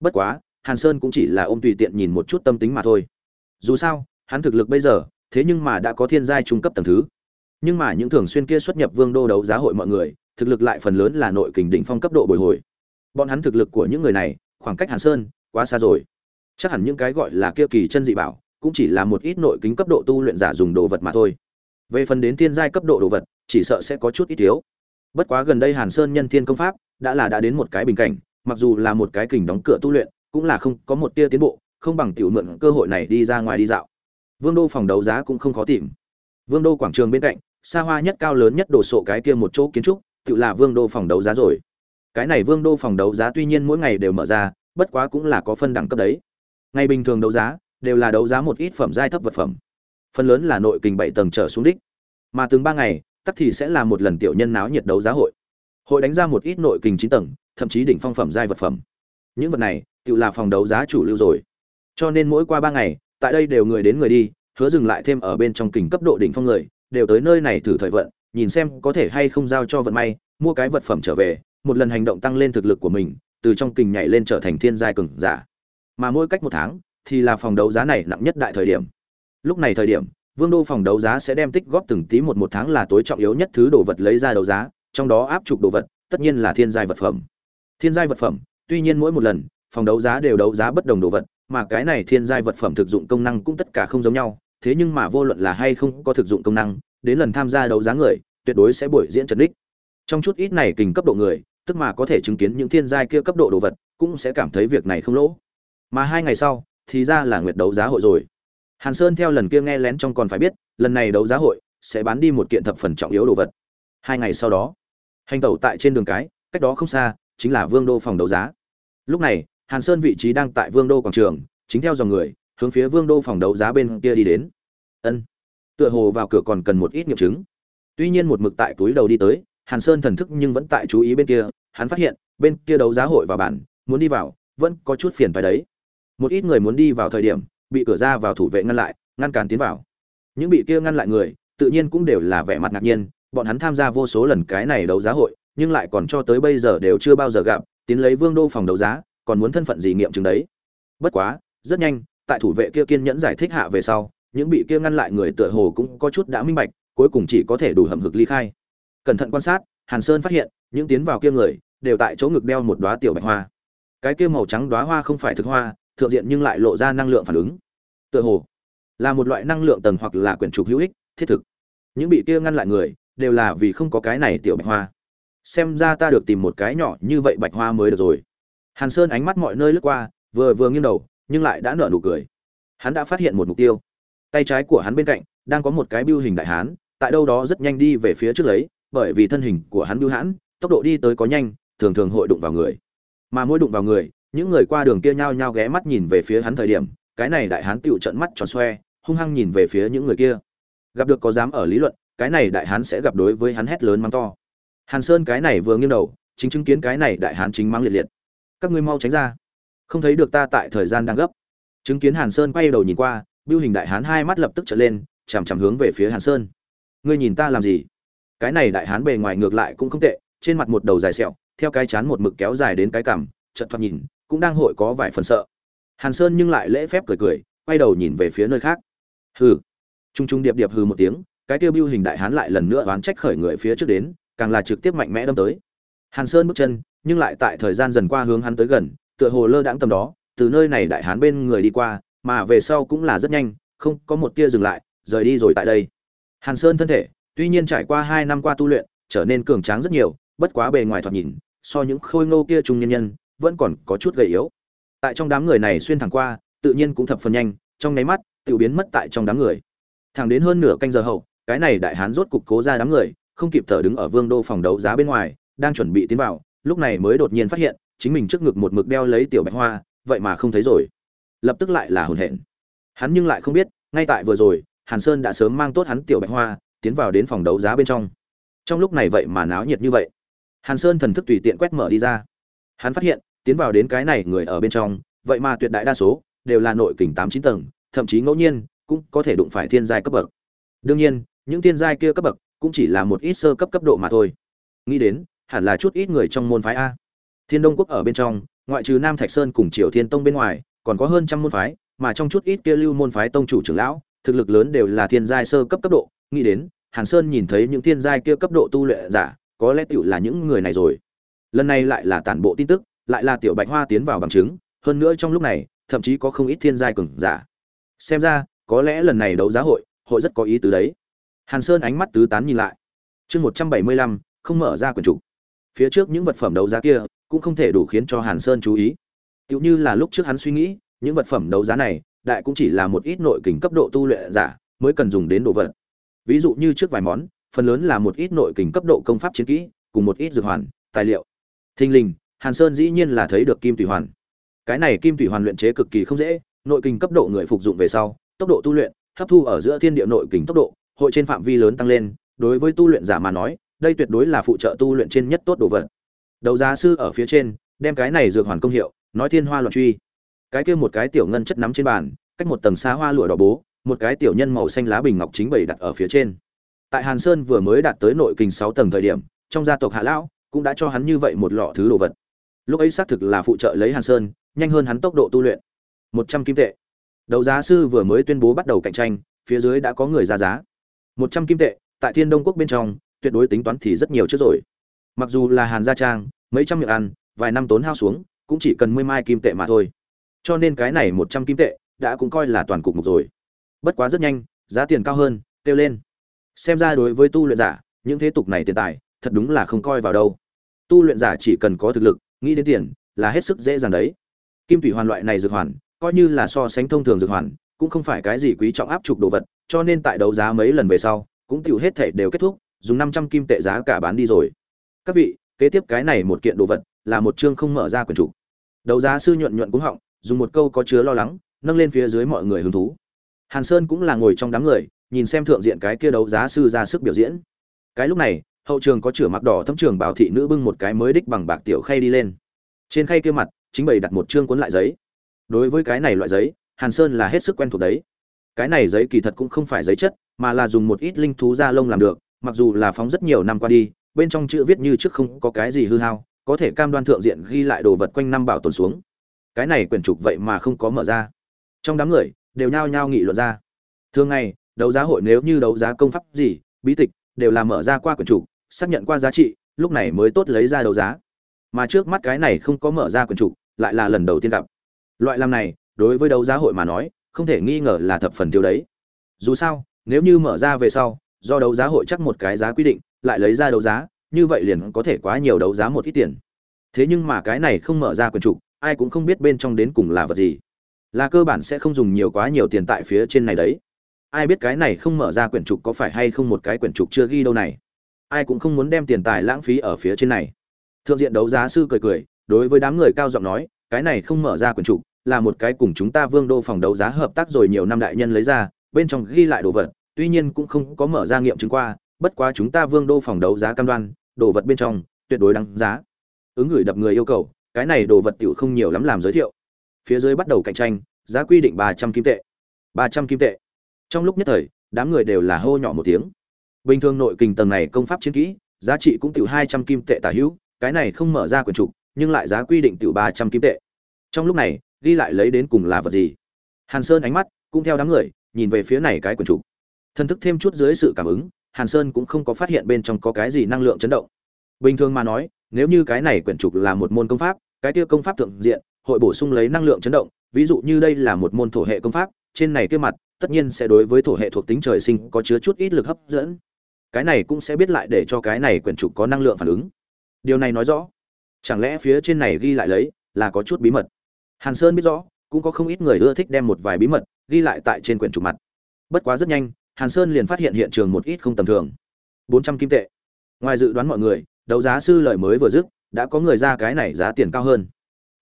bất quá, hàn sơn cũng chỉ là ôm tùy tiện nhìn một chút tâm tính mà thôi. Dù sao, hắn thực lực bây giờ, thế nhưng mà đã có thiên giai trung cấp tầng thứ. Nhưng mà những thường xuyên kia xuất nhập vương đô đấu giá hội mọi người, thực lực lại phần lớn là nội kình đỉnh phong cấp độ bồi hồi. Bọn hắn thực lực của những người này, khoảng cách hàn sơn quá xa rồi. Chắc hẳn những cái gọi là kia kỳ chân dị bảo, cũng chỉ là một ít nội kính cấp độ tu luyện giả dùng đồ vật mà thôi. Về phần đến thiên giai cấp độ đồ vật, chỉ sợ sẽ có chút ít thiếu. Bất quá gần đây hàn sơn nhân thiên công pháp, đã là đã đến một cái bình cảnh mặc dù là một cái kình đóng cửa tu luyện, cũng là không có một tia tiến bộ, không bằng tiểu mượn cơ hội này đi ra ngoài đi dạo. Vương đô phòng đấu giá cũng không khó tìm. Vương đô quảng trường bên cạnh, xa hoa nhất cao lớn nhất đồ sộ cái kia một chỗ kiến trúc, tự là vương đô phòng đấu giá rồi. Cái này vương đô phòng đấu giá tuy nhiên mỗi ngày đều mở ra, bất quá cũng là có phân đẳng cấp đấy. Ngày bình thường đấu giá, đều là đấu giá một ít phẩm giai thấp vật phẩm. Phần lớn là nội kình bảy tầng trở xuống đích. Mà từng ba ngày, tắc thì sẽ là một lần tiểu nhân náo nhiệt đấu giá hội hội đánh ra một ít nội kình chín tầng, thậm chí đỉnh phong phẩm giai vật phẩm. Những vật này, tự là phòng đấu giá chủ lưu rồi. Cho nên mỗi qua ba ngày, tại đây đều người đến người đi, hứa dừng lại thêm ở bên trong kình cấp độ đỉnh phong người, đều tới nơi này thử thời vận, nhìn xem có thể hay không giao cho vận may, mua cái vật phẩm trở về, một lần hành động tăng lên thực lực của mình, từ trong kình nhảy lên trở thành thiên giai cường giả. Mà mỗi cách một tháng, thì là phòng đấu giá này nặng nhất đại thời điểm. Lúc này thời điểm, vương đô phòng đấu giá sẽ đem tích góp từng tí một một tháng là tối trọng yếu nhất thứ đồ vật lấy ra đấu giá trong đó áp trục đồ vật, tất nhiên là thiên giai vật phẩm. Thiên giai vật phẩm, tuy nhiên mỗi một lần, phòng đấu giá đều đấu giá bất đồng đồ vật, mà cái này thiên giai vật phẩm thực dụng công năng cũng tất cả không giống nhau, thế nhưng mà vô luận là hay không có thực dụng công năng, đến lần tham gia đấu giá người, tuyệt đối sẽ buổi diễn trần đích. Trong chút ít này kình cấp độ người, tức mà có thể chứng kiến những thiên giai kia cấp độ đồ vật, cũng sẽ cảm thấy việc này không lỗ. Mà hai ngày sau, thì ra là nguyệt đấu giá hội rồi. Hàn sơn theo lần kia nghe lén trong còn phải biết, lần này đấu giá hội sẽ bán đi một kiện thập phần trọng yếu đồ vật. Hai ngày sau đó hành tẩu tại trên đường cái, cách đó không xa, chính là vương đô phòng đấu giá. Lúc này, hàn sơn vị trí đang tại vương đô quảng trường, chính theo dòng người, hướng phía vương đô phòng đấu giá bên kia đi đến. Ân. Tựa hồ vào cửa còn cần một ít nghiệm chứng. Tuy nhiên một mực tại túi đầu đi tới, hàn sơn thần thức nhưng vẫn tại chú ý bên kia, hắn phát hiện, bên kia đấu giá hội và bản muốn đi vào, vẫn có chút phiền phải đấy. Một ít người muốn đi vào thời điểm, bị cửa ra vào thủ vệ ngăn lại, ngăn cản tiến vào. Những bị kia ngăn lại người, tự nhiên cũng đều là vẻ mặt ngạc nhiên bọn hắn tham gia vô số lần cái này đấu giá hội, nhưng lại còn cho tới bây giờ đều chưa bao giờ gặp, tiến lấy vương đô phòng đấu giá, còn muốn thân phận gì nghiệm chứng đấy? Bất quá, rất nhanh, tại thủ vệ kia kiên nhẫn giải thích hạ về sau, những bị kia ngăn lại người tựa hồ cũng có chút đã minh bạch, cuối cùng chỉ có thể đủ hầm hực ly khai. Cẩn thận quan sát, hàn sơn phát hiện, những tiến vào kia người, đều tại chỗ ngực đeo một đóa tiểu bạch hoa. Cái kia màu trắng đóa hoa không phải thực hoa, thượng diện nhưng lại lộ ra năng lượng phản ứng. Tựa hồ là một loại năng lượng tầng hoặc là quyển trục hữu ích, thiết thực. Những bị kia ngăn lại người đều là vì không có cái này tiểu bạch hoa. Xem ra ta được tìm một cái nhỏ như vậy bạch hoa mới được rồi. Hàn sơn ánh mắt mọi nơi lướt qua, vừa vừa nghiêng đầu, nhưng lại đã nở nụ cười. Hắn đã phát hiện một mục tiêu. Tay trái của hắn bên cạnh, đang có một cái biêu hình đại hán, tại đâu đó rất nhanh đi về phía trước lấy, bởi vì thân hình của hắn biêu hãn, tốc độ đi tới có nhanh, thường thường hội đụng vào người. Mà mỗi đụng vào người, những người qua đường kia nhao nhao ghé mắt nhìn về phía hắn thời điểm, cái này đại hán tựu trận mắt tròn xoe, hung hăng nhìn về phía những người kia. Gặp được có dám ở lý luận cái này đại hán sẽ gặp đối với hắn hét lớn mắng to. Hàn sơn cái này vừa nghiêng đầu, chính chứng kiến cái này đại hán chính mắng liệt liệt. Các ngươi mau tránh ra. Không thấy được ta tại thời gian đang gấp. Chứng kiến hàn sơn quay đầu nhìn qua biêu hình đại hán hai mắt lập tức trở lên, chằm chằm hướng về phía hàn sơn. Ngươi nhìn ta làm gì? Cái này đại hán bề ngoài ngược lại cũng không tệ, trên mặt một đầu dài sẹo, theo cái chán một mực kéo dài đến cái cằm, chợt thoạt nhìn, cũng đang hội có vài phần sợ. Hàn sơn nhưng lại lễ phép cười cười, quay đầu nhìn về phía nơi khác. Hừ. Trung trung điệp điệp hừ một tiếng cái tiêu bưu hình đại hán lại lần nữa oán trách khởi người phía trước đến, càng là trực tiếp mạnh mẽ đâm tới. Hàn sơn bước chân, nhưng lại tại thời gian dần qua hướng hắn tới gần, tựa hồ lơ đãng tầm đó, từ nơi này đại hán bên người đi qua, mà về sau cũng là rất nhanh, không có một tia dừng lại, rời đi rồi tại đây. Hàn sơn thân thể, tuy nhiên trải qua hai năm qua tu luyện, trở nên cường tráng rất nhiều, bất quá bề ngoài thoạt nhìn, so những khôi ngô kia trung nhân nhân, vẫn còn có chút gầy yếu. Tại trong đám người này xuyên thẳng qua, tự nhiên cũng thập phần nhanh, trong nháy mắt tự biến mất tại trong đám người. Thẳng đến hơn nửa canh giờ hậu cái này đại hán rốt cục cố ra đám người, không kịp thở đứng ở vương đô phòng đấu giá bên ngoài, đang chuẩn bị tiến vào, lúc này mới đột nhiên phát hiện, chính mình trước ngực một mực đeo lấy tiểu bạch hoa, vậy mà không thấy rồi. Lập tức lại là hồn hển. Hắn nhưng lại không biết, ngay tại vừa rồi, hàn sơn đã sớm mang tốt hắn tiểu bạch hoa, tiến vào đến phòng đấu giá bên trong. Trong lúc này vậy mà náo nhiệt như vậy. Hàn sơn thần thức tùy tiện quét mở đi ra. Hắn phát hiện, tiến vào đến cái này người ở bên trong, vậy mà tuyệt đại đa số, đều là nội kình tám chín tầng, thậm chí ngẫu nhiên, cũng có thể đụng phải thiên giai cấp bậc. Đương nhiên những thiên giai kia cấp bậc cũng chỉ là một ít sơ cấp cấp độ mà thôi. Nghĩ đến, hẳn là chút ít người trong môn phái a. Thiên đông quốc ở bên trong, ngoại trừ nam thạch sơn cùng triều thiên tông bên ngoài, còn có hơn trăm môn phái, mà trong chút ít kia lưu môn phái tông chủ trưởng lão, thực lực lớn đều là thiên giai sơ cấp cấp độ. Nghĩ đến, hàn sơn nhìn thấy những thiên giai kia cấp độ tu luyện giả, có lẽ tựu là những người này rồi. Lần này lại là tản bộ tin tức, lại là tiểu bạch hoa tiến vào bằng chứng, hơn nữa trong lúc này, thậm chí có không ít thiên giai cường giả. Xem ra, có lẽ lần này đấu giá hội hội rất có ý tứ đấy hàn sơn ánh mắt tứ tán nhìn lại. Chương một trăm bảy mươi lăm, không mở ra quyển trục phía trước những vật phẩm đấu giá kia cũng không thể đủ khiến cho hàn sơn chú ý. Tựu như là lúc trước hắn suy nghĩ, những vật phẩm đấu giá này, đại cũng chỉ là một ít nội kình cấp độ tu luyện giả mới cần dùng đến đồ vật. Ví dụ như trước vài món, phần lớn là một ít nội kình cấp độ công pháp chiến kỹ, cùng một ít dược hoàn, tài liệu. Thinh linh. hàn sơn dĩ nhiên là thấy được kim tùy hoàn. Cái này kim tùy hoàn luyện chế cực kỳ không dễ, nội kình cấp độ người phục dụng về sau, tốc độ tu luyện, hấp thu ở giữa thiên địa nội kình tốc độ hội trên phạm vi lớn tăng lên, đối với tu luyện giả mà nói, đây tuyệt đối là phụ trợ tu luyện trên nhất tốt đồ vật. Đầu giá sư ở phía trên, đem cái này dược hoàn công hiệu, nói thiên hoa loạn truy. Cái kia một cái tiểu ngân chất nắm trên bàn, cách một tầng xa hoa lụa đỏ bố, một cái tiểu nhân màu xanh lá bình ngọc chính bày đặt ở phía trên. Tại hàn sơn vừa mới đạt tới nội kinh sáu tầng thời điểm, trong gia tộc hạ lão cũng đã cho hắn như vậy một lọ thứ đồ vật. Lúc ấy xác thực là phụ trợ lấy hàn sơn, nhanh hơn hắn tốc độ tu luyện. Một trăm kim tệ. Đấu giá sư vừa mới tuyên bố bắt đầu cạnh tranh, phía dưới đã có người ra giá một trăm kim tệ, tại thiên đông quốc bên trong, tuyệt đối tính toán thì rất nhiều trước rồi. Mặc dù là hàn gia trang, mấy trăm miệng ăn, vài năm tốn hao xuống, cũng chỉ cần mươi mai kim tệ mà thôi. Cho nên cái này một trăm kim tệ đã cũng coi là toàn cục mục rồi. Bất quá rất nhanh, giá tiền cao hơn, kêu lên. Xem ra đối với tu luyện giả, những thế tục này tiền tài, thật đúng là không coi vào đâu. Tu luyện giả chỉ cần có thực lực, nghĩ đến tiền, là hết sức dễ dàng đấy. Kim thủy hoàn loại này dược hoàn, coi như là so sánh thông thường dược hoàn cũng không phải cái gì quý trọng áp trục đồ vật, cho nên tại đấu giá mấy lần về sau, cũng tiêu hết thể đều kết thúc, dùng năm trăm kim tệ giá cả bán đi rồi. Các vị, kế tiếp cái này một kiện đồ vật là một chương không mở ra quyển trục. Đấu giá sư nhuận nhuận cũng họng, dùng một câu có chứa lo lắng, nâng lên phía dưới mọi người hứng thú. Hàn sơn cũng là ngồi trong đám người, nhìn xem thượng diện cái kia đấu giá sư ra sức biểu diễn. Cái lúc này, hậu trường có chửa mặc đỏ thâm trường bảo thị nữ bưng một cái mới đích bằng bạc tiểu khay đi lên. Trên khay kia mặt, chính bày đặt một chương cuốn lại giấy. Đối với cái này loại giấy hàn sơn là hết sức quen thuộc đấy. Cái này giấy kỳ thật cũng không phải giấy chất, mà là dùng một ít linh thú da lông làm được, mặc dù là phóng rất nhiều năm qua đi, bên trong chữ viết như trước không có cái gì hư hao, có thể cam đoan thượng diện ghi lại đồ vật quanh năm bảo tồn xuống. Cái này quyển trục vậy mà không có mở ra. Trong đám người, đều nhao nhao nghị luận ra. Thường ngày, đấu giá hội nếu như đấu giá công pháp gì, bí tịch, đều là mở ra qua quyển trục, xác nhận qua giá trị, lúc này mới tốt lấy ra đấu giá. Mà trước mắt cái này không có mở ra quyển trục, lại là lần đầu tiên gặp. Loại làm này đối với đấu giá hội mà nói, không thể nghi ngờ là thập phần thiếu đấy. Dù sao, nếu như mở ra về sau, do đấu giá hội chắc một cái giá quy định, lại lấy ra đấu giá, như vậy liền có thể quá nhiều đấu giá một ít tiền. Thế nhưng mà cái này không mở ra quyển trục ai cũng không biết bên trong đến cùng là vật gì. Là cơ bản sẽ không dùng nhiều quá nhiều tiền tại phía trên này đấy. Ai biết cái này không mở ra quyển trục có phải hay không một cái quyển trục chưa ghi đâu này. Ai cũng không muốn đem tiền tài lãng phí ở phía trên này. Thượng diện đấu giá sư cười cười, đối với đám người cao giọng nói, cái này không mở ra quyển trục là một cái cùng chúng ta vương đô phòng đấu giá hợp tác rồi nhiều năm đại nhân lấy ra, bên trong ghi lại đồ vật, tuy nhiên cũng không có mở ra nghiệm chứng qua, bất quá chúng ta vương đô phòng đấu giá cam đoan, đồ vật bên trong, tuyệt đối đáng giá. Ứng gửi đập người yêu cầu, cái này đồ vật tiểu không nhiều lắm làm giới thiệu. Phía dưới bắt đầu cạnh tranh, giá quy định ba trăm kim tệ. ba trăm kim tệ. Trong lúc nhất thời, đám người đều là hô nhỏ một tiếng. Bình thường nội kình tầng này công pháp chiến kỹ, giá trị cũng tiểu hai trăm kim tệ tả hữu, cái này không mở ra quyển trục, nhưng lại giá quy định tiểu ba trăm kim tệ. Trong lúc này ghi lại lấy đến cùng là vật gì. Hàn sơn ánh mắt cũng theo đám người nhìn về phía này cái quần trục thân thức thêm chút dưới sự cảm ứng, hàn sơn cũng không có phát hiện bên trong có cái gì năng lượng chấn động. Bình thường mà nói, nếu như cái này quyển trục là một môn công pháp, cái kia công pháp thượng diện, hội bổ sung lấy năng lượng chấn động, ví dụ như đây là một môn thổ hệ công pháp, trên này kia mặt, tất nhiên sẽ đối với thổ hệ thuộc tính trời sinh có chứa chút ít lực hấp dẫn. Cái này cũng sẽ biết lại để cho cái này quyển trục có năng lượng phản ứng. Điều này nói rõ, chẳng lẽ phía trên này ghi lại lấy là có chút bí mật? Hàn sơn biết rõ, cũng có không ít người ưa thích đem một vài bí mật ghi lại tại trên quyển trục mặt. Bất quá rất nhanh, hàn sơn liền phát hiện hiện trường một ít không tầm thường. Bốn trăm kim tệ. Ngoài dự đoán mọi người, đấu giá sư lời mới vừa dứt, đã có người ra cái này giá tiền cao hơn.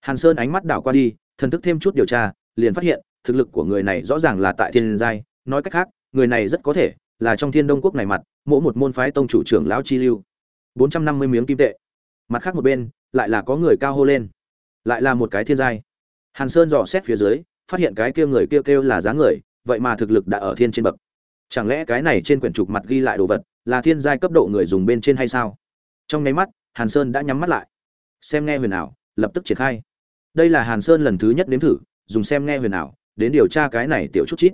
Hàn sơn ánh mắt đảo qua đi, thần thức thêm chút điều tra, liền phát hiện, thực lực của người này rõ ràng là tại thiên giai. Nói cách khác, người này rất có thể là trong thiên đông quốc này mặt mỗi một môn phái tông chủ trưởng lão chi lưu. Bốn trăm năm mươi miếng kim tệ. Mặt khác một bên, lại là có người cao hô lên. Lại là một cái thiên giai hàn sơn dò xét phía dưới, phát hiện cái kia người kêu kêu là giá người, vậy mà thực lực đã ở thiên trên bậc. Chẳng lẽ cái này trên quyển trục mặt ghi lại đồ vật là thiên giai cấp độ người dùng bên trên hay sao? Trong nháy mắt, hàn sơn đã nhắm mắt lại. Xem nghe huyền ảo, lập tức triển khai. Đây là hàn sơn lần thứ nhất nếm thử, dùng xem nghe huyền ảo, đến điều tra cái này tiểu chút chít.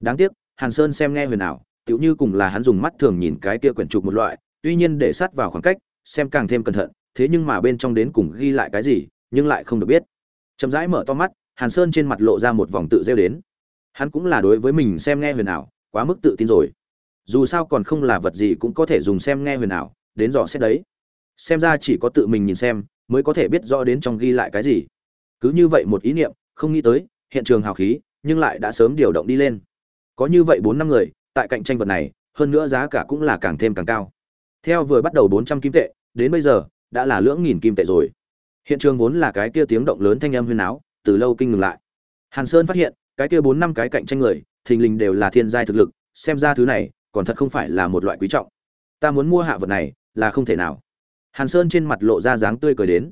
Đáng tiếc, hàn sơn xem nghe huyền ảo tiểu như cùng là hắn dùng mắt thường nhìn cái kia quyển trục một loại, tuy nhiên để sát vào khoảng cách, xem càng thêm cẩn thận, thế nhưng mà bên trong đến cùng ghi lại cái gì, nhưng lại không được biết chậm rãi mở to mắt, hàn sơn trên mặt lộ ra một vòng tự rêu đến. Hắn cũng là đối với mình xem nghe huyền ảo, quá mức tự tin rồi. Dù sao còn không là vật gì cũng có thể dùng xem nghe huyền ảo, đến dò xét đấy. Xem ra chỉ có tự mình nhìn xem, mới có thể biết rõ đến trong ghi lại cái gì. Cứ như vậy một ý niệm, không nghĩ tới, hiện trường hào khí, nhưng lại đã sớm điều động đi lên. Có như vậy bốn năm người, tại cạnh tranh vật này, hơn nữa giá cả cũng là càng thêm càng cao. Theo vừa bắt đầu bốn trăm kim tệ, đến bây giờ, đã là lưỡng nghìn kim tệ rồi hiện trường vốn là cái kia tiếng động lớn thanh âm huyên áo từ lâu kinh ngừng lại. Hàn sơn phát hiện, cái kia bốn năm cái cạnh tranh người, thình lình đều là thiên giai thực lực, xem ra thứ này, còn thật không phải là một loại quý trọng. Ta muốn mua hạ vật này, là không thể nào. Hàn sơn trên mặt lộ ra dáng tươi cười đến.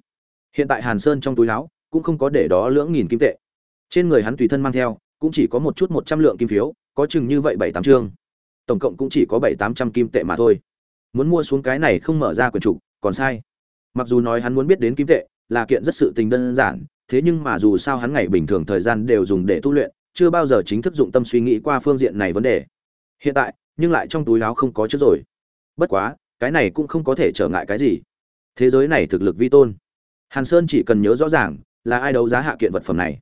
Hiện tại hàn sơn trong túi áo, cũng không có để đó lưỡng nghìn kim tệ. Trên người hắn tùy thân mang theo, cũng chỉ có một chút một trăm lượng kim phiếu, có chừng như vậy bảy tám chương. Tổng cộng cũng chỉ có bảy tám trăm kim tệ mà thôi. Muốn mua xuống cái này không mở ra quyển trục, còn sai. Mặc dù nói hắn muốn biết đến kim tệ là kiện rất sự tình đơn giản, thế nhưng mà dù sao hắn ngày bình thường thời gian đều dùng để tu luyện, chưa bao giờ chính thức dụng tâm suy nghĩ qua phương diện này vấn đề. Hiện tại, nhưng lại trong túi áo không có trước rồi. Bất quá, cái này cũng không có thể trở ngại cái gì. Thế giới này thực lực vi tôn. Hàn sơn chỉ cần nhớ rõ ràng, là ai đấu giá hạ kiện vật phẩm này.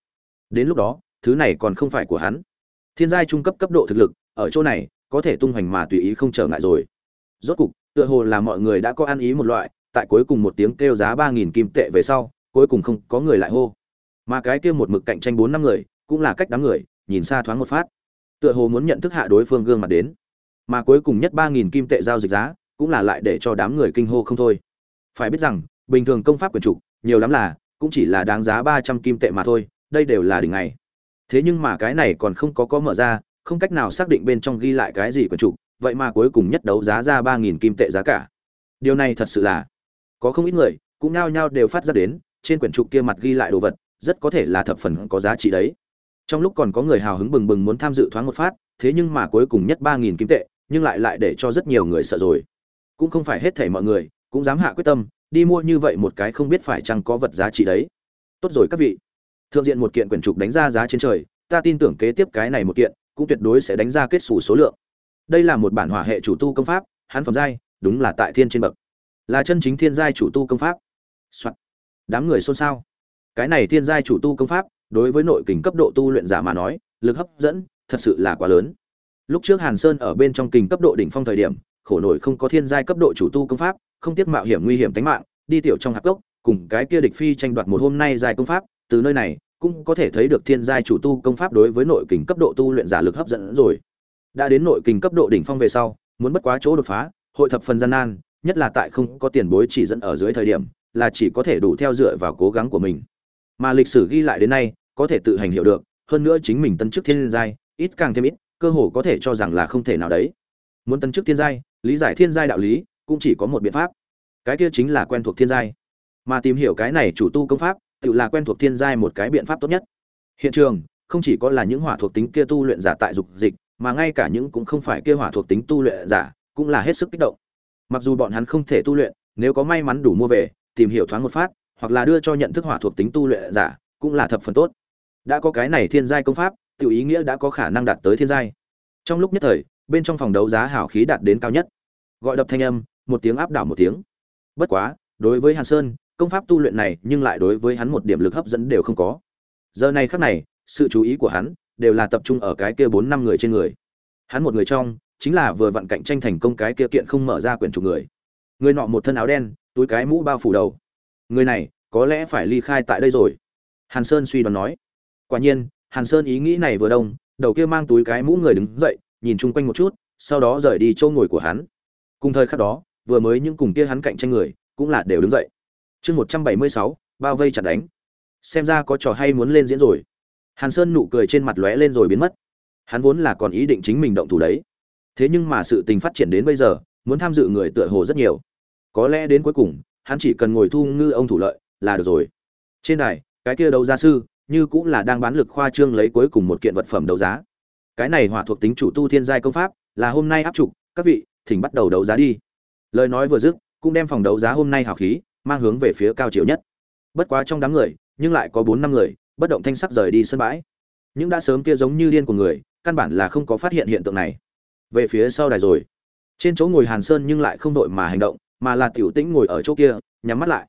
Đến lúc đó, thứ này còn không phải của hắn. Thiên giai trung cấp cấp độ thực lực, ở chỗ này, có thể tung hoành mà tùy ý không trở ngại rồi. Rốt cục, tựa hồ là mọi người đã có ăn ý một loại tại cuối cùng một tiếng kêu giá ba nghìn kim tệ về sau, cuối cùng không có người lại hô. Mà cái kia một mực cạnh tranh bốn năm người, cũng là cách đám người, nhìn xa thoáng một phát. Tựa hồ muốn nhận thức hạ đối phương gương mặt đến. Mà cuối cùng nhất ba nghìn kim tệ giao dịch giá, cũng là lại để cho đám người kinh hô không thôi. Phải biết rằng, bình thường công pháp quyền trục, nhiều lắm là, cũng chỉ là đáng giá ba trăm kim tệ mà thôi, đây đều là đỉnh ngày. Thế nhưng mà cái này còn không có có mở ra, không cách nào xác định bên trong ghi lại cái gì quyền trục, vậy mà cuối cùng nhất đấu giá ra ba nghìn kim tệ giá cả. Điều này thật sự là có không ít người cũng nao nhao đều phát ra đến, trên quyển trục kia mặt ghi lại đồ vật, rất có thể là thập phần có giá trị đấy. Trong lúc còn có người hào hứng bừng bừng muốn tham dự thoáng một phát, thế nhưng mà cuối cùng nhất ba nghìn kim tệ, nhưng lại lại để cho rất nhiều người sợ rồi. Cũng không phải hết thảy mọi người cũng dám hạ quyết tâm, đi mua như vậy một cái không biết phải chăng có vật giá trị đấy. Tốt rồi các vị. Thượng diện một kiện quyển trục đánh ra giá trên trời, ta tin tưởng kế tiếp cái này một kiện cũng tuyệt đối sẽ đánh ra kết xù số lượng. Đây là một bản hỏa hệ chủ tu công pháp, hắn phẩm giai, đúng là tại thiên trên bậc là chân chính thiên giai chủ tu công pháp、Soạn. đám người xôn xao. Cái này thiên giai chủ tu công pháp, đối với nội kình cấp độ tu luyện giả mà nói, lực hấp dẫn, thật sự là quá lớn. Lúc trước hàn sơn ở bên trong kình cấp độ đỉnh phong thời điểm, khổ nổi không có thiên giai cấp độ chủ tu công pháp, không tiếc mạo hiểm nguy hiểm tính mạng, đi tiểu trong hạp cốc, cùng cái kia địch phi tranh đoạt một hôm nay giai công pháp, từ nơi này, cũng có thể thấy được thiên giai chủ tu công pháp đối với nội kình cấp độ tu luyện giả lực hấp dẫn rồi. Đã đến nội kình cấp độ đỉnh phong về sau, muốn bất quá chỗ đột phá, hội thập phần gian nan nhất là tại không có tiền bối chỉ dẫn ở dưới thời điểm, là chỉ có thể đủ theo dựa vào cố gắng của mình. Mà lịch sử ghi lại đến nay, có thể tự hành hiểu được, hơn nữa chính mình tân chức thiên giai, ít càng thêm ít, cơ hồ có thể cho rằng là không thể nào đấy. Muốn tân chức thiên giai, lý giải thiên giai đạo lý, cũng chỉ có một biện pháp. Cái kia chính là quen thuộc thiên giai. Mà tìm hiểu cái này chủ tu công pháp, tự là quen thuộc thiên giai một cái biện pháp tốt nhất. Hiện trường, không chỉ có là những hỏa thuộc tính kia tu luyện giả tại dục dịch, mà ngay cả những cũng không phải kia hỏa thuộc tính tu luyện giả, cũng là hết sức kích động mặc dù bọn hắn không thể tu luyện, nếu có may mắn đủ mua về, tìm hiểu thoáng một phát, hoặc là đưa cho nhận thức hỏa thuộc tính tu luyện giả, cũng là thập phần tốt. Đã có cái này thiên giai công pháp tự ý nghĩa đã có khả năng đạt tới thiên giai. Trong lúc nhất thời, bên trong phòng đấu giá hảo khí đạt đến cao nhất. Gọi đập thanh âm, một tiếng áp đảo một tiếng. Bất quá, đối với hàn sơn, công pháp tu luyện này, nhưng lại đối với hắn một điểm lực hấp dẫn đều không có. Giờ này khắc này, sự chú ý của hắn, đều là tập trung ở cái kia bốn năm người trên người. Hắn một người trong chính là vừa vặn cạnh tranh thành công cái kia kiện không mở ra quyển trục người. Người nọ một thân áo đen, túi cái mũ bao phủ đầu. Người này, có lẽ phải ly khai tại đây rồi. Hàn sơn suy đoán nói. Quả nhiên, hàn sơn ý nghĩ này vừa đông, đầu kia mang túi cái mũ người đứng dậy, nhìn chung quanh một chút, sau đó rời đi chỗ ngồi của hắn. Cùng thời khắc đó, vừa mới những cùng kia hắn cạnh tranh người, cũng là đều đứng dậy. Chương một trăm bảy mươi sáu, bao vây chặt đánh. Xem ra có trò hay muốn lên diễn rồi. Hàn sơn nụ cười trên mặt lóe lên rồi biến mất. Hắn vốn là còn ý định chính mình động thủ đấy thế nhưng mà sự tình phát triển đến bây giờ, muốn tham dự người tựa hồ rất nhiều. Có lẽ đến cuối cùng, hắn chỉ cần ngồi thu ngư ông thủ lợi là được rồi. Trên đài, cái kia đấu giá sư như cũng là đang bán lực khoa trương lấy cuối cùng một kiện vật phẩm đấu giá. Cái này hỏa thuộc tính chủ tu thiên giai công pháp là hôm nay áp trục, các vị, thỉnh bắt đầu đấu giá đi. Lời nói vừa dứt, cũng đem phòng đấu giá hôm nay hào khí mang hướng về phía cao chiều nhất. Bất quá trong đám người, nhưng lại có bốn năm người, bất động thanh sắc rời đi sân bãi. Những đã sớm kia giống như điên của người, căn bản là không có phát hiện hiện tượng này về phía sau đài rồi. Trên chỗ ngồi hàn sơn nhưng lại không đội mà hành động, mà là tiểu tĩnh ngồi ở chỗ kia, nhắm mắt lại.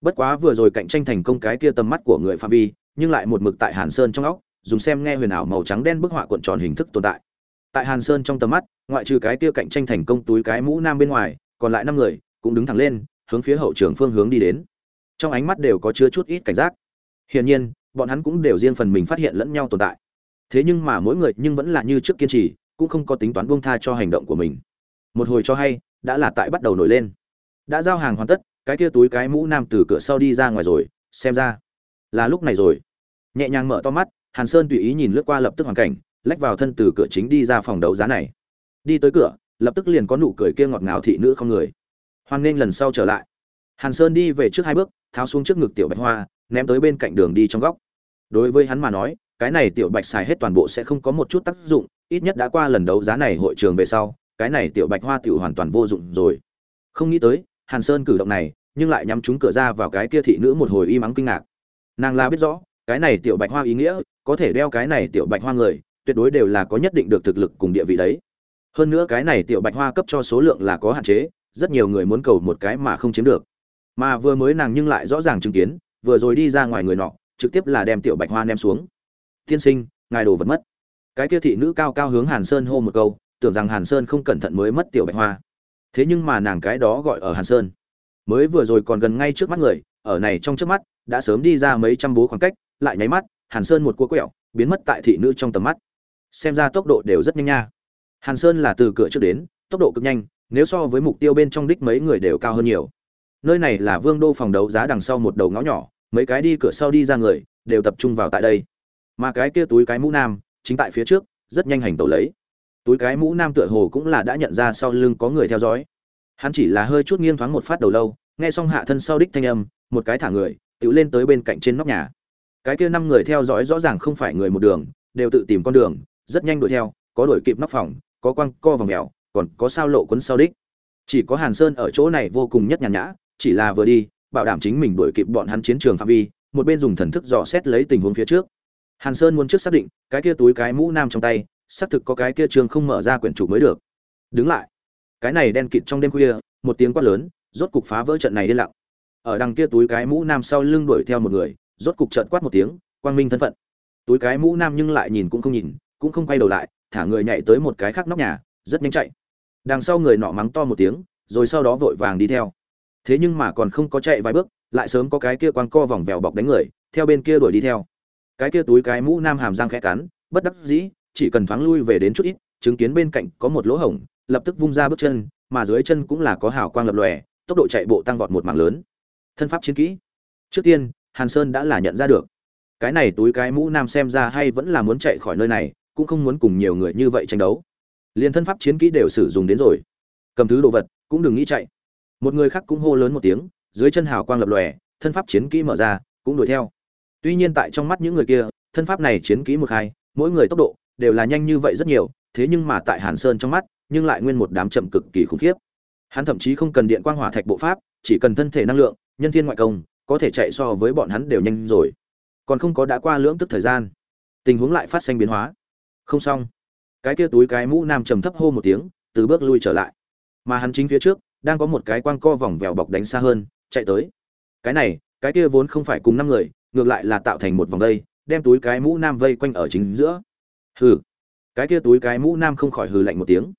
Bất quá vừa rồi cạnh tranh thành công cái kia tầm mắt của người phạm vi, nhưng lại một mực tại hàn sơn trong óc, dùng xem nghe huyền ảo màu trắng đen bức họa cuộn tròn hình thức tồn tại. Tại hàn sơn trong tầm mắt, ngoại trừ cái kia cạnh tranh thành công túi cái mũ nam bên ngoài, còn lại năm người cũng đứng thẳng lên, hướng phía hậu trường phương hướng đi đến. Trong ánh mắt đều có chứa chút ít cảnh giác. Hiển nhiên, bọn hắn cũng đều riêng phần mình phát hiện lẫn nhau tồn tại. Thế nhưng mà mỗi người nhưng vẫn là như trước kiên trì cũng không có tính toán buông tha cho hành động của mình. Một hồi cho hay, đã là tại bắt đầu nổi lên. Đã giao hàng hoàn tất, cái kia túi cái mũ nam từ cửa sau đi ra ngoài rồi, xem ra là lúc này rồi. Nhẹ nhàng mở to mắt, hàn sơn tùy ý nhìn lướt qua lập tức hoàn cảnh, lách vào thân từ cửa chính đi ra phòng đấu giá này. Đi tới cửa, lập tức liền có nụ cười kia ngọt ngào thị nữ không người. Hoan nghênh lần sau trở lại. Hàn sơn đi về trước hai bước, tháo xuống trước ngực tiểu bạch hoa, ném tới bên cạnh đường đi trong góc. Đối với hắn mà nói, cái này tiểu bạch xài hết toàn bộ sẽ không có một chút tác dụng ít nhất đã qua lần đấu giá này hội trường về sau, cái này tiểu bạch hoa tiểu hoàn toàn vô dụng rồi. Không nghĩ tới, hàn sơn cử động này, nhưng lại nhắm trúng cửa ra vào cái kia thị nữ một hồi y mắng kinh ngạc. Nàng la biết rõ, cái này tiểu bạch hoa ý nghĩa, có thể đeo cái này tiểu bạch hoa người, tuyệt đối đều là có nhất định được thực lực cùng địa vị đấy. Hơn nữa cái này tiểu bạch hoa cấp cho số lượng là có hạn chế, rất nhiều người muốn cầu một cái mà không chiếm được. Mà vừa mới nàng nhưng lại rõ ràng chứng kiến, vừa rồi đi ra ngoài người nọ, trực tiếp là đem tiểu bạch hoa ném xuống. Tiên sinh, ngài đồ vật mất cái kia thị nữ cao cao hướng hàn sơn hô một câu, tưởng rằng hàn sơn không cẩn thận mới mất tiểu bạch hoa. Thế nhưng mà nàng cái đó gọi ở hàn sơn. Mới vừa rồi còn gần ngay trước mắt người, ở này trong trước mắt, đã sớm đi ra mấy trăm bố khoảng cách, lại nháy mắt, hàn sơn một cua quẹo, biến mất tại thị nữ trong tầm mắt. Xem ra tốc độ đều rất nhanh nha. Hàn sơn là từ cửa trước đến, tốc độ cực nhanh, nếu so với mục tiêu bên trong đích mấy người đều cao hơn nhiều. Nơi này là vương đô phòng đấu giá đằng sau một đầu ngõ nhỏ, mấy cái đi cửa sau đi ra người, đều tập trung vào tại đây. Mà cái kia túi cái mũ nam chính tại phía trước, rất nhanh hành tẩu lấy. Túi cái mũ nam tựa hồ cũng là đã nhận ra sau lưng có người theo dõi. Hắn chỉ là hơi chút nghiêng thoáng một phát đầu lâu, nghe xong hạ thân sau đích thanh âm, một cái thả người tự lên tới bên cạnh trên nóc nhà. Cái kia năm người theo dõi rõ ràng không phải người một đường, đều tự tìm con đường, rất nhanh đuổi theo, có đuổi kịp nóc phòng, có quăng co vòng mèo, còn có sao lộ quấn sau đích. Chỉ có hàn sơn ở chỗ này vô cùng nhất nhàn nhã, chỉ là vừa đi, bảo đảm chính mình đuổi kịp bọn hắn chiến trường phạm vi, một bên dùng thần thức dò xét lấy tình huống phía trước hàn sơn muốn trước xác định, cái kia túi cái mũ nam trong tay, xác thực có cái kia trường không mở ra quyển chủ mới được. Đứng lại. Cái này đen kịt trong đêm khuya, một tiếng quát lớn, rốt cục phá vỡ trận này đi lặng. Ở đằng kia túi cái mũ nam sau lưng đuổi theo một người, rốt cục trợn quát một tiếng, quang minh thân phận. Túi cái mũ nam nhưng lại nhìn cũng không nhìn, cũng không quay đầu lại, thả người nhảy tới một cái khác nóc nhà, rất nhanh chạy. Đằng sau người nọ mắng to một tiếng, rồi sau đó vội vàng đi theo. Thế nhưng mà còn không có chạy vài bước, lại sớm có cái kia quang co vòng vèo bọc đánh người, theo bên kia đuổi đi theo cái kia túi cái mũ nam hàm răng khẽ cắn, bất đắc dĩ, chỉ cần thoáng lui về đến chút ít, chứng kiến bên cạnh có một lỗ hổng, lập tức vung ra bước chân, mà dưới chân cũng là có hào quang lập lòe, tốc độ chạy bộ tăng vọt một mảng lớn. Thân pháp chiến kỹ. Trước tiên, hàn sơn đã là nhận ra được. Cái này túi cái mũ nam xem ra hay vẫn là muốn chạy khỏi nơi này, cũng không muốn cùng nhiều người như vậy tranh đấu. Liền thân pháp chiến kỹ đều sử dụng đến rồi. Cầm thứ đồ vật, cũng đừng nghĩ chạy. Một người khác cũng hô lớn một tiếng, dưới chân hào quang lập lòe, thân pháp chiến kỹ mở ra, cũng đuổi theo tuy nhiên tại trong mắt những người kia, thân pháp này chiến kỹ một hai, mỗi người tốc độ đều là nhanh như vậy rất nhiều, thế nhưng mà tại hàn sơn trong mắt, nhưng lại nguyên một đám chậm cực kỳ khủng khiếp. Hắn thậm chí không cần điện quang hỏa thạch bộ pháp, chỉ cần thân thể năng lượng, nhân thiên ngoại công, có thể chạy so với bọn hắn đều nhanh rồi. Còn không có đã qua lưỡng tức thời gian, tình huống lại phát sinh biến hóa. Không xong. Cái kia túi cái mũ nam trầm thấp hô một tiếng, từ bước lui trở lại. Mà hắn chính phía trước, đang có một cái quang co vòng vèo bọc đánh xa hơn, chạy tới. Cái này, cái kia vốn không phải cùng năm người ngược lại là tạo thành một vòng vây, đem túi cái mũ nam vây quanh ở chính giữa. Hừ. Cái kia túi cái mũ nam không khỏi hừ lạnh một tiếng.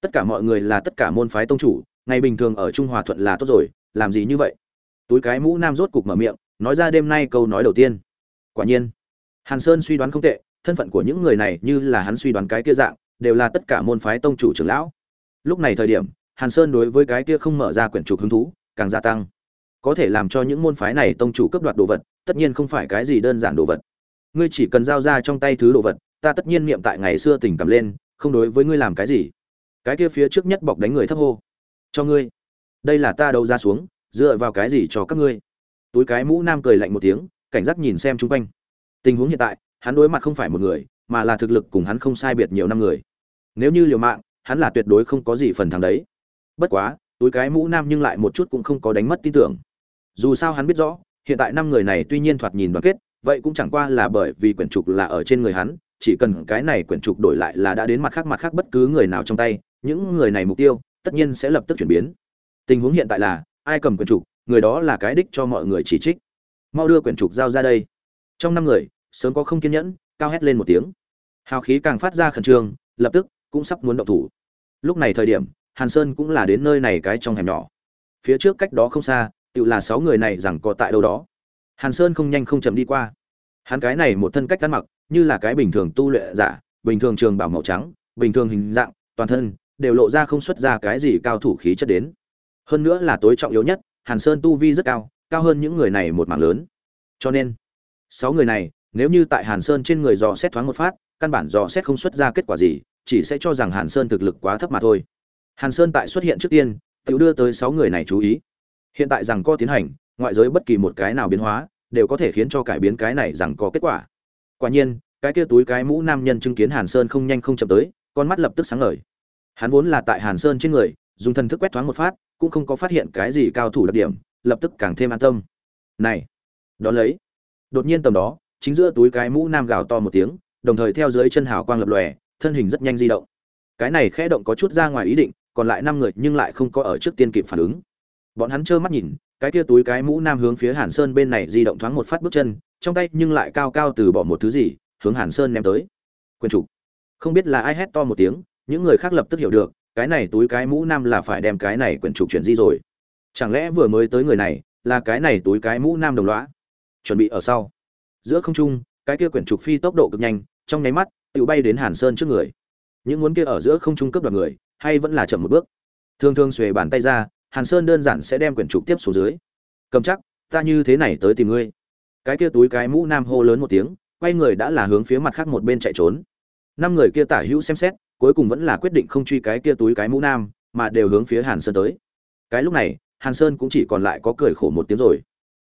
Tất cả mọi người là tất cả môn phái tông chủ, ngày bình thường ở trung hòa thuận là tốt rồi, làm gì như vậy? Túi cái mũ nam rốt cục mở miệng, nói ra đêm nay câu nói đầu tiên. Quả nhiên. Hàn sơn suy đoán không tệ, thân phận của những người này như là hắn suy đoán cái kia dạng, đều là tất cả môn phái tông chủ trưởng lão. Lúc này thời điểm, hàn sơn đối với cái kia không mở ra quyển trục hứng thú, càng gia tăng có thể làm cho những môn phái này tông chủ cấp đoạt đồ vật, tất nhiên không phải cái gì đơn giản đồ vật. Ngươi chỉ cần giao ra trong tay thứ đồ vật, ta tất nhiên niệm tại ngày xưa tình cảm lên, không đối với ngươi làm cái gì. Cái kia phía trước nhất bọc đánh người thấp hô. Cho ngươi. Đây là ta đấu ra xuống, dựa vào cái gì cho các ngươi? Túi cái mũ nam cười lạnh một tiếng, cảnh giác nhìn xem xung quanh. Tình huống hiện tại, hắn đối mặt không phải một người, mà là thực lực cùng hắn không sai biệt nhiều năm người. Nếu như liều mạng, hắn là tuyệt đối không có gì phần thắng đấy. Bất quá, túi cái mũ nam nhưng lại một chút cũng không có đánh mất tin tưởng dù sao hắn biết rõ, hiện tại năm người này tuy nhiên thoạt nhìn đoàn kết, vậy cũng chẳng qua là bởi vì quyển trục là ở trên người hắn, chỉ cần cái này quyển trục đổi lại là đã đến mặt khác mặt khác bất cứ người nào trong tay, những người này mục tiêu tất nhiên sẽ lập tức chuyển biến. Tình huống hiện tại là, ai cầm quyển trục, người đó là cái đích cho mọi người chỉ trích. Mau đưa quyển trục giao ra đây. Trong năm người, sớm có không kiên nhẫn, cao hét lên một tiếng. Hào khí càng phát ra khẩn trương, lập tức cũng sắp muốn động thủ. Lúc này thời điểm, hàn sơn cũng là đến nơi này cái trong hẻm nhỏ. Phía trước cách đó không xa tự là sáu người này rằng có tại đâu đó. Hàn sơn không nhanh không chậm đi qua. Hắn cái này một thân cách ăn mặc, như là cái bình thường tu luyện giả, bình thường trường bảo màu trắng, bình thường hình dạng, toàn thân đều lộ ra không xuất ra cái gì cao thủ khí chất đến. Hơn nữa là tối trọng yếu nhất, hàn sơn tu vi rất cao cao hơn những người này một mảng lớn. Cho nên, sáu người này, nếu như tại hàn sơn trên người dò xét thoáng một phát, căn bản dò xét không xuất ra kết quả gì, chỉ sẽ cho rằng hàn sơn thực lực quá thấp mà thôi. Hàn sơn tại xuất hiện trước tiên tự đưa tới sáu người này chú ý hiện tại rằng có tiến hành, ngoại giới bất kỳ một cái nào biến hóa, đều có thể khiến cho cải biến cái này rằng có kết quả. Quả nhiên, cái kia túi cái mũ nam nhân chứng kiến hàn sơn không nhanh không chậm tới, con mắt lập tức sáng ngời. Hắn vốn là tại hàn sơn trên người, dùng thần thức quét thoáng một phát, cũng không có phát hiện cái gì cao thủ đặc điểm, lập tức càng thêm an tâm. Này đón lấy. Đột nhiên tầm đó, chính giữa túi cái mũ nam gào to một tiếng, đồng thời theo dưới chân hào quang lập lòe, thân hình rất nhanh di động. Cái này khẽ động có chút ra ngoài ý định, còn lại năm người nhưng lại không có ở trước tiên kịp phản ứng bọn hắn trơ mắt nhìn, cái kia túi cái mũ nam hướng phía hàn sơn bên này di động thoáng một phát bước chân, trong tay nhưng lại cao cao từ bỏ một thứ gì, hướng hàn sơn ném tới. Quyền chủ. Không biết là ai hét to một tiếng, những người khác lập tức hiểu được, cái này túi cái mũ nam là phải đem cái này quyển trục chuyển di rồi. Chẳng lẽ vừa mới tới người này, là cái này túi cái mũ nam đồng loá chuẩn bị ở sau. Giữa không trung, cái kia quyển trục phi tốc độ cực nhanh, trong nháy mắt, tự bay đến hàn sơn trước người. Những muốn kia ở giữa không trung cấp đoạt người, hay vẫn là chậm một bước. Thường thường xuề bàn tay ra hàn sơn đơn giản sẽ đem quyển trục tiếp xuống dưới. Cầm chắc, ta như thế này tới tìm ngươi. Cái kia túi cái mũ nam hô lớn một tiếng, quay người đã là hướng phía mặt khác một bên chạy trốn. Năm người kia tả hữu xem xét, cuối cùng vẫn là quyết định không truy cái kia túi cái mũ nam, mà đều hướng phía hàn sơn tới. Cái lúc này, hàn sơn cũng chỉ còn lại có cười khổ một tiếng rồi.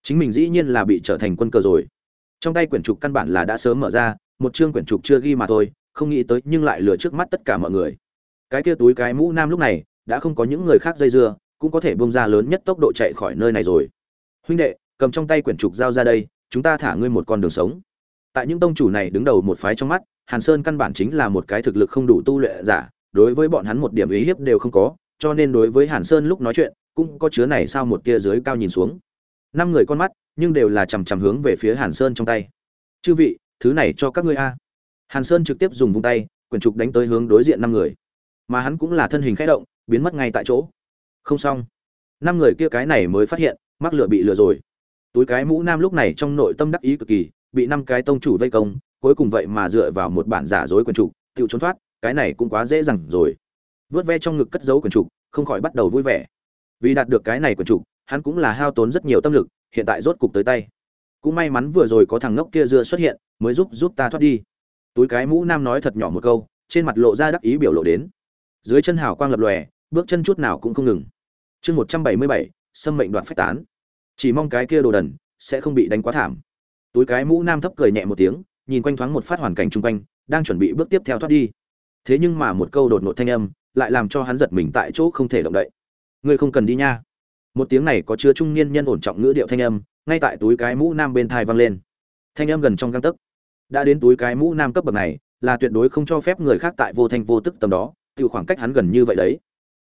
Chính mình dĩ nhiên là bị trở thành quân cờ rồi. Trong tay quyển trục căn bản là đã sớm mở ra, một chương quyển trục chưa ghi mà thôi, không nghĩ tới nhưng lại lừa trước mắt tất cả mọi người. Cái kia túi cái mũ nam lúc này, đã không có những người khác dây dưa cũng có thể bung ra lớn nhất tốc độ chạy khỏi nơi này rồi. Huynh đệ, cầm trong tay quyển trục giao ra đây, chúng ta thả ngươi một con đường sống. Tại những tông chủ này đứng đầu một phái trong mắt, hàn sơn căn bản chính là một cái thực lực không đủ tu luyện giả, đối với bọn hắn một điểm ý hiếp đều không có, cho nên đối với hàn sơn lúc nói chuyện, cũng có chứa này sao một tia dưới cao nhìn xuống. Năm người con mắt, nhưng đều là chằm chằm hướng về phía hàn sơn trong tay. Chư vị, thứ này cho các ngươi a. Hàn sơn trực tiếp dùng vung tay, quyển trục đánh tới hướng đối diện năm người. Mà hắn cũng là thân hình khẽ động, biến mất ngay tại chỗ không xong. Năm người kia cái này mới phát hiện, mắc lửa bị lừa rồi. Túi cái mũ nam lúc này trong nội tâm đắc ý cực kỳ, bị năm cái tông chủ vây công, cuối cùng vậy mà dựa vào một bản giả dối quần trục tự trốn thoát, cái này cũng quá dễ dàng rồi. Vớt ve trong ngực cất giấu quần trục không khỏi bắt đầu vui vẻ. Vì đạt được cái này quần trục hắn cũng là hao tốn rất nhiều tâm lực, hiện tại rốt cục tới tay. Cũng may mắn vừa rồi có thằng ngốc kia dưa xuất hiện, mới giúp giúp ta thoát đi. Túi cái mũ nam nói thật nhỏ một câu, trên mặt lộ ra đắc ý biểu lộ đến. Dưới chân hào quang lập lòe, bước chân chút nào cũng không ngừng chương một trăm bảy mươi bảy xâm mệnh đoạn phách tán. Chỉ mong cái kia đồ đần sẽ không bị đánh quá thảm. Túi cái mũ nam thấp cười nhẹ một tiếng, nhìn quanh thoáng một phát hoàn cảnh chung quanh, đang chuẩn bị bước tiếp theo thoát đi. Thế nhưng mà một câu đột ngột thanh âm lại làm cho hắn giật mình tại chỗ không thể động đậy. Ngươi không cần đi nha. Một tiếng này có chứa trung niên nhân ổn trọng ngữ điệu thanh âm, ngay tại túi cái mũ nam bên thai vang lên. Thanh âm gần trong găng tấc. Đã đến túi cái mũ nam cấp bậc này, là tuyệt đối không cho phép người khác tại vô thanh vô tức tầm đó tự khoảng cách hắn gần như vậy đấy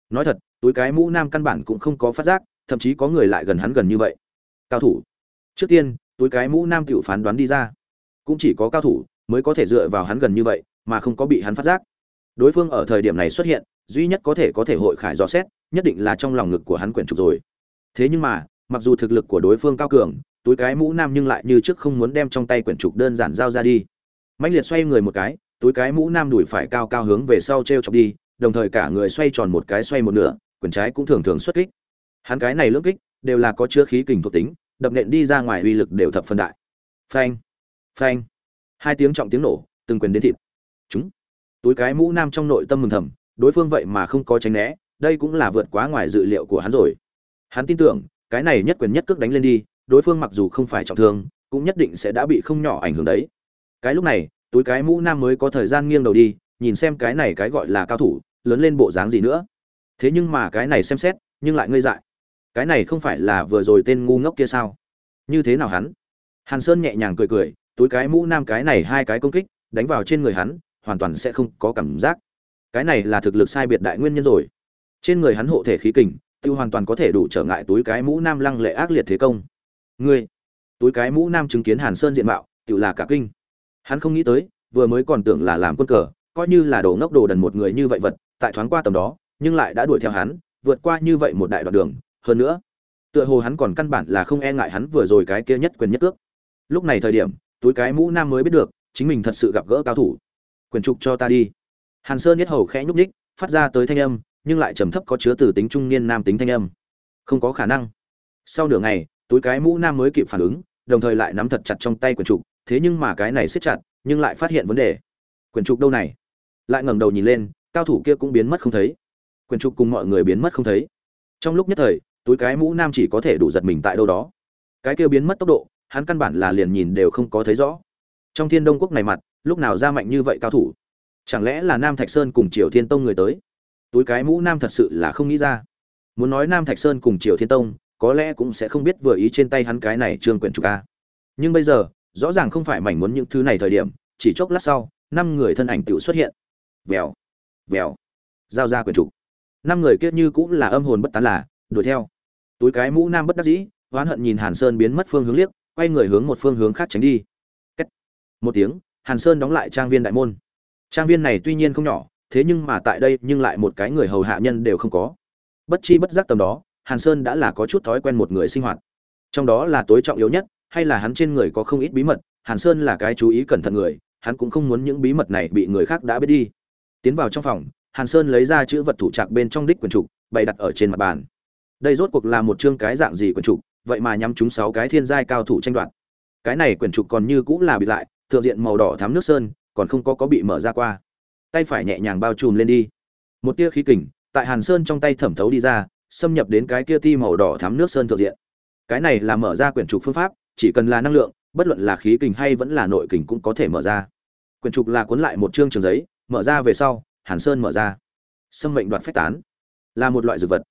nói thật, túi cái mũ nam căn bản cũng không có phát giác, thậm chí có người lại gần hắn gần như vậy. Cao thủ. Trước tiên, túi cái mũ nam tự phán đoán đi ra. Cũng chỉ có cao thủ mới có thể dựa vào hắn gần như vậy, mà không có bị hắn phát giác. Đối phương ở thời điểm này xuất hiện, duy nhất có thể có thể hội khải dò xét, nhất định là trong lòng ngực của hắn quyển trục rồi. Thế nhưng mà, mặc dù thực lực của đối phương cao cường, túi cái mũ nam nhưng lại như trước không muốn đem trong tay quyển trục đơn giản giao ra đi. Mạnh liệt xoay người một cái, túi cái mũ nam đuổi phải cao cao hướng về sau t r e o chọc đi đồng thời cả người xoay tròn một cái xoay một nửa quyền trái cũng thường thường xuất kích. Hắn cái này lưỡng kích đều là có chứa khí kình thuộc tính, đập nện đi ra ngoài uy lực đều thập phân đại. Phanh phanh. Hai tiếng trọng tiếng nổ, từng quyền đến thịt. Chúng. Túi cái mũ nam trong nội tâm mừng thầm, đối phương vậy mà không có tránh né, đây cũng là vượt quá ngoài dự liệu của hắn rồi. Hắn tin tưởng, cái này nhất quyền nhất cước đánh lên đi, đối phương mặc dù không phải trọng thương, cũng nhất định sẽ đã bị không nhỏ ảnh hưởng đấy. Cái lúc này, túi cái mũ nam mới có thời gian nghiêng đầu đi, nhìn xem cái này cái gọi là cao thủ lớn lên bộ dáng gì nữa. Thế nhưng mà cái này xem xét, nhưng lại ngây dại. Cái này không phải là vừa rồi tên ngu ngốc kia sao? Như thế nào hắn? Hàn sơn nhẹ nhàng cười cười, túi cái mũ nam cái này hai cái công kích, đánh vào trên người hắn, hoàn toàn sẽ không có cảm giác. Cái này là thực lực sai biệt đại nguyên nhân rồi. Trên người hắn hộ thể khí kình, tiêu hoàn toàn có thể đủ trở ngại túi cái mũ nam lăng lệ ác liệt thế công. Ngươi, túi cái mũ nam chứng kiến hàn sơn diện mạo tự là cả kinh. Hắn không nghĩ tới, vừa mới còn tưởng là làm quân cờ, coi như là đồ ngốc đồ đần một người như vậy vật tại thoáng qua tầm đó, nhưng lại đã đuổi theo hắn, vượt qua như vậy một đại đoạn đường. Hơn nữa, tựa hồ hắn còn căn bản là không e ngại hắn vừa rồi cái kia nhất quyền nhất cước. Lúc này thời điểm, túi cái mũ nam mới biết được, chính mình thật sự gặp gỡ cao thủ. Quyền trục cho ta đi. Hàn sơn nhất hầu khẽ nhúc ních phát ra tới thanh âm, nhưng lại trầm thấp có chứa từ tính trung niên nam tính thanh âm. Không có khả năng. Sau nửa ngày, túi cái mũ nam mới kịp phản ứng, đồng thời lại nắm thật chặt trong tay quyền trục, thế nhưng mà cái này siết chặt, nhưng lại phát hiện vấn đề. Quyền trục đâu này? Lại ngẩng đầu nhìn lên cao thủ kia cũng biến mất không thấy. Quyển trục cùng mọi người biến mất không thấy. Trong lúc nhất thời, túi cái mũ nam chỉ có thể đủ giật mình tại đâu đó. Cái kia biến mất tốc độ, hắn căn bản là liền nhìn đều không có thấy rõ. Trong thiên đông quốc này mặt, lúc nào ra mạnh như vậy cao thủ? Chẳng lẽ là nam thạch sơn cùng triều thiên tông người tới? Túi cái mũ nam thật sự là không nghĩ ra. Muốn nói nam thạch sơn cùng triều thiên tông, có lẽ cũng sẽ không biết vừa ý trên tay hắn cái này trương quyển trục a. Nhưng bây giờ, rõ ràng không phải mảnh muốn những thứ này thời điểm, chỉ chốc lát sau, năm người thân ảnh tự xuất hiện. Vèo vèo, giao ra quyền trục. Năm người kết như cũng là âm hồn bất tán là, đuổi theo. Túi cái mũ nam bất đắc dĩ, oán hận nhìn hàn sơn biến mất phương hướng liếc, quay người hướng một phương hướng khác tránh đi. Kết. một tiếng, hàn sơn đóng lại trang viên đại môn. Trang viên này tuy nhiên không nhỏ, thế nhưng mà tại đây nhưng lại một cái người hầu hạ nhân đều không có. Bất chi bất giác tầm đó, hàn sơn đã là có chút thói quen một người sinh hoạt. Trong đó là tối trọng yếu nhất, hay là hắn trên người có không ít bí mật, hàn sơn là cái chú ý cẩn thận người, hắn cũng không muốn những bí mật này bị người khác đã biết đi tiến vào trong phòng, hàn sơn lấy ra chữ vật thủ trạc bên trong đích quần trục, bày đặt ở trên mặt bàn. Đây rốt cuộc là một chương cái dạng gì quần trục, vậy mà nhắm chúng sáu cái thiên giai cao thủ tranh đoạt. Cái này quyển trục còn như cũng là bị lại, thượng diện màu đỏ thắm nước sơn, còn không có có bị mở ra qua. Tay phải nhẹ nhàng bao trùm lên đi. Một tia khí kình, tại hàn sơn trong tay thẩm thấu đi ra, xâm nhập đến cái kia ti màu đỏ thắm nước sơn thượng diện. Cái này là mở ra quyển trục phương pháp, chỉ cần là năng lượng, bất luận là khí kình hay vẫn là nội kình cũng có thể mở ra. Quyển trục là cuốn lại một chương trường giấy mở ra về sau, hàn sơn mở ra. Xâm mệnh đoạt phách tán. Là một loại dược vật.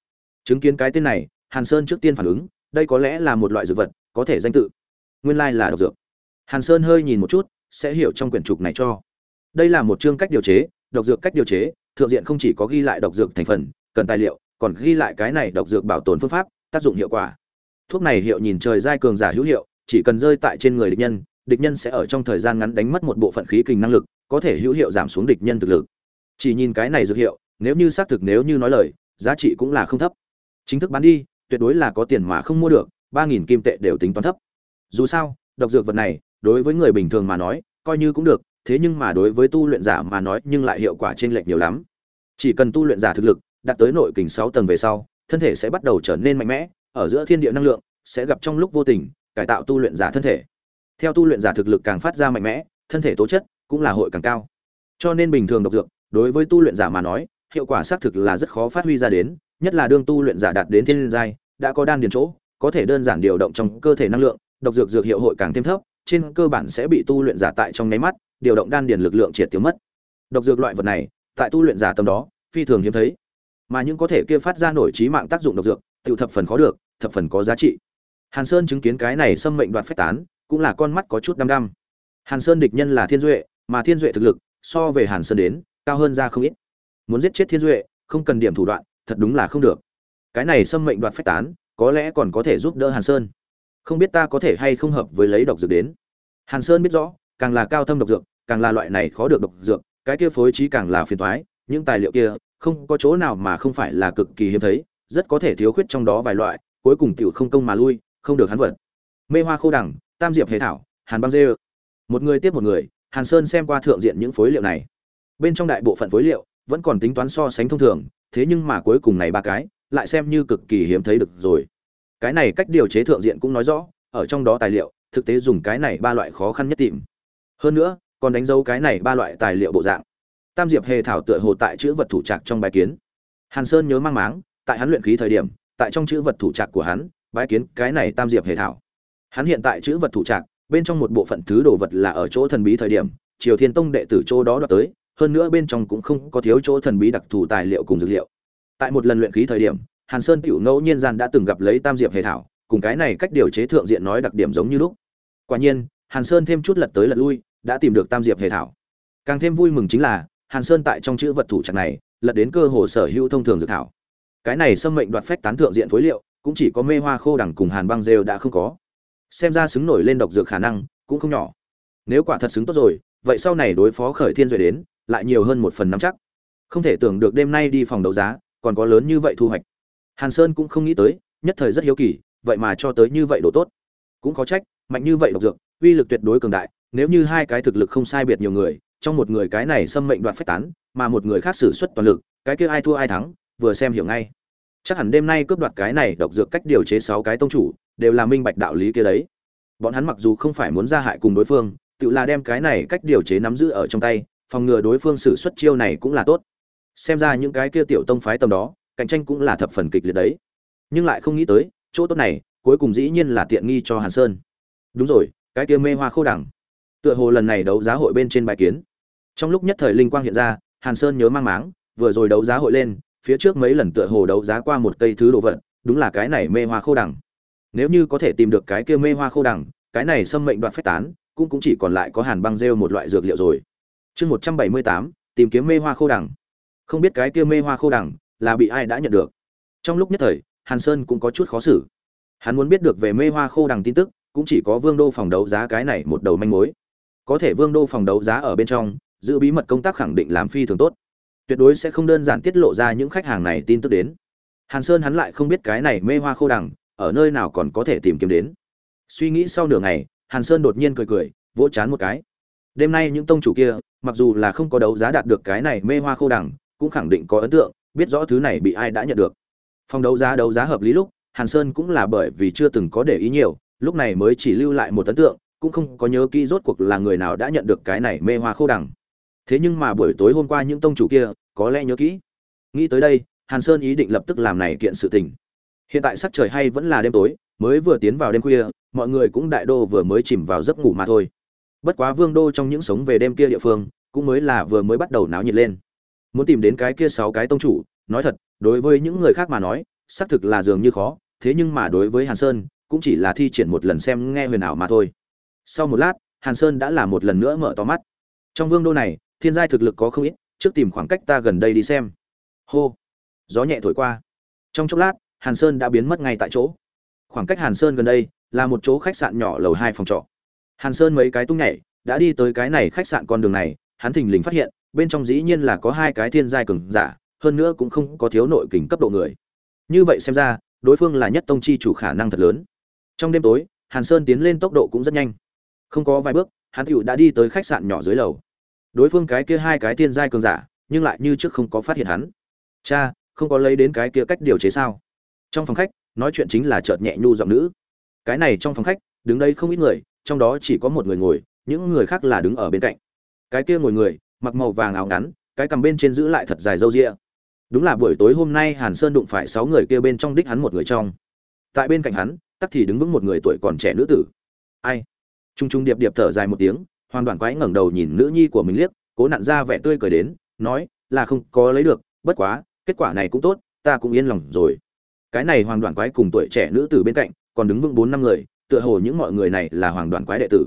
Chứng kiến cái tên này, hàn sơn trước tiên phản ứng, đây có lẽ là một loại dược vật, có thể danh tự. Nguyên lai là độc dược. Hàn sơn hơi nhìn một chút, sẽ hiểu trong quyển trục này cho. Đây là một chương cách điều chế, độc dược cách điều chế, thượng diện không chỉ có ghi lại độc dược thành phần, cần tài liệu, còn ghi lại cái này độc dược bảo tồn phương pháp, tác dụng hiệu quả. Thuốc này hiệu nhìn trời giai cường giả hữu hiệu, chỉ cần rơi tại trên người địch nhân địch nhân sẽ ở trong thời gian ngắn đánh mất một bộ phận khí kình năng lực có thể hữu hiệu giảm xuống địch nhân thực lực. Chỉ nhìn cái này dược hiệu, nếu như xác thực nếu như nói lời, giá trị cũng là không thấp. Chính thức bán đi, tuyệt đối là có tiền mà không mua được, ba nghìn kim tệ đều tính toán thấp. Dù sao, độc dược vật này, đối với người bình thường mà nói, coi như cũng được, thế nhưng mà đối với tu luyện giả mà nói, nhưng lại hiệu quả trên lệch nhiều lắm. Chỉ cần tu luyện giả thực lực, đạt tới nội kình sáu tầng về sau, thân thể sẽ bắt đầu trở nên mạnh mẽ, ở giữa thiên địa năng lượng, sẽ gặp trong lúc vô tình, cải tạo tu luyện giả thân thể. Theo tu luyện giả thực lực càng phát ra mạnh mẽ, thân thể tố chất cũng là hội càng cao. Cho nên bình thường độc dược, đối với tu luyện giả mà nói, hiệu quả xác thực là rất khó phát huy ra đến, nhất là đương tu luyện giả đạt đến thiên giai, đã có đan điền chỗ, có thể đơn giản điều động trong cơ thể năng lượng, độc dược dược hiệu hội càng thêm thấp, trên cơ bản sẽ bị tu luyện giả tại trong nháy mắt, điều động đan điền lực lượng triệt tiêu mất. Độc dược loại vật này, tại tu luyện giả tầm đó, phi thường hiếm thấy. Mà những có thể kia phát ra nổi trí mạng tác dụng độc dược tự thập phần khó được, thập phần có giá trị. Hàn sơn chứng kiến cái này xâm mệnh đoạt phách tán, cũng là con mắt có chút đăm đăm. Hàn sơn địch nhân là thiên duệ mà thiên duệ thực lực, so về hàn sơn đến, cao hơn ra không ít. Muốn giết chết thiên duệ, không cần điểm thủ đoạn, thật đúng là không được. Cái này xâm mệnh đoạt phách tán, có lẽ còn có thể giúp đỡ hàn sơn. Không biết ta có thể hay không hợp với lấy độc dược đến. Hàn sơn biết rõ, càng là cao thâm độc dược, càng là loại này khó được độc dược, cái kia phối trí càng là phiền toái, những tài liệu kia, không có chỗ nào mà không phải là cực kỳ hiếm thấy, rất có thể thiếu khuyết trong đó vài loại, cuối cùng tiểu không công mà lui, không được hắn vật mê hoa khô đẳng tam diệp hệ thảo, hàn băng dê một người tiếp một người hàn sơn xem qua thượng diện những phối liệu này. Bên trong đại bộ phận phối liệu vẫn còn tính toán so sánh thông thường, thế nhưng mà cuối cùng này ba cái lại xem như cực kỳ hiếm thấy được rồi. Cái này cách điều chế thượng diện cũng nói rõ, ở trong đó tài liệu, thực tế dùng cái này ba loại khó khăn nhất tìm. Hơn nữa, còn đánh dấu cái này ba loại tài liệu bộ dạng. Tam diệp hề thảo tựa hồ tại chữ vật thủ trạc trong bài kiến. Hàn sơn nhớ mang máng, tại hắn luyện khí thời điểm, tại trong chữ vật thủ trạc của hắn, bái kiến cái này tam diệp hề thảo. Hắn hiện tại chữ vật thủ trạc bên trong một bộ phận thứ đồ vật là ở chỗ thần bí thời điểm, triều thiên tông đệ tử chỗ đó đoạt tới, hơn nữa bên trong cũng không có thiếu chỗ thần bí đặc thù tài liệu cùng dược liệu. Tại một lần luyện khí thời điểm, hàn sơn tiểu ngẫu nhiên gian đã từng gặp lấy tam diệp hề thảo, cùng cái này cách điều chế thượng diện nói đặc điểm giống như lúc. Quả nhiên, hàn sơn thêm chút lật tới lật lui, đã tìm được tam diệp hề thảo. Càng thêm vui mừng chính là, hàn sơn tại trong chữ vật thủ trạng này, lật đến cơ hồ sở hữu thông thường dược thảo. Cái này xâm mệnh đoạt phách tán thượng diện phối liệu, cũng chỉ có mê hoa khô đẳng cùng hàn băng rêu đã không có xem ra xứng nổi lên độc dược khả năng cũng không nhỏ. Nếu quả thật xứng tốt rồi, vậy sau này đối phó khởi thiên duệ đến, lại nhiều hơn một phần nắm chắc. Không thể tưởng được đêm nay đi phòng đấu giá, còn có lớn như vậy thu hoạch. Hàn sơn cũng không nghĩ tới, nhất thời rất hiếu kỳ, vậy mà cho tới như vậy đồ tốt. Cũng có trách, mạnh như vậy độc dược, uy lực tuyệt đối cường đại, nếu như hai cái thực lực không sai biệt nhiều người, trong một người cái này xâm mệnh đoạt phách tán, mà một người khác sử xuất toàn lực, cái kia ai thua ai thắng, vừa xem hiểu ngay chắc hẳn đêm nay cướp đoạt cái này độc dược cách điều chế sáu cái tông chủ, đều là minh bạch đạo lý kia đấy. Bọn hắn mặc dù không phải muốn ra hại cùng đối phương, tự là đem cái này cách điều chế nắm giữ ở trong tay, phòng ngừa đối phương sử xuất chiêu này cũng là tốt. Xem ra những cái kia tiểu tông phái tầm đó, cạnh tranh cũng là thập phần kịch liệt đấy. Nhưng lại không nghĩ tới, chỗ tốt này, cuối cùng dĩ nhiên là tiện nghi cho hàn sơn. Đúng rồi, cái kia mê hoa khô đẳng. Tựa hồ lần này đấu giá hội bên trên bài kiến. Trong lúc nhất thời linh quang hiện ra, hàn sơn nhớ mang máng, vừa rồi đấu giá hội lên phía trước mấy lần tựa hồ đấu giá qua một cây thứ đồ vật, đúng là cái này mê hoa khô đằng. Nếu như có thể tìm được cái kia mê hoa khô đằng, cái này xâm mệnh đoạn phách tán, cũng cũng chỉ còn lại có hàn băng rêu một loại dược liệu rồi. Chương một trăm bảy mươi tám, tìm kiếm mê hoa khô đằng. Không biết cái kia mê hoa khô đằng là bị ai đã nhận được. Trong lúc nhất thời, hàn sơn cũng có chút khó xử. Hắn muốn biết được về mê hoa khô đằng tin tức, cũng chỉ có vương đô phòng đấu giá cái này một đầu manh mối. Có thể vương đô phòng đấu giá ở bên trong, giữ bí mật công tác khẳng định làm phi thường tốt tuyệt đối sẽ không đơn giản tiết lộ ra những khách hàng này tin tức đến. Hàn sơn hắn lại không biết cái này mê hoa khô đằng, ở nơi nào còn có thể tìm kiếm đến. Suy nghĩ sau nửa ngày, hàn sơn đột nhiên cười cười, vỗ chán một cái. Đêm nay những tông chủ kia, mặc dù là không có đấu giá đạt được cái này mê hoa khô đằng, cũng khẳng định có ấn tượng, biết rõ thứ này bị ai đã nhận được. Phòng đấu giá đấu giá hợp lý lúc, hàn sơn cũng là bởi vì chưa từng có để ý nhiều, lúc này mới chỉ lưu lại một ấn tượng, cũng không có nhớ kỹ rốt cuộc là người nào đã nhận được cái này mê hoa khô đằng thế nhưng mà buổi tối hôm qua những tông chủ kia, có lẽ nhớ kỹ. Nghĩ tới đây, hàn sơn ý định lập tức làm này kiện sự tình. Hiện tại sắc trời hay vẫn là đêm tối, mới vừa tiến vào đêm khuya, mọi người cũng đại đô vừa mới chìm vào giấc ngủ mà thôi. Bất quá vương đô trong những sống về đêm kia địa phương, cũng mới là vừa mới bắt đầu náo nhiệt lên. Muốn tìm đến cái kia sáu cái tông chủ, nói thật, đối với những người khác mà nói, xác thực là dường như khó, thế nhưng mà đối với hàn sơn, cũng chỉ là thi triển một lần xem nghe huyền ảo mà thôi. Sau một lát, hàn sơn đã là một lần nữa mở to mắt. Trong vương đô này thiên giai thực lực có không ít, trước tìm khoảng cách ta gần đây đi xem. Hô. Gió nhẹ thổi qua. Trong chốc lát, hàn sơn đã biến mất ngay tại chỗ. Khoảng cách hàn sơn gần đây là một chỗ khách sạn nhỏ lầu hai phòng trọ. Hàn sơn mấy cái tung nhảy, đã đi tới cái này khách sạn con đường này, hắn thình lình phát hiện, bên trong dĩ nhiên là có hai cái thiên giai cường giả, hơn nữa cũng không có thiếu nội kình cấp độ người. Như vậy xem ra, đối phương là nhất tông chi chủ khả năng thật lớn. Trong đêm tối, hàn sơn tiến lên tốc độ cũng rất nhanh. Không có vài bước, hắn tựu đã đi tới khách sạn nhỏ dưới lầu đối phương cái kia hai cái thiên giai cường giả, nhưng lại như trước không có phát hiện hắn. Cha, không có lấy đến cái kia cách điều chế sao? Trong phòng khách, nói chuyện chính là chợt nhẹ nhu giọng nữ. Cái này trong phòng khách, đứng đây không ít người, trong đó chỉ có một người ngồi, những người khác là đứng ở bên cạnh. Cái kia ngồi người, mặc màu vàng áo ngắn, cái cầm bên trên giữ lại thật dài râu ria. Đúng là buổi tối hôm nay hàn sơn đụng phải sáu người kia bên trong đích hắn một người trong. Tại bên cạnh hắn, tắc thì đứng vững một người tuổi còn trẻ nữ tử. Ai? T r u n g t r u n g điệp điệp thở dài một tiếng hoàn đoàn quái ngẩng đầu nhìn nữ nhi của mình liếc, cố nặn ra vẻ tươi cười đến, nói, là không có lấy được, bất quá, kết quả này cũng tốt, ta cũng yên lòng rồi. Cái này hoàng đoàn quái cùng tuổi trẻ nữ tử bên cạnh, còn đứng vững bốn năm người, tựa hồ những mọi người này là hoàng đoàn quái đệ tử.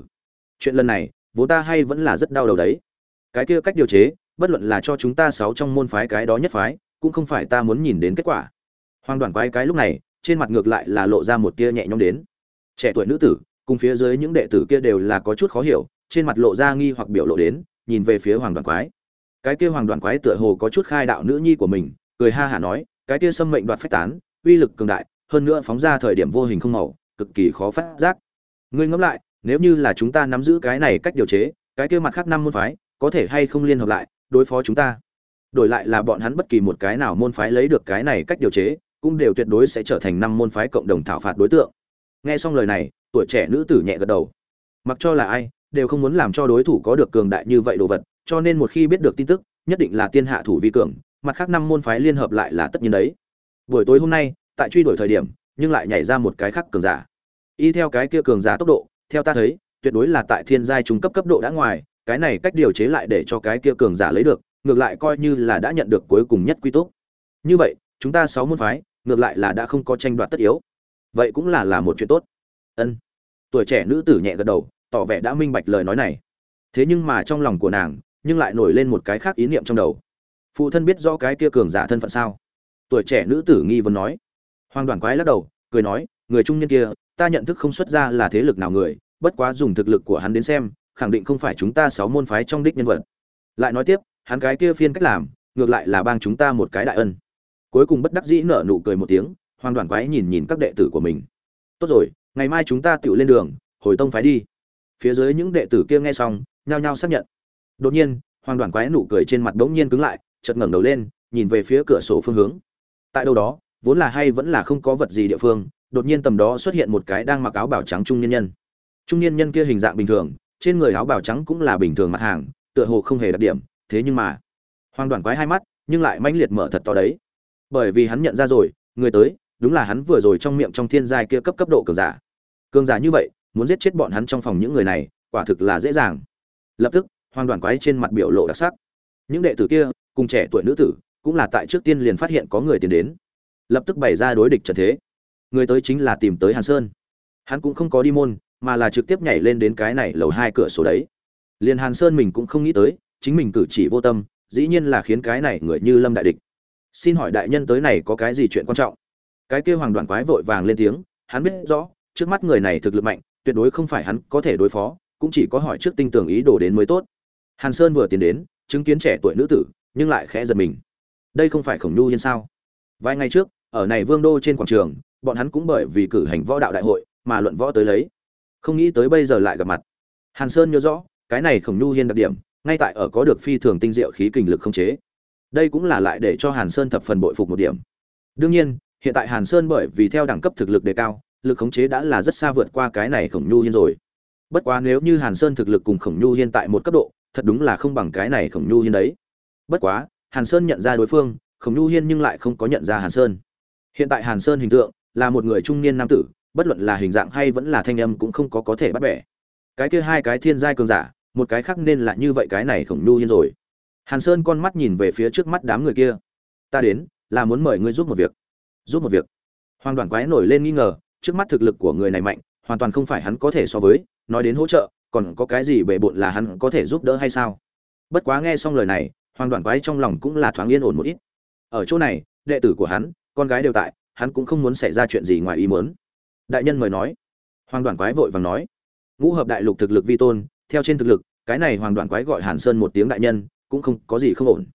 Chuyện lần này, vốn ta hay vẫn là rất đau đầu đấy. Cái kia cách điều chế, bất luận là cho chúng ta sáu trong môn phái cái đó nhất phái, cũng không phải ta muốn nhìn đến kết quả. Hoàng đoàn quái cái lúc này, trên mặt ngược lại là lộ ra một tia nhẹ nhõm đến. Trẻ tuổi nữ tử, cùng phía dưới những đệ tử kia đều là có chút khó hiểu trên mặt lộ ra nghi hoặc biểu lộ đến, nhìn về phía hoàng đoàn quái. Cái kia hoàng đoàn quái tựa hồ có chút khai đạo nữ nhi của mình, cười ha hả nói, cái kia xâm mệnh đoạt phách tán, uy lực cường đại, hơn nữa phóng ra thời điểm vô hình không màu, cực kỳ khó phát giác. Ngươi ngẫm lại, nếu như là chúng ta nắm giữ cái này cách điều chế, cái kia mặt khác năm môn phái, có thể hay không liên hợp lại, đối phó chúng ta? Đổi lại là bọn hắn bất kỳ một cái nào môn phái lấy được cái này cách điều chế, cũng đều tuyệt đối sẽ trở thành năm môn phái cộng đồng thảo phạt đối tượng. Nghe xong lời này, tuổi trẻ nữ tử nhẹ gật đầu. Mặc cho là ai đều không muốn làm cho đối thủ có được cường đại như vậy đồ vật, cho nên một khi biết được tin tức, nhất định là tiên hạ thủ vi cường, mặt khác năm môn phái liên hợp lại là tất nhiên đấy. Buổi tối hôm nay, tại truy đuổi thời điểm, nhưng lại nhảy ra một cái khác cường giả. Y theo cái kia cường giả tốc độ, theo ta thấy, tuyệt đối là tại thiên giai trung cấp cấp độ đã ngoài, cái này cách điều chế lại để cho cái kia cường giả lấy được, ngược lại coi như là đã nhận được cuối cùng nhất quy tốt. như vậy, chúng ta sáu môn phái, ngược lại là đã không có tranh đoạt tất yếu. Vậy cũng là là một chuyện tốt. Ân. Tuổi trẻ nữ tử nhẹ gật đầu tỏ vẻ đã minh bạch lời nói này. Thế nhưng mà trong lòng của nàng, nhưng lại nổi lên một cái khác ý niệm trong đầu. Phụ thân biết rõ cái kia cường giả thân phận sao? Tuổi trẻ nữ tử nghi vấn nói. Hoàng đoàn quái lắc đầu, cười nói, người trung niên kia, ta nhận thức không xuất ra là thế lực nào người, bất quá dùng thực lực của hắn đến xem, khẳng định không phải chúng ta sáu môn phái trong đích nhân vật. Lại nói tiếp, hắn cái kia phiên cách làm, ngược lại là bang chúng ta một cái đại ân. Cuối cùng bất đắc dĩ nở nụ cười một tiếng, hoàng đoàn quái nhìn nhìn các đệ tử của mình. Tốt rồi, ngày mai chúng ta tựu lên đường, hồi tông phái đi phía dưới những đệ tử kia nghe xong, nhao nhao xác nhận. Đột nhiên, hoàng đoàn quái nụ cười trên mặt bỗng nhiên cứng lại, chợt ngẩng đầu lên, nhìn về phía cửa sổ phương hướng. Tại đâu đó, vốn là hay vẫn là không có vật gì địa phương, đột nhiên tầm đó xuất hiện một cái đang mặc áo bào trắng trung niên nhân. Trung niên nhân kia hình dạng bình thường, trên người áo bào trắng cũng là bình thường mặt hàng, tựa hồ không hề đặc điểm, thế nhưng mà, hoàng đoàn quái hai mắt, nhưng lại mãnh liệt mở thật to đấy. Bởi vì hắn nhận ra rồi, người tới, đúng là hắn vừa rồi trong miệng trong thiên giai kia cấp cấp độ cường giả. Cường giả như vậy muốn giết chết bọn hắn trong phòng những người này, quả thực là dễ dàng. Lập tức hoàng đoàn quái trên mặt biểu lộ đặc sắc. Những đệ tử kia, cùng trẻ tuổi nữ tử, cũng là tại trước tiên liền phát hiện có người tiến đến. Lập tức bày ra đối địch trận thế. Người tới chính là tìm tới hàn sơn. Hắn cũng không có đi môn, mà là trực tiếp nhảy lên đến cái này lầu hai cửa sổ đấy. Liền hàn sơn mình cũng không nghĩ tới, chính mình cử chỉ vô tâm, dĩ nhiên là khiến cái này người như lâm đại địch. Xin hỏi đại nhân tới này có cái gì chuyện quan trọng? Cái kia hoàng đoàn quái vội vàng lên tiếng, hắn biết rõ, trước mắt người này thực lực mạnh tuyệt đối không phải hắn có thể đối phó, cũng chỉ có hỏi trước tinh tường ý đồ đến mới tốt. Hàn sơn vừa tiến đến, chứng kiến trẻ tuổi nữ tử, nhưng lại khẽ giật mình. Đây không phải khổng nhu hiên sao? Vài ngày trước, ở này vương đô trên quảng trường, bọn hắn cũng bởi vì cử hành võ đạo đại hội mà luận võ tới lấy. Không nghĩ tới bây giờ lại gặp mặt. Hàn sơn nhớ rõ, cái này khổng nhu hiên đặc điểm, ngay tại ở có được phi thường tinh diệu khí kình lực không chế. Đây cũng là lại để cho hàn sơn thập phần bội phục một điểm. Đương nhiên, hiện tại hàn sơn bởi vì theo đẳng cấp thực lực đề cao lực khống chế đã là rất xa vượt qua cái này khổng nhu hiên rồi. Bất quá nếu như hàn sơn thực lực cùng khổng nhu hiên tại một cấp độ, thật đúng là không bằng cái này khổng nhu hiên đấy. Bất quá, hàn sơn nhận ra đối phương, khổng nhu hiên nhưng lại không có nhận ra hàn sơn. Hiện tại hàn sơn hình tượng là một người trung niên nam tử, bất luận là hình dạng hay vẫn là thanh âm cũng không có có thể bắt bẻ. Cái kia hai cái thiên giai cường giả, một cái khác nên là như vậy cái này khổng nhu hiên rồi. Hàn sơn con mắt nhìn về phía trước mắt đám người kia. Ta đến, là muốn mời ngươi giúp một việc. Giúp một việc? Hoàng đoàn quái nổi lên nghi ngờ trước mắt thực lực của người này mạnh, hoàn toàn không phải hắn có thể so với, nói đến hỗ trợ, còn có cái gì bề bộn là hắn có thể giúp đỡ hay sao? Bất quá nghe xong lời này, hoàng đoàn quái trong lòng cũng là thoáng yên ổn một ít. Ở chỗ này, đệ tử của hắn, con gái đều tại, hắn cũng không muốn xảy ra chuyện gì ngoài ý muốn. Đại nhân mời nói. Hoàng đoàn quái vội vàng nói. Ngũ hợp đại lục thực lực vi tôn, theo trên thực lực, cái này hoàng đoàn quái gọi hàn sơn một tiếng đại nhân, cũng không có gì không ổn.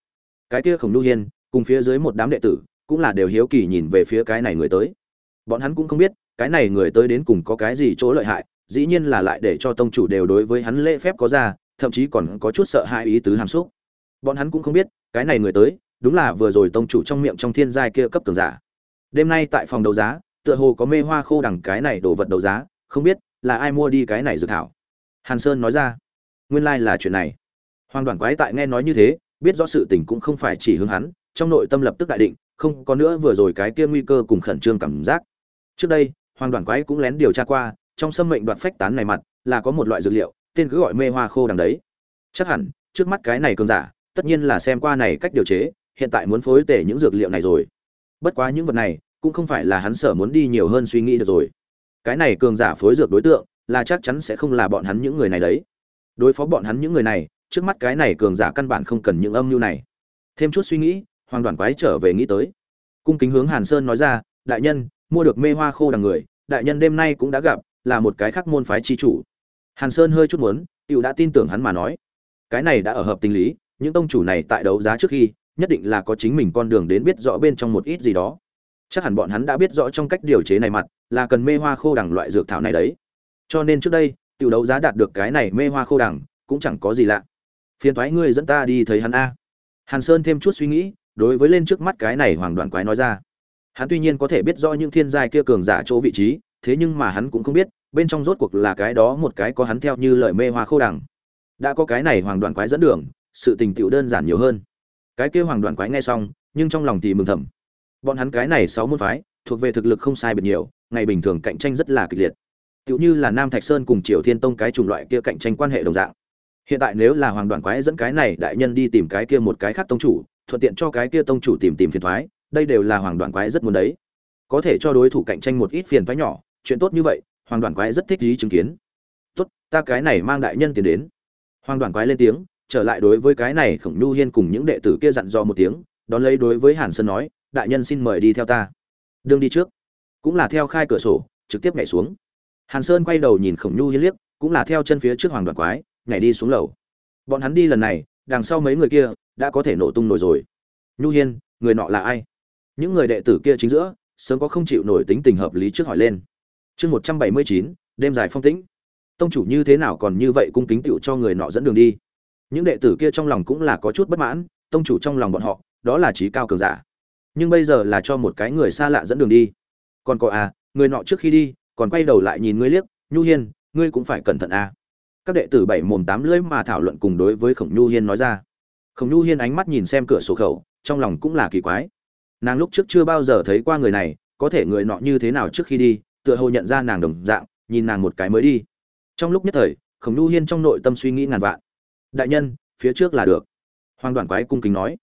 Cái kia khổng nhu hiên, cùng phía dưới một đám đệ tử, cũng là đều hiếu kỳ nhìn về phía cái này người tới. Bọn hắn cũng không biết cái này người tới đến cùng có cái gì chỗ lợi hại, dĩ nhiên là lại để cho tông chủ đều đối với hắn lễ phép có ra, thậm chí còn có chút sợ hãi ý tứ hàm xúc. Bọn hắn cũng không biết, cái này người tới, đúng là vừa rồi tông chủ trong miệng trong thiên giai kia cấp tường giả. Đêm nay tại phòng đấu giá, tựa hồ có mê hoa khô đằng cái này đổ vật đấu giá, không biết là ai mua đi cái này dự thảo. Hàn sơn nói ra, nguyên lai là chuyện này. Hoàng đoàn quái tại nghe nói như thế, biết rõ sự tình cũng không phải chỉ hướng hắn, trong nội tâm lập tức đại định, không có nữa vừa rồi cái kia nguy cơ cùng khẩn trương cảm giác. Trước đây hoàng đoàn quái cũng lén điều tra qua, trong sâm mệnh đoạt phách tán này mặt, là có một loại dược liệu, tên cứ gọi mê hoa khô đằng đấy. Chắc hẳn, trước mắt cái này cường giả, tất nhiên là xem qua này cách điều chế, hiện tại muốn phối tể những dược liệu này rồi. Bất quá những vật này, cũng không phải là hắn sở muốn đi nhiều hơn suy nghĩ được rồi. Cái này cường giả phối dược đối tượng, là chắc chắn sẽ không là bọn hắn những người này đấy. Đối phó bọn hắn những người này, trước mắt cái này cường giả căn bản không cần những âm mưu này. Thêm chút suy nghĩ, hoàng đoàn quái trở về nghĩ tới. Cung kính hướng hàn sơn nói ra, đại nhân mua được mê hoa khô đằng người, đại nhân đêm nay cũng đã gặp, là một cái khác môn phái chi chủ. Hàn sơn hơi chút muốn, Tiểu đã tin tưởng hắn mà nói. Cái này đã ở hợp tình lý, những tông chủ này tại đấu giá trước khi, nhất định là có chính mình con đường đến biết rõ bên trong một ít gì đó. Chắc hẳn bọn hắn đã biết rõ trong cách điều chế này mặt, là cần mê hoa khô đằng loại dược thảo này đấy. Cho nên trước đây, tiểu đấu giá đạt được cái này mê hoa khô đằng, cũng chẳng có gì lạ. Phiền thoái ngươi dẫn ta đi thấy hắn a. Hàn sơn thêm chút suy nghĩ, đối với lên trước mắt cái này hoàng đoàn quái nói ra hắn tuy nhiên có thể biết rõ những thiên giai kia cường giả chỗ vị trí, thế nhưng mà hắn cũng không biết, bên trong rốt cuộc là cái đó một cái có hắn theo như lời mê hoa khô đằng. Đã có cái này hoàng đoàn quái dẫn đường, sự tình tựu đơn giản nhiều hơn. Cái kia hoàng đoàn quái nghe xong, nhưng trong lòng thì mừng thầm. Bọn hắn cái này sáu môn phái, thuộc về thực lực không sai biệt nhiều, ngày bình thường cạnh tranh rất là kịch liệt. Tựu như là nam thạch sơn cùng triều thiên tông cái chủng loại kia cạnh tranh quan hệ đồng dạng. Hiện tại nếu là hoàng đoàn quái dẫn cái này đại nhân đi tìm cái kia một cái khác tông chủ, thuận tiện cho cái kia tông chủ tìm tìm phiền thoái đây đều là hoàng đoàn quái rất muốn đấy. Có thể cho đối thủ cạnh tranh một ít phiền toái nhỏ, chuyện tốt như vậy, hoàng đoàn quái rất thích ý chứng kiến. Tốt, ta cái này mang đại nhân tiền đến. Hoàng đoàn quái lên tiếng, trở lại đối với cái này khổng nhu hiên cùng những đệ tử kia dặn dò một tiếng, đón lấy đối với hàn sơn nói, đại nhân xin mời đi theo ta. Đương đi trước. Cũng là theo khai cửa sổ, trực tiếp nhảy xuống. Hàn sơn quay đầu nhìn khổng nhu hiên liếc, cũng là theo chân phía trước hoàng đoàn quái, nhảy đi xuống lầu. Bọn hắn đi lần này, đằng sau mấy người kia, đã có thể nổ tung nổi rồi. Nhu hiên, người nọ là ai? Những người đệ tử kia chính giữa, sớm có không chịu nổi tính tình hợp lý trước hỏi lên. Chương một trăm bảy mươi chín, đêm dài phong tĩnh. Tông chủ như thế nào còn như vậy cung kính tiểu cho người nọ dẫn đường đi? Những đệ tử kia trong lòng cũng là có chút bất mãn, tông chủ trong lòng bọn họ, đó là trí cao cường giả. Nhưng bây giờ là cho một cái người xa lạ dẫn đường đi. Còn có à người nọ trước khi đi, còn quay đầu lại nhìn ngươi liếc, nhu hiên, ngươi cũng phải cẩn thận à. Các đệ tử bảy mồm tám lưỡi mà thảo luận cùng đối với khổng nhu hiên nói ra. Khổng nhu hiên ánh mắt nhìn xem cửa sổ khẩu, trong lòng cũng là kỳ quái nàng lúc trước chưa bao giờ thấy qua người này, có thể người nọ như thế nào trước khi đi, tựa hồ nhận ra nàng đồng dạng, nhìn nàng một cái mới đi. Trong lúc nhất thời, khổng nhu hiên trong nội tâm suy nghĩ ngàn vạn. Đại nhân, phía trước là được. Hoàng đoàn quái cung kính nói.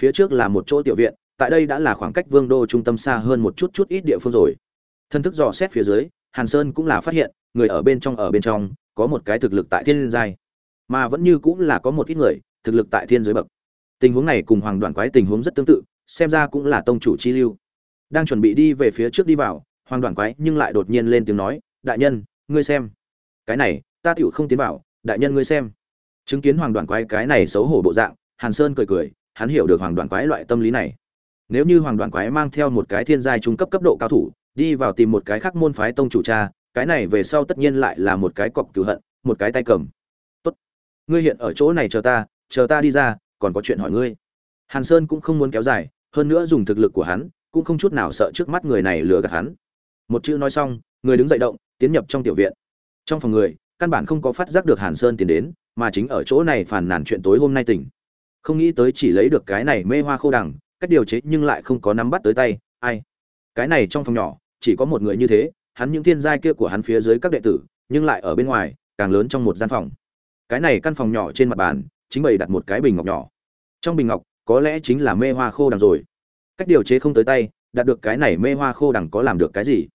Phía trước là một chỗ tiểu viện, tại đây đã là khoảng cách vương đô trung tâm xa hơn một chút chút ít địa phương rồi. Thân thức dò xét phía dưới, hàn sơn cũng là phát hiện, người ở bên trong ở bên trong, có một cái thực lực tại thiên giai. Mà vẫn như cũng là có một ít người, thực lực tại thiên giới bậc. Tình huống này cùng hoàng đoàn quái tình huống rất tương tự xem ra cũng là tông chủ chi lưu. Đang chuẩn bị đi về phía trước đi vào, hoàng đoàn quái nhưng lại đột nhiên lên tiếng nói, đại nhân, ngươi xem. Cái này, ta tựu không tiến vào, đại nhân ngươi xem. Chứng kiến hoàng đoàn quái cái này xấu hổ bộ dạng, hàn sơn cười cười, hắn hiểu được hoàng đoàn quái loại tâm lý này. Nếu như hoàng đoàn quái mang theo một cái thiên giai trung cấp cấp độ cao thủ, đi vào tìm một cái khác môn phái tông chủ cha, cái này về sau tất nhiên lại là một cái cọc cửu hận, một cái tay cầm. Tốt, ngươi hiện ở chỗ này chờ ta chờ ta đi ra, còn có chuyện hỏi ngươi. Hàn sơn cũng không muốn kéo dài hơn nữa dùng thực lực của hắn, cũng không chút nào sợ trước mắt người này lừa gạt hắn. Một chữ nói xong, người đứng dậy động, tiến nhập trong tiểu viện. Trong phòng người, căn bản không có phát giác được hàn sơn tiến đến, mà chính ở chỗ này phàn nàn chuyện tối hôm nay tỉnh. Không nghĩ tới chỉ lấy được cái này mê hoa khô đằng, cách điều chế nhưng lại không có nắm bắt tới tay, ai? Cái này trong phòng nhỏ, chỉ có một người như thế, hắn những thiên giai kia của hắn phía dưới các đệ tử, nhưng lại ở bên ngoài, càng lớn trong một gian phòng. Cái này căn phòng nhỏ trên mặt bàn, chính bày đặt một cái bình ngọc nhỏ. Trong bình ngọc có lẽ chính là mê hoa khô đằng rồi. Cách điều chế không tới tay, đạt được cái này mê hoa khô đằng có làm được cái gì?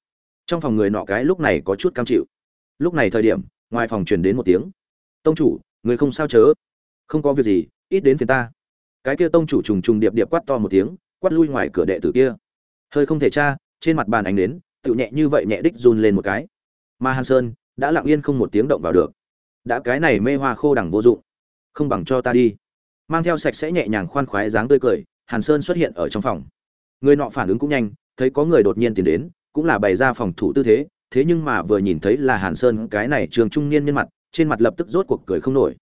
Trong phòng người nọ cái lúc này có chút cam chịu. Lúc này thời điểm, ngoài phòng truyền đến một tiếng. Tông chủ, người không sao chớ? Không có việc gì, ít đến phiền ta. Cái kia tông chủ trùng trùng điệp điệp quát to một tiếng, quát lui ngoài cửa đệ tử kia. Hơi không thể tra, trên mặt bàn ánh đến tự nhẹ như vậy nhẹ đích run lên một cái. Mà hàn sơn đã lặng yên không một tiếng động vào được. Đã cái này mê hoa khô đằng vô dụng, không bằng cho ta đi mang theo sạch sẽ nhẹ nhàng khoan khoái dáng tươi cười, hàn sơn xuất hiện ở trong phòng. Người nọ phản ứng cũng nhanh, thấy có người đột nhiên tìm đến, cũng là bày ra phòng thủ tư thế thế nhưng mà vừa nhìn thấy là hàn sơn, cái này trường trung niên nhân mặt, trên mặt lập tức rốt cuộc cười không nổi.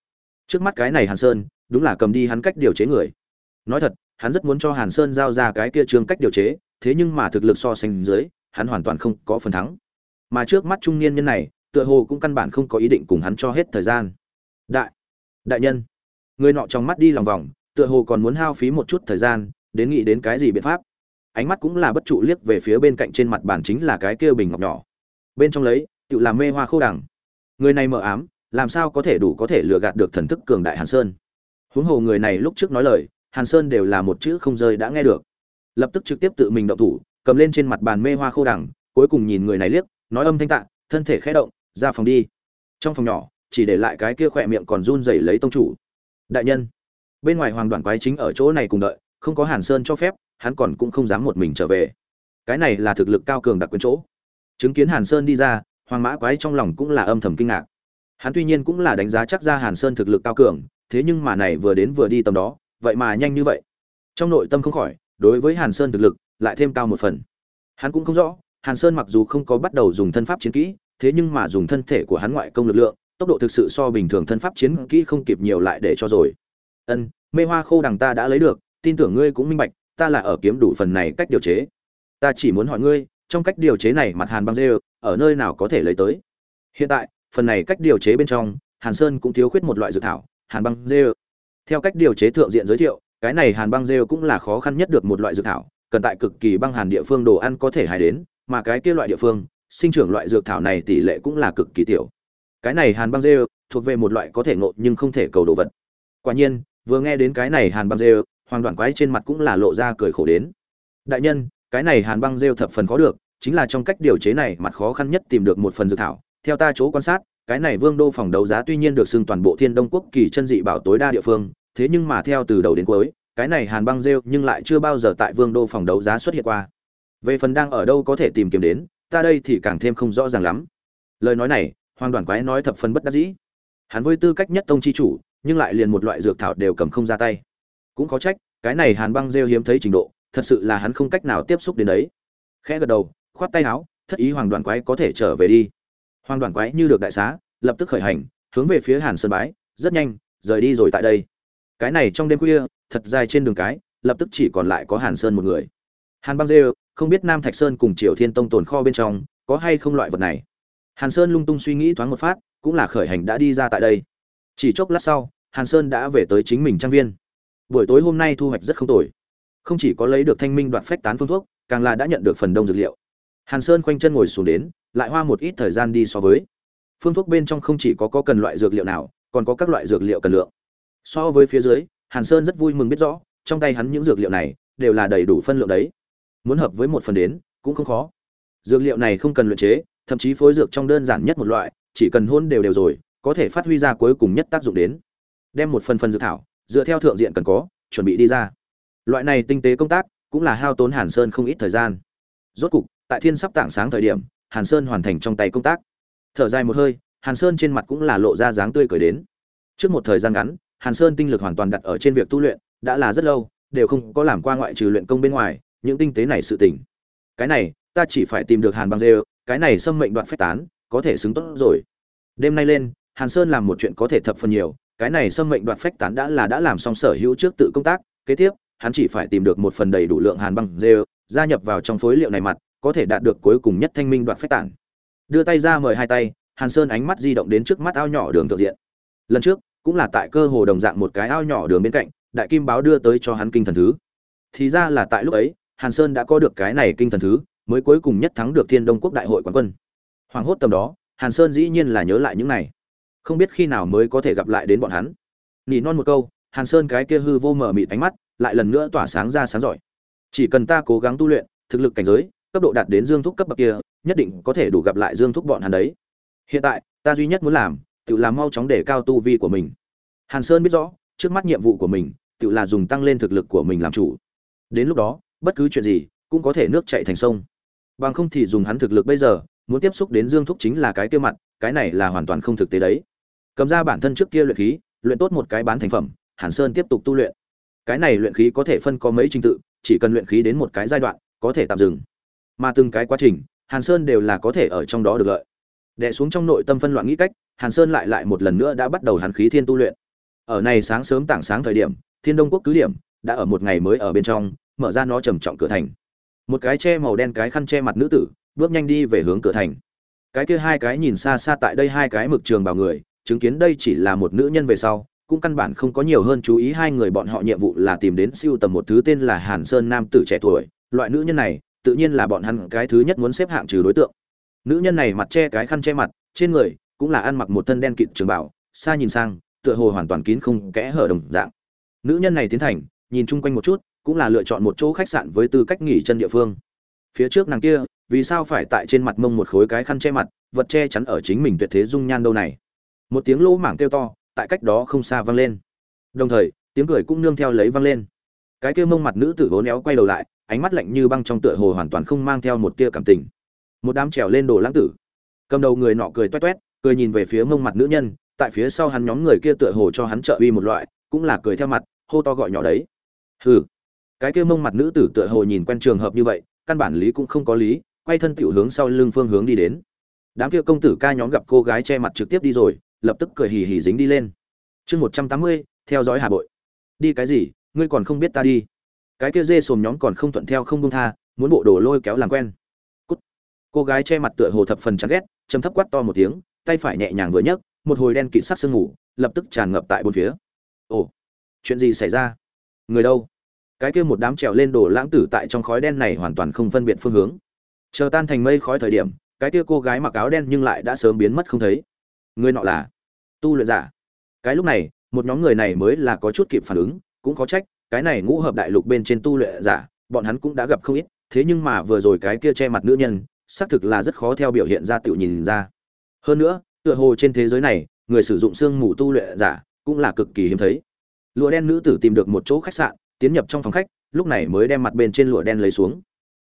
Trước mắt cái này hàn sơn, đúng là cầm đi hắn cách điều chế người. Nói thật, hắn rất muốn cho hàn sơn giao ra cái kia trường cách điều chế, thế nhưng mà thực lực so sánh dưới, hắn hoàn toàn không có phần thắng. Mà trước mắt trung niên nhân này, tựa hồ cũng căn bản không có ý định cùng hắn cho hết thời gian. Đại đại nhân người nọ trong mắt đi lòng vòng, tựa hồ còn muốn hao phí một chút thời gian, đến nghĩ đến cái gì biện pháp. Ánh mắt cũng là bất trụ liếc về phía bên cạnh trên mặt bàn chính là cái kia bình ngọc nhỏ. Bên trong lấy, tự làm mê hoa khô đằng. Người này mờ ám, làm sao có thể đủ có thể lừa gạt được thần thức cường đại hàn sơn? Huống hồ người này lúc trước nói lời, hàn sơn đều là một chữ không rơi đã nghe được. Lập tức trực tiếp tự mình động thủ, cầm lên trên mặt bàn mê hoa khô đằng, cuối cùng nhìn người này liếc, nói âm thanh tạ, thân thể khẽ động, ra phòng đi. Trong phòng nhỏ, chỉ để lại cái kia khỏe miệng còn run rẩy lấy tông chủ đại nhân, bên ngoài hoàng đoàn quái chính ở chỗ này cùng đợi, không có hàn sơn cho phép, hắn còn cũng không dám một mình trở về. Cái này là thực lực cao cường đặc quyền chỗ. Chứng kiến hàn sơn đi ra, hoàng mã quái trong lòng cũng là âm thầm kinh ngạc. Hắn tuy nhiên cũng là đánh giá chắc ra hàn sơn thực lực cao cường, thế nhưng mà này vừa đến vừa đi tầm đó, vậy mà nhanh như vậy. Trong nội tâm không khỏi, đối với hàn sơn thực lực, lại thêm cao một phần. Hắn cũng không rõ, hàn sơn mặc dù không có bắt đầu dùng thân pháp chiến kỹ, thế nhưng mà dùng thân thể của hắn ngoại công lực lượng tốc độ thực sự so bình thường thân pháp chiến kỹ không kịp nhiều lại để cho rồi. Ân, mê hoa khô đằng ta đã lấy được, tin tưởng ngươi cũng minh bạch, ta là ở kiếm đủ phần này cách điều chế. Ta chỉ muốn hỏi ngươi, trong cách điều chế này mặt hàn băng rêu ở nơi nào có thể lấy tới? Hiện tại, phần này cách điều chế bên trong, hàn sơn cũng thiếu khuyết một loại dược thảo, hàn băng rêu theo cách điều chế thượng diện giới thiệu, cái này hàn băng rêu cũng là khó khăn nhất được một loại dược thảo, cần tại cực kỳ băng hàn địa phương đồ ăn có thể hài đến, mà cái kia loại địa phương, sinh trưởng loại dược thảo này tỷ lệ cũng là cực kỳ tiểu cái này hàn băng dê thuộc về một loại có thể ngộ nhưng không thể cầu đồ vật. Quả nhiên, vừa nghe đến cái này hàn băng dê hoàng đoạn quái trên mặt cũng là lộ ra cười khổ đến. Đại nhân, cái này hàn băng rêu thập phần khó được, chính là trong cách điều chế này mặt khó khăn nhất tìm được một phần dược thảo. Theo ta chỗ quan sát, cái này vương đô phòng đấu giá tuy nhiên được xưng toàn bộ thiên đông quốc kỳ chân dị bảo tối đa địa phương, thế nhưng mà theo từ đầu đến cuối, cái này hàn băng rêu nhưng lại chưa bao giờ tại vương đô phòng đấu giá xuất hiện qua. Về phần đang ở đâu có thể tìm kiếm đến, ta đây thì càng thêm không rõ ràng lắm. Lời nói này hoàng đoàn quái nói thập phần bất đắc dĩ. Hắn với tư cách nhất tông chi chủ, nhưng lại liền một loại dược thảo đều cầm không ra tay. Cũng có trách, cái này hàn băng rêu hiếm thấy trình độ, thật sự là hắn không cách nào tiếp xúc đến đấy. Khẽ gật đầu, khoát tay áo, thất ý hoàng đoàn quái có thể trở về đi. Hoàng đoàn quái như được đại xá, lập tức khởi hành, hướng về phía hàn sơn bái, rất nhanh, rời đi rồi tại đây. Cái này trong đêm khuya, thật dài trên đường cái, lập tức chỉ còn lại có hàn sơn một người. Hàn băng rêu, không biết nam thạch sơn cùng triều thiên tông tồn kho bên trong, có hay không loại vật này? Hàn sơn lung tung suy nghĩ thoáng một phát cũng là khởi hành đã đi ra tại đây. Chỉ chốc lát sau hàn sơn đã về tới chính mình trang viên. Buổi tối hôm nay thu hoạch rất không tồi. Không chỉ có lấy được thanh minh đoạt phách tán phương thuốc càng là đã nhận được phần đông dược liệu. Hàn sơn khoanh chân ngồi xuống đến lại hoa một ít thời gian đi so với. Phương thuốc bên trong không chỉ có, có cần loại dược liệu nào còn có các loại dược liệu cần lượng. So với phía dưới hàn sơn rất vui mừng biết rõ trong tay hắn những dược liệu này đều là đầy đủ phân lượng đấy. Muốn hợp với một phần đến cũng không khó. Dược liệu này không cần luyện chế thậm chí phối dược trong đơn giản nhất một loại, chỉ cần hôn đều đều rồi, có thể phát huy ra cuối cùng nhất tác dụng đến. Đem một phần phần dược thảo, dựa theo thượng diện cần có, chuẩn bị đi ra. Loại này tinh tế công tác, cũng là hao tốn hàn sơn không ít thời gian. Rốt cục, tại thiên sắp tảng sáng thời điểm, hàn sơn hoàn thành trong tay công tác. Thở dài một hơi, hàn sơn trên mặt cũng là lộ ra dáng tươi cười đến. Trước một thời gian ngắn, hàn sơn tinh lực hoàn toàn đặt ở trên việc tu luyện, đã là rất lâu, đều không có làm qua ngoại trừ luyện công bên ngoài, những tinh tế này sự tỉnh cái này, ta chỉ phải tìm được hàn băng dê cái này xâm mệnh đoạn phách tán, có thể xứng tốt rồi. Đêm nay lên, hàn sơn làm một chuyện có thể thập phần nhiều, cái này xâm mệnh đoạn phách tán đã là đã làm xong sở hữu trước tự công tác, kế tiếp, hắn chỉ phải tìm được một phần đầy đủ lượng hàn băng dê, gia nhập vào trong phối liệu này mặt, có thể đạt được cuối cùng nhất thanh minh đoạn phách tản đưa tay ra mời hai tay, hàn sơn ánh mắt di động đến trước mắt ao nhỏ đường thượng diện. Lần trước, cũng là tại cơ hồ đồng dạng một cái ao nhỏ đường bên cạnh, đại kim báo đưa tới cho hắn kinh thần thứ. Thì ra là tại lúc ấy, hàn sơn đã có được cái này kinh thần thứ mới cuối cùng nhất thắng được thiên đông quốc đại hội quán quân. Hoàng hốt tầm đó, hàn sơn dĩ nhiên là nhớ lại những này. Không biết khi nào mới có thể gặp lại đến bọn hắn. Nỉ non một câu, hàn sơn cái kia hư vô mở mịt ánh mắt lại lần nữa tỏa sáng ra sáng giỏi. Chỉ cần ta cố gắng tu luyện, thực lực cảnh giới, cấp độ đạt đến dương thúc cấp bậc kia, nhất định có thể đủ gặp lại dương thúc bọn hắn đấy. Hiện tại, ta duy nhất muốn làm, tự làm mau chóng để cao tu vi của mình. Hàn sơn biết rõ, trước mắt nhiệm vụ của mình, tự là dùng tăng lên thực lực của mình làm chủ. Đến lúc đó, bất cứ chuyện gì cũng có thể nước chảy thành sông bằng không thì dùng hắn thực lực bây giờ, muốn tiếp xúc đến dương thúc chính là cái kia mặt, cái này là hoàn toàn không thực tế đấy. Cầm ra bản thân trước kia luyện khí, luyện tốt một cái bán thành phẩm, hàn sơn tiếp tục tu luyện. Cái này luyện khí có thể phân có mấy trình tự, chỉ cần luyện khí đến một cái giai đoạn, có thể tạm dừng. Mà từng cái quá trình, hàn sơn đều là có thể ở trong đó được lợi. Đệ xuống trong nội tâm phân loạn nghĩ cách, hàn sơn lại lại một lần nữa đã bắt đầu hàn khí thiên tu luyện. Ở này sáng sớm tảng sáng thời điểm, thiên đông quốc cứ điểm, đã ở một ngày mới ở bên trong, mở ra nó trầm trọng cửa thành một cái che màu đen, cái khăn che mặt nữ tử, bước nhanh đi về hướng cửa thành. Cái kia hai cái nhìn xa xa tại đây hai cái mực trường bảo người, chứng kiến đây chỉ là một nữ nhân về sau, cũng căn bản không có nhiều hơn chú ý hai người bọn họ nhiệm vụ là tìm đến siêu tầm một thứ tên là hàn sơn nam tử trẻ tuổi. Loại nữ nhân này, tự nhiên là bọn hắn cái thứ nhất muốn xếp hạng trừ đối tượng. Nữ nhân này mặt che cái khăn che mặt, trên người cũng là ăn mặc một thân đen kịt trường bảo xa nhìn sang, tựa hồ hoàn toàn kín không kẽ hở đồng dạng. Nữ nhân này tiến thành, nhìn chung quanh một chút cũng là lựa chọn một chỗ khách sạn với tư cách nghỉ chân địa phương. Phía trước nàng kia, vì sao phải tại trên mặt mông một khối cái khăn che mặt, vật che chắn ở chính mình tuyệt thế dung nhan đâu này? Một tiếng lỗ mảng kêu to, tại cách đó không xa vang lên. Đồng thời, tiếng cười cũng nương theo lấy vang lên. Cái kia mông mặt nữ tử vốn éo quay đầu lại, ánh mắt lạnh như băng trong tựa hồ hoàn toàn không mang theo một tia cảm tình. Một đám trèo lên đồ lãng tử. Cầm đầu người nọ cười toét toét, cười nhìn về phía mông mặt nữ nhân, tại phía sau hắn nhóm người kia tựa hồ cho hắn trợ uy một loại, cũng là cười theo mặt, hô to gọi nhỏ đấy. Hừ cái kia mông mặt nữ tử tựa hồ nhìn quen trường hợp như vậy, căn bản lý cũng không có lý, quay thân tiểu hướng sau lưng phương hướng đi đến. Đám kia công tử ca nhóm gặp cô gái che mặt trực tiếp đi rồi, lập tức cười hì hì dính đi lên. Chương một trăm tám mươi, theo dõi hà bội. Đi cái gì, ngươi còn không biết ta đi. Cái kia dê xồm nhóm còn không thuận theo không công tha, muốn bộ đồ lôi kéo làm quen. Cút. cô gái che mặt tựa hồ thập phần chán ghét chấm thấp quát to một tiếng, tay phải nhẹ nhàng vừa nhấc, một hồi đen kịt sắc sương ngủ lập tức tràn ngập tại bốn phía. Ồ, chuyện gì xảy ra? Người đâu? Cái kia một đám trèo lên đồ lãng tử tại trong khói đen này hoàn toàn không phân biệt phương hướng. Chờ tan thành mây khói thời điểm, cái kia cô gái mặc áo đen nhưng lại đã sớm biến mất không thấy. Người nọ là tu luyện giả. Cái lúc này, một nhóm người này mới là có chút kịp phản ứng, cũng có trách, cái này ngũ hợp đại lục bên trên tu luyện giả, bọn hắn cũng đã gặp không ít, thế nhưng mà vừa rồi cái kia che mặt nữ nhân, xác thực là rất khó theo biểu hiện ra tiểu nhìn ra. Hơn nữa, tựa hồ trên thế giới này, người sử dụng xương mù tu luyện giả cũng là cực kỳ hiếm thấy. Lụa đen nữ tử tìm được một chỗ khách sạn tiến nhập trong phòng khách, lúc này mới đem mặt bên trên lụa đen lấy xuống.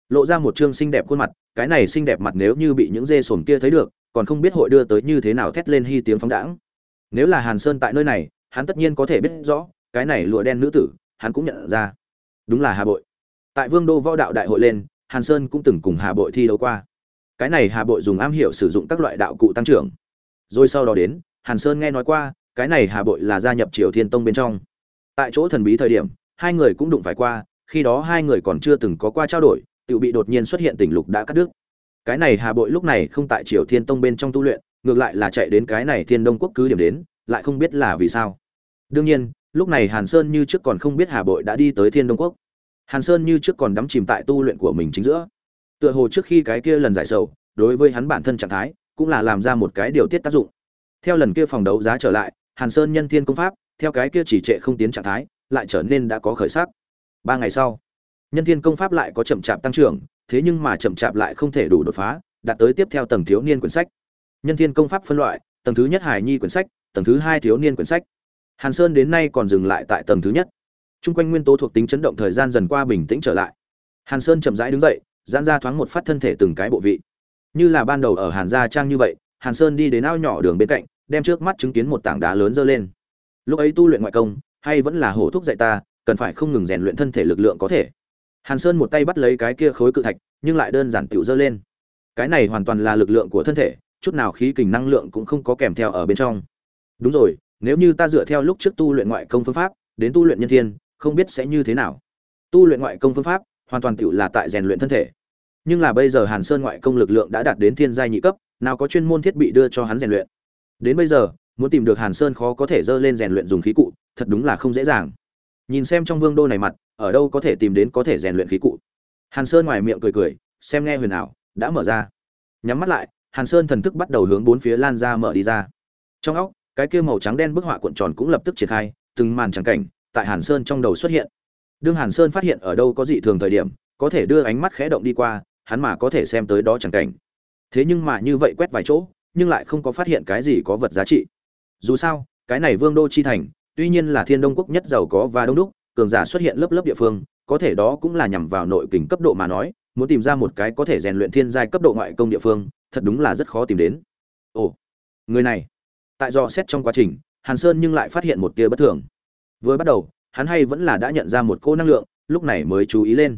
Lộ ra một trương xinh đẹp khuôn mặt, cái này xinh đẹp mặt nếu như bị những dê sồn kia thấy được, còn không biết hội đưa tới như thế nào thét lên hy tiếng phóng đãng. Nếu là hàn sơn tại nơi này, hắn tất nhiên có thể biết rõ, cái này lụa đen nữ tử, hắn cũng nhận ra. Đúng là hà bội. Tại vương đô võ đạo đại hội lên, hàn sơn cũng từng cùng hà bội thi đấu qua. Cái này hà bội dùng am hiểu sử dụng các loại đạo cụ tăng trưởng. Rồi sau đó đến, hàn sơn nghe nói qua, cái này hà bội là gia nhập triều thiên tông bên trong. Tại chỗ thần bí thời điểm hai người cũng đụng phải qua, khi đó hai người còn chưa từng có qua trao đổi tự bị đột nhiên xuất hiện tỉnh lục đã cắt đứt. Cái này hà bội lúc này không tại triều thiên tông bên trong tu luyện, ngược lại là chạy đến cái này thiên đông quốc cứ điểm đến, lại không biết là vì sao. Đương nhiên, lúc này hàn sơn như trước còn không biết hà bội đã đi tới thiên đông quốc. Hàn sơn như trước còn đắm chìm tại tu luyện của mình chính giữa. Tựa hồ trước khi cái kia lần giải sầu, đối với hắn bản thân trạng thái, cũng là làm ra một cái điều tiết tác dụng. Theo lần kia phòng đấu giá trở lại, hàn sơn nhân thiên công pháp, theo cái kia chỉ trệ không tiến trạng thái lại trở nên đã có khởi sắc ba ngày sau nhân thiên công pháp lại có chậm chạp tăng trưởng thế nhưng mà chậm chạp lại không thể đủ đột phá đạt tới tiếp theo tầng thiếu niên quyển sách nhân thiên công pháp phân loại tầng thứ nhất hải nhi quyển sách tầng thứ hai thiếu niên quyển sách hàn sơn đến nay còn dừng lại tại tầng thứ nhất Trung quanh nguyên tố thuộc tính chấn động thời gian dần qua bình tĩnh trở lại. Hàn Sơn chậm rãi đứng dậy, giãn ra thoáng một phát thân thể từng cái bộ vị. Như là ban đầu ở Hàn gia trang như vậy, Hàn Sơn đi đến ao nhỏ đường bên cạnh, đem trước mắt chứng kiến một tảng đá lớn dơ lên. Lúc ấy tu luyện ngoại công, hay vẫn là hổ thúc dạy ta, cần phải không ngừng rèn luyện thân thể lực lượng có thể. Hàn Sơn một tay bắt lấy cái kia khối cự thạch, nhưng lại đơn giản tiểu dơ lên. Cái này hoàn toàn là lực lượng của thân thể, chút nào khí kình năng lượng cũng không có kèm theo ở bên trong. Đúng rồi, nếu như ta dựa theo lúc trước tu luyện ngoại công phương pháp, đến tu luyện nhân thiên, không biết sẽ như thế nào tu luyện ngoại công phương pháp hoàn toàn tự là tại rèn luyện thân thể nhưng là bây giờ hàn sơn ngoại công lực lượng đã đạt đến thiên giai nhị cấp nào có chuyên môn thiết bị đưa cho hắn rèn luyện đến bây giờ muốn tìm được hàn sơn khó có thể dơ lên rèn luyện dùng khí cụ thật đúng là không dễ dàng nhìn xem trong vương đô này mặt ở đâu có thể tìm đến có thể rèn luyện khí cụ hàn sơn ngoài miệng cười cười xem nghe huyền ảo đã mở ra nhắm mắt lại hàn sơn thần thức bắt đầu hướng bốn phía lan ra mở đi ra trong óc cái kia màu trắng đen bức họa cuộn tròn cũng lập tức triển khai từng màn trắng cảnh tại Hàn Sơn trong đầu xuất hiện. Đương Hàn Sơn phát hiện ở đâu có dị thường thời điểm, có thể đưa ánh mắt khẽ động đi qua, hắn mà có thể xem tới đó chẳng cảnh. Thế nhưng mà như vậy quét vài chỗ, nhưng lại không có phát hiện cái gì có vật giá trị. Dù sao, cái này Vương đô chi thành, tuy nhiên là Thiên Đông quốc nhất giàu có và đông đúc, cường giả xuất hiện lớp lớp địa phương, có thể đó cũng là nhằm vào nội kình cấp độ mà nói, muốn tìm ra một cái có thể rèn luyện thiên giai cấp độ ngoại công địa phương, thật đúng là rất khó tìm đến. Ồ, người này. Tại do xét trong quá trình, Hàn Sơn nhưng lại phát hiện một tia bất thường. Vừa bắt đầu, hắn hay vẫn là đã nhận ra một cô năng lượng, lúc này mới chú ý lên.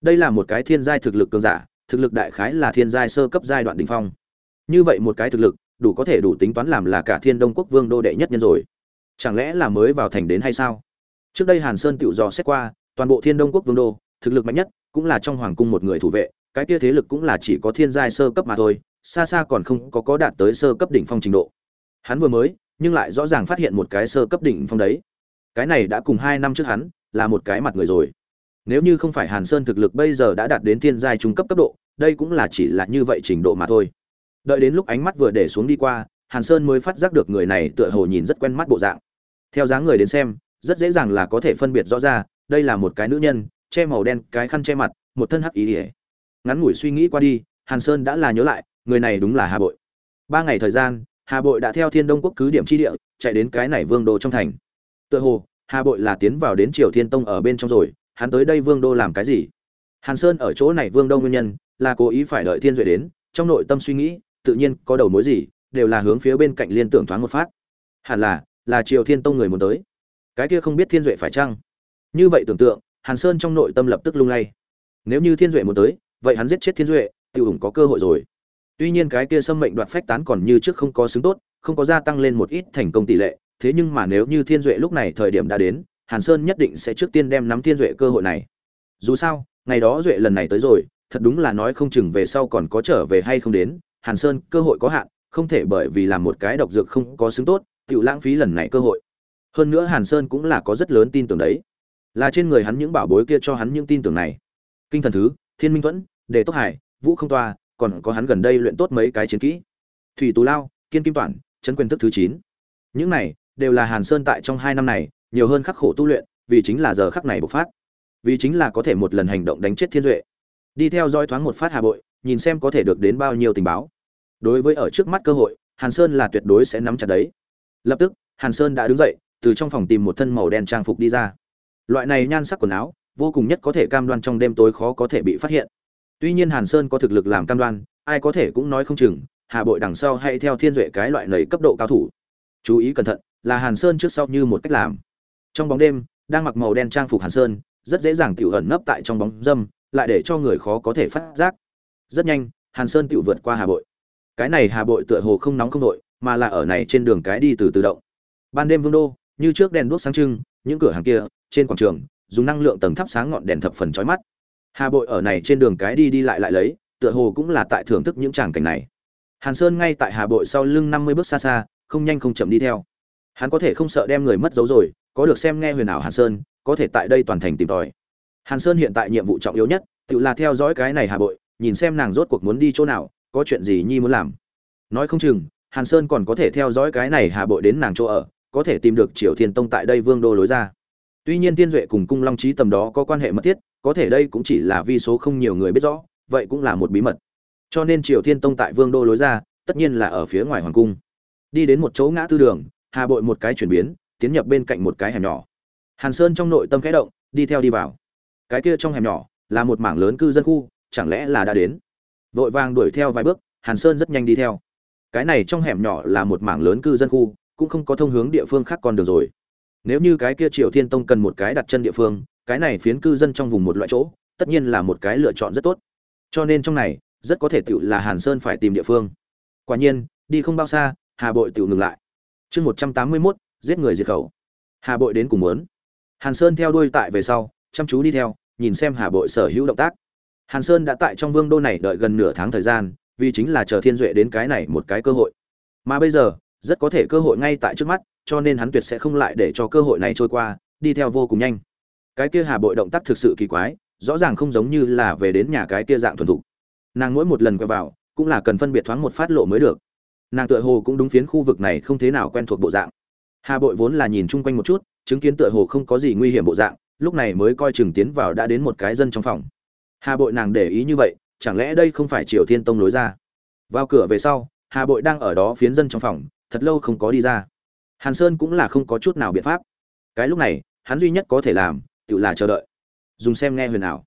Đây là một cái thiên giai thực lực cường giả, thực lực đại khái là thiên giai sơ cấp giai đoạn đỉnh phong. Như vậy một cái thực lực, đủ có thể đủ tính toán làm là cả Thiên Đông quốc vương đô đệ nhất nhân rồi. Chẳng lẽ là mới vào thành đến hay sao? Trước đây Hàn Sơn tự dò xét qua, toàn bộ Thiên Đông quốc vương đô, thực lực mạnh nhất cũng là trong hoàng cung một người thủ vệ, cái kia thế lực cũng là chỉ có thiên giai sơ cấp mà thôi, xa xa còn không có có đạt tới sơ cấp đỉnh phong trình độ. Hắn vừa mới, nhưng lại rõ ràng phát hiện một cái sơ cấp đỉnh phong đấy cái này đã cùng hai năm trước hắn là một cái mặt người rồi nếu như không phải hàn sơn thực lực bây giờ đã đạt đến thiên giai trung cấp cấp độ đây cũng là chỉ là như vậy trình độ mà thôi đợi đến lúc ánh mắt vừa để xuống đi qua hàn sơn mới phát giác được người này tựa hồ nhìn rất quen mắt bộ dạng theo dáng người đến xem, rất dễ dàng là có thể phân biệt rõ ra, đây là một cái nữ nhân, che màu đen, cái khăn che mặt, một thân hắc ý ỉa ngắn ngủi suy nghĩ qua đi, hàn sơn đã là nhớ lại, người này đúng là hà bội. Ba ngày thời gian, hà bội đã theo thiên đông quốc cứ điểm tri địa, chạy đến cái này vương đô trong thành. Tựa hồ, hà bội là tiến vào đến triều thiên tông ở bên trong rồi, hắn tới đây vương đô làm cái gì? Hàn sơn ở chỗ này vương đô nguyên nhân, là cố ý phải đợi thiên duệ đến, trong nội tâm suy nghĩ, tự nhiên có đầu mối gì, đều là hướng phía bên cạnh liên tưởng thoáng một phát. Hẳn là là triều thiên tông người muốn tới. Cái kia không biết thiên duệ phải chăng? Như vậy tưởng tượng hàn sơn trong nội tâm lập tức lung lay. Nếu như thiên duệ muốn tới vậy hắn giết chết thiên duệ tiêu hùng có cơ hội rồi. Tuy nhiên cái kia xâm mệnh đoạt phách tán còn như trước không có xứng tốt không có gia tăng lên một ít thành công tỷ lệ thế nhưng mà nếu như Thiên Duệ lúc này thời điểm đã đến, Hàn Sơn nhất định sẽ trước tiên đem nắm Thiên Duệ cơ hội này. Dù sao, ngày đó Duệ lần này tới rồi, thật đúng là nói không chừng về sau còn có trở về hay không đến, Hàn Sơn cơ hội có hạn, không thể bởi vì làm một cái độc dược không có xứng tốt, tiểu lãng phí lần này cơ hội. Hơn nữa Hàn Sơn cũng là có rất lớn tin tưởng đấy. Là trên người hắn những bảo bối kia cho hắn những tin tưởng này. Kinh thần thứ, Thiên Minh Thuẫn, Đề Tốc Hải, Vũ Không Toa, còn có hắn gần đây luyện tốt mấy cái chiến kỹ. Thủy Tú Lao, Kiên Kim Toản, Trấn Quyền Thức thứ chín Những này đều là Hàn Sơn tại trong hai năm này, nhiều hơn khắc khổ tu luyện, vì chính là giờ khắc này bộc phát. Vì chính là có thể một lần hành động đánh chết Thiên Duệ. đi theo dõi thoáng một phát hà bội nhìn xem có thể được đến bao nhiêu tình báo đối với ở trước mắt cơ hội hàn sơn là tuyệt đối sẽ nắm chặt đấy lập tức, hàn sơn đã đứng dậy, từ trong phòng tìm một thân màu đen trang phục đi ra. Loại này nhan sắc quần áo, vô cùng nhất có thể cam đoan trong đêm tối khó có thể bị phát hiện. Tuy nhiên hàn sơn có thực lực làm cam đoan, ai có thể cũng nói không chừng, hà bội đằng sau hay theo thiên duệ cái loại nầy cấp độ cao thủ. Chú ý cẩn thận, là hàn sơn trước sau như một cách làm. Trong bóng đêm, đang mặc màu đen trang phục hàn sơn, rất dễ dàng tiểu ẩn nấp tại trong bóng dâm, lại để cho người khó có thể phát giác. Rất nhanh, hàn sơn tiểu vượt qua hà bội. Cái này hà bội tựa hồ không nóng không đội mà là ở này trên đường cái đi từ tự động. Ban đêm vương đô, như trước đèn đuốc sáng trưng, những cửa hàng kia, trên quảng trường, dùng năng lượng tầng thắp sáng ngọn đèn thập phần chói mắt. Hà bội ở này trên đường cái đi đi lại lại lấy, tựa hồ cũng là tại thưởng thức những tràng cảnh này. Hàn sơn ngay tại hà bội sau lưng năm mươi bước xa xa, không nhanh không chậm đi theo. Hắn có thể không sợ đem người mất dấu rồi, có được xem nghe huyền ảo hàn sơn, có thể tại đây toàn thành tìm tòi. Hàn sơn hiện tại nhiệm vụ trọng yếu nhất, tự là theo dõi cái này hà bội, nhìn xem nàng rốt cuộc muốn đi chỗ nào, có chuyện gì nhi muốn làm. Nói không chừng hàn sơn còn có thể theo dõi cái này hà bội đến nàng chỗ ở, có thể tìm được triều thiên tông tại đây vương đô lối ra. Tuy nhiên tiên duệ cùng cung long Chí tầm đó có quan hệ mật thiết, có thể đây cũng chỉ là vi số không nhiều người biết rõ, vậy cũng là một bí mật. Cho nên triều thiên tông tại vương đô lối ra, tất nhiên là ở phía ngoài hoàng cung. Đi đến một chỗ ngã tư đường hà bội một cái chuyển biến, tiến nhập bên cạnh một cái hẻm nhỏ. Hàn sơn trong nội tâm khẽ động, đi theo đi vào. Cái kia trong hẻm nhỏ, là một mảng lớn cư dân khu, chẳng lẽ là đã đến? Vội vàng đuổi theo vài bước, hàn sơn rất nhanh đi theo cái này trong hẻm nhỏ là một mảng lớn cư dân khu, cũng không có thông hướng địa phương khác còn được rồi. Nếu như cái kia triều thiên tông cần một cái đặt chân địa phương, cái này phiến cư dân trong vùng một loại chỗ, tất nhiên là một cái lựa chọn rất tốt. Cho nên trong này, rất có thể tựu là hàn sơn phải tìm địa phương. Quả nhiên, đi không bao xa, hà bội tựu ngừng lại. Chương một trăm tám mươi mốt, giết người diệt khẩu. Hà bội đến cùng muốn. Hàn sơn theo đuôi tại về sau, chăm chú đi theo, nhìn xem hà bội sở hữu động tác. Hàn sơn đã tại trong vương đô này đợi gần nửa tháng thời gian vì chính là chờ thiên duệ đến cái này một cái cơ hội. Mà bây giờ, rất có thể cơ hội ngay tại trước mắt, cho nên hắn tuyệt sẽ không lại để cho cơ hội này trôi qua, đi theo vô cùng nhanh. Cái kia hà bội động tác thực sự kỳ quái, rõ ràng không giống như là về đến nhà cái kia dạng thuần thục. Nàng mỗi một lần quay vào, cũng là cần phân biệt thoáng một phát lộ mới được. Nàng tựa hồ cũng đúng phiến khu vực này không thế nào quen thuộc bộ dạng. Hà bội vốn là nhìn chung quanh một chút, chứng kiến tựa hồ không có gì nguy hiểm bộ dạng, lúc này mới coi chừng tiến vào đã đến một cái dân trong phòng. Hà bội nàng để ý như vậy chẳng lẽ đây không phải triều thiên tông lối ra? Vào cửa về sau, hà bội đang ở đó phiến dân trong phòng, thật lâu không có đi ra. Hàn sơn cũng là không có chút nào biện pháp. Cái lúc này, hắn duy nhất có thể làm, tự là chờ đợi. Dùng xem nghe huyền ảo.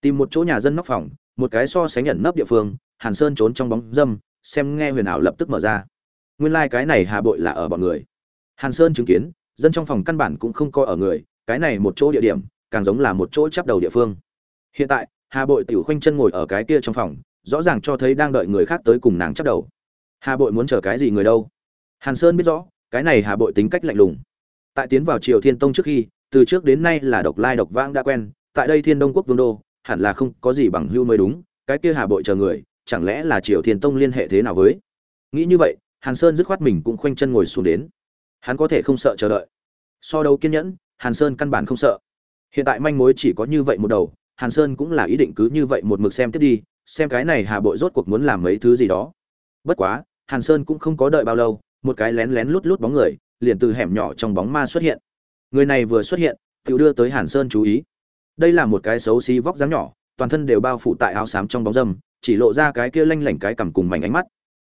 Tìm một chỗ nhà dân nóc phòng, một cái so sánh nhận nấp địa phương, hàn sơn trốn trong bóng dâm, xem nghe huyền ảo lập tức mở ra. Nguyên lai、like、cái này hà bội là ở bọn người. Hàn sơn chứng kiến, dân trong phòng căn bản cũng không coi ở người, cái này một chỗ địa điểm, càng giống là một chỗ chắp đầu địa phương. Hiện tại hà bội tiểu khoanh chân ngồi ở cái kia trong phòng, rõ ràng cho thấy đang đợi người khác tới cùng nàng chắp đầu. Hà bội muốn chờ cái gì người đâu? Hàn sơn biết rõ, cái này hà bội tính cách lạnh lùng. Tại tiến vào triều thiên tông trước khi, từ trước đến nay là độc lai độc vãng đã quen, tại đây thiên đông quốc vương đô, hẳn là không có gì bằng hưu mới đúng, cái kia hà bội chờ người, chẳng lẽ là triều thiên tông liên hệ thế nào với? Nghĩ như vậy, hàn sơn dứt khoát mình cũng khoanh chân ngồi xuống đến. Hắn có thể không sợ chờ đợi. So đấu kiên nhẫn, hàn sơn căn bản không sợ. Hiện tại manh mối chỉ có như vậy một đầu hàn sơn cũng là ý định cứ như vậy một mực xem tiếp đi xem cái này hà bội rốt cuộc muốn làm mấy thứ gì đó. Bất quá hàn sơn cũng không có đợi bao lâu một cái lén lén lút lút bóng người liền từ hẻm nhỏ trong bóng ma xuất hiện. Người này vừa xuất hiện tự đưa tới hàn sơn chú ý. Đây là một cái xấu xí vóc dáng nhỏ toàn thân đều bao phủ tại áo xám trong bóng râm, chỉ lộ ra cái kia lanh lảnh cái cằm cùng mảnh ánh mắt.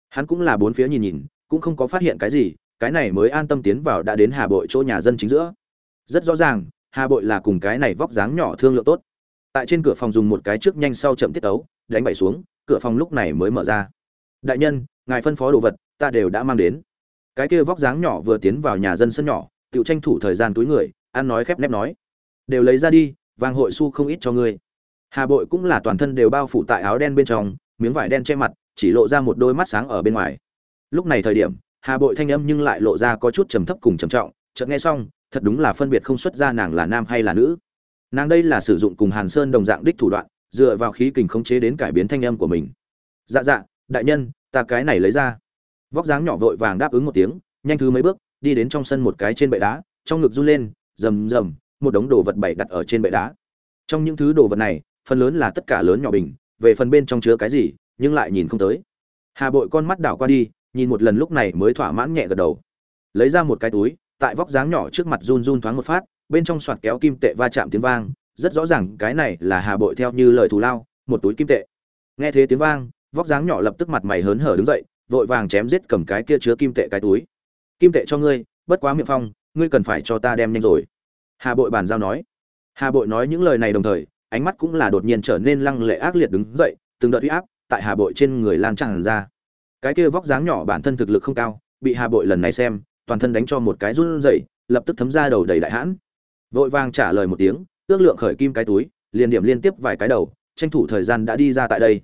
Hắn cũng là bốn phía nhìn nhìn cũng không có phát hiện cái gì cái này mới an tâm tiến vào đã đến hà bội chỗ nhà dân chính giữa. Rất rõ ràng hà bội là cùng cái này vóc dáng nhỏ thương lượng tốt tại trên cửa phòng dùng một cái trước nhanh sau chậm tiết tấu, đánh bậy xuống, cửa phòng lúc này mới mở ra. Đại nhân, ngài phân phó đồ vật, ta đều đã mang đến. Cái kia vóc dáng nhỏ vừa tiến vào nhà dân sân nhỏ tự tranh thủ thời gian túi người, ăn nói khép nép nói. Đều lấy ra đi, vàng hội su không ít cho ngươi. Hà bội cũng là toàn thân đều bao phủ tại áo đen bên trong, miếng vải đen che mặt, chỉ lộ ra một đôi mắt sáng ở bên ngoài. Lúc này thời điểm, hà bội thanh âm nhưng lại lộ ra có chút trầm thấp cùng trầm trọng, chợt nghe xong, thật đúng là phân biệt không xuất ra nàng là nam hay là nữ nàng đây là sử dụng cùng hàn sơn đồng dạng đích thủ đoạn, dựa vào khí kình khống chế đến cải biến thanh âm của mình. Dạ dạ đại nhân, ta cái này lấy ra. Vóc dáng nhỏ vội vàng đáp ứng một tiếng, nhanh thứ mấy bước, đi đến trong sân một cái trên bệ đá, trong ngực run lên, rầm rầm, một đống đồ vật bày đặt ở trên bệ đá. Trong những thứ đồ vật này, phần lớn là tất cả lớn nhỏ bình, về phần bên trong chứa cái gì, nhưng lại nhìn không tới. Hà bội con mắt đảo qua đi, nhìn một lần lúc này mới thỏa mãn nhẹ gật đầu. Lấy ra một cái túi, tại vóc dáng nhỏ trước mặt run run thoáng một phát bên trong soạt kéo kim tệ va chạm tiếng vang, rất rõ ràng cái này là hà bội theo như lời thù lao, một túi kim tệ. Nghe thế tiếng vang, vóc dáng nhỏ lập tức mặt mày hớn hở đứng dậy, vội vàng chém giết cầm cái kia chứa kim tệ cái túi. Kim tệ cho ngươi, bất quá miệng phong, ngươi cần phải cho ta đem nhanh rồi. Hà bội bàn giao nói. Hà bội nói những lời này đồng thời, ánh mắt cũng là đột nhiên trở nên lăng lệ ác liệt đứng dậy, từng đợt huy áp tại hà bội trên người lan tràn ra. Cái kia vóc dáng nhỏ bản thân thực lực không cao, bị hà bội lần này xem, toàn thân đánh cho một cái run rẩy, lập tức thấm ra đầu đầy đại hãn vội vàng trả lời một tiếng, ước lượng khởi kim cái túi, liền điểm liên tiếp vài cái đầu, tranh thủ thời gian đã đi ra tại đây.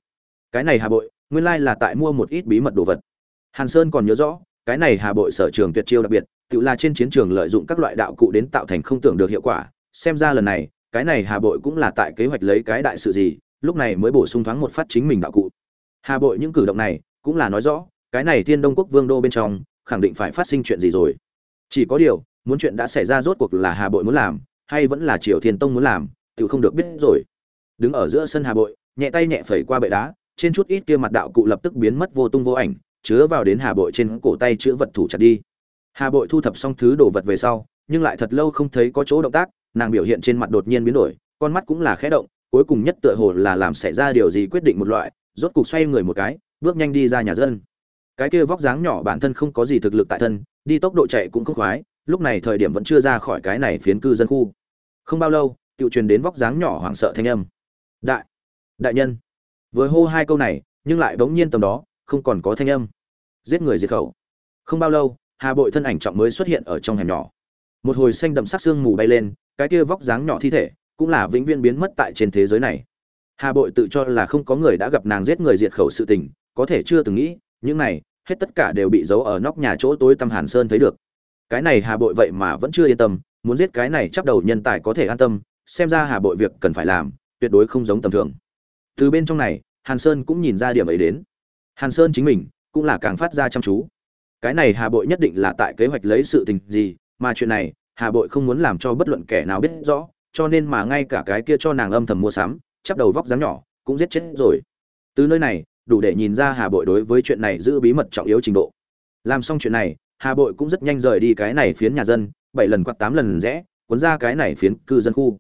Cái này hà bội, nguyên lai là tại mua một ít bí mật đồ vật. Hàn sơn còn nhớ rõ, cái này hà bội sở trường tuyệt chiêu đặc biệt, tự là trên chiến trường lợi dụng các loại đạo cụ đến tạo thành không tưởng được hiệu quả. Xem ra lần này, cái này hà bội cũng là tại kế hoạch lấy cái đại sự gì, lúc này mới bổ sung thoáng một phát chính mình đạo cụ. Hà bội những cử động này, cũng là nói rõ, cái này thiên đông quốc vương đô bên trong, khẳng định phải phát sinh chuyện gì rồi. Chỉ có điều muốn chuyện đã xảy ra rốt cuộc là hà bội muốn làm, hay vẫn là triều thiên tông muốn làm tự không được biết rồi. Đứng ở giữa sân hà bội, nhẹ tay nhẹ phẩy qua bệ đá, trên chút ít kia mặt đạo cụ lập tức biến mất vô tung vô ảnh, chứa vào đến hà bội trên cổ tay chữ vật thủ chặt đi. Hà bội thu thập xong thứ đồ vật về sau, nhưng lại thật lâu không thấy có chỗ động tác, nàng biểu hiện trên mặt đột nhiên biến đổi, con mắt cũng là khẽ động, cuối cùng nhất tựa hồ là làm xảy ra điều gì quyết định một loại, rốt cục xoay người một cái, bước nhanh đi ra nhà dân. Cái kia vóc dáng nhỏ bản thân không có gì thực lực tại thân, đi tốc độ chạy cũng không khoái lúc này thời điểm vẫn chưa ra khỏi cái này phiến cư dân khu. Không bao lâu tự truyền đến vóc dáng nhỏ hoảng sợ thanh âm. Đại đại nhân. Vừa hô hai câu này, nhưng lại bỗng nhiên tầm đó, không còn có thanh âm. Giết người diệt khẩu. Không bao lâu, hà bội thân ảnh trọng mới xuất hiện ở trong hẻm nhỏ. Một hồi xanh đậm sắc xương mù bay lên, cái kia vóc dáng nhỏ thi thể, cũng là vĩnh viễn biến mất tại trên thế giới này. Hà bội tự cho là không có người đã gặp nàng giết người diệt khẩu sự tình, có thể chưa từng nghĩ, những này, hết tất cả đều bị giấu ở nóc nhà chỗ tối tăm hàn sơn thấy được cái này hà bội vậy mà vẫn chưa yên tâm, muốn giết cái này chắp đầu nhân tài có thể an tâm, xem ra hà bội việc cần phải làm, tuyệt đối không giống tầm thường. Từ bên trong này, hàn sơn cũng nhìn ra điểm ấy đến. Hàn sơn chính mình cũng là càng phát ra chăm chú. Cái này hà bội nhất định là tại kế hoạch lấy sự tình gì, mà chuyện này, hà bội không muốn làm cho bất luận kẻ nào biết rõ, cho nên mà ngay cả cái kia cho nàng âm thầm mua sắm, chắp đầu vóc dáng nhỏ, cũng giết chết rồi. Từ nơi này, đủ để nhìn ra hà bội đối với chuyện này giữ bí mật trọng yếu trình độ. Làm xong chuyện này hà bội cũng rất nhanh rời đi cái này phiến nhà dân, bảy lần quạt tám lần rẽ, cuốn ra cái này phiến cư dân khu.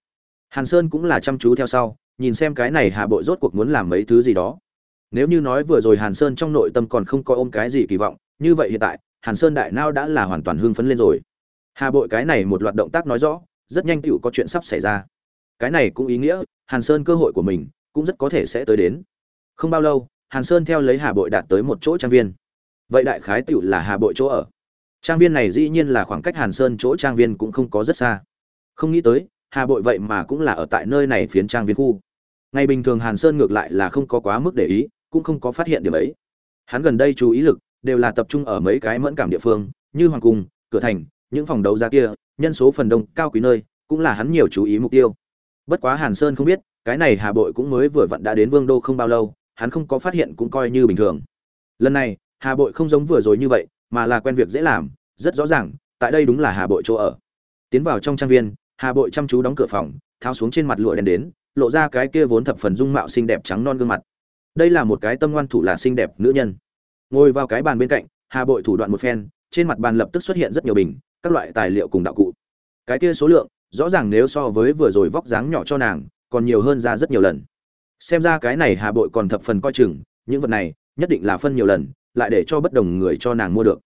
Hàn sơn cũng là chăm chú theo sau, nhìn xem cái này hà bội rốt cuộc muốn làm mấy thứ gì đó. Nếu như nói vừa rồi hàn sơn trong nội tâm còn không có ôm cái gì kỳ vọng, như vậy hiện tại, hàn sơn đại nao đã là hoàn toàn hưng phấn lên rồi. Hà bội cái này một loạt động tác nói rõ, rất nhanh tựu có chuyện sắp xảy ra. Cái này cũng ý nghĩa, hàn sơn cơ hội của mình cũng rất có thể sẽ tới đến. Không bao lâu, hàn sơn theo lấy hà bội đạt tới một chỗ trang viên. Vậy đại khái tựu là hà bội chỗ ở trang viên này dĩ nhiên là khoảng cách hàn sơn chỗ trang viên cũng không có rất xa. Không nghĩ tới, hà bội vậy mà cũng là ở tại nơi này phiến trang viên khu. Ngày bình thường hàn sơn ngược lại là không có quá mức để ý, cũng không có phát hiện điểm ấy. Hắn gần đây chú ý lực đều là tập trung ở mấy cái mẫn cảm địa phương, như hoàng cung, cửa thành, những phòng đấu giá kia, nhân số phần đông cao quý nơi, cũng là hắn nhiều chú ý mục tiêu. Bất quá hàn sơn không biết, cái này hà bội cũng mới vừa vặn đã đến vương đô không bao lâu, hắn không có phát hiện cũng coi như bình thường. Lần này, hà bội không giống vừa rồi như vậy mà là quen việc dễ làm, rất rõ ràng, tại đây đúng là hà bội chỗ ở. Tiến vào trong trang viên, hà bội chăm chú đóng cửa phòng, tháo xuống trên mặt lụa đen đến, lộ ra cái kia vốn thập phần dung mạo xinh đẹp trắng non gương mặt. Đây là một cái tâm ngoan thủ là xinh đẹp nữ nhân. Ngồi vào cái bàn bên cạnh, hà bội thủ đoạn một phen, trên mặt bàn lập tức xuất hiện rất nhiều bình, các loại tài liệu cùng đạo cụ. Cái kia số lượng, rõ ràng nếu so với vừa rồi vóc dáng nhỏ cho nàng, còn nhiều hơn ra rất nhiều lần. Xem ra cái này hà bội còn thập phần coi chừng, những vật này, nhất định là phân nhiều lần lại để cho bất đồng người cho nàng mua được.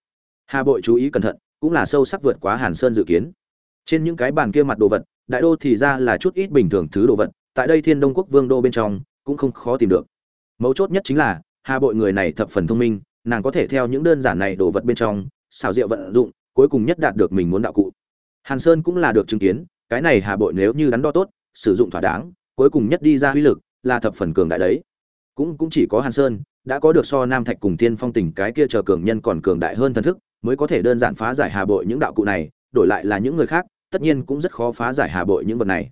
Hà bội chú ý cẩn thận, cũng là sâu sắc vượt quá hàn sơn dự kiến. Trên những cái bàn kia mặt đồ vật, đại đô thì ra là chút ít bình thường thứ đồ vật, tại đây thiên đông quốc vương đô bên trong, cũng không khó tìm được. Mấu chốt nhất chính là, hà bội người này thập phần thông minh, nàng có thể theo những đơn giản này đồ vật bên trong, xào rượu vận dụng, cuối cùng nhất đạt được mình muốn đạo cụ. Hàn sơn cũng là được chứng kiến, cái này hà bội nếu như đắn đo tốt, sử dụng thỏa đáng, cuối cùng nhất đi ra uy lực, là thập phần cường đại đấy. Cũng cũng chỉ có hàn sơn đã có được so nam thạch cùng tiên phong tình cái kia chờ cường nhân còn cường đại hơn thần thức, mới có thể đơn giản phá giải hà bội những đạo cụ này, đổi lại là những người khác, tất nhiên cũng rất khó phá giải hà bội những vật này.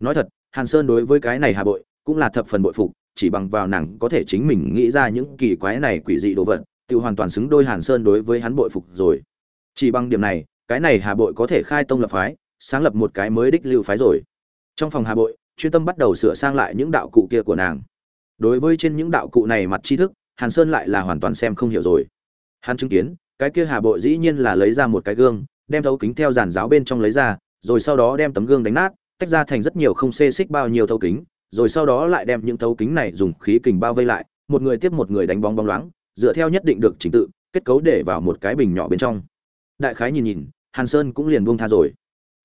Nói thật, hàn sơn đối với cái này hà bội cũng là thập phần bội phục, chỉ bằng vào nàng có thể chính mình nghĩ ra những kỳ quái này quỷ dị đồ vật, tự hoàn toàn xứng đôi hàn sơn đối với hắn bội phục rồi. Chỉ bằng điểm này, cái này hà bội có thể khai tông lập phái, sáng lập một cái mới đích lưu phái rồi. Trong phòng hà bội, chuyên tâm bắt đầu sửa sang lại những đạo cụ kia của nàng đối với trên những đạo cụ này mặt tri thức, hàn sơn lại là hoàn toàn xem không hiểu rồi. Hắn chứng kiến, cái kia hà bội dĩ nhiên là lấy ra một cái gương, đem thấu kính theo giàn giáo bên trong lấy ra, rồi sau đó đem tấm gương đánh nát, tách ra thành rất nhiều không xê xích bao nhiêu thấu kính, rồi sau đó lại đem những thấu kính này dùng khí kình bao vây lại, một người tiếp một người đánh bóng bóng loáng, dựa theo nhất định được trình tự, kết cấu để vào một cái bình nhỏ bên trong. Đại khái nhìn nhìn, hàn sơn cũng liền buông tha rồi.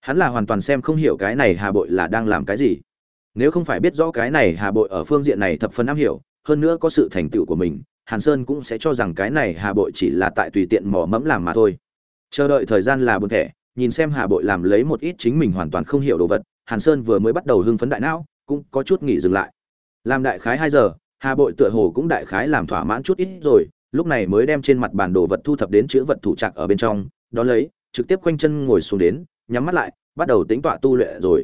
Hắn là hoàn toàn xem không hiểu cái này hà bội là đang làm cái gì nếu không phải biết rõ cái này hà bội ở phương diện này thập phần am hiểu, hơn nữa có sự thành tựu của mình, hàn sơn cũng sẽ cho rằng cái này hà bội chỉ là tại tùy tiện mò mẫm làm mà thôi. Chờ đợi thời gian là buồn thẻ, nhìn xem hà bội làm lấy một ít chính mình hoàn toàn không hiểu đồ vật, hàn sơn vừa mới bắt đầu hưng phấn đại não, cũng có chút nghỉ dừng lại. Làm đại khái hai giờ, hà bội tựa hồ cũng đại khái làm thỏa mãn chút ít rồi, lúc này mới đem trên mặt bản đồ vật thu thập đến chữ vật thủ trạc ở bên trong đó lấy, trực tiếp quanh chân ngồi xuống đến, nhắm mắt lại, bắt đầu tính tọa tu luyện rồi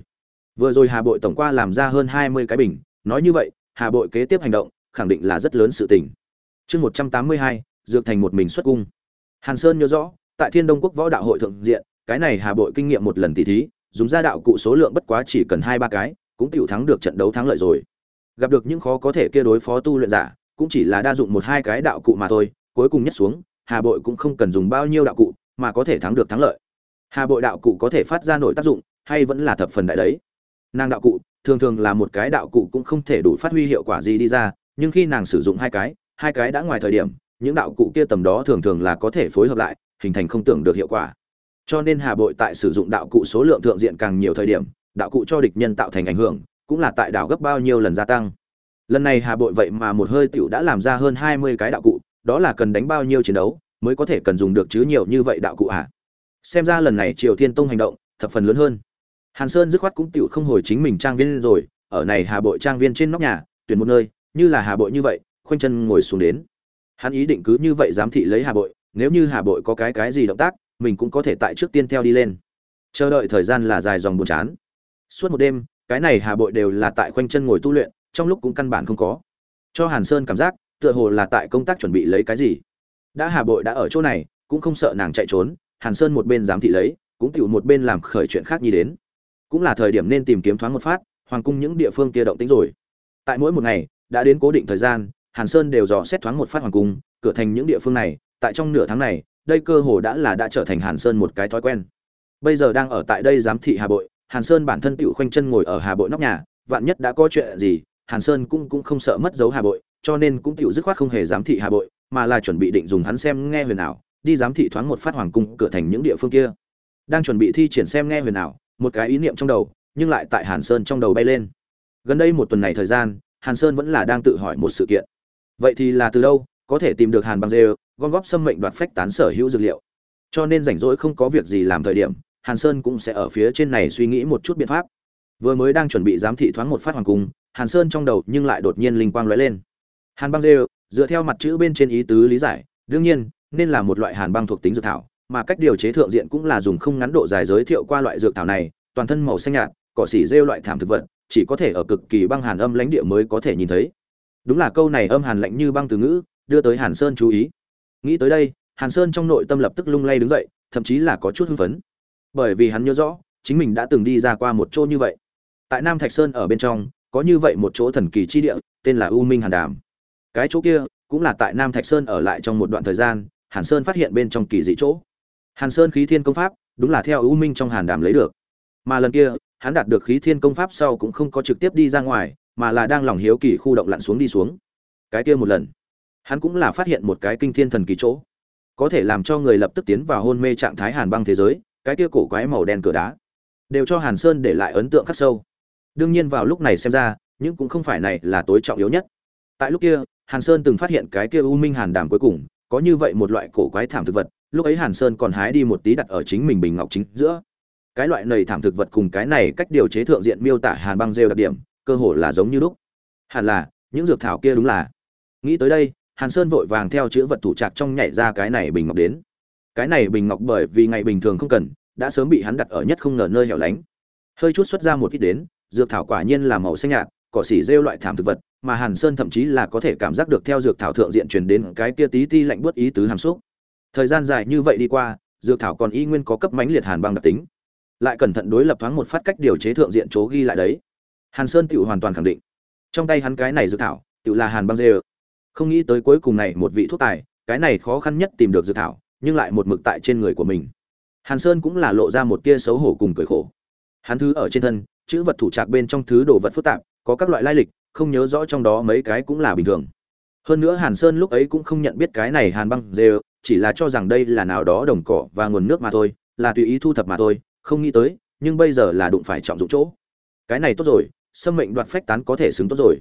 vừa rồi hà bội tổng qua làm ra hơn hai mươi cái bình, nói như vậy, hà bội kế tiếp hành động, khẳng định là rất lớn sự tình. Chương một trăm tám mươi hai, dược thành một mình xuất cung. Hàn sơn nhớ rõ, tại thiên đông quốc võ đạo hội thượng diện, cái này hà bội kinh nghiệm một lần tỷ thí, dùng ra đạo cụ số lượng bất quá chỉ cần hai ba cái, cũng tiểu thắng được trận đấu thắng lợi rồi. Gặp được những khó có thể kia đối phó tu luyện giả, cũng chỉ là đa dụng một hai cái đạo cụ mà thôi, cuối cùng nhất xuống, hà bội cũng không cần dùng bao nhiêu đạo cụ, mà có thể thắng được thắng lợi. Hà bội đạo cụ có thể phát ra nổi tác dụng, hay vẫn là thập phần đại đấy nàng đạo cụ, thường thường là một cái đạo cụ cũng không thể đủ phát huy hiệu quả gì đi ra, nhưng khi nàng sử dụng hai cái hai cái đã ngoài thời điểm, những đạo cụ kia tầm đó thường thường là có thể phối hợp lại, hình thành không tưởng được hiệu quả. Cho nên hà bội tại sử dụng đạo cụ số lượng thượng diện càng nhiều thời điểm, đạo cụ cho địch nhân tạo thành ảnh hưởng, cũng là tại đảo gấp bao nhiêu lần gia tăng. Lần này hà bội vậy mà một hơi tiểu đã làm ra hơn hai mươi cái đạo cụ, đó là cần đánh bao nhiêu chiến đấu mới có thể cần dùng được chứ nhiều như vậy đạo cụ à xem ra lần này triều thiên tông hành động thập phần lớn hơn hàn sơn dứt khoát cũng tiểu không hồi chính mình trang viên rồi, ở này hà bội trang viên trên nóc nhà, tuyển một nơi, như là hà bội như vậy, khoanh chân ngồi xuống đến. Hắn ý định cứ như vậy giám thị lấy hà bội, nếu như hà bội có cái cái gì động tác, mình cũng có thể tại trước tiên theo đi lên. Chờ đợi thời gian là dài dòng buồn chán. Suốt một đêm, cái này hà bội đều là tại khoanh chân ngồi tu luyện, trong lúc cũng căn bản không có. Cho hàn sơn cảm giác, tựa hồ là tại công tác chuẩn bị lấy cái gì. Đã hà bội đã ở chỗ này, cũng không sợ nàng chạy trốn, hàn sơn một bên giám thị lấy, cũng tựu một bên làm khởi chuyện khác nhi đến cũng là thời điểm nên tìm kiếm thoáng một phát, hoàng cung những địa phương kia động tĩnh rồi. Tại mỗi một ngày, đã đến cố định thời gian, hàn sơn đều dò xét thoáng một phát hoàng cung, cửa thành những địa phương này, tại trong nửa tháng này, đây cơ hồ đã là đã trở thành hàn sơn một cái thói quen. Bây giờ đang ở tại đây giám thị hà bội, hàn sơn bản thân tựu khoanh chân ngồi ở hà bội nóc nhà, vạn nhất đã có chuyện gì, hàn sơn cũng cũng không sợ mất dấu hà bội, cho nên cũng tựu dứt khoát không hề giám thị hà bội, mà là chuẩn bị định dùng hắn xem nghe huyền ảo, đi giám thị thoáng một phát hoàng cung, cửa thành những địa phương kia. Đang chuẩn bị thi triển xem nghe huyền ảo một cái ý niệm trong đầu, nhưng lại tại hàn sơn trong đầu bay lên. Gần đây một tuần này thời gian, hàn sơn vẫn là đang tự hỏi một sự kiện. Vậy thì là từ đâu, có thể tìm được hàn băng dê, gom góp xâm mệnh đoạt phách tán sở hữu dược liệu. Cho nên rảnh rỗi không có việc gì làm thời điểm, hàn sơn cũng sẽ ở phía trên này suy nghĩ một chút biện pháp. Vừa mới đang chuẩn bị giám thị thoáng một phát hoàng cung, hàn sơn trong đầu nhưng lại đột nhiên linh quang lóe lên. Hàn băng dê, dựa theo mặt chữ bên trên ý tứ lý giải, đương nhiên, nên là một loại hàn băng thuộc tính dược thảo mà cách điều chế thượng diện cũng là dùng không ngắn độ dài giới thiệu qua loại dược thảo này, toàn thân màu xanh nhạt, cỏ xỉ rêu loại thảm thực vật, chỉ có thể ở cực kỳ băng hàn âm lãnh địa mới có thể nhìn thấy. Đúng là câu này âm hàn lạnh như băng từ ngữ, đưa tới hàn sơn chú ý. Nghĩ tới đây, hàn sơn trong nội tâm lập tức lung lay đứng dậy, thậm chí là có chút hưng phấn. Bởi vì hắn nhớ rõ, chính mình đã từng đi ra qua một chỗ như vậy. Tại nam thạch sơn ở bên trong, có như vậy một chỗ thần kỳ chi địa, tên là u minh hàn đàm. Cái chỗ kia cũng là tại nam thạch sơn ở lại trong một đoạn thời gian, hàn sơn phát hiện bên trong kỳ dị chỗ hàn sơn khí thiên công pháp, đúng là theo ưu minh trong hàn đàm lấy được. Mà lần kia, hắn đạt được khí thiên công pháp sau cũng không có trực tiếp đi ra ngoài, mà là đang lòng hiếu kỳ khu động lặn xuống đi xuống. Cái kia một lần, hắn cũng là phát hiện một cái kinh thiên thần kỳ chỗ. Có thể làm cho người lập tức tiến vào hôn mê trạng thái hàn băng thế giới, cái kia cổ quái màu đen cửa đá, đều cho hàn sơn để lại ấn tượng khắc sâu. Đương nhiên vào lúc này xem ra nhưng cũng không phải này là tối trọng yếu nhất. Tại lúc kia, hàn sơn từng phát hiện cái kia u minh hàn đàm cuối cùng, có như vậy một loại cổ quái thảm thực vật lúc ấy hàn sơn còn hái đi một tí đặt ở chính mình bình ngọc chính giữa. Cái loại nầy thảm thực vật cùng cái này cách điều chế thượng diện miêu tả hàn băng rêu đặc điểm, cơ hồ là giống như lúc. Hẳn là, những dược thảo kia đúng là. Nghĩ tới đây, hàn sơn vội vàng theo chữ vật thủ trạc trong nhảy ra cái này bình ngọc đến. Cái này bình ngọc bởi vì ngày bình thường không cần, đã sớm bị hắn đặt ở nhất không ngờ nơi hẻo lánh. Hơi chút xuất ra một ít đến, dược thảo quả nhiên là màu xanh nhạt, cỏ xỉ rêu loại thảm thực vật, mà hàn sơn thậm chí là có thể cảm giác được theo dược thảo thượng diện truyền đến cái kia tí ti lạnh buốt ý tứ hàm xúc thời gian dài như vậy đi qua, dược thảo còn y nguyên có cấp mãnh liệt hàn băng đặc tính. Lại cẩn thận đối lập thoáng một phát cách điều chế thượng diện chố ghi lại đấy. Hàn sơn tự hoàn toàn khẳng định. Trong tay hắn cái này dược thảo tự là hàn băng dê không nghĩ tới cuối cùng này một vị thuốc tài, cái này khó khăn nhất tìm được dược thảo, nhưng lại một mực tại trên người của mình. Hàn sơn cũng là lộ ra một tia xấu hổ cùng cười khổ. Hắn thứ ở trên thân, chữ vật thủ trạc bên trong thứ đồ vật phức tạp, có các loại lai lịch, không nhớ rõ trong đó mấy cái cũng là bình thường. Hơn nữa hàn sơn lúc ấy cũng không nhận biết cái này hàn băng dê chỉ là cho rằng đây là nào đó đồng cỏ và nguồn nước mà thôi, là tùy ý thu thập mà thôi, không nghĩ tới, nhưng bây giờ là đụng phải trọng dụng chỗ. Cái này tốt rồi, sâm mệnh đoạt phách tán có thể xứng tốt rồi.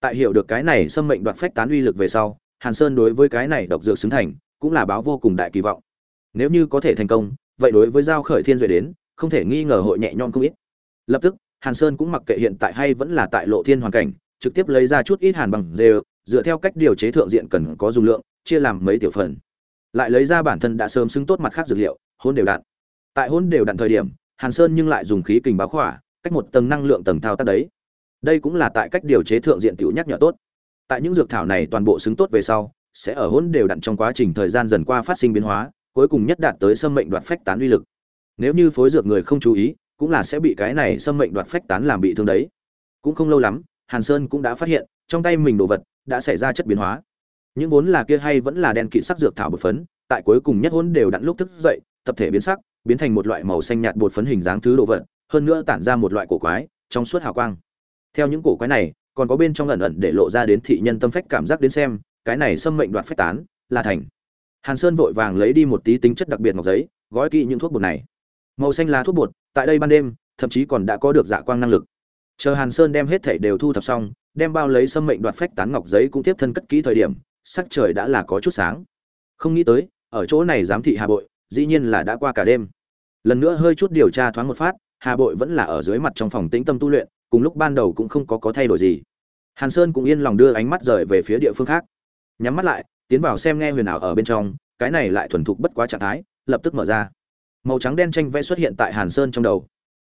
Tại hiểu được cái này sâm mệnh đoạt phách tán uy lực về sau, hàn sơn đối với cái này độc dược xứng thành, cũng là báo vô cùng đại kỳ vọng. Nếu như có thể thành công, vậy đối với giao khởi thiên duệ đến, không thể nghi ngờ hội nhẹ nhõm không ít. Lập tức, hàn sơn cũng mặc kệ hiện tại hay vẫn là tại lộ thiên hoàn cảnh, trực tiếp lấy ra chút ít hàn bằng dê, dựa theo cách điều chế thượng diện cần có dung lượng, chia làm mấy tiểu phần lại lấy ra bản thân đã sớm xứng tốt mặt khác dược liệu, hôn đều đặn. Tại hôn đều đặn thời điểm, hàn sơn nhưng lại dùng khí kình báo khỏa, cách một tầng năng lượng tầng thao tác đấy. Đây cũng là tại cách điều chế thượng diện tiểu nhắc nhở tốt. Tại những dược thảo này toàn bộ xứng tốt về sau, sẽ ở hôn đều đặn trong quá trình thời gian dần qua phát sinh biến hóa, cuối cùng nhất đạt tới xâm mệnh đoạt phách tán uy lực. Nếu như phối dược người không chú ý, cũng là sẽ bị cái này xâm mệnh đoạt phách tán làm bị thương đấy. Cũng không lâu lắm, hàn sơn cũng đã phát hiện, trong tay mình đồ vật đã xảy ra chất biến hóa những vốn là kia hay vẫn là đen kịt sắc dược thảo bột phấn, tại cuối cùng nhất hôn đều đặn lúc thức dậy, tập thể biến sắc, biến thành một loại màu xanh nhạt bột phấn hình dáng thứ đồ vật, hơn nữa tản ra một loại cổ quái, trong suốt hào quang. Theo những cổ quái này, còn có bên trong ẩn ẩn để lộ ra đến thị nhân tâm phách cảm giác đến xem, cái này xâm mệnh đoạt phách tán, là thành. Hàn sơn vội vàng lấy đi một tí tính chất đặc biệt ngọc giấy, gói kỹ những thuốc bột này. Màu xanh lá thuốc bột, tại đây ban đêm, thậm chí còn đã có được dạ quang năng lực. Chờ hàn sơn đem hết thảy đều thu thập xong, đem bao lấy xâm mệnh đoạt phách tán ngọc giấy cũng tiếp thân cất kỹ thời điểm sắc trời đã là có chút sáng. Không nghĩ tới, ở chỗ này giám thị hà bội, dĩ nhiên là đã qua cả đêm. Lần nữa hơi chút điều tra thoáng một phát, hà bội vẫn là ở dưới mặt trong phòng tĩnh tâm tu luyện, cùng lúc ban đầu cũng không có có thay đổi gì. Hàn sơn cũng yên lòng đưa ánh mắt rời về phía địa phương khác. Nhắm mắt lại, tiến vào xem nghe huyền ảo ở bên trong, cái này lại thuần thục bất quá trạng thái, lập tức mở ra. Màu trắng đen tranh vẽ xuất hiện tại hàn sơn trong đầu.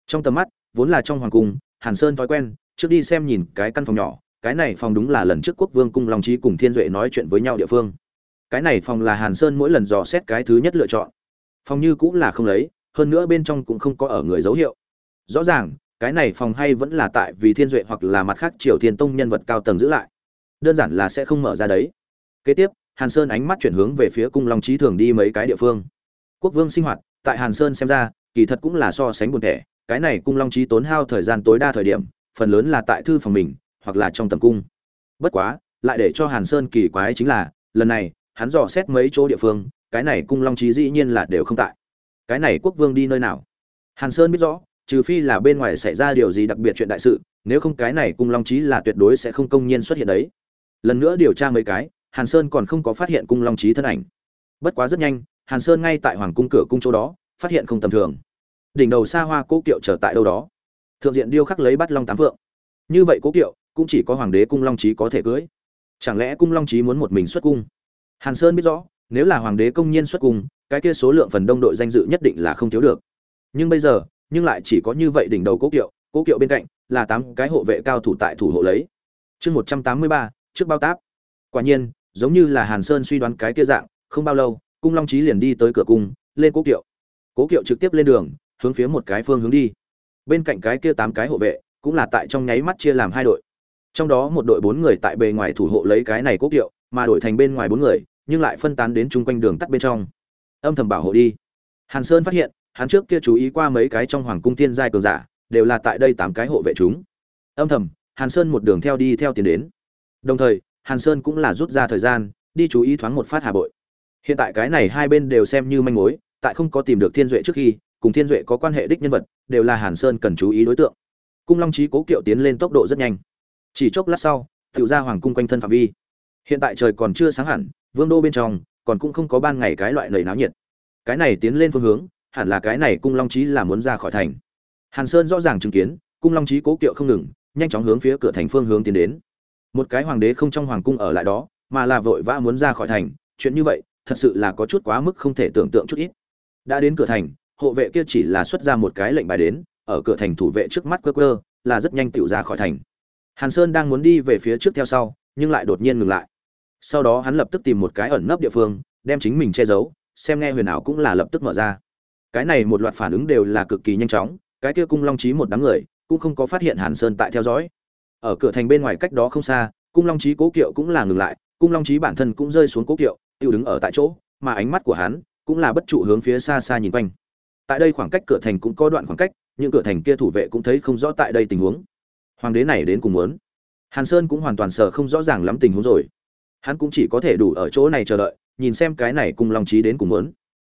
Trong tầm mắt, vốn là trong hoàng cung, hàn sơn thói quen, trước đi xem nhìn cái căn phòng nhỏ cái này phòng đúng là lần trước quốc vương cung long trí cùng thiên duệ nói chuyện với nhau địa phương. Cái này phòng là hàn sơn mỗi lần dò xét cái thứ nhất lựa chọn. Phòng như cũng là không lấy, hơn nữa bên trong cũng không có ở người dấu hiệu. Rõ ràng, cái này phòng hay vẫn là tại vì thiên duệ hoặc là mặt khác triều thiên tông nhân vật cao tầng giữ lại. Đơn giản là sẽ không mở ra đấy. Kế tiếp, hàn sơn ánh mắt chuyển hướng về phía cung long trí thường đi mấy cái địa phương. Quốc vương sinh hoạt, tại hàn sơn xem ra, kỳ thật cũng là so sánh buồn thẻ cái này cung long trí tốn hao thời gian tối đa thời điểm, phần lớn là tại thư phòng mình hoặc là trong tầm cung. Bất quá, lại để cho hàn sơn kỳ quái chính là, lần này, hắn dò xét mấy chỗ địa phương, cái này cung long trí dĩ nhiên là đều không tại. Cái này quốc vương đi nơi nào? Hàn sơn biết rõ, trừ phi là bên ngoài xảy ra điều gì đặc biệt chuyện đại sự, nếu không cái này cung long trí là tuyệt đối sẽ không công nhiên xuất hiện đấy. Lần nữa điều tra mấy cái, hàn sơn còn không có phát hiện cung long trí thân ảnh. Bất quá rất nhanh, hàn sơn ngay tại hoàng cung cửa cung chỗ đó, phát hiện không tầm thường. Đỉnh đầu xa hoa cố kiệu trở tại đâu đó. Thượng diện điêu khắc lấy bắt long tám vượng. Như vậy cố kiệu cũng chỉ có hoàng đế cung long trí có thể cưới. Chẳng lẽ cung long trí muốn một mình xuất cung? Hàn sơn biết rõ, nếu là hoàng đế công nhiên xuất cung, cái kia số lượng phần đông đội danh dự nhất định là không thiếu được. Nhưng bây giờ, nhưng lại chỉ có như vậy đỉnh đầu cố kiệu cố kiệu bên cạnh là tám cái hộ vệ cao thủ tại thủ hộ lấy. Chương một trăm tám mươi ba, trước bao táp. Quả nhiên, giống như là hàn sơn suy đoán cái kia dạng, không bao lâu, cung long trí liền đi tới cửa cung, lên cố kiệu. Cố kiệu trực tiếp lên đường, hướng phía một cái phương hướng đi. Bên cạnh cái kia tám cái hộ vệ, cũng là tại trong nháy mắt chia làm hai đội trong đó một đội bốn người tại bề ngoài thủ hộ lấy cái này cố kiệu, mà đổi thành bên ngoài bốn người, nhưng lại phân tán đến chung quanh đường tắt bên trong. Âm thầm bảo hộ đi. Hàn sơn phát hiện, hắn trước kia chú ý qua mấy cái trong hoàng cung thiên giai cường giả, đều là tại đây tám cái hộ vệ chúng. Âm thầm, hàn sơn một đường theo đi theo tiến đến. Đồng thời, hàn sơn cũng là rút ra thời gian, đi chú ý thoáng một phát hà bội. Hiện tại cái này hai bên đều xem như manh mối, tại không có tìm được thiên duệ trước khi, cùng thiên duệ có quan hệ đích nhân vật, đều là hàn sơn cần chú ý đối tượng. Cung long trí cố kiệu tiến lên tốc độ rất nhanh chỉ chốc lát sau tự ra hoàng cung quanh thân phạm vi. Hiện tại trời còn chưa sáng hẳn, vương đô bên trong còn cũng không có ban ngày cái loại lầy náo nhiệt. Cái này tiến lên phương hướng, hẳn là cái này cung long trí là muốn ra khỏi thành. Hàn sơn rõ ràng chứng kiến, cung long trí cố kiệu không ngừng, nhanh chóng hướng phía cửa thành phương hướng tiến đến. Một cái hoàng đế không trong hoàng cung ở lại đó, mà là vội vã muốn ra khỏi thành, chuyện như vậy, thật sự là có chút quá mức không thể tưởng tượng chút ít. Đã đến cửa thành, hộ vệ kia chỉ là xuất ra một cái lệnh bài đến, ở cửa thành thủ vệ trước mắt cơ cơ là rất nhanh tựu ra khỏi thành hàn sơn đang muốn đi về phía trước theo sau, nhưng lại đột nhiên ngừng lại. Sau đó hắn lập tức tìm một cái ẩn nấp địa phương, đem chính mình che giấu, xem nghe huyền ảo cũng là lập tức mở ra. Cái này một loạt phản ứng đều là cực kỳ nhanh chóng, cái kia cung long Chí một đám người, cũng không có phát hiện hàn sơn tại theo dõi. Ở cửa thành bên ngoài cách đó không xa, cung long Chí cố kiệu cũng là ngừng lại, cung long Chí bản thân cũng rơi xuống cố kiệu, tiêu đứng ở tại chỗ, mà ánh mắt của hắn cũng là bất trụ hướng phía xa xa nhìn quanh. Tại đây khoảng cách cửa thành cũng có đoạn khoảng cách nhưng cửa thành kia thủ vệ cũng thấy không rõ tại đây tình huống hoàng đế này đến cùng muốn. Hàn sơn cũng hoàn toàn sợ không rõ ràng lắm tình huống rồi. Hắn cũng chỉ có thể đủ ở chỗ này chờ đợi, nhìn xem cái này cùng long trí đến cùng muốn.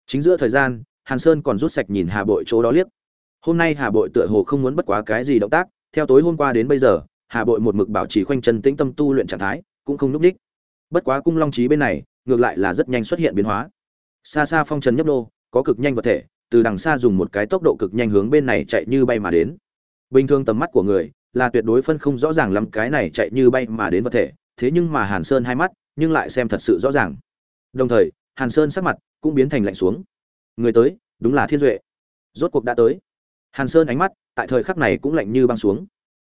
Chính giữa thời gian, hàn sơn còn rút sạch nhìn hà bội chỗ đó liếc. Hôm nay hà bội tựa hồ không muốn bất quá cái gì động tác, theo tối hôm qua đến bây giờ, hà bội một mực bảo trì khoanh chân tĩnh tâm tu luyện trạng thái, cũng không núp đích. Bất quá cung long trí bên này, ngược lại là rất nhanh xuất hiện biến hóa. Xa xa phong trần nhấp đô có cực nhanh vật thể, từ đằng xa dùng một cái tốc độ cực nhanh hướng bên này chạy như bay mà đến. Bình thường tầm mắt của người là tuyệt đối phân không rõ ràng lắm cái này chạy như bay mà đến vật thể, thế nhưng mà hàn sơn hai mắt, nhưng lại xem thật sự rõ ràng. Đồng thời, hàn sơn sắc mặt cũng biến thành lạnh xuống. Người tới, đúng là thiên duệ. Rốt cuộc đã tới. Hàn sơn ánh mắt, tại thời khắc này cũng lạnh như băng xuống.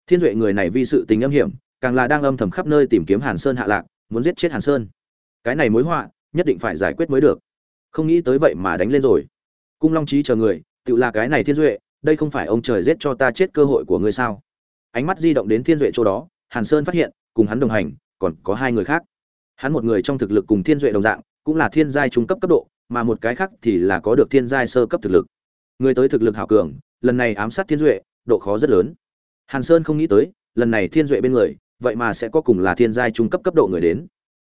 Thiên duệ người này vì sự tình âm hiểm, càng là đang âm thầm khắp nơi tìm kiếm hàn sơn hạ lạc, muốn giết chết hàn sơn. Cái này mối họa, nhất định phải giải quyết mới được. Không nghĩ tới vậy mà đánh lên rồi. Cung long trí chờ người, tự là cái này thiên duệ, đây không phải ông trời giết cho ta chết cơ hội của ngươi sao? Ánh mắt di động đến thiên duệ chỗ đó, hàn sơn phát hiện, cùng hắn đồng hành, còn có hai người khác. Hắn một người trong thực lực cùng thiên duệ đồng dạng, cũng là thiên giai trung cấp cấp độ, mà một cái khác thì là có được thiên giai sơ cấp thực lực. Người tới thực lực hảo cường, lần này ám sát thiên duệ, độ khó rất lớn. Hàn sơn không nghĩ tới, lần này thiên duệ bên người, vậy mà sẽ có cùng là thiên giai trung cấp cấp độ người đến.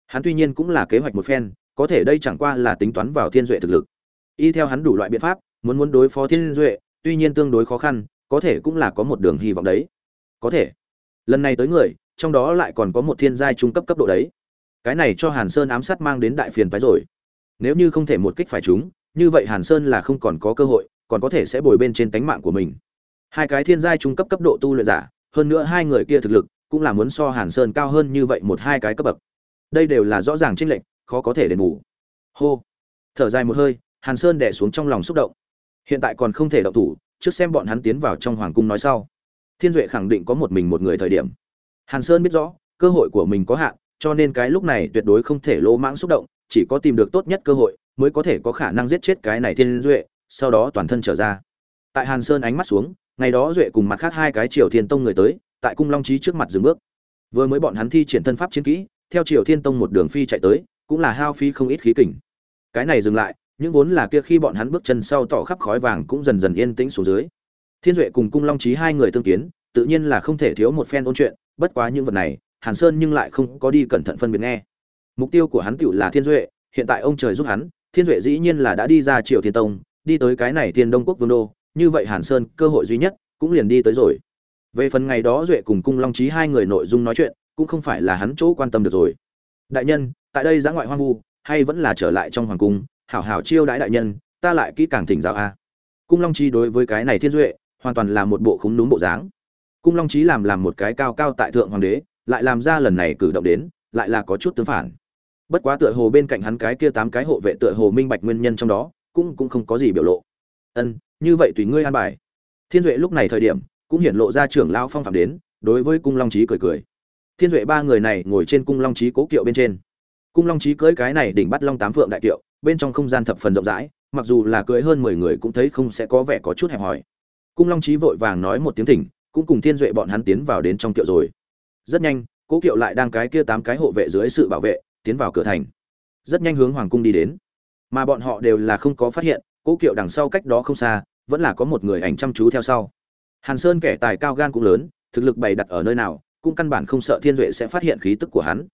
Hắn tuy nhiên cũng là kế hoạch một phen, có thể đây chẳng qua là tính toán vào thiên duệ thực lực. Y theo hắn đủ loại biện pháp, muốn muốn đối phó thiên duệ, tuy nhiên tương đối khó khăn, có thể cũng là có một đường hy vọng đấy có thể. Lần này tới người, trong đó lại còn có một thiên giai trung cấp cấp độ đấy. Cái này cho hàn sơn ám sát mang đến đại phiền phái rồi. Nếu như không thể một kích phải chúng, như vậy hàn sơn là không còn có cơ hội, còn có thể sẽ bồi bên trên tánh mạng của mình. Hai cái thiên giai trung cấp cấp độ tu luyện giả, hơn nữa hai người kia thực lực, cũng là muốn so hàn sơn cao hơn như vậy một hai cái cấp bậc. Đây đều là rõ ràng chênh lệch, khó có thể đền bù. Hô. Thở dài một hơi, hàn sơn đẻ xuống trong lòng xúc động. Hiện tại còn không thể động thủ, trước xem bọn hắn tiến vào trong hoàng cung nói sau thiên duệ khẳng định có một mình một người thời điểm. Hàn sơn biết rõ, cơ hội của mình có hạn, cho nên cái lúc này tuyệt đối không thể lỗ mãng xúc động, chỉ có tìm được tốt nhất cơ hội mới có thể có khả năng giết chết cái này thiên duệ, sau đó toàn thân trở ra. Tại hàn sơn ánh mắt xuống, ngày đó duệ cùng mặt khác hai cái triều thiên tông người tới, tại cung long trí trước mặt dừng bước. Vừa mới bọn hắn thi triển thân pháp chiến kỹ, theo triều thiên tông một đường phi chạy tới, cũng là hao phi không ít khí kình. Cái này dừng lại, những vốn là kia khi bọn hắn bước chân sau tỏ khắp khói vàng cũng dần dần yên tĩnh xuống dưới thiên duệ cùng cung long trí hai người tương kiến, tự nhiên là không thể thiếu một phen ôn chuyện, bất quá những vật này, hàn sơn nhưng lại không có đi cẩn thận phân biệt nghe. Mục tiêu của hắn tựu là thiên duệ, hiện tại ông trời giúp hắn, thiên duệ dĩ nhiên là đã đi ra triều thiên tông, đi tới cái này thiên đông quốc vương đô, như vậy hàn sơn cơ hội duy nhất cũng liền đi tới rồi. Về phần ngày đó duệ cùng cung long trí hai người nội dung nói chuyện, cũng không phải là hắn chỗ quan tâm được rồi. Đại nhân, tại đây giã ngoại hoang vu, hay vẫn là trở lại trong hoàng cung, hảo hảo chiêu đãi đại nhân, ta lại kỹ càng thỉnh giáo a. Cung long trí đối với cái này thiên duệ hoàn toàn là một bộ khúng núm bộ dáng. Cung long trí làm làm một cái cao cao tại thượng hoàng đế, lại làm ra lần này cử động đến, lại là có chút tương phản. Bất quá tựa hồ bên cạnh hắn cái kia tám cái hộ vệ tựa hồ minh bạch nguyên nhân trong đó, cũng cũng không có gì biểu lộ. Ân, như vậy tùy ngươi an bài. Thiên duệ lúc này thời điểm, cũng hiển lộ ra trưởng lao phong phạm đến, đối với cung long trí cười cười. Thiên duệ ba người này ngồi trên cung long trí cố kiệu bên trên. Cung long trí cưới cái này đỉnh bắt long tám phượng đại kiệu, bên trong không gian thập phần rộng rãi, mặc dù là cưới hơn mười người cũng thấy không sẽ có vẻ có chút hẹp hòi cung long trí vội vàng nói một tiếng thỉnh, cũng cùng thiên duệ bọn hắn tiến vào đến trong kiệu rồi. Rất nhanh, cố kiệu lại đang cái kia tám cái hộ vệ dưới sự bảo vệ, tiến vào cửa thành. Rất nhanh hướng hoàng cung đi đến. Mà bọn họ đều là không có phát hiện, cố kiệu đằng sau cách đó không xa, vẫn là có một người ảnh chăm chú theo sau. Hàn sơn kẻ tài cao gan cũng lớn, thực lực bày đặt ở nơi nào, cũng căn bản không sợ thiên duệ sẽ phát hiện khí tức của hắn.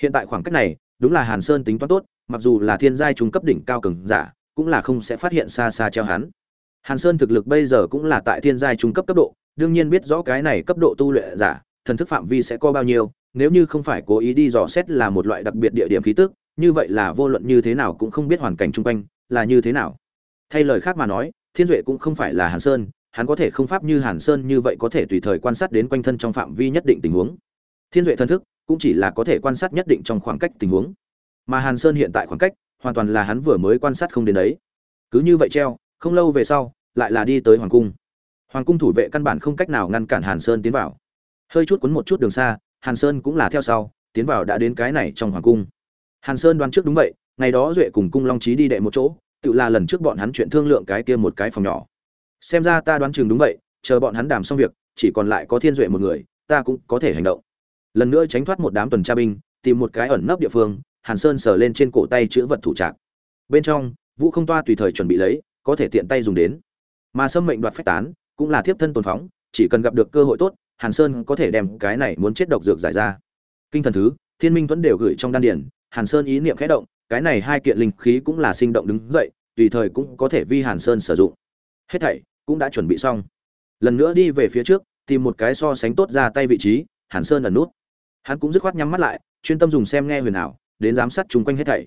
Hiện tại khoảng cách này, đúng là hàn sơn tính toán tốt, mặc dù là thiên giai trung cấp đỉnh cao cường giả, cũng là không sẽ phát hiện xa xa treo hắn hàn sơn thực lực bây giờ cũng là tại thiên giai trung cấp cấp độ, đương nhiên biết rõ cái này cấp độ tu luyện giả, thần thức phạm vi sẽ có bao nhiêu, nếu như không phải cố ý đi dò xét là một loại đặc biệt địa điểm khí tức, như vậy là vô luận như thế nào cũng không biết hoàn cảnh chung quanh là như thế nào. Thay lời khác mà nói, thiên duệ cũng không phải là hàn sơn, hắn có thể không pháp như hàn sơn như vậy có thể tùy thời quan sát đến quanh thân trong phạm vi nhất định tình huống. Thiên duệ thần thức cũng chỉ là có thể quan sát nhất định trong khoảng cách tình huống. Mà hàn sơn hiện tại khoảng cách, hoàn toàn là hắn vừa mới quan sát không đến đấy. Cứ như vậy treo không lâu về sau, lại là đi tới hoàng cung. Hoàng cung thủ vệ căn bản không cách nào ngăn cản hàn sơn tiến vào. Hơi chút cuốn một chút đường xa, hàn sơn cũng là theo sau, tiến vào đã đến cái này trong hoàng cung. Hàn sơn đoán trước đúng vậy, ngày đó duệ cùng cung long trí đi đệ một chỗ, tự là lần trước bọn hắn chuyện thương lượng cái kia một cái phòng nhỏ. Xem ra ta đoán chừng đúng vậy, chờ bọn hắn đàm xong việc, chỉ còn lại có thiên duệ một người, ta cũng có thể hành động. Lần nữa tránh thoát một đám tuần tra binh, tìm một cái ẩn nấp địa phương, hàn sơn sờ lên trên cổ tay chữ vật thủ trạc. Bên trong, vũ không toa tùy thời chuẩn bị lấy có thể tiện tay dùng đến. Mà sâm mệnh đoạt phách tán, cũng là thiếp thân tồn phóng, chỉ cần gặp được cơ hội tốt, hàn sơn có thể đem cái này muốn chết độc dược giải ra. Kinh thần thứ, thiên minh vẫn đều gửi trong đan điển hàn sơn ý niệm khẽ động, cái này hai kiện linh khí cũng là sinh động đứng dậy, tùy thời cũng có thể vi hàn sơn sử dụng. Hết thảy cũng đã chuẩn bị xong. Lần nữa đi về phía trước, tìm một cái so sánh tốt ra tay vị trí, hàn sơn ẩn nút. Hắn cũng dứt khoát nhắm mắt lại, chuyên tâm dùng xem nghe huyền ảo, đến giám sát chung quanh hết thảy.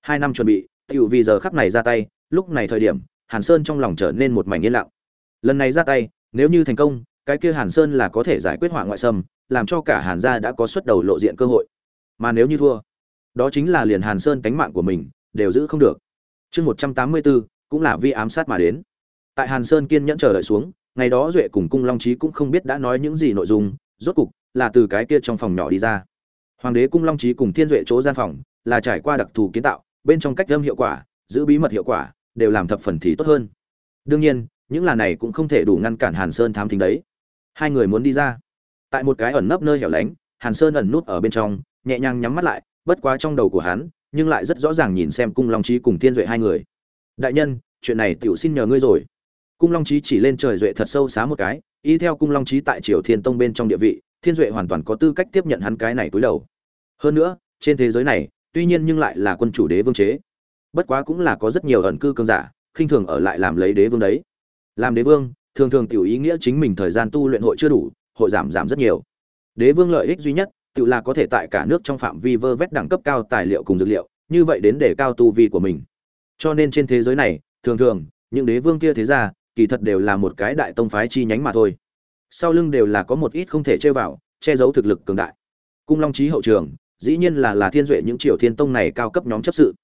Hai năm chuẩn bị tựu vì giờ khắc này ra tay, lúc này thời điểm hàn sơn trong lòng trở nên một mảnh yên lặng. Lần này ra tay, nếu như thành công, cái kia hàn sơn là có thể giải quyết họa ngoại xâm, làm cho cả hàn gia đã có xuất đầu lộ diện cơ hội. Mà nếu như thua, đó chính là liền hàn sơn cánh mạng của mình, đều giữ không được. Chương một trăm tám mươi bốn, cũng là vi ám sát mà đến. Tại hàn sơn kiên nhẫn chờ đợi xuống, ngày đó duệ cùng cung long Chí cũng không biết đã nói những gì nội dung, rốt cục là từ cái kia trong phòng nhỏ đi ra. Hoàng đế cung long Chí cùng thiên duệ chỗ gian phòng là trải qua đặc thù kiến tạo, bên trong cách âm hiệu quả, giữ bí mật hiệu quả đều làm thập phần thì tốt hơn. Đương nhiên, những là này cũng không thể đủ ngăn cản hàn sơn thám thính đấy. Hai người muốn đi ra. Tại một cái ẩn nấp nơi hẻo lánh, hàn sơn ẩn nút ở bên trong, nhẹ nhàng nhắm mắt lại, bất quá trong đầu của hắn, nhưng lại rất rõ ràng nhìn xem cung long trí cùng thiên duệ hai người. Đại nhân, chuyện này tiểu xin nhờ ngươi rồi. Cung long trí chỉ lên trời duệ thật sâu xá một cái, y theo cung long trí tại triều thiên tông bên trong địa vị, thiên duệ hoàn toàn có tư cách tiếp nhận hắn cái này túi đầu. Hơn nữa, trên thế giới này, tuy nhiên nhưng lại là quân chủ đế vương chế bất quá cũng là có rất nhiều ẩn cư cương giả, khinh thường ở lại làm lấy đế vương đấy. Làm đế vương, thường thường tiểu ý nghĩa chính mình thời gian tu luyện hội chưa đủ, hội giảm giảm rất nhiều. Đế vương lợi ích duy nhất tự là có thể tại cả nước trong phạm vi vơ vét đẳng cấp cao tài liệu cùng dược liệu, như vậy đến để cao tu vi của mình. Cho nên trên thế giới này, thường thường, những đế vương kia thế ra kỳ thật đều là một cái đại tông phái chi nhánh mà thôi. Sau lưng đều là có một ít không thể chơi vào, che giấu thực lực cường đại. Cung long trí hậu trường, dĩ nhiên là là thiên duệ những triều thiên tông này cao cấp nhóm chấp sự.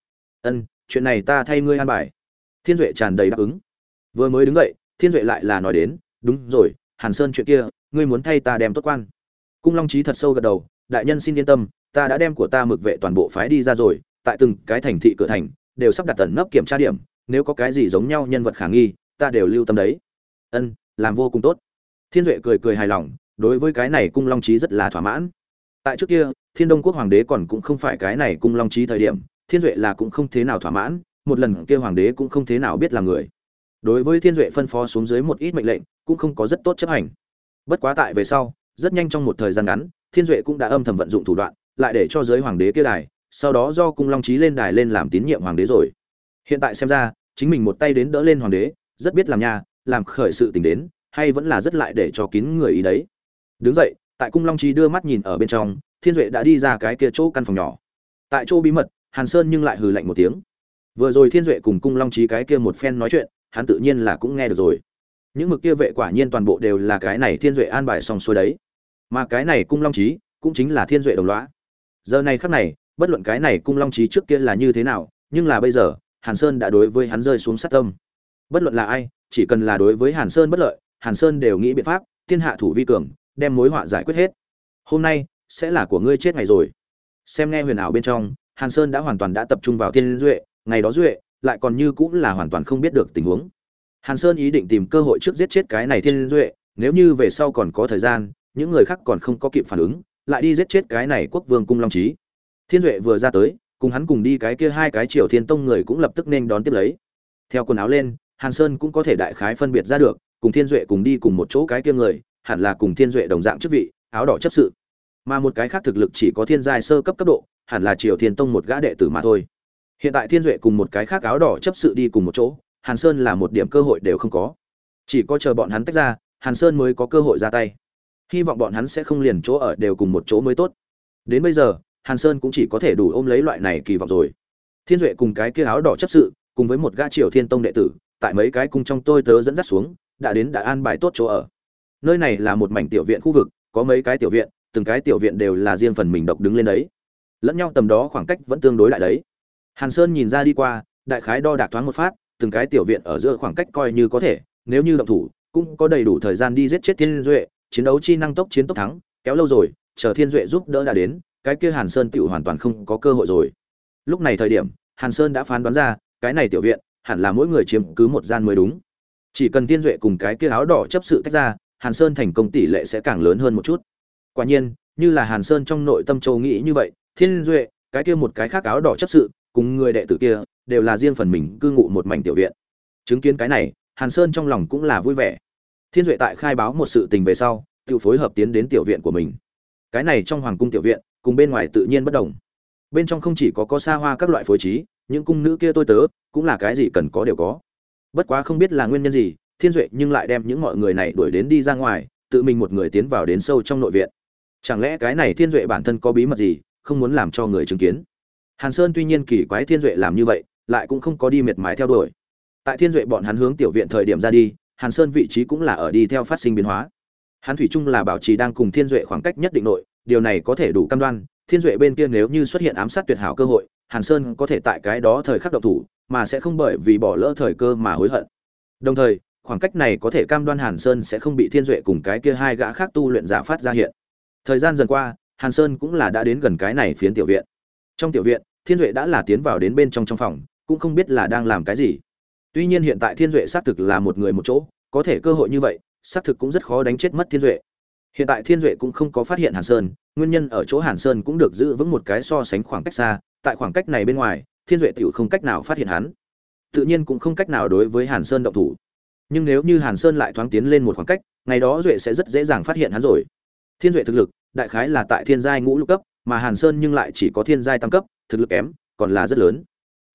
Ân chuyện này ta thay ngươi an bài. Thiên duệ tràn đầy đáp ứng. Vừa mới đứng dậy, thiên duệ lại là nói đến, đúng rồi, hàn sơn chuyện kia, ngươi muốn thay ta đem tốt quan. Cung long trí thật sâu gật đầu, đại nhân xin yên tâm, ta đã đem của ta mực vệ toàn bộ phái đi ra rồi, tại từng cái thành thị cửa thành, đều sắp đặt tận nấp kiểm tra điểm, nếu có cái gì giống nhau nhân vật khả nghi, ta đều lưu tâm đấy. Ân, làm vô cùng tốt. Thiên duệ cười cười hài lòng, đối với cái này cung long trí rất là thỏa mãn. Tại trước kia, thiên đông quốc hoàng đế còn cũng không phải cái này cung long trí thời điểm thiên duệ là cũng không thế nào thỏa mãn, một lần kia hoàng đế cũng không thế nào biết là người. Đối với thiên duệ phân phó xuống dưới một ít mệnh lệnh, cũng không có rất tốt chấp hành. Bất quá tại về sau, rất nhanh trong một thời gian ngắn, thiên duệ cũng đã âm thầm vận dụng thủ đoạn, lại để cho giới hoàng đế kia đài, sau đó do cung long trí lên đài lên làm tín nhiệm hoàng đế rồi. Hiện tại xem ra, chính mình một tay đến đỡ lên hoàng đế, rất biết làm nha, làm khởi sự tình đến, hay vẫn là rất lại để cho kín người ý đấy. Đứng dậy, tại cung long trí đưa mắt nhìn ở bên trong, thiên duệ đã đi ra cái kia chỗ căn phòng nhỏ. Tại chỗ bí mật hàn sơn nhưng lại hừ lạnh một tiếng. Vừa rồi thiên duệ cùng cung long trí cái kia một phen nói chuyện, hắn tự nhiên là cũng nghe được rồi. Những mực kia vệ quả nhiên toàn bộ đều là cái này thiên duệ an bài xong xuôi đấy. Mà cái này cung long trí cũng chính là thiên duệ đồng lõa. giờ này khắc này, bất luận cái này cung long trí trước kia là như thế nào, nhưng là bây giờ, hàn sơn đã đối với hắn rơi xuống sát tâm. Bất luận là ai, chỉ cần là đối với hàn sơn bất lợi, hàn sơn đều nghĩ biện pháp, thiên hạ thủ vi cường, đem mối họa giải quyết hết. Hôm nay, sẽ là của ngươi chết ngày rồi. Xem nghe huyền ảo bên trong hàn sơn đã hoàn toàn đã tập trung vào thiên duệ, ngày đó duệ lại còn như cũng là hoàn toàn không biết được tình huống. Hàn sơn ý định tìm cơ hội trước giết chết cái này thiên duệ, nếu như về sau còn có thời gian, những người khác còn không có kịp phản ứng, lại đi giết chết cái này quốc vương cung long Chí. thiên duệ vừa ra tới, cùng hắn cùng đi cái kia hai cái triều thiên tông người cũng lập tức nên đón tiếp lấy. Theo quần áo lên, hàn sơn cũng có thể đại khái phân biệt ra được, cùng thiên duệ cùng đi cùng một chỗ cái kia người, hẳn là cùng thiên duệ đồng dạng chức vị, áo đỏ chấp sự mà một cái khác thực lực chỉ có thiên giai sơ cấp cấp độ, hẳn là triều thiên tông một gã đệ tử mà thôi. Hiện tại thiên duệ cùng một cái khác áo đỏ chấp sự đi cùng một chỗ, hàn sơn là một điểm cơ hội đều không có. Chỉ có chờ bọn hắn tách ra, hàn sơn mới có cơ hội ra tay. Hy vọng bọn hắn sẽ không liền chỗ ở đều cùng một chỗ mới tốt. Đến bây giờ, hàn sơn cũng chỉ có thể đủ ôm lấy loại này kỳ vọng rồi. Thiên duệ cùng cái kia áo đỏ chấp sự, cùng với một gã triều thiên tông đệ tử, tại mấy cái cung trong tôi tớ dẫn dắt xuống, đã đến đã an bài tốt chỗ ở. Nơi này là một mảnh tiểu viện khu vực, có mấy cái tiểu viện từng cái tiểu viện đều là riêng phần mình độc đứng lên đấy. Lẫn nhau tầm đó khoảng cách vẫn tương đối lại đấy. Hàn sơn nhìn ra đi qua, đại khái đo đạc thoáng một phát, từng cái tiểu viện ở giữa khoảng cách coi như có thể, nếu như động thủ, cũng có đầy đủ thời gian đi giết chết thiên duệ, chiến đấu chi năng tốc chiến tốc thắng, kéo lâu rồi, chờ thiên duệ giúp đỡ đã đến, cái kia hàn sơn tựu hoàn toàn không có cơ hội rồi. Lúc này thời điểm, hàn sơn đã phán đoán ra, cái này tiểu viện, hẳn là mỗi người chiếm cứ một gian mới đúng. Chỉ cần thiên duệ cùng cái kia áo đỏ chấp sự tách ra, hàn sơn thành công tỷ lệ sẽ càng lớn hơn một chút quả nhiên, như là hàn sơn trong nội tâm châu nghĩ như vậy, thiên duệ, cái kia một cái khác áo đỏ chấp sự, cùng người đệ tử kia, đều là riêng phần mình cư ngụ một mảnh tiểu viện. Chứng kiến cái này, hàn sơn trong lòng cũng là vui vẻ. Thiên duệ tại khai báo một sự tình về sau, tự phối hợp tiến đến tiểu viện của mình. Cái này trong hoàng cung tiểu viện, cùng bên ngoài tự nhiên bất đồng. Bên trong không chỉ có có xa hoa các loại phối trí, những cung nữ kia tôi tớ, cũng là cái gì cần có đều có. Bất quá không biết là nguyên nhân gì, thiên duệ nhưng lại đem những mọi người này đuổi đến đi ra ngoài, tự mình một người tiến vào đến sâu trong nội viện chẳng lẽ cái này thiên duệ bản thân có bí mật gì, không muốn làm cho người chứng kiến? Hàn sơn tuy nhiên kỳ quái thiên duệ làm như vậy, lại cũng không có đi miệt mài theo đuổi. Tại thiên duệ bọn hắn hướng tiểu viện thời điểm ra đi, hàn sơn vị trí cũng là ở đi theo phát sinh biến hóa. Hắn thủy chung là bảo trì đang cùng thiên duệ khoảng cách nhất định nội, điều này có thể đủ cam đoan, thiên duệ bên kia nếu như xuất hiện ám sát tuyệt hảo cơ hội, hàn sơn có thể tại cái đó thời khắc độc thủ, mà sẽ không bởi vì bỏ lỡ thời cơ mà hối hận. Đồng thời, khoảng cách này có thể cam đoan hàn sơn sẽ không bị thiên duệ cùng cái kia hai gã khác tu luyện giả phát ra hiện thời gian dần qua, hàn sơn cũng là đã đến gần cái này phiến tiểu viện. Trong tiểu viện, thiên duệ đã là tiến vào đến bên trong trong phòng, cũng không biết là đang làm cái gì. Tuy nhiên hiện tại thiên duệ xác thực là một người một chỗ, có thể cơ hội như vậy, xác thực cũng rất khó đánh chết mất thiên duệ. Hiện tại thiên duệ cũng không có phát hiện hàn sơn, nguyên nhân ở chỗ hàn sơn cũng được giữ vững một cái so sánh khoảng cách xa, tại khoảng cách này bên ngoài, thiên duệ tựu không cách nào phát hiện hắn. Tự nhiên cũng không cách nào đối với hàn sơn động thủ. Nhưng nếu như hàn sơn lại thoáng tiến lên một khoảng cách, ngày đó duệ sẽ rất dễ dàng phát hiện hắn rồi. Thiên duệ thực lực đại khái là tại thiên giai ngũ lục cấp, mà hàn sơn nhưng lại chỉ có thiên giai tam cấp, thực lực kém, còn là rất lớn.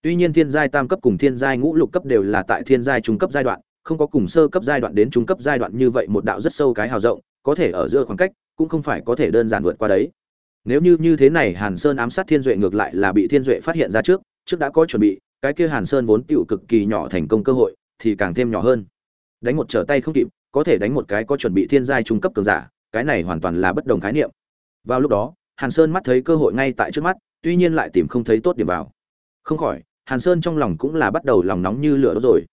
Tuy nhiên thiên giai tam cấp cùng thiên giai ngũ lục cấp đều là tại thiên giai trung cấp giai đoạn, không có cùng sơ cấp giai đoạn đến trung cấp giai đoạn như vậy một đạo rất sâu cái hào rộng, có thể ở giữa khoảng cách, cũng không phải có thể đơn giản vượt qua đấy. Nếu như như thế này, hàn sơn ám sát thiên duệ ngược lại là bị thiên duệ phát hiện ra trước trước đã có chuẩn bị, cái kia hàn sơn vốn tiểu cực kỳ nhỏ thành công cơ hội, thì càng thêm nhỏ hơn. Đánh một trở tay không kịp, có thể đánh một cái có chuẩn bị thiên giai trung cấp cường giả cái này hoàn toàn là bất đồng khái niệm. Vào lúc đó, hàn sơn mắt thấy cơ hội ngay tại trước mắt, tuy nhiên lại tìm không thấy tốt điểm vào. Không khỏi, hàn sơn trong lòng cũng là bắt đầu lòng nóng như lửa rồi.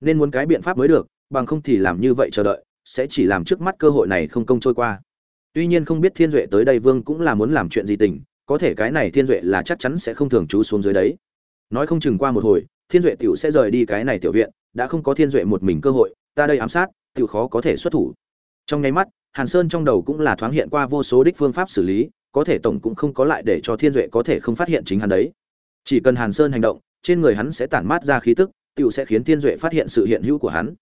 Nên muốn cái biện pháp mới được, bằng không thì làm như vậy chờ đợi, sẽ chỉ làm trước mắt cơ hội này không công trôi qua. Tuy nhiên không biết thiên duệ tới đây vương cũng là muốn làm chuyện gì tình, có thể cái này thiên duệ là chắc chắn sẽ không thường trú xuống dưới đấy. Nói không chừng qua một hồi, thiên duệ tiểu sẽ rời đi cái này tiểu viện, đã không có thiên duệ một mình cơ hội, ta đây ám sát, tiểu khó có thể xuất thủ. Trong nháy mắt hàn sơn trong đầu cũng là thoáng hiện qua vô số đích phương pháp xử lý, có thể tổng cũng không có lại để cho thiên duệ có thể không phát hiện chính hắn đấy. Chỉ cần hàn sơn hành động, trên người hắn sẽ tản mát ra khí tức tiểu sẽ khiến thiên duệ phát hiện sự hiện hữu của hắn.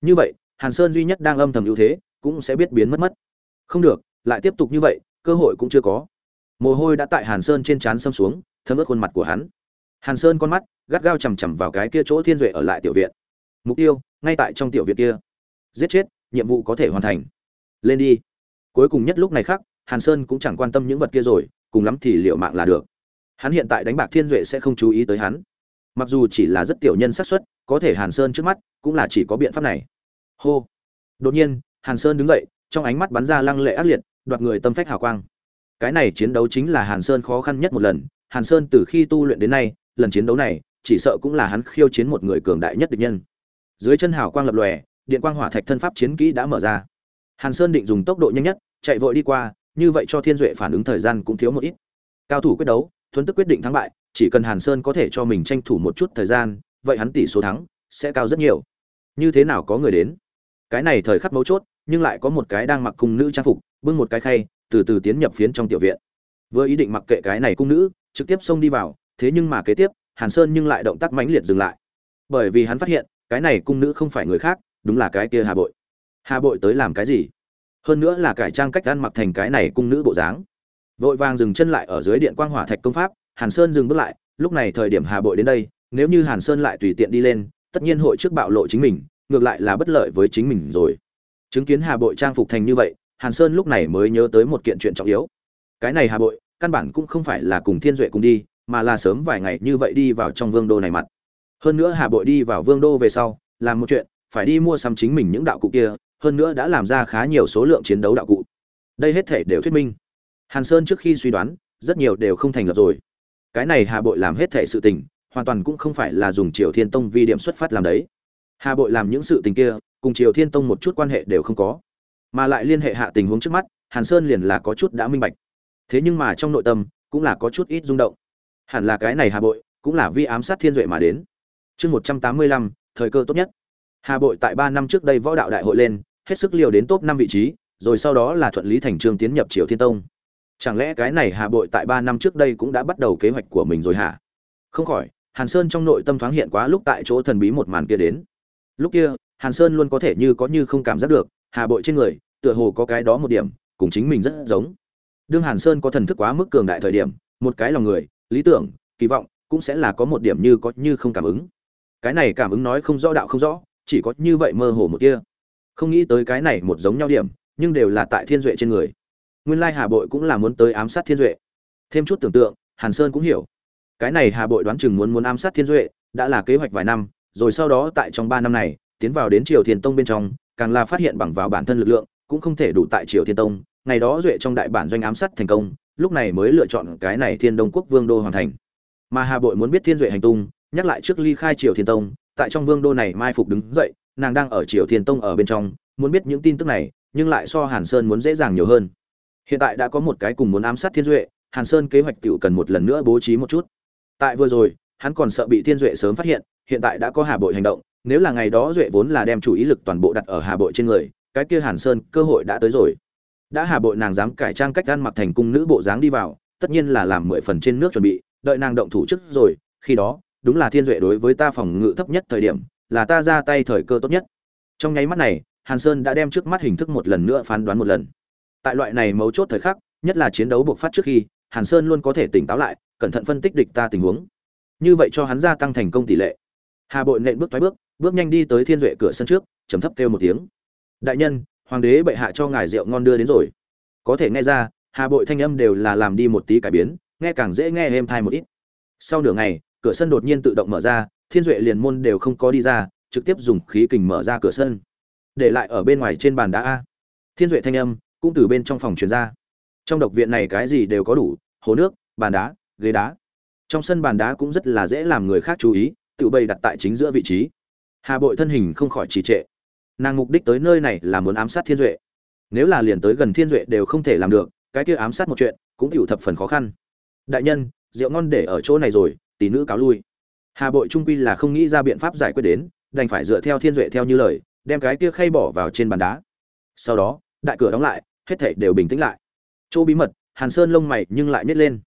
Như vậy, hàn sơn duy nhất đang âm thầm ưu thế, cũng sẽ biết biến mất mất. Không được, lại tiếp tục như vậy, cơ hội cũng chưa có. Mồ hôi đã tại hàn sơn trên trán xâm xuống, thấm ướt khuôn mặt của hắn. Hàn sơn con mắt, gắt gao chằm chằm vào cái kia chỗ thiên duệ ở lại tiểu viện. Mục tiêu, ngay tại trong tiểu viện kia. Giết chết, nhiệm vụ có thể hoàn thành lên đi. Cuối cùng nhất lúc này khác, hàn sơn cũng chẳng quan tâm những vật kia rồi, cùng lắm thì liệu mạng là được. Hắn hiện tại đánh bạc thiên duệ sẽ không chú ý tới hắn. Mặc dù chỉ là rất tiểu nhân xác suất, có thể hàn sơn trước mắt cũng là chỉ có biện pháp này. Hô. Đột nhiên, hàn sơn đứng dậy, trong ánh mắt bắn ra lăng lệ ác liệt, đoạt người tâm phách hào quang. Cái này chiến đấu chính là hàn sơn khó khăn nhất một lần. Hàn sơn từ khi tu luyện đến nay, lần chiến đấu này, chỉ sợ cũng là hắn khiêu chiến một người cường đại nhất địch nhân. Dưới chân hào quang lập lòe, điện quang hỏa thạch thân pháp chiến kỹ đã mở ra hàn sơn định dùng tốc độ nhanh nhất, chạy vội đi qua, như vậy cho thiên duệ phản ứng thời gian cũng thiếu một ít. Cao thủ quyết đấu, thuấn tức quyết định thắng bại, chỉ cần hàn sơn có thể cho mình tranh thủ một chút thời gian, vậy hắn tỷ số thắng sẽ cao rất nhiều. Như thế nào có người đến? Cái này thời khắc mấu chốt, nhưng lại có một cái đang mặc cung nữ trang phục, bưng một cái khay, từ từ tiến nhập phiến trong tiểu viện. Vừa ý định mặc kệ cái này cung nữ, trực tiếp xông đi vào, thế nhưng mà kế tiếp, hàn sơn nhưng lại động tác mãnh liệt dừng lại. Bởi vì hắn phát hiện, cái này cung nữ không phải người khác, đúng là cái kia hà bội hà bội tới làm cái gì? Hơn nữa là cải trang cách ăn mặc thành cái này cung nữ bộ dáng. Vội vàng dừng chân lại ở dưới điện quang hỏa thạch công pháp, hàn sơn dừng bước lại, lúc này thời điểm hà bội đến đây, nếu như hàn sơn lại tùy tiện đi lên, tất nhiên hội trước bạo lộ chính mình, ngược lại là bất lợi với chính mình rồi. Chứng kiến hà bội trang phục thành như vậy, hàn sơn lúc này mới nhớ tới một kiện chuyện trọng yếu. Cái này hà bội, căn bản cũng không phải là cùng thiên duệ cùng đi, mà là sớm vài ngày như vậy đi vào trong vương đô này mặt. Hơn nữa hà bội đi vào vương đô về sau, làm một chuyện, phải đi mua sắm chính mình những đạo cụ kia hơn nữa đã làm ra khá nhiều số lượng chiến đấu đạo cụ. Đây hết thể đều thuyết minh. Hàn sơn trước khi suy đoán, rất nhiều đều không thành lập rồi. Cái này hà bội làm hết thể sự tình, hoàn toàn cũng không phải là dùng triều thiên tông vi điểm xuất phát làm đấy. Hà bội làm những sự tình kia, cùng triều thiên tông một chút quan hệ đều không có. Mà lại liên hệ hạ tình huống trước mắt, hàn sơn liền là có chút đã minh bạch. Thế nhưng mà trong nội tâm, cũng là có chút ít rung động. Hẳn là cái này hà bội, cũng là vi ám sát thiên duệ mà đến. Chương một trăm tám mươi lăm, thời cơ tốt nhất hà bội tại 3 năm trước đây võ đạo đại hội lên, hết sức liều đến top năm vị trí, rồi sau đó là thuận lý thành trương tiến nhập triều thiên tông. Chẳng lẽ cái này hà bội tại 3 năm trước đây cũng đã bắt đầu kế hoạch của mình rồi hả? Không khỏi, hàn sơn trong nội tâm thoáng hiện quá lúc tại chỗ thần bí một màn kia đến. Lúc kia, hàn sơn luôn có thể như có như không cảm giác được, hà bội trên người, tựa hồ có cái đó một điểm, cùng chính mình rất giống. Đương hàn sơn có thần thức quá mức cường đại thời điểm, một cái lòng người, lý tưởng, kỳ vọng, cũng sẽ là có một điểm như có như không cảm ứng. Cái này cảm ứng nói không rõ, đạo không rõ chỉ có như vậy mơ hồ một kia. Không nghĩ tới cái này một giống nhau điểm, nhưng đều là tại thiên duệ trên người. Nguyên lai hà bội cũng là muốn tới ám sát thiên duệ. Thêm chút tưởng tượng, hàn sơn cũng hiểu. Cái này hà bội đoán chừng muốn muốn ám sát thiên duệ, đã là kế hoạch vài năm, rồi sau đó tại trong ba năm này, tiến vào đến triều thiên tông bên trong, càng là phát hiện bằng vào bản thân lực lượng, cũng không thể đủ tại triều thiên tông. Ngày đó duệ trong đại bản doanh ám sát thành công, lúc này mới lựa chọn cái này thiên đông quốc vương đô hoàn thành. Mà hà bội muốn biết thiên duệ hành tung, nhắc lại trước ly khai triều thiên tông tại trong vương đô này mai phục đứng dậy, nàng đang ở triều thiên tông ở bên trong, muốn biết những tin tức này, nhưng lại so hàn sơn muốn dễ dàng nhiều hơn. Hiện tại đã có một cái cùng muốn ám sát thiên duệ, hàn sơn kế hoạch tiểu cần một lần nữa bố trí một chút. Tại vừa rồi, hắn còn sợ bị thiên duệ sớm phát hiện hiện tại đã có hà bội hành động, nếu là ngày đó duệ vốn là đem chủ ý lực toàn bộ đặt ở hà bội trên người, cái kia hàn sơn cơ hội đã tới rồi. Đã hà bội nàng dám cải trang cách ăn mặc thành cung nữ bộ dáng đi vào, tất nhiên là làm mười phần trên nước chuẩn bị, đợi nàng động thủ trước rồi, khi đó đúng là thiên duệ đối với ta phòng ngự thấp nhất thời điểm, là ta ra tay thời cơ tốt nhất. Trong nháy mắt này, hàn sơn đã đem trước mắt hình thức một lần nữa phán đoán một lần. Tại loại này mấu chốt thời khắc, nhất là chiến đấu buộc phát trước khi, hàn sơn luôn có thể tỉnh táo lại, cẩn thận phân tích địch ta tình huống. Như vậy cho hắn gia tăng thành công tỷ lệ. Hà bội nện bước thoái bước bước nhanh đi tới thiên duệ cửa sân trước chấm thấp kêu một tiếng. Đại nhân, hoàng đế bệ hạ cho ngài rượu ngon đưa đến rồi. Có thể nghe ra, hà bội thanh âm đều là làm đi một tí cải biến, nghe càng dễ nghe êm thai một ít. Sau nửa ngày cửa sân đột nhiên tự động mở ra, thiên duệ liền môn đều không có đi ra, trực tiếp dùng khí kình mở ra cửa sân. Để lại ở bên ngoài trên bàn đá a. Thiên duệ thanh âm cũng từ bên trong phòng truyền ra. Trong độc viện này cái gì đều có đủ, hồ nước, bàn đá, ghế đá. Trong sân bàn đá cũng rất là dễ làm người khác chú ý, tự bày đặt tại chính giữa vị trí. Hà bội thân hình không khỏi trì trệ. Nàng mục đích tới nơi này là muốn ám sát thiên duệ. Nếu là liền tới gần thiên duệ đều không thể làm được, cái kia ám sát một chuyện cũng chịu thập phần khó khăn. Đại nhân, rượu ngon để ở chỗ này rồi tỷ nữ cáo lui. Hà bội trung quy là không nghĩ ra biện pháp giải quyết đến, đành phải dựa theo thiên duệ theo như lời, đem cái kia khay bỏ vào trên bàn đá. Sau đó, đại cửa đóng lại, hết thảy đều bình tĩnh lại. Chỗ bí mật, hàn sơn lông mày nhưng lại nhét lên.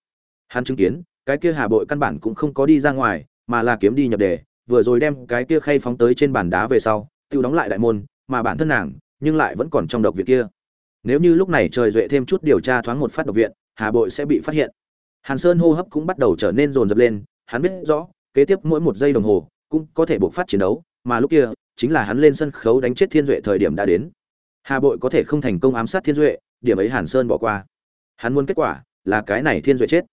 Hắn chứng kiến, cái kia hà bội căn bản cũng không có đi ra ngoài, mà là kiếm đi nhập đề, vừa rồi đem cái kia khay phóng tới trên bàn đá về sau tiêu đóng lại đại môn, mà bản thân nàng, nhưng lại vẫn còn trong độc viện kia. Nếu như lúc này trời duệ thêm chút điều tra thoáng một phát độc viện, hà bội sẽ bị phát hiện. Hàn sơn hô hấp cũng bắt đầu trở nên rồn rập lên hắn biết rõ, kế tiếp mỗi một giây đồng hồ cũng có thể buộc phát chiến đấu, mà lúc kia chính là hắn lên sân khấu đánh chết thiên duệ thời điểm đã đến. Hà bội có thể không thành công ám sát thiên duệ, điểm ấy hàn sơn bỏ qua. Hắn muốn kết quả là cái này thiên duệ chết.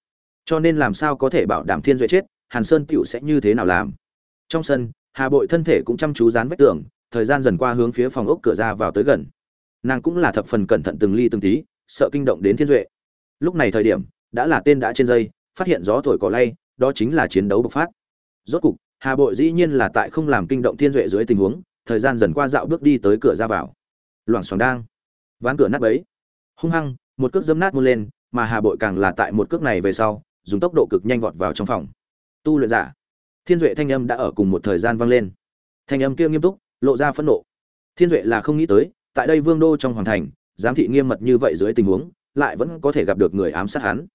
Cho nên làm sao có thể bảo đảm thiên duệ chết, hàn sơn tựu sẽ như thế nào làm? Trong sân, hà bội thân thể cũng chăm chú dán vách tường, thời gian dần qua hướng phía phòng ốc cửa ra vào tới gần. Nàng cũng là thập phần cẩn thận từng ly từng tí, sợ kinh động đến thiên duệ. Lúc này thời điểm, đã là tên đã trên dây, phát hiện gió thổi cỏ lay đó chính là chiến đấu bộc phát. Rốt cục, hà bội dĩ nhiên là tại không làm kinh động thiên duệ dưới tình huống, thời gian dần qua dạo bước đi tới cửa ra vào. Loảng xoảng đang, ván cửa nát bấy. Hung hăng, một cước dâm nát muôn lên, mà hà bội càng là tại một cước này về sau, dùng tốc độ cực nhanh vọt vào trong phòng. Tu luyện giả. Thiên duệ thanh âm đã ở cùng một thời gian vang lên. Thanh âm kia nghiêm túc, lộ ra phẫn nộ. Thiên duệ là không nghĩ tới, tại đây vương đô trong hoàng thành, giám thị nghiêm mật như vậy dưới tình huống, lại vẫn có thể gặp được người ám sát hắn.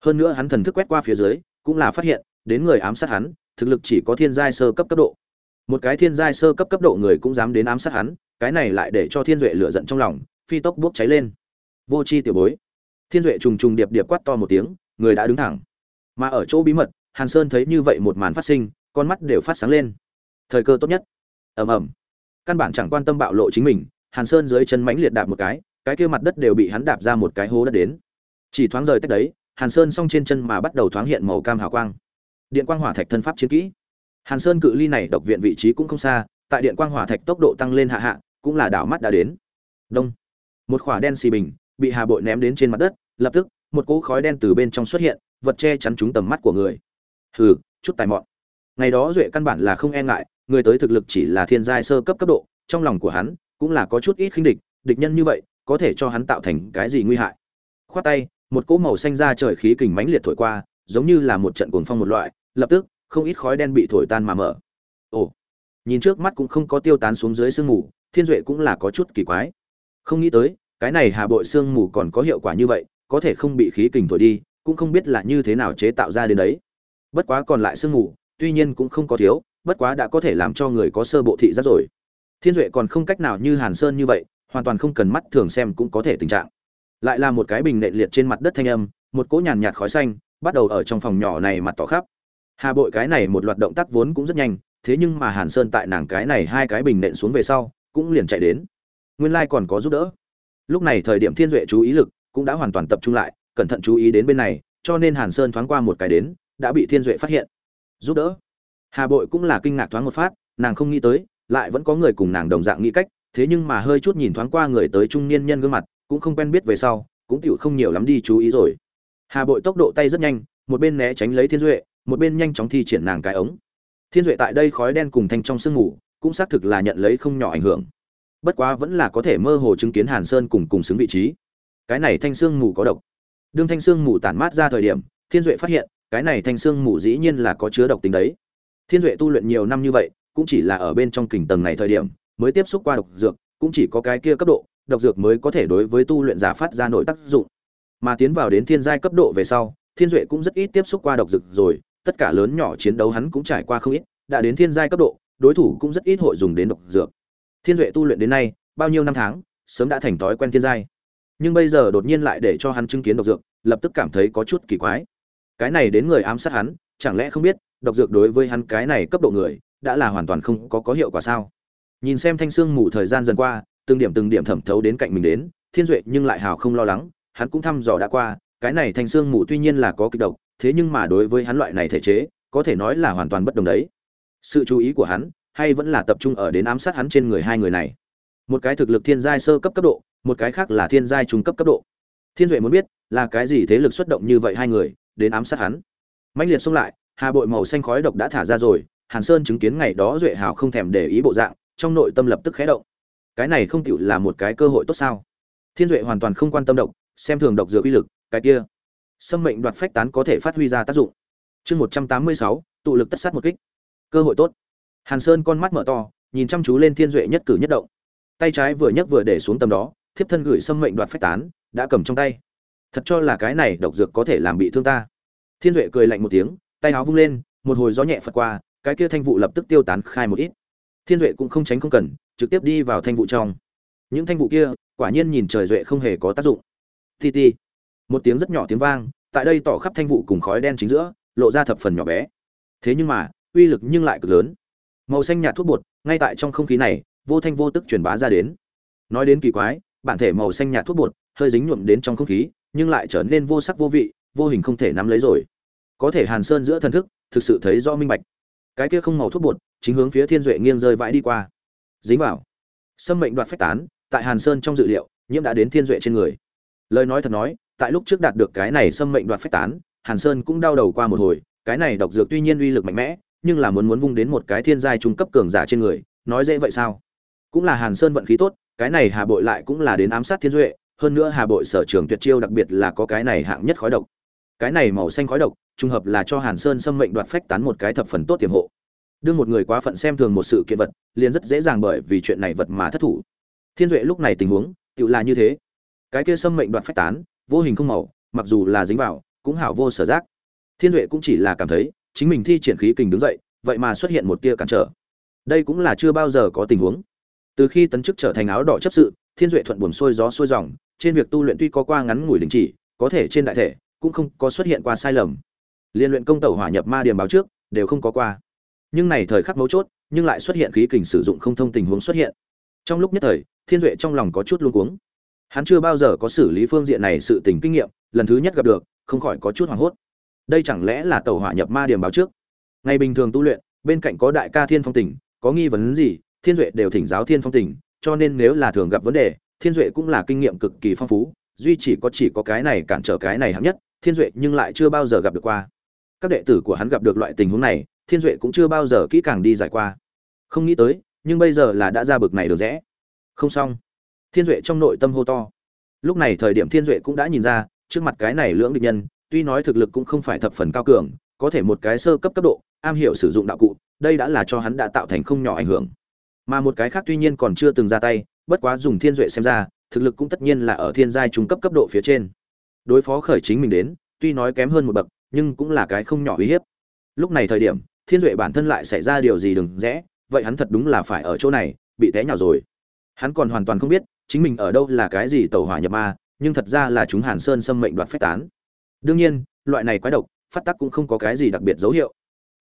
Hơn nữa hắn thần thức quét qua phía dưới cũng là phát hiện, đến người ám sát hắn, thực lực chỉ có thiên giai sơ cấp cấp độ. Một cái thiên giai sơ cấp cấp độ người cũng dám đến ám sát hắn, cái này lại để cho thiên duệ lửa giận trong lòng, phi tốc bốc cháy lên. Vô c h i tiểu bối. Thiên duệ trùng trùng điệp điệp quát to một tiếng, người đã đứng thẳng. Mà ở chỗ bí mật, hàn sơn thấy như vậy một màn phát sinh, con mắt đều phát sáng lên. Thời cơ tốt nhất. Ầm ầm. Căn bản chẳng quan tâm bạo lộ chính mình, hàn sơn dưới chân mãnh liệt đạp một cái cái kia mặt đất đều bị hắn đạp ra một cái hố đất đến. Chỉ thoáng rời tách đấy hàn sơn song trên chân mà bắt đầu thoáng hiện màu cam hào quang. Điện quang hỏa thạch thân pháp chiến kỹ. Hàn sơn cự ly này độc viện vị trí cũng không xa, tại điện quang hỏa thạch tốc độ tăng lên hạ hạ, cũng là đảo mắt đã đến. Đông. Một khỏa đen xì bình bị hà bội ném đến trên mặt đất, lập tức, một cỗ khói đen từ bên trong xuất hiện, vật che chắn trúng tầm mắt của người. Hừ, chút tài mọn. Ngày đó duệ căn bản là không e ngại, người tới thực lực chỉ là thiên giai sơ cấp cấp độ, trong lòng của hắn cũng là có chút ít khinh địch địch nhân như vậy, có thể cho hắn tạo thành cái gì nguy hại. Khoát tay một cỗ màu xanh ra trời khí kình mãnh liệt thổi qua, giống như là một trận cuồng phong một loại, lập tức, không ít khói đen bị thổi tan mà mở. Ồ, nhìn trước mắt cũng không có tiêu tán xuống dưới sương mù, thiên duệ cũng là có chút kỳ quái. Không nghĩ tới, cái này hà bội sương mù còn có hiệu quả như vậy, có thể không bị khí kình thổi đi, cũng không biết là như thế nào chế tạo ra đến đấy. Bất quá còn lại sương mù, tuy nhiên cũng không có thiếu, bất quá đã có thể làm cho người có sơ bộ thị giác rồi. Thiên duệ còn không cách nào như hàn sơn như vậy, hoàn toàn không cần mắt thường xem cũng có thể tình trạng lại là một cái bình nện liệt trên mặt đất thanh âm, một cỗ nhàn nhạt khói xanh, bắt đầu ở trong phòng nhỏ này mặt tỏ khắp. Hà bội cái này một loạt động tác vốn cũng rất nhanh, thế nhưng mà hàn sơn tại nàng cái này hai cái bình nện xuống về sau, cũng liền chạy đến. Nguyên lai còn có giúp đỡ. Lúc này thời điểm thiên duệ chú ý lực cũng đã hoàn toàn tập trung lại, cẩn thận chú ý đến bên này, cho nên hàn sơn thoáng qua một cái đến, đã bị thiên duệ phát hiện. Giúp đỡ. Hà bội cũng là kinh ngạc thoáng một phát, nàng không nghĩ tới, lại vẫn có người cùng nàng đồng dạng nghĩ cách, thế nhưng mà hơi chút nhìn thoáng qua người tới trung niên nhân gương mặt cũng không quen biết về sau, cũng tựu không nhiều lắm đi chú ý rồi. Hà bội tốc độ tay rất nhanh, một bên né tránh lấy thiên duệ, một bên nhanh chóng thi triển nàng cái ống. Thiên duệ tại đây khói đen cùng thanh trong sương mù, cũng xác thực là nhận lấy không nhỏ ảnh hưởng. Bất quá vẫn là có thể mơ hồ chứng kiến hàn sơn cùng cùng xứng vị trí. Cái này thanh sương mù có độc. Đương thanh sương mù tản mát ra thời điểm, thiên duệ phát hiện, cái này thanh sương mù dĩ nhiên là có chứa độc tính đấy. Thiên duệ tu luyện nhiều năm như vậy, cũng chỉ là ở bên trong kình tầng này thời điểm, mới tiếp xúc qua độc dược, cũng chỉ có cái kia cấp độ độc dược mới có thể đối với tu luyện giả phát ra nội tác dụng. Mà tiến vào đến thiên giai cấp độ về sau, thiên duệ cũng rất ít tiếp xúc qua độc dược rồi, tất cả lớn nhỏ chiến đấu hắn cũng trải qua không ít, đã đến thiên giai cấp độ, đối thủ cũng rất ít hội dùng đến độc dược. Thiên duệ tu luyện đến nay, bao nhiêu năm tháng, sớm đã thành thói quen thiên giai. Nhưng bây giờ đột nhiên lại để cho hắn chứng kiến độc dược, lập tức cảm thấy có chút kỳ quái. Cái này đến người ám sát hắn, chẳng lẽ không biết, độc dược đối với hắn cái này cấp độ người, đã là hoàn toàn không có có hiệu quả sao? Nhìn xem thanh xương mù thời gian dần qua từng điểm từng điểm thẩm thấu đến cạnh mình đến, thiên duệ nhưng lại hào không lo lắng, hắn cũng thăm dò đã qua, cái này thành xương mù tuy nhiên là có kịch độc, thế nhưng mà đối với hắn loại này thể chế, có thể nói là hoàn toàn bất đồng đấy. Sự chú ý của hắn, hay vẫn là tập trung ở đến ám sát hắn trên người hai người này. Một cái thực lực thiên giai sơ cấp cấp độ, một cái khác là thiên giai trung cấp cấp độ. Thiên duệ muốn biết, là cái gì thế lực xuất động như vậy hai người, đến ám sát hắn. Mãnh liệt xông lại, hà bội màu xanh khói độc đã thả ra rồi, hàn sơn chứng kiến ngày đó duệ hào không thèm để ý bộ dạng, trong nội tâm lập tức khẽ động cái này không tựu là một cái cơ hội tốt sao? Thiên duệ hoàn toàn không quan tâm độc, xem thường độc dược uy lực, cái kia. Sâm mệnh đoạt phách tán có thể phát huy ra tác dụng. Chương một trăm tám mươi sáu, tụ lực tất sát một kích. Cơ hội tốt. Hàn sơn con mắt mở to, nhìn chăm chú lên thiên duệ nhất cử nhất động. Tay trái vừa nhấc vừa để xuống tầm đó, thiếp thân gửi sâm mệnh đoạt phách tán, đã cầm trong tay. Thật cho là cái này độc dược có thể làm bị thương ta. Thiên duệ cười lạnh một tiếng, tay áo vung lên, một hồi gió nhẹ phật qua, cái kia thanh vụ lập tức tiêu tán khai một ít. Thiên duệ cũng không tránh không cần trực tiếp đi vào thanh vụ trong. Những thanh vụ kia, quả nhiên nhìn trời duệ không hề có tác dụng. Ti ti. Một tiếng rất nhỏ tiếng vang, tại đây tỏ khắp thanh vụ cùng khói đen chính giữa, lộ ra thập phần nhỏ bé. Thế nhưng mà, uy lực nhưng lại cực lớn. Màu xanh nhạt thuốc bột, ngay tại trong không khí này, vô thanh vô tức truyền bá ra đến. Nói đến kỳ quái, bản thể màu xanh nhạt thuốc bột, hơi dính nhuộm đến trong không khí, nhưng lại trở nên vô sắc vô vị, vô hình không thể nắm lấy rồi. Có thể hàn sơn giữa thần thức, thực sự thấy rõ minh bạch. Cái kia không màu thuốc bột, chính hướng phía thiên duệ nghiêng rơi vãi đi qua dính vào. Sâm mệnh đoạt phách tán, tại hàn sơn trong dự liệu, nhiễm đã đến thiên duệ trên người. Lời nói thật nói, tại lúc trước đạt được cái này sâm mệnh đoạt phách tán, hàn sơn cũng đau đầu qua một hồi, cái này độc dược tuy nhiên uy lực mạnh mẽ, nhưng là muốn muốn vung đến một cái thiên giai trung cấp cường giả trên người, nói dễ vậy sao? Cũng là hàn sơn vận khí tốt, cái này hà bội lại cũng là đến ám sát thiên duệ, hơn nữa hà bội sở trường tuyệt chiêu đặc biệt là có cái này hạng nhất khói độc. Cái này màu xanh khói độc, trùng hợp là cho hàn sơn xâm mệnh đoạt phách tán một cái thập phần tốt tiềm hộ đương một người quá phận xem thường một sự kiện vật, liền rất dễ dàng bởi vì chuyện này vật mà thất thủ. Thiên duệ lúc này tình huống tự là như thế. Cái kia xâm mệnh đoạt phách tán, vô hình không màu, mặc dù là dính vào, cũng hảo vô sở giác. Thiên duệ cũng chỉ là cảm thấy, chính mình thi triển khí kình đứng dậy, vậy mà xuất hiện một tia cản trở. Đây cũng là chưa bao giờ có tình huống. Từ khi tấn chức trở thành áo đỏ chấp sự, thiên duệ thuận buồm xuôi gió xuôi dòng, trên việc tu luyện tuy có qua ngắn ngủi đình chỉ, có thể trên đại thể, cũng không có xuất hiện qua sai lầm. Liên luyện công tẩu hỏa nhập ma điểm báo trước, đều không có qua nhưng này thời khắc mấu chốt, nhưng lại xuất hiện khí kình sử dụng không thông tình huống xuất hiện. Trong lúc nhất thời, thiên duệ trong lòng có chút luống cuống. Hắn chưa bao giờ có xử lý phương diện này sự tình kinh nghiệm, lần thứ nhất gặp được, không khỏi có chút hoảng hốt. Đây chẳng lẽ là tàu hỏa nhập ma điểm báo trước? Ngày bình thường tu luyện, bên cạnh có đại ca thiên phong tỉnh, có nghi vấn gì, thiên duệ đều thỉnh giáo thiên phong tỉnh, cho nên nếu là thường gặp vấn đề, thiên duệ cũng là kinh nghiệm cực kỳ phong phú, duy chỉ có chỉ có cái này cản trở cái này hạng nhất, thiên duệ nhưng lại chưa bao giờ gặp được qua. Các đệ tử của hắn gặp được loại tình huống này thiên duệ cũng chưa bao giờ kỹ càng đi giải qua. Không nghĩ tới, nhưng bây giờ là đã ra bực này được rẽ. Không xong. Thiên duệ trong nội tâm hô to. Lúc này thời điểm thiên duệ cũng đã nhìn ra, trước mặt cái này lưỡng địch nhân, tuy nói thực lực cũng không phải thập phần cao cường, có thể một cái sơ cấp cấp độ, am hiểu sử dụng đạo cụ, đây đã là cho hắn đã tạo thành không nhỏ ảnh hưởng. Mà một cái khác tuy nhiên còn chưa từng ra tay, bất quá dùng thiên duệ xem ra, thực lực cũng tất nhiên là ở thiên giai trung cấp cấp độ phía trên. Đối phó khởi chính mình đến, tuy nói kém hơn một bậc, nhưng cũng là cái không nhỏ uy hiếp. Lúc này thời điểm thiên duệ bản thân lại xảy ra điều gì đừng rẽ, vậy hắn thật đúng là phải ở chỗ này, bị té nhào rồi. Hắn còn hoàn toàn không biết, chính mình ở đâu là cái gì tàu hỏa nhập ma, nhưng thật ra là chúng hàn sơn xâm mệnh đoạt phách tán. Đương nhiên, loại này quái độc, phát tắc cũng không có cái gì đặc biệt dấu hiệu.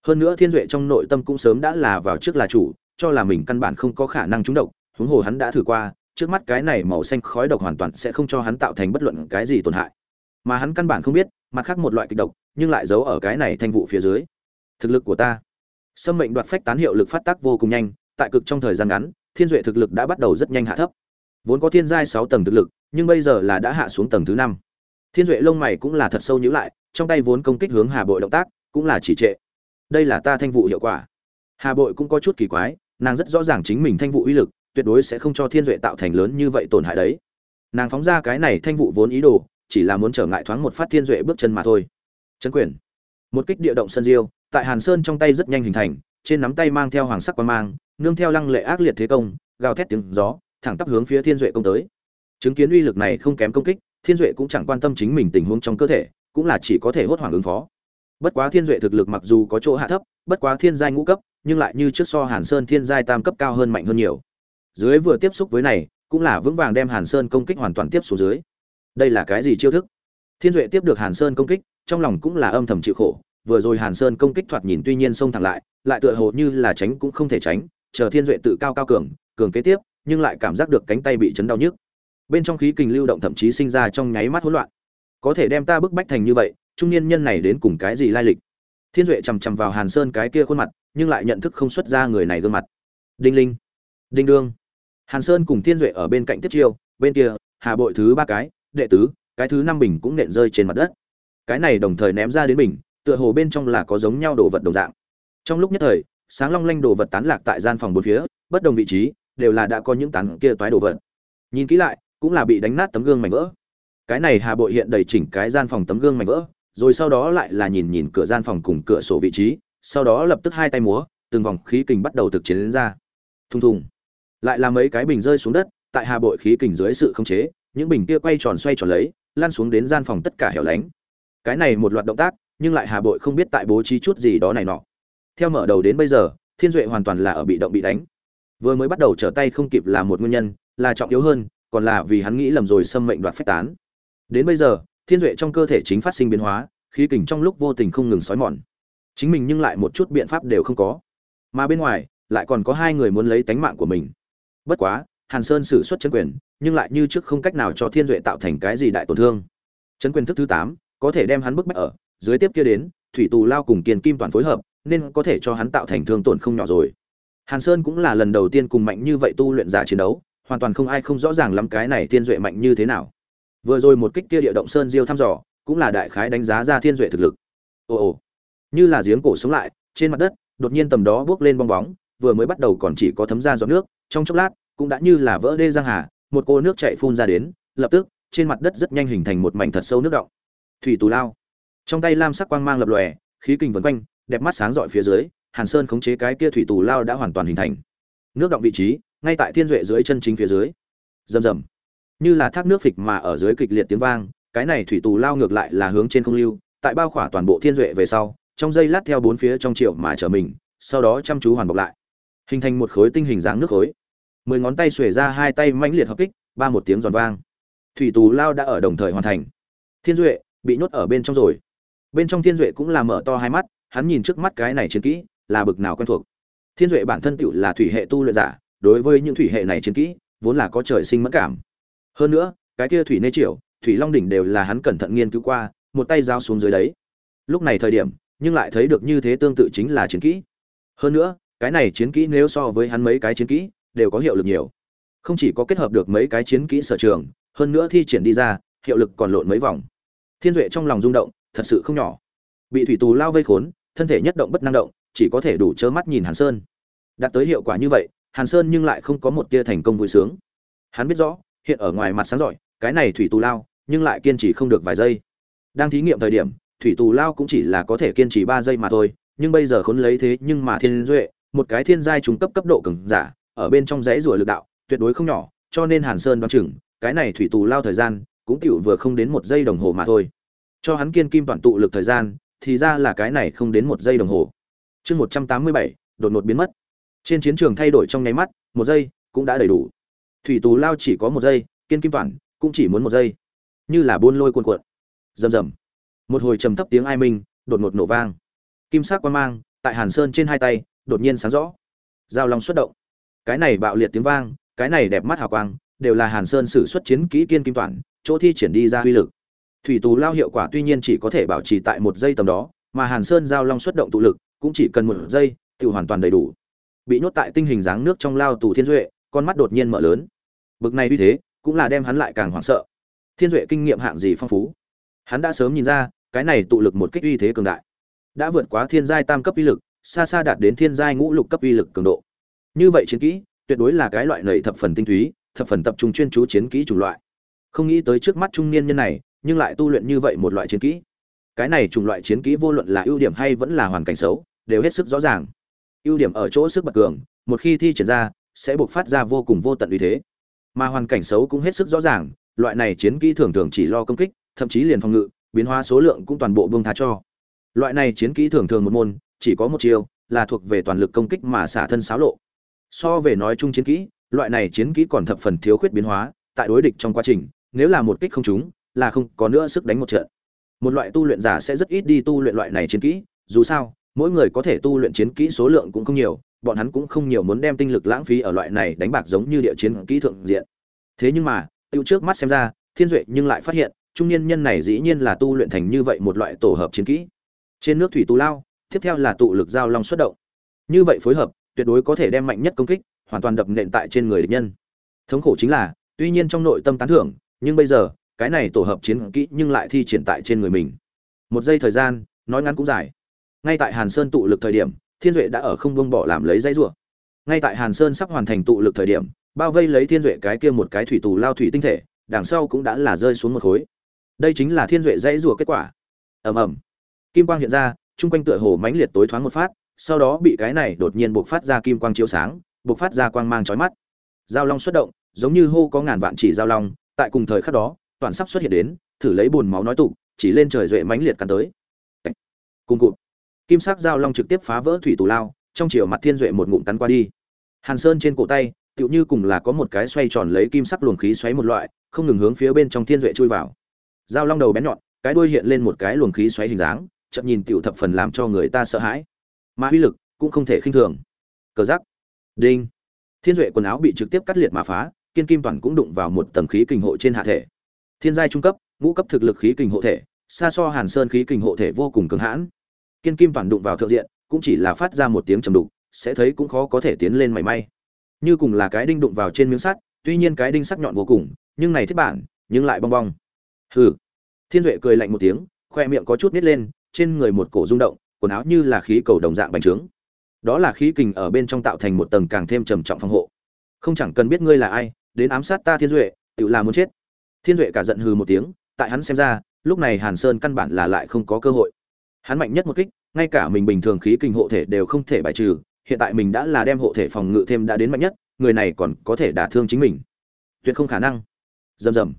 Hơn nữa thiên duệ trong nội tâm cũng sớm đã là vào trước là chủ, cho là mình căn bản không có khả năng trúng độc, huống hồ hắn đã thử qua, trước mắt cái này màu xanh khói độc hoàn toàn sẽ không cho hắn tạo thành bất luận cái gì tổn hại. Mà hắn căn bản không biết, mặt khác một loại kịch độc, nhưng lại giấu ở cái này thanh vụ phía dưới thực lực của ta. Sâm mệnh đoạt phách tán hiệu lực phát tác vô cùng nhanh, tại cực trong thời gian ngắn, thiên duệ thực lực đã bắt đầu rất nhanh hạ thấp. Vốn có thiên giai sáu tầng thực lực, nhưng bây giờ là đã hạ xuống tầng thứ năm. Thiên duệ lông mày cũng là thật sâu nhữ lại, trong tay vốn công kích hướng hà bội động tác, cũng là chỉ trệ. Đây là ta thanh vụ hiệu quả. Hà bội cũng có chút kỳ quái, nàng rất rõ ràng chính mình thanh vụ uy lực, tuyệt đối sẽ không cho thiên duệ tạo thành lớn như vậy tổn hại đấy. Nàng phóng ra cái này thanh vụ vốn ý đồ, chỉ là muốn trở ngại thoáng một phát thiên duệ bước chân mà thôi. Trấn quyền. Một kích địa động sân diêu tại hàn sơn trong tay rất nhanh hình thành, trên nắm tay mang theo hoàng sắc quang mang, nương theo lăng lệ ác liệt thế công, gào thét tiếng gió, thẳng tắp hướng phía thiên duệ công tới. Chứng kiến uy lực này không kém công kích, thiên duệ cũng chẳng quan tâm chính mình tình huống trong cơ thể, cũng là chỉ có thể hốt hoảng ứng phó. Bất quá thiên duệ thực lực mặc dù có chỗ hạ thấp, bất quá thiên giai ngũ cấp, nhưng lại như trước so hàn sơn thiên giai tam cấp cao hơn mạnh hơn nhiều. Dưới vừa tiếp xúc với này, cũng là vững vàng đem hàn sơn công kích hoàn toàn tiếp xuống dưới. Đây là cái gì chiêu thức? Thiên duệ tiếp được hàn sơn công kích, trong lòng cũng là âm thầm chịu khổ vừa rồi hàn sơn công kích thoạt nhìn tuy nhiên xông thẳng lại lại tựa hồ như là tránh cũng không thể tránh chờ thiên duệ tự cao cao cường cường kế tiếp nhưng lại cảm giác được cánh tay bị chấn đau nhức. Bên trong khí kình lưu động thậm chí sinh ra trong nháy mắt hỗn loạn. Có thể đem ta bức bách thành như vậy trung niên nhân này đến cùng cái gì lai lịch? Thiên duệ chằm chằm vào hàn sơn cái kia khuôn mặt nhưng lại nhận thức không xuất ra người này gương mặt. Đinh linh đinh Dương, hàn sơn cùng thiên duệ ở bên cạnh tiếp chiêu bên kia hà bội thứ ba cái đệ tứ cái thứ năm bình cũng nện rơi trên mặt đất. Cái này đồng thời ném ra đến bình tựa hồ bên trong là có giống nhau đồ vật đồng dạng. Trong lúc nhất thời, sáng long lanh đồ vật tán lạc tại gian phòng bốn phía, bất đồng vị trí, đều là đã có những tán kia toái đồ vật. Nhìn kỹ lại, cũng là bị đánh nát tấm gương mảnh vỡ. Cái này hà bội hiện đầy chỉnh cái gian phòng tấm gương mảnh vỡ, rồi sau đó lại là nhìn nhìn cửa gian phòng cùng cửa sổ vị trí, sau đó lập tức hai tay múa, từng vòng khí kình bắt đầu thực chiến đến ra. Thùng thùng. Lại là mấy cái bình rơi xuống đất, tại hà bội khí kình dưới sự khống chế, những bình kia quay tròn xoay tròn lấy lan xuống đến gian phòng tất cả hẻo lánh. Cái này một loạt động tác nhưng lại hà bội không biết tại bố trí chút gì đó này nọ. Theo mở đầu đến bây giờ, thiên duệ hoàn toàn là ở bị động bị đánh. Vừa mới bắt đầu trở tay không kịp là một nguyên nhân, là trọng yếu hơn, còn là vì hắn nghĩ lầm rồi xâm mệnh đoạt phách tán. Đến bây giờ, thiên duệ trong cơ thể chính phát sinh biến hóa, khí kình trong lúc vô tình không ngừng xói mòn. Chính mình nhưng lại một chút biện pháp đều không có. Mà bên ngoài, lại còn có hai người muốn lấy tánh mạng của mình. Bất quá, hàn sơn xử suất chân quyền, nhưng lại như trước không cách nào cho thiên duệ tạo thành cái gì đại tổn thương. Chân quyền thức thứ tám, có thể đem hắn bức bách ở dưới tiếp kia đến, thủy tù lao cùng kiền kim toàn phối hợp, nên có thể cho hắn tạo thành thương tổn không nhỏ rồi. Hàn sơn cũng là lần đầu tiên cùng mạnh như vậy tu luyện giả chiến đấu, hoàn toàn không ai không rõ ràng lắm cái này thiên duệ mạnh như thế nào. Vừa rồi một kích kia địa động sơn diêu thăm dò, cũng là đại khái đánh giá ra thiên duệ thực lực. Ồ ồ, như là giếng cổ sống lại, trên mặt đất, đột nhiên tầm đó bước lên bong bóng, vừa mới bắt đầu còn chỉ có thấm ra giọt nước, trong chốc lát, cũng đã như là vỡ đê giang hà, một cô nước chạy phun ra đến, lập tức, trên mặt đất rất nhanh hình thành một mảnh thật sâu nước động. Thủy tù lao trong tay lam sắc quang mang lập lòe, khí kình vần quanh, đẹp mắt sáng rọi phía dưới, hàn sơn khống chế cái kia thủy tù lao đã hoàn toàn hình thành. Nước động vị trí, ngay tại thiên duệ dưới chân chính phía dưới. Rầm rầm. Như là thác nước phịch mà ở dưới kịch liệt tiếng vang, cái này thủy tù lao ngược lại là hướng trên không lưu, tại bao khỏa toàn bộ thiên duệ về sau, trong dây lát theo bốn phía trong triệu mà trở mình, sau đó chăm chú hoàn bọc lại. Hình thành một khối tinh hình dáng nước khối. Mười ngón tay xuề ra hai tay mãnh liệt hợp kích, ba một tiếng giòn vang. Thủy tù lao đã ở đồng thời hoàn thành. Thiên duệ, bị nhốt ở bên trong rồi bên trong thiên duệ cũng là mở to hai mắt, hắn nhìn trước mắt cái này chiến kỹ, là bực nào quen thuộc. Thiên duệ bản thân tựu là thủy hệ tu luyện giả, đối với những thủy hệ này chiến kỹ, vốn là có trời sinh mẫn cảm. Hơn nữa, cái kia thủy nê triều, thủy long đỉnh đều là hắn cẩn thận nghiên cứu qua, một tay giao xuống dưới đấy. Lúc này thời điểm, nhưng lại thấy được như thế tương tự chính là chiến kỹ. Hơn nữa, cái này chiến kỹ nếu so với hắn mấy cái chiến kỹ, đều có hiệu lực nhiều. Không chỉ có kết hợp được mấy cái chiến kỹ sở trường, hơn nữa thi triển đi ra, hiệu lực còn lộn mấy vòng. Thiên duệ trong lòng rung động thật sự không nhỏ. Bị thủy tù lao vây khốn, thân thể nhất động bất năng động, chỉ có thể đủ trơ mắt nhìn hàn sơn. Đạt tới hiệu quả như vậy, hàn sơn nhưng lại không có một tia thành công vui sướng. Hắn biết rõ, hiện ở ngoài mặt sáng giỏi, cái này thủy tù lao, nhưng lại kiên trì không được vài giây. Đang thí nghiệm thời điểm, thủy tù lao cũng chỉ là có thể kiên trì ba giây mà thôi, nhưng bây giờ khốn lấy thế nhưng mà thiên duệ, một cái thiên giai trung cấp cấp độ cường giả, ở bên trong dãy rùa lực đạo, tuyệt đối không nhỏ, cho nên hàn sơn đoán chừng, cái này thủy tù lao thời gian, cũng tiểu vừa không đến một giây đồng hồ mà thôi cho hắn kiên kim toàn tụ lực thời gian, thì ra là cái này không đến một giây đồng hồ. Chương một trăm tám mươi bảy, đột ngột biến mất. Trên chiến trường thay đổi trong nháy mắt, một giây cũng đã đầy đủ. Thủy tù lao chỉ có một giây, kiên kim toàn cũng chỉ muốn một giây. Như là buôn lôi cuồn cuộn. Rầm rầm. Một hồi trầm thấp tiếng ai minh, đột ngột nổ vang. Kim sắc quan mang, tại hàn sơn trên hai tay, đột nhiên sáng rõ. Giao long xuất động. Cái này bạo liệt tiếng vang, cái này đẹp mắt hào quang, đều là hàn sơn sử xuất chiến kỹ kiên kim toàn, chỗ thi triển đi ra uy lực thủy tù lao hiệu quả tuy nhiên chỉ có thể bảo trì tại một giây tầm đó, mà hàn sơn giao long xuất động tụ lực cũng chỉ cần một giây, tự hoàn toàn đầy đủ. Bị nhốt tại tinh hình dáng nước trong lao tù thiên duệ, con mắt đột nhiên mở lớn. Bực này như thế, cũng là đem hắn lại càng hoảng sợ. Thiên duệ kinh nghiệm hạng gì phong phú. Hắn đã sớm nhìn ra, cái này tụ lực một kích uy thế cường đại. Đã vượt quá thiên giai tam cấp uy lực, xa xa đạt đến thiên giai ngũ lục cấp uy lực cường độ. Như vậy chiến kỹ, tuyệt đối là cái loại nầy thập phần tinh túy, thập phần tập trung chuyên chú chiến kỹ chủng loại. Không nghĩ tới trước mắt trung niên nhân này nhưng lại tu luyện như vậy một loại chiến kỹ. Cái này chủng loại chiến kỹ vô luận là ưu điểm hay vẫn là hoàn cảnh xấu, đều hết sức rõ ràng. Ưu điểm ở chỗ sức bật cường, một khi thi triển ra, sẽ buộc phát ra vô cùng vô tận uy thế. Mà hoàn cảnh xấu cũng hết sức rõ ràng, loại này chiến kỹ thường thường chỉ lo công kích, thậm chí liền phòng ngự, biến hóa số lượng cũng toàn bộ bông tha cho. Loại này chiến kỹ thường thường một môn, chỉ có một chiêu, là thuộc về toàn lực công kích mà xả thân xáo lộ. So về nói chung chiến kỹ, loại này chiến kỹ còn thập phần thiếu khuyết biến hóa, tại đối địch trong quá trình, nếu là một kích không trúng là không có nữa sức đánh một trận. Một loại tu luyện giả sẽ rất ít đi tu luyện loại này chiến kỹ, dù sao, mỗi người có thể tu luyện chiến kỹ số lượng cũng không nhiều, bọn hắn cũng không nhiều muốn đem tinh lực lãng phí ở loại này đánh bạc giống như địa chiến kỹ thượng diện. Thế nhưng mà, tiêu trước mắt xem ra, thiên duệ nhưng lại phát hiện, trung niên nhân này dĩ nhiên là tu luyện thành như vậy một loại tổ hợp chiến kỹ. Trên nước thủy tu lao, tiếp theo là tụ lực giao long xuất động. Như vậy phối hợp, tuyệt đối có thể đem mạnh nhất công kích, hoàn toàn đập nện tại trên người địch nhân. Thống khổ chính là, tuy nhiên trong nội tâm tán thưởng, nhưng bây giờ cái này tổ hợp chiến kỹ nhưng lại thi triển tại trên người mình. Một giây thời gian, nói ngắn cũng dài. Ngay tại hàn sơn tụ lực thời điểm, thiên duệ đã ở không buông bỏ làm lấy dây rủa. Ngay tại hàn sơn sắp hoàn thành tụ lực thời điểm, bao vây lấy thiên duệ cái kia một cái thủy tù lao thủy tinh thể, đằng sau cũng đã là rơi xuống một khối. Đây chính là thiên duệ dãy rủa kết quả. Ầm ầm. Kim quang hiện ra, chung quanh tựa hồ mãnh liệt tối thoáng một phát, sau đó bị cái này đột nhiên bộc phát ra kim quang chiếu sáng, bộc phát ra quang mang chói mắt. Giao long xuất động, giống như hô có ngàn vạn chỉ giao long, tại cùng thời khắc đó toàn sắp xuất hiện đến, thử lấy bùn máu nói tụ, chỉ lên trời duệ mãnh liệt cắn tới. Cùng cụt. Kim sắc giao long trực tiếp phá vỡ thủy tù lao, trong chiều mặt thiên duệ một ngụm cắn qua đi. Hàn sơn trên cổ tay, tựu như cùng là có một cái xoay tròn lấy kim sắc luồng khí xoáy một loại, không ngừng hướng phía bên trong thiên duệ chui vào. Giao long đầu bén nhọn, cái đuôi hiện lên một cái luồng khí xoáy hình dáng chậm nhìn tiểu thập phần làm cho người ta sợ hãi. Mà uy lực cũng không thể khinh thường. Cờ giắc đinh. Thiên duệ quần áo bị trực tiếp cắt liệt mà phá, kiên kim toàn cũng đụng vào một tầng khí kình hộ trên hạ thể thiên giai trung cấp, ngũ cấp thực lực khí kình hộ thể, xa so hàn sơn khí kình hộ thể vô cùng cứng hãn. Kiên kim toàn đụng vào thượng diện, cũng chỉ là phát ra một tiếng trầm đục, sẽ thấy cũng khó có thể tiến lên mảy may. Như cùng là cái đinh đụng vào trên miếng sắt, tuy nhiên cái đinh sắc nhọn vô cùng, nhưng này thiết bản, nhưng lại bong bong. Hừ. Thiên duệ cười lạnh một tiếng, khoe miệng có chút nít lên, trên người một cổ rung động, quần áo như là khí cầu đồng dạng bành trướng. Đó là khí kình ở bên trong tạo thành một tầng càng thêm trầm trọng phòng hộ. Không chẳng cần biết ngươi là ai, đến ám sát ta thiên duệ, tự là muốn chết thiên duệ cả giận hừ một tiếng, tại hắn xem ra, lúc này hàn sơn căn bản là lại không có cơ hội. Hắn mạnh nhất một kích, ngay cả mình bình thường khí kinh hộ thể đều không thể bài trừ, hiện tại mình đã là đem hộ thể phòng ngự thêm đã đến mạnh nhất, người này còn có thể đả thương chính mình. Tuyệt không khả năng. Rầm rầm.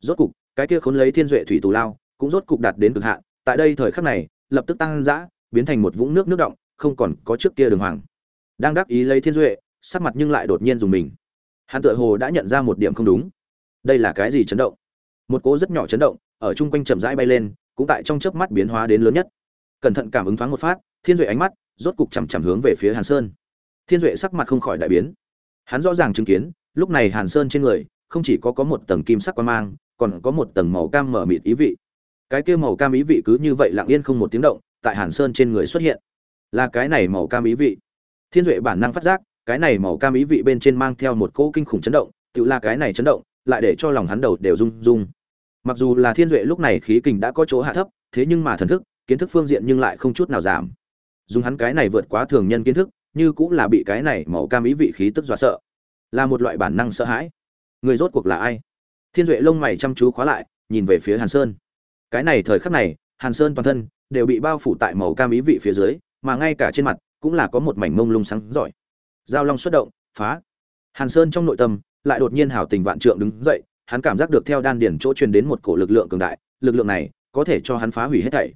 Rốt cục, cái kia khốn lấy thiên duệ thủy tù lao, cũng rốt cục đạt đến cực hạn, tại đây thời khắc này, lập tức tăng dã, biến thành một vũng nước nước động, không còn có trước kia đường hoàng. Đang đắc ý lấy thiên duệ, sắc mặt nhưng lại đột nhiên dùng mình. Hắn tựa hồ đã nhận ra một điểm không đúng đây là cái gì chấn động? Một cỗ rất nhỏ chấn động, ở chung quanh chậm rãi bay lên, cũng tại trong chớp mắt biến hóa đến lớn nhất. Cẩn thận cảm ứng thoáng một phát, thiên duệ ánh mắt rốt cục chằm chằm hướng về phía hàn sơn. Thiên duệ sắc mặt không khỏi đại biến. Hắn rõ ràng chứng kiến, lúc này hàn sơn trên người, không chỉ có có một tầng kim sắc quan mang, còn có một tầng màu cam mở mịt ý vị. Cái kia màu cam ý vị cứ như vậy lặng yên không một tiếng động, tại hàn sơn trên người xuất hiện. Là cái này màu cam ý vị. Thiên duệ bản năng phát giác, cái này màu cam ý vị bên trên mang theo một cỗ kinh khủng chấn động, tự là cái này chấn động lại để cho lòng hắn đầu đều rung rung. Mặc dù là thiên duệ lúc này khí kình đã có chỗ hạ thấp, thế nhưng mà thần thức, kiến thức phương diện nhưng lại không chút nào giảm. Dùng hắn cái này vượt quá thường nhân kiến thức, như cũng là bị cái này màu cam ý vị khí tức dọa sợ. Là một loại bản năng sợ hãi. Người rốt cuộc là ai? Thiên duệ lông mày chăm chú khóa lại, nhìn về phía hàn sơn. Cái này thời khắc này, hàn sơn toàn thân đều bị bao phủ tại màu cam ý vị phía dưới, mà ngay cả trên mặt cũng là có một mảnh mông lung sáng giỏi. Giao long xuất động, phá. Hàn sơn trong nội tâm lại đột nhiên hảo tình vạn trượng đứng dậy, hắn cảm giác được theo đan điển chỗ truyền đến một cổ lực lượng cường đại, lực lượng này có thể cho hắn phá hủy hết thảy.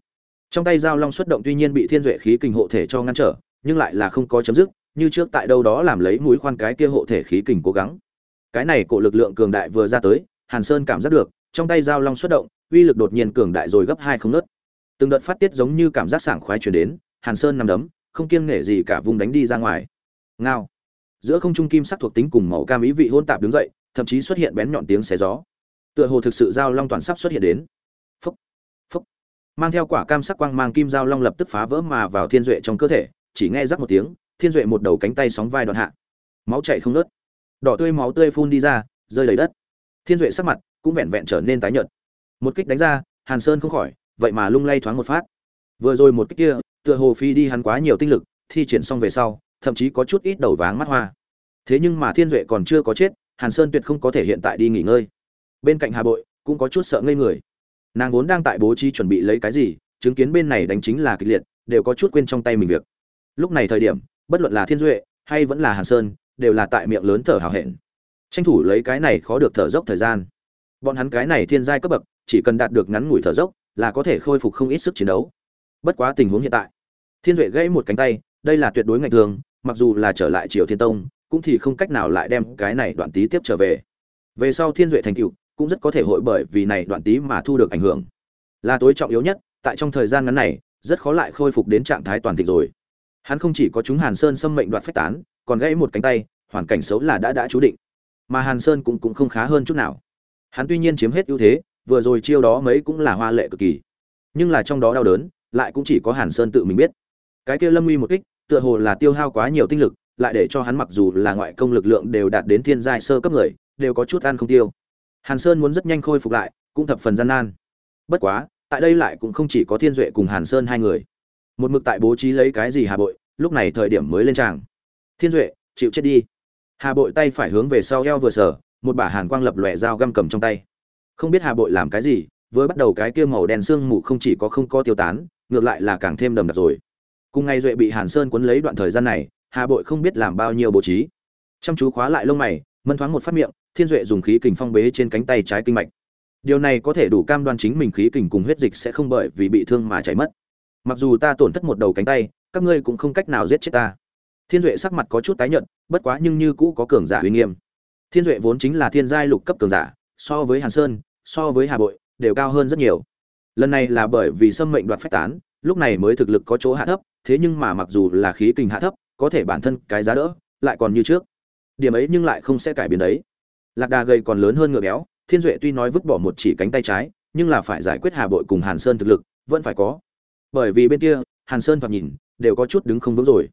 Trong tay giao long xuất động tuy nhiên bị thiên duệ khí kình hộ thể cho ngăn trở, nhưng lại là không có chấm dứt, như trước tại đâu đó làm lấy mũi khoan cái kia hộ thể khí kình cố gắng. Cái này cổ lực lượng cường đại vừa ra tới, hàn sơn cảm giác được, trong tay dao long xuất động, uy lực đột nhiên cường đại rồi gấp hai không ngớt. từng đợt phát tiết giống như cảm giác sảng khoái truyền đến, hàn sơn nằm đấm, không kiêng nể gì cả vùng đánh đi ra ngoài. Ngao giữa không trung kim sắc thuộc tính cùng màu cam ý vị hôn tạp đứng dậy, thậm chí xuất hiện bén nhọn tiếng xé gió. Tựa hồ thực sự dao long toàn sắp xuất hiện đến. Phúc phúc. Mang theo quả cam sắc quang mang kim dao long lập tức phá vỡ mà vào thiên duệ trong cơ thể, chỉ nghe rắc một tiếng, thiên duệ một đầu cánh tay sóng vai đoạn hạ. Máu chảy không nớt đỏ tươi máu tươi phun đi ra, rơi đầy đất. Thiên duệ sắc mặt cũng vẹn vẹn trở nên tái nhợt. Một kích đánh ra, hàn sơn không khỏi, vậy mà lung lay thoáng một phát. Vừa rồi một kích kia, tựa hồ phi đi hắn quá nhiều tinh lực, thi triển xong về sau thậm chí có chút ít đầu váng mắt hoa. Thế nhưng mà thiên duệ còn chưa có chết, hàn sơn tuyệt không có thể hiện tại đi nghỉ ngơi. Bên cạnh hà bội, cũng có chút sợ ngây người. Nàng vốn đang tại bố trí chuẩn bị lấy cái gì, chứng kiến bên này đánh chính là kịch liệt, đều có chút quên trong tay mình việc. Lúc này thời điểm, bất luận là thiên duệ, hay vẫn là hàn sơn, đều là tại miệng lớn thở hào hẹn. Tranh thủ lấy cái này khó được thở dốc thời gian. Bọn hắn cái này thiên giai cấp bậc, chỉ cần đạt được ngắn ngủi thở dốc, là có thể khôi phục không ít sức chiến đấu. Bất quá tình huống hiện tại, thiên duệ gãy một cánh tay, đây là tuyệt đối ngạch thường mặc dù là trở lại triều thiên tông, cũng thì không cách nào lại đem cái này đoạn tí tiếp trở về. Về sau thiên duệ thành cựu cũng rất có thể hội bởi vì này đoạn tí mà thu được ảnh hưởng. Là tối trọng yếu nhất, tại trong thời gian ngắn này, rất khó lại khôi phục đến trạng thái toàn thịnh rồi. Hắn không chỉ có chúng hàn sơn xâm mệnh đoạt phách tán, còn gãy một cánh tay, hoàn cảnh xấu là đã đã chú định. Mà hàn sơn cũng cũng không khá hơn chút nào. Hắn tuy nhiên chiếm hết ưu thế, vừa rồi chiêu đó mấy cũng là hoa lệ cực kỳ. Nhưng là trong đó đau đớn, lại cũng chỉ có hàn sơn tự mình biết. Cái kia lâm uy một kích tựa hồ là tiêu hao quá nhiều tinh lực, lại để cho hắn mặc dù là ngoại công lực lượng đều đạt đến thiên giai sơ cấp người, đều có chút ăn không tiêu. Hàn sơn muốn rất nhanh khôi phục lại, cũng thập phần gian nan. Bất quá, tại đây lại cũng không chỉ có thiên duệ cùng hàn sơn hai người. Một mực tại bố trí lấy cái gì hà bội, lúc này thời điểm mới lên tràng. Thiên duệ, chịu chết đi. Hà bội tay phải hướng về sau eo vừa sở một bả hàn quang lập lòe dao găm cầm trong tay. Không biết hà bội làm cái gì với bắt đầu cái kia màu đen sương mù không chỉ có không có tiêu tán, ngược lại là càng thêm đầm đặc rồi cùng ngày duệ bị hàn sơn quấn lấy đoạn thời gian này, hà bội không biết làm bao nhiêu bố trí. Chăm chú khóa lại lông mày, mân thoáng một phát miệng, thiên duệ dùng khí kình phong bế trên cánh tay trái kinh mạch. Điều này có thể đủ cam đoan chính mình khí kình cùng huyết dịch sẽ không bởi vì bị thương mà chảy mất. Mặc dù ta tổn thất một đầu cánh tay, các ngươi cũng không cách nào giết chết ta. Thiên duệ sắc mặt có chút tái nhợt, bất quá nhưng như cũ có cường giả uy nghiêm. Thiên duệ vốn chính là thiên giai lục cấp cường giả, so với hàn sơn, so với hà bội, đều cao hơn rất nhiều. Lần này là bởi vì sâm mệnh đoạt phách tán, lúc này mới thực lực có chỗ hạ thấp thế nhưng mà mặc dù là khí kình hạ thấp, có thể bản thân cái giá đỡ lại còn như trước. Điểm ấy nhưng lại không sẽ cải biến đấy. Lạc đà gầy còn lớn hơn ngựa béo, thiên duệ tuy nói vứt bỏ một chỉ cánh tay trái, nhưng là phải giải quyết hà bội cùng hàn sơn thực lực, vẫn phải có. Bởi vì bên kia, hàn sơn thoạt nhìn, đều có chút đứng không vững rồi.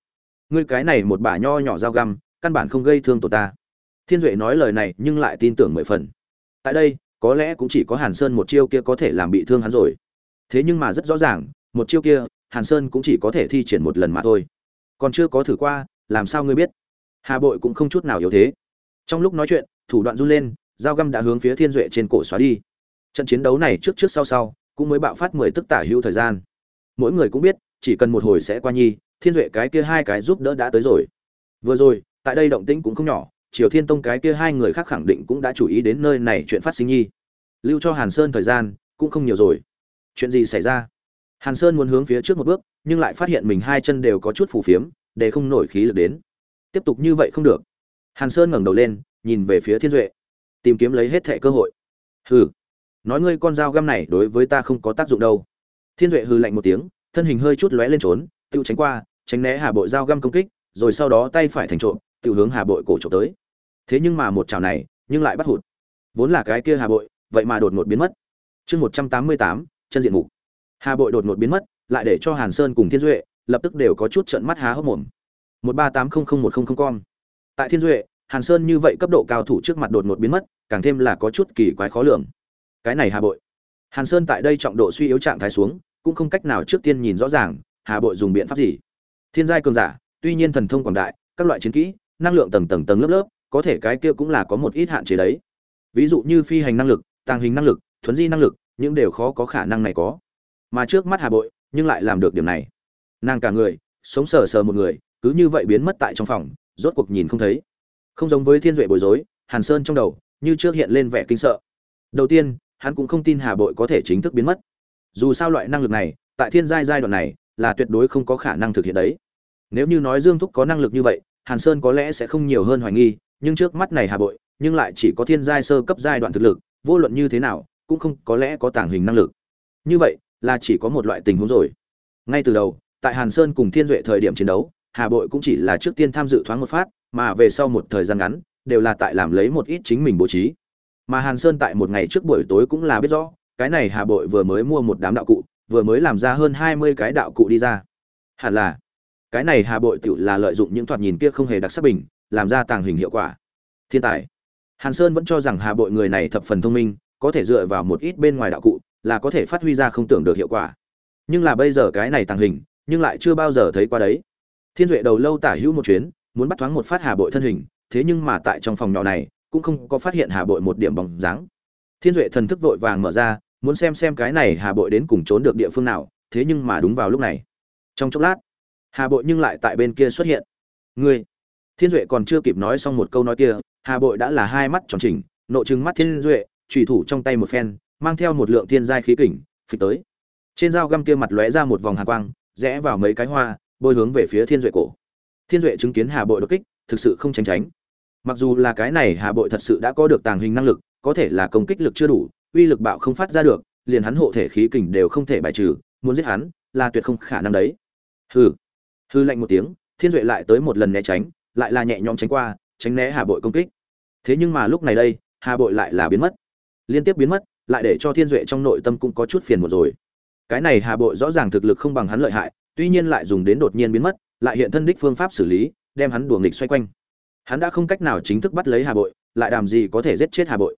Ngươi cái này một bả nho nhỏ dao găm, căn bản không gây thương tổ ta. Thiên duệ nói lời này nhưng lại tin tưởng mười phần. Tại đây, có lẽ cũng chỉ có hàn sơn một chiêu kia có thể làm bị thương hắn rồi. Thế nhưng mà rất rõ ràng, một chiêu kia hàn sơn cũng chỉ có thể thi triển một lần mà thôi. Còn chưa có thử qua, làm sao ngươi biết? Hà bội cũng không chút nào yếu thế. Trong lúc nói chuyện, thủ đoạn run lên, dao găm đã hướng phía thiên duệ trên cổ xóa đi. Trận chiến đấu này trước trước sau sau, cũng mới bạo phát mười tức tả hữu thời gian. Mỗi người cũng biết, chỉ cần một hồi sẽ qua nhi, thiên duệ cái kia hai cái giúp đỡ đã tới rồi. Vừa rồi, tại đây động tĩnh cũng không nhỏ, triều thiên tông cái kia hai người khác khẳng định cũng đã chú ý đến nơi này chuyện phát sinh nhi. Lưu cho hàn sơn thời gian, cũng không nhiều rồi. Chuyện gì xảy ra? Hàn sơn muốn hướng phía trước một bước, nhưng lại phát hiện mình hai chân đều có chút phù phiếm, để không nổi khí lực đến. Tiếp tục như vậy không được. Hàn sơn ngẩng đầu lên, nhìn về phía thiên duệ. Tìm kiếm lấy hết thẻ cơ hội. Hừ. Nói ngươi con dao găm này đối với ta không có tác dụng đâu. Thiên duệ hừ lạnh một tiếng, thân hình hơi chút lóe lên trốn tiêu tránh qua, tránh né hà bội dao găm công kích, rồi sau đó tay phải thành trộm tiêu hướng hà bội cổ trộm tới. Thế nhưng mà một chảo này, nhưng lại bắt hụt. Vốn là cái kia hà bội, vậy mà đột ngột biến mất. Chương một trăm tám mươi tám, chân diện mục hà bội đột ngột biến mất, lại để cho hàn sơn cùng thiên duệ lập tức đều có chút trận mắt há hốc mồm. một ba tám không không một không không con tại thiên duệ, hàn sơn như vậy cấp độ cao thủ trước mặt đột ngột biến mất, càng thêm là có chút kỳ quái khó lường. Cái này hà bội. Hàn sơn tại đây trọng độ suy yếu trạng thái xuống, cũng không cách nào trước tiên nhìn rõ ràng, hà bội dùng biện pháp gì. Thiên giai cường giả, tuy nhiên thần thông quảng đại, các loại chiến kỹ, năng lượng tầng tầng tầng lớp lớp, có thể cái kia cũng là có một ít hạn chế đấy. Ví dụ như phi hành năng lực, tàng hình năng lực, thuấn di năng lực, những đều khó có khả năng này có mà trước mắt hà bội, nhưng lại làm được điểm này. Nàng cả người, sống sờ sờ một người, cứ như vậy biến mất tại trong phòng, rốt cuộc nhìn không thấy. Không giống với thiên duệ bối rối, hàn sơn trong đầu, như trước hiện lên vẻ kinh sợ. Đầu tiên, hắn cũng không tin hà bội có thể chính thức biến mất. Dù sao loại năng lực này, tại thiên giai giai đoạn này, là tuyệt đối không có khả năng thực hiện đấy. Nếu như nói dương thúc có năng lực như vậy, hàn sơn có lẽ sẽ không nhiều hơn hoài nghi, nhưng trước mắt này hà bội, nhưng lại chỉ có thiên giai sơ cấp giai đoạn thực lực, vô luận như thế nào, cũng không có lẽ có tàng hình năng lực. Như vậy là chỉ có một loại tình huống rồi. Ngay từ đầu, tại hàn sơn cùng thiên duệ thời điểm chiến đấu, hà bội cũng chỉ là trước tiên tham dự thoáng một phát, mà về sau một thời gian ngắn, đều là tại làm lấy một ít chính mình bố trí. Mà hàn sơn tại một ngày trước buổi tối cũng là biết rõ, cái này hà bội vừa mới mua một đám đạo cụ, vừa mới làm ra hơn hai mươi cái đạo cụ đi ra. Hẳn là, cái này hà bội tự là lợi dụng những thoạt nhìn kia không hề đặc sắc bình, làm ra tàng hình hiệu quả. Thiên tài. Hàn sơn vẫn cho rằng hà bội người này thập phần thông minh, có thể dựa vào một ít bên ngoài đạo cụ là có thể phát huy ra không tưởng được hiệu quả. Nhưng là bây giờ cái này tàng hình, nhưng lại chưa bao giờ thấy qua đấy. Thiên duệ đầu lâu tả hữu một chuyến, muốn bắt thoáng một phát hà bội thân hình, thế nhưng mà tại trong phòng nhỏ này, cũng không có phát hiện hà bội một điểm bóng dáng. Thiên duệ thần thức vội vàng mở ra, muốn xem xem cái này hà bội đến cùng trốn được địa phương nào, thế nhưng mà đúng vào lúc này. Trong chốc lát, hà bội nhưng lại tại bên kia xuất hiện. Ngươi? Thiên duệ còn chưa kịp nói xong một câu nói kia, hà bội đã là hai mắt tròn chỉnh nộ trừng mắt thiên duệ trùy thủ trong tay một phen mang theo một lượng thiên giai khí kình, phịch tới. Trên dao găm kia mặt lóe ra một vòng hàn quang, rẽ vào mấy cái hoa, bôi hướng về phía thiên duệ cổ. Thiên duệ chứng kiến hà bội đột kích, thực sự không tránh tránh. Mặc dù là cái này hà bội thật sự đã có được tàng hình năng lực, có thể là công kích lực chưa đủ, uy lực bạo không phát ra được, liền hắn hộ thể khí kình đều không thể bài trừ, muốn giết hắn, là tuyệt không khả năng đấy. Hừ. Hư lạnh một tiếng, thiên duệ lại tới một lần né tránh, lại là nhẹ nhõm tránh qua, tránh né hà bội công kích. Thế nhưng mà lúc này đây, hà bội lại là biến mất. Liên tiếp biến mất lại để cho thiên duệ trong nội tâm cũng có chút phiền một rồi. Cái này hà bội rõ ràng thực lực không bằng hắn lợi hại, tuy nhiên lại dùng đến đột nhiên biến mất, lại hiện thân đích phương pháp xử lý, đem hắn đùa nghịch xoay quanh. Hắn đã không cách nào chính thức bắt lấy hà bội, lại làm gì có thể giết chết hà bội.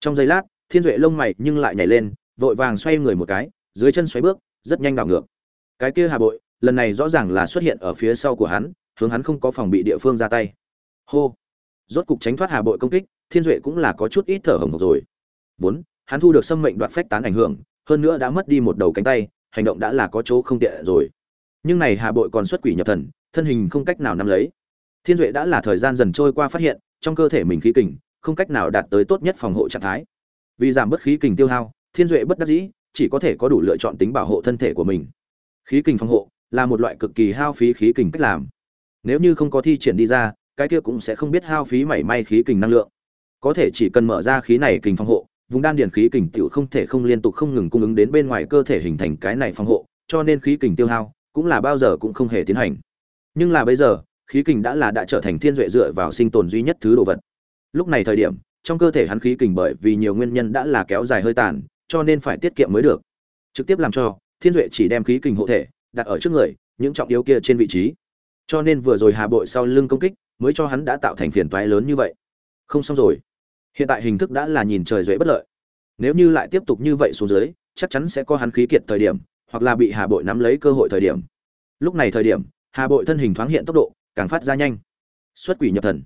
Trong giây lát, thiên duệ lông mày nhưng lại nhảy lên, vội vàng xoay người một cái, dưới chân xoáy bước, rất nhanh đảo ngược. Cái kia hà bội, lần này rõ ràng là xuất hiện ở phía sau của hắn, hướng hắn không có phòng bị địa phương ra tay. Hô! Rốt cục tránh thoát hà bội công kích, thiên duệ cũng là có chút ít thở hồng hộc rồi. Vốn hắn thu được xâm mệnh đoạt phách tán ảnh hưởng, hơn nữa đã mất đi một đầu cánh tay, hành động đã là có chỗ không tiện rồi. Nhưng này hà bội còn xuất quỷ nhập thần, thân hình không cách nào nắm lấy. Thiên duệ đã là thời gian dần trôi qua phát hiện, trong cơ thể mình khí kình, không cách nào đạt tới tốt nhất phòng hộ trạng thái. Vì giảm bớt khí kình tiêu hao, thiên duệ bất đắc dĩ, chỉ có thể có đủ lựa chọn tính bảo hộ thân thể của mình. Khí kình phòng hộ là một loại cực kỳ hao phí khí kình cách làm. Nếu như không có thi triển đi ra, cái kia cũng sẽ không biết hao phí mảy may khí kình năng lượng. Có thể chỉ cần mở ra khí này kình phòng hộ vùng đan điền khí kình tiểu không thể không liên tục không ngừng cung ứng đến bên ngoài cơ thể hình thành cái này phòng hộ, cho nên khí kình tiêu hao cũng là bao giờ cũng không hề tiến hành. Nhưng là bây giờ, khí kình đã là đã trở thành thiên duệ dựa vào sinh tồn duy nhất thứ đồ vật. Lúc này thời điểm, trong cơ thể hắn khí kình bởi vì nhiều nguyên nhân đã là kéo dài hơi tàn, cho nên phải tiết kiệm mới được. Trực tiếp làm cho, thiên duệ chỉ đem khí kình hộ thể, đặt ở trước người, những trọng yếu kia trên vị trí. Cho nên vừa rồi hà bội sau lưng công kích, mới cho hắn đã tạo thành phiền toái lớn như vậy. Không xong rồi hiện tại hình thức đã là nhìn trời duệ bất lợi. Nếu như lại tiếp tục như vậy xuống dưới, chắc chắn sẽ có hắn khí kiệt thời điểm, hoặc là bị hà bội nắm lấy cơ hội thời điểm. Lúc này thời điểm, hà bội thân hình thoáng hiện tốc độ, càng phát ra nhanh. Xuất quỷ nhập thần.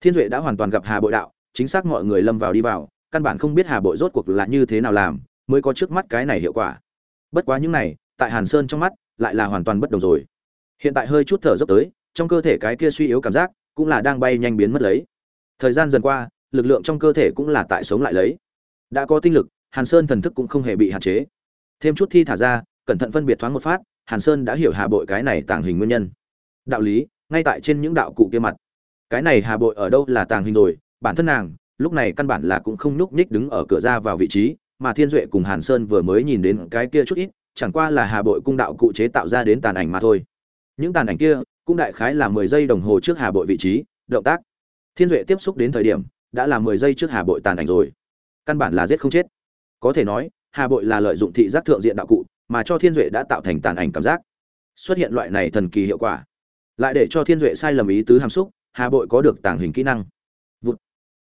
Thiên duệ đã hoàn toàn gặp hà bội đạo, chính xác mọi người lâm vào đi vào, căn bản không biết hà bội rốt cuộc là như thế nào làm, mới có trước mắt cái này hiệu quả. Bất quá những này, tại hàn sơn trong mắt, lại là hoàn toàn bất đồng rồi. Hiện tại hơi chút thở dốc tới, trong cơ thể cái kia suy yếu cảm giác, cũng là đang bay nhanh biến mất lấy. Thời gian dần qua lực lượng trong cơ thể cũng là tại sống lại lấy. Đã có tinh lực, hàn sơn thần thức cũng không hề bị hạn chế. Thêm chút thi thả ra, cẩn thận phân biệt thoáng một phát, hàn sơn đã hiểu hà bội cái này tàng hình nguyên nhân. Đạo lý, ngay tại trên những đạo cụ kia mặt. Cái này hà bội ở đâu là tàng hình rồi? Bản thân nàng, lúc này căn bản là cũng không nhúc nhích đứng ở cửa ra vào vị trí, mà thiên duệ cùng hàn sơn vừa mới nhìn đến cái kia chút ít, chẳng qua là hà bội cung đạo cụ chế tạo ra đến tàn ảnh mà thôi. Những tàn ảnh kia, cũng đại khái là mười giây đồng hồ trước hà bội vị trí, động tác. Thiên duệ tiếp xúc đến thời điểm đã là mười giây trước hà bội tàn ảnh rồi. Căn bản là giết không chết. Có thể nói, hà bội là lợi dụng thị giác thượng diện đạo cụ, mà cho thiên duệ đã tạo thành tàn ảnh cảm giác. Xuất hiện loại này thần kỳ hiệu quả, lại để cho thiên duệ sai lầm ý tứ hàm xúc, hà bội có được tàng hình kỹ năng. Vụt.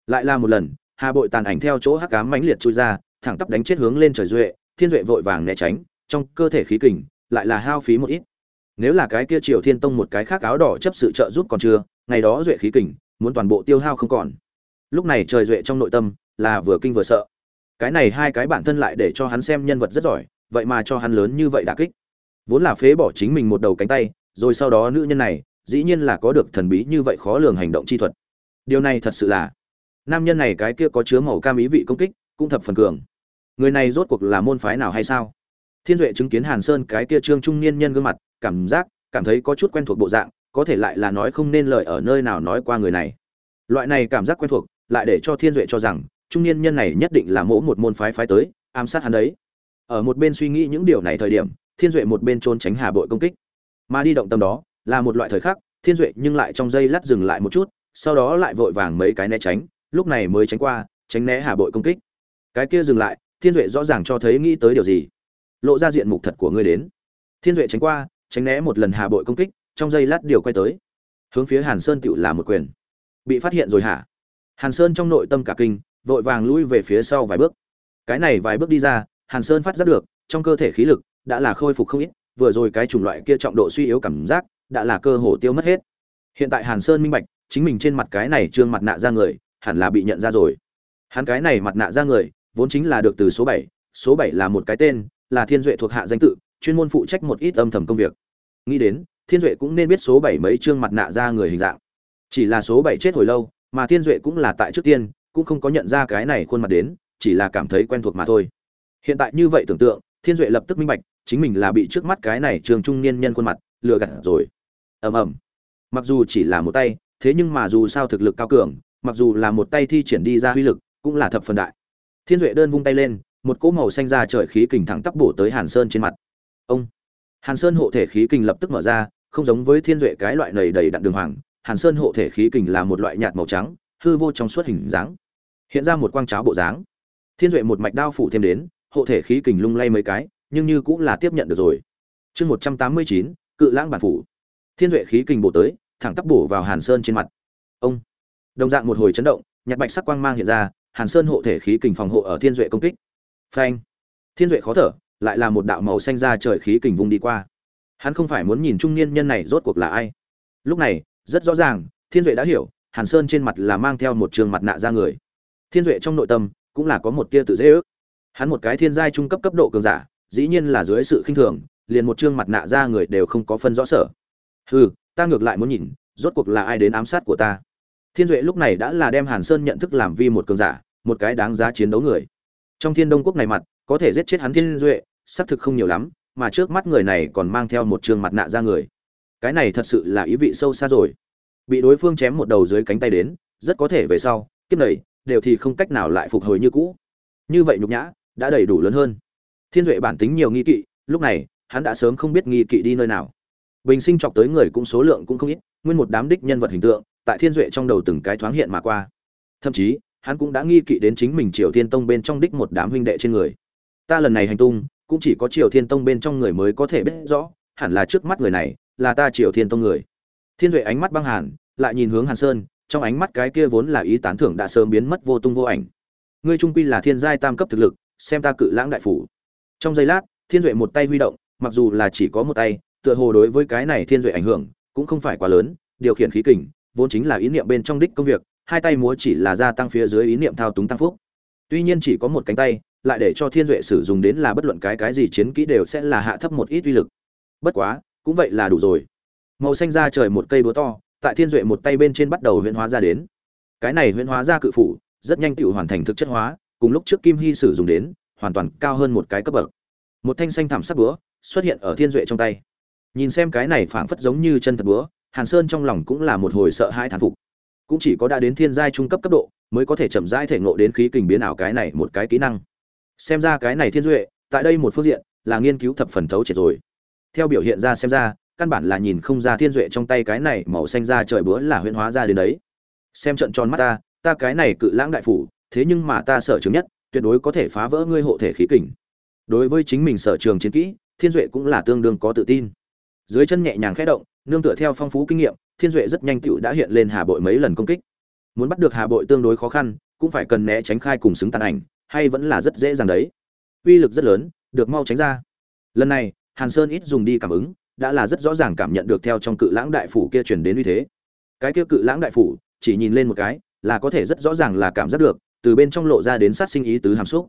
lại là một lần, hà bội tàn ảnh theo chỗ hắc cám mãnh liệt chui ra, thẳng tắp đánh chết hướng lên trời duệ, thiên duệ vội vàng né tránh, trong cơ thể khí kình, lại là hao phí một ít. Nếu là cái kia triều thiên tông một cái khác áo đỏ chấp sự trợ giúp còn chưa, ngày đó duệ khí kình, muốn toàn bộ tiêu hao không còn lúc này trời duệ trong nội tâm là vừa kinh vừa sợ. Cái này hai cái bản thân lại để cho hắn xem nhân vật rất giỏi, vậy mà cho hắn lớn như vậy đả kích. Vốn là phế bỏ chính mình một đầu cánh tay, rồi sau đó nữ nhân này, dĩ nhiên là có được thần bí như vậy khó lường hành động chi thuật. Điều này thật sự là, nam nhân này cái kia có chứa màu cam ý vị công kích, cũng thập phần cường. Người này rốt cuộc là môn phái nào hay sao? Thiên duệ chứng kiến hàn sơn cái kia trương trung niên nhân gương mặt, cảm giác, cảm thấy có chút quen thuộc bộ dạng, có thể lại là nói không nên lời ở nơi nào nói qua người này. Loại này cảm giác quen thuộc lại để cho thiên duệ cho rằng, trung niên nhân này nhất định là mỗ một môn phái phái tới, ám sát hắn đấy. Ở một bên suy nghĩ những điều này thời điểm, thiên duệ một bên trốn tránh hà bội công kích. Mà đi động tâm đó, là một loại thời khắc, thiên duệ nhưng lại trong giây lát dừng lại một chút, sau đó lại vội vàng mấy cái né tránh, lúc này mới tránh qua, tránh né hà bội công kích. Cái kia dừng lại, thiên duệ rõ ràng cho thấy nghĩ tới điều gì. Lộ ra diện mục thật của ngươi đến. Thiên duệ tránh qua, tránh né một lần hà bội công kích, trong giây lát điều quay tới. Hướng phía hàn sơn tựu là một quyền. Bị phát hiện rồi hả? Hàn sơn trong nội tâm cả kinh, vội vàng lui về phía sau vài bước. Cái này vài bước đi ra, hàn sơn phát giác được, trong cơ thể khí lực đã là khôi phục không ít, vừa rồi cái chủng loại kia trọng độ suy yếu cảm giác đã là cơ hồ tiêu mất hết. Hiện tại hàn sơn minh bạch, chính mình trên mặt cái này trương mặt nạ ra người, hẳn là bị nhận ra rồi. Hắn cái này mặt nạ ra người, vốn chính là được từ số bảy số bảy là một cái tên, là thiên duệ thuộc hạ danh tự, chuyên môn phụ trách một ít âm thầm công việc. Nghĩ đến, thiên duệ cũng nên biết số bảy mấy chương mặt nạ ra người hình dạng. Chỉ là số bảy chết hồi lâu mà thiên duệ cũng là tại trước tiên, cũng không có nhận ra cái này khuôn mặt đến, chỉ là cảm thấy quen thuộc mà thôi. Hiện tại như vậy tưởng tượng, thiên duệ lập tức minh bạch, chính mình là bị trước mắt cái này trường trung niên nhân khuôn mặt lừa gạt rồi. Ầm ầm. Mặc dù chỉ là một tay, thế nhưng mà dù sao thực lực cao cường, mặc dù là một tay thi triển đi ra uy lực, cũng là thập phần đại. Thiên duệ đơn vung tay lên, một cỗ màu xanh ra trời khí kình thẳng tắp bổ tới hàn sơn trên mặt. Ông! Hàn sơn hộ thể khí kình lập tức mở ra, không giống với thiên duệ cái loại nầy đầy đặn đường hoàng hàn sơn hộ thể khí kình là một loại nhạt màu trắng, hư vô trong suốt hình dáng. Hiện ra một quang cháo bộ dáng. Thiên duệ một mạch đao phủ thêm đến, hộ thể khí kình lung lay mấy cái, nhưng như cũng là tiếp nhận được rồi. Chương một trăm tám mươi chín, cự lãng bản phủ. Thiên duệ khí kình bổ tới, thẳng tắp bổ vào hàn sơn trên mặt. Ông. Đồng dạng một hồi chấn động, nhạt bạch sắc quang mang hiện ra, hàn sơn hộ thể khí kình phòng hộ ở thiên duệ công kích. Phanh. Thiên duệ khó thở, lại là một đạo màu xanh ra trời khí kình vung đi qua. Hắn không phải muốn nhìn trung niên nhân này rốt cuộc là ai. Lúc này rất rõ ràng, thiên duệ đã hiểu, hàn sơn trên mặt là mang theo một trường mặt nạ ra người. Thiên duệ trong nội tâm cũng là có một tia tự dễ ước. Hắn một cái thiên giai trung cấp cấp độ cường giả, dĩ nhiên là dưới sự khinh thường, liền một chương mặt nạ ra người đều không có phân rõ sở. Hừ, ta ngược lại muốn nhìn, rốt cuộc là ai đến ám sát của ta? Thiên duệ lúc này đã là đem hàn sơn nhận thức làm vi một cường giả, một cái đáng giá chiến đấu người. Trong thiên đông quốc này mặt, có thể giết chết hắn thiên duệ, xác thực không nhiều lắm, mà trước mắt người này còn mang theo một trường mặt nạ ra người cái này thật sự là ý vị sâu xa rồi. Bị đối phương chém một đầu dưới cánh tay đến, rất có thể về sau, kiếp này, đều thì không cách nào lại phục hồi như cũ. Như vậy nhục nhã, đã đầy đủ lớn hơn. Thiên duệ bản tính nhiều nghi kỵ, lúc này, hắn đã sớm không biết nghi kỵ đi nơi nào. Bình sinh chọc tới người cũng số lượng cũng không ít, nguyên một đám đích nhân vật hình tượng, tại thiên duệ trong đầu từng cái thoáng hiện mà qua. Thậm chí, hắn cũng đã nghi kỵ đến chính mình triều thiên tông bên trong đích một đám huynh đệ trên người. Ta lần này hành tung, cũng chỉ có triều thiên tông bên trong người mới có thể biết rõ, hẳn là trước mắt người này là ta triều thiên tông người. Thiên duệ ánh mắt băng hàn, lại nhìn hướng hàn sơn, trong ánh mắt cái kia vốn là ý tán thưởng đã sớm biến mất vô tung vô ảnh. Ngươi trung quy là thiên giai tam cấp thực lực, xem ta cự lãng đại phủ. Trong giây lát, thiên duệ một tay huy động, mặc dù là chỉ có một tay, tựa hồ đối với cái này thiên duệ ảnh hưởng cũng không phải quá lớn, điều khiển khí kình, vốn chính là ý niệm bên trong đích công việc, hai tay múa chỉ là gia tăng phía dưới ý niệm thao túng tăng phúc. Tuy nhiên chỉ có một cánh tay, lại để cho thiên duệ sử dụng đến là bất luận cái cái gì chiến kỹ đều sẽ là hạ thấp một ít uy lực. Bất quá cũng vậy là đủ rồi. Màu xanh ra trời một cây búa to, tại thiên duệ một tay bên trên bắt đầu huyễn hóa ra đến. Cái này huyễn hóa ra cự phủ, rất nhanh tự hoàn thành thực chất hóa, cùng lúc trước kim hy sử dụng đến, hoàn toàn cao hơn một cái cấp bậc. Một thanh xanh thảm sắc búa, xuất hiện ở thiên duệ trong tay. Nhìn xem cái này phảng phất giống như chân thật búa, hàn sơn trong lòng cũng là một hồi sợ hãi thán phục. Cũng chỉ có đã đến thiên giai trung cấp cấp độ, mới có thể chậm rãi thể ngộ đến khí kình biến ảo cái này một cái kỹ năng. Xem ra cái này thiên duệ, tại đây một phương diện, là nghiên cứu thập phần thấu triệt rồi theo biểu hiện ra xem ra, căn bản là nhìn không ra thiên duệ trong tay cái này màu xanh ra trời bữa là huyễn hóa ra đến đấy. Xem trận tròn mắt ta ta cái này cự lãng đại phủ, thế nhưng mà ta sở trường nhất, tuyệt đối có thể phá vỡ ngươi hộ thể khí kình. Đối với chính mình sở trường chiến kỹ, thiên duệ cũng là tương đương có tự tin. Dưới chân nhẹ nhàng khẽ động, nương tựa theo phong phú kinh nghiệm, thiên duệ rất nhanh tựu đã hiện lên hà bội mấy lần công kích. Muốn bắt được hà bội tương đối khó khăn, cũng phải cần né tránh khai cùng xứng tàn ảnh, hay vẫn là rất dễ dàng đấy. Uy lực rất lớn, được mau tránh ra. Lần này hàn sơn ít dùng đi cảm ứng, đã là rất rõ ràng cảm nhận được theo trong cự lãng đại phủ kia truyền đến uy thế. Cái kia cự lãng đại phủ, chỉ nhìn lên một cái, là có thể rất rõ ràng là cảm giác được, từ bên trong lộ ra đến sát sinh ý tứ hàm xúc.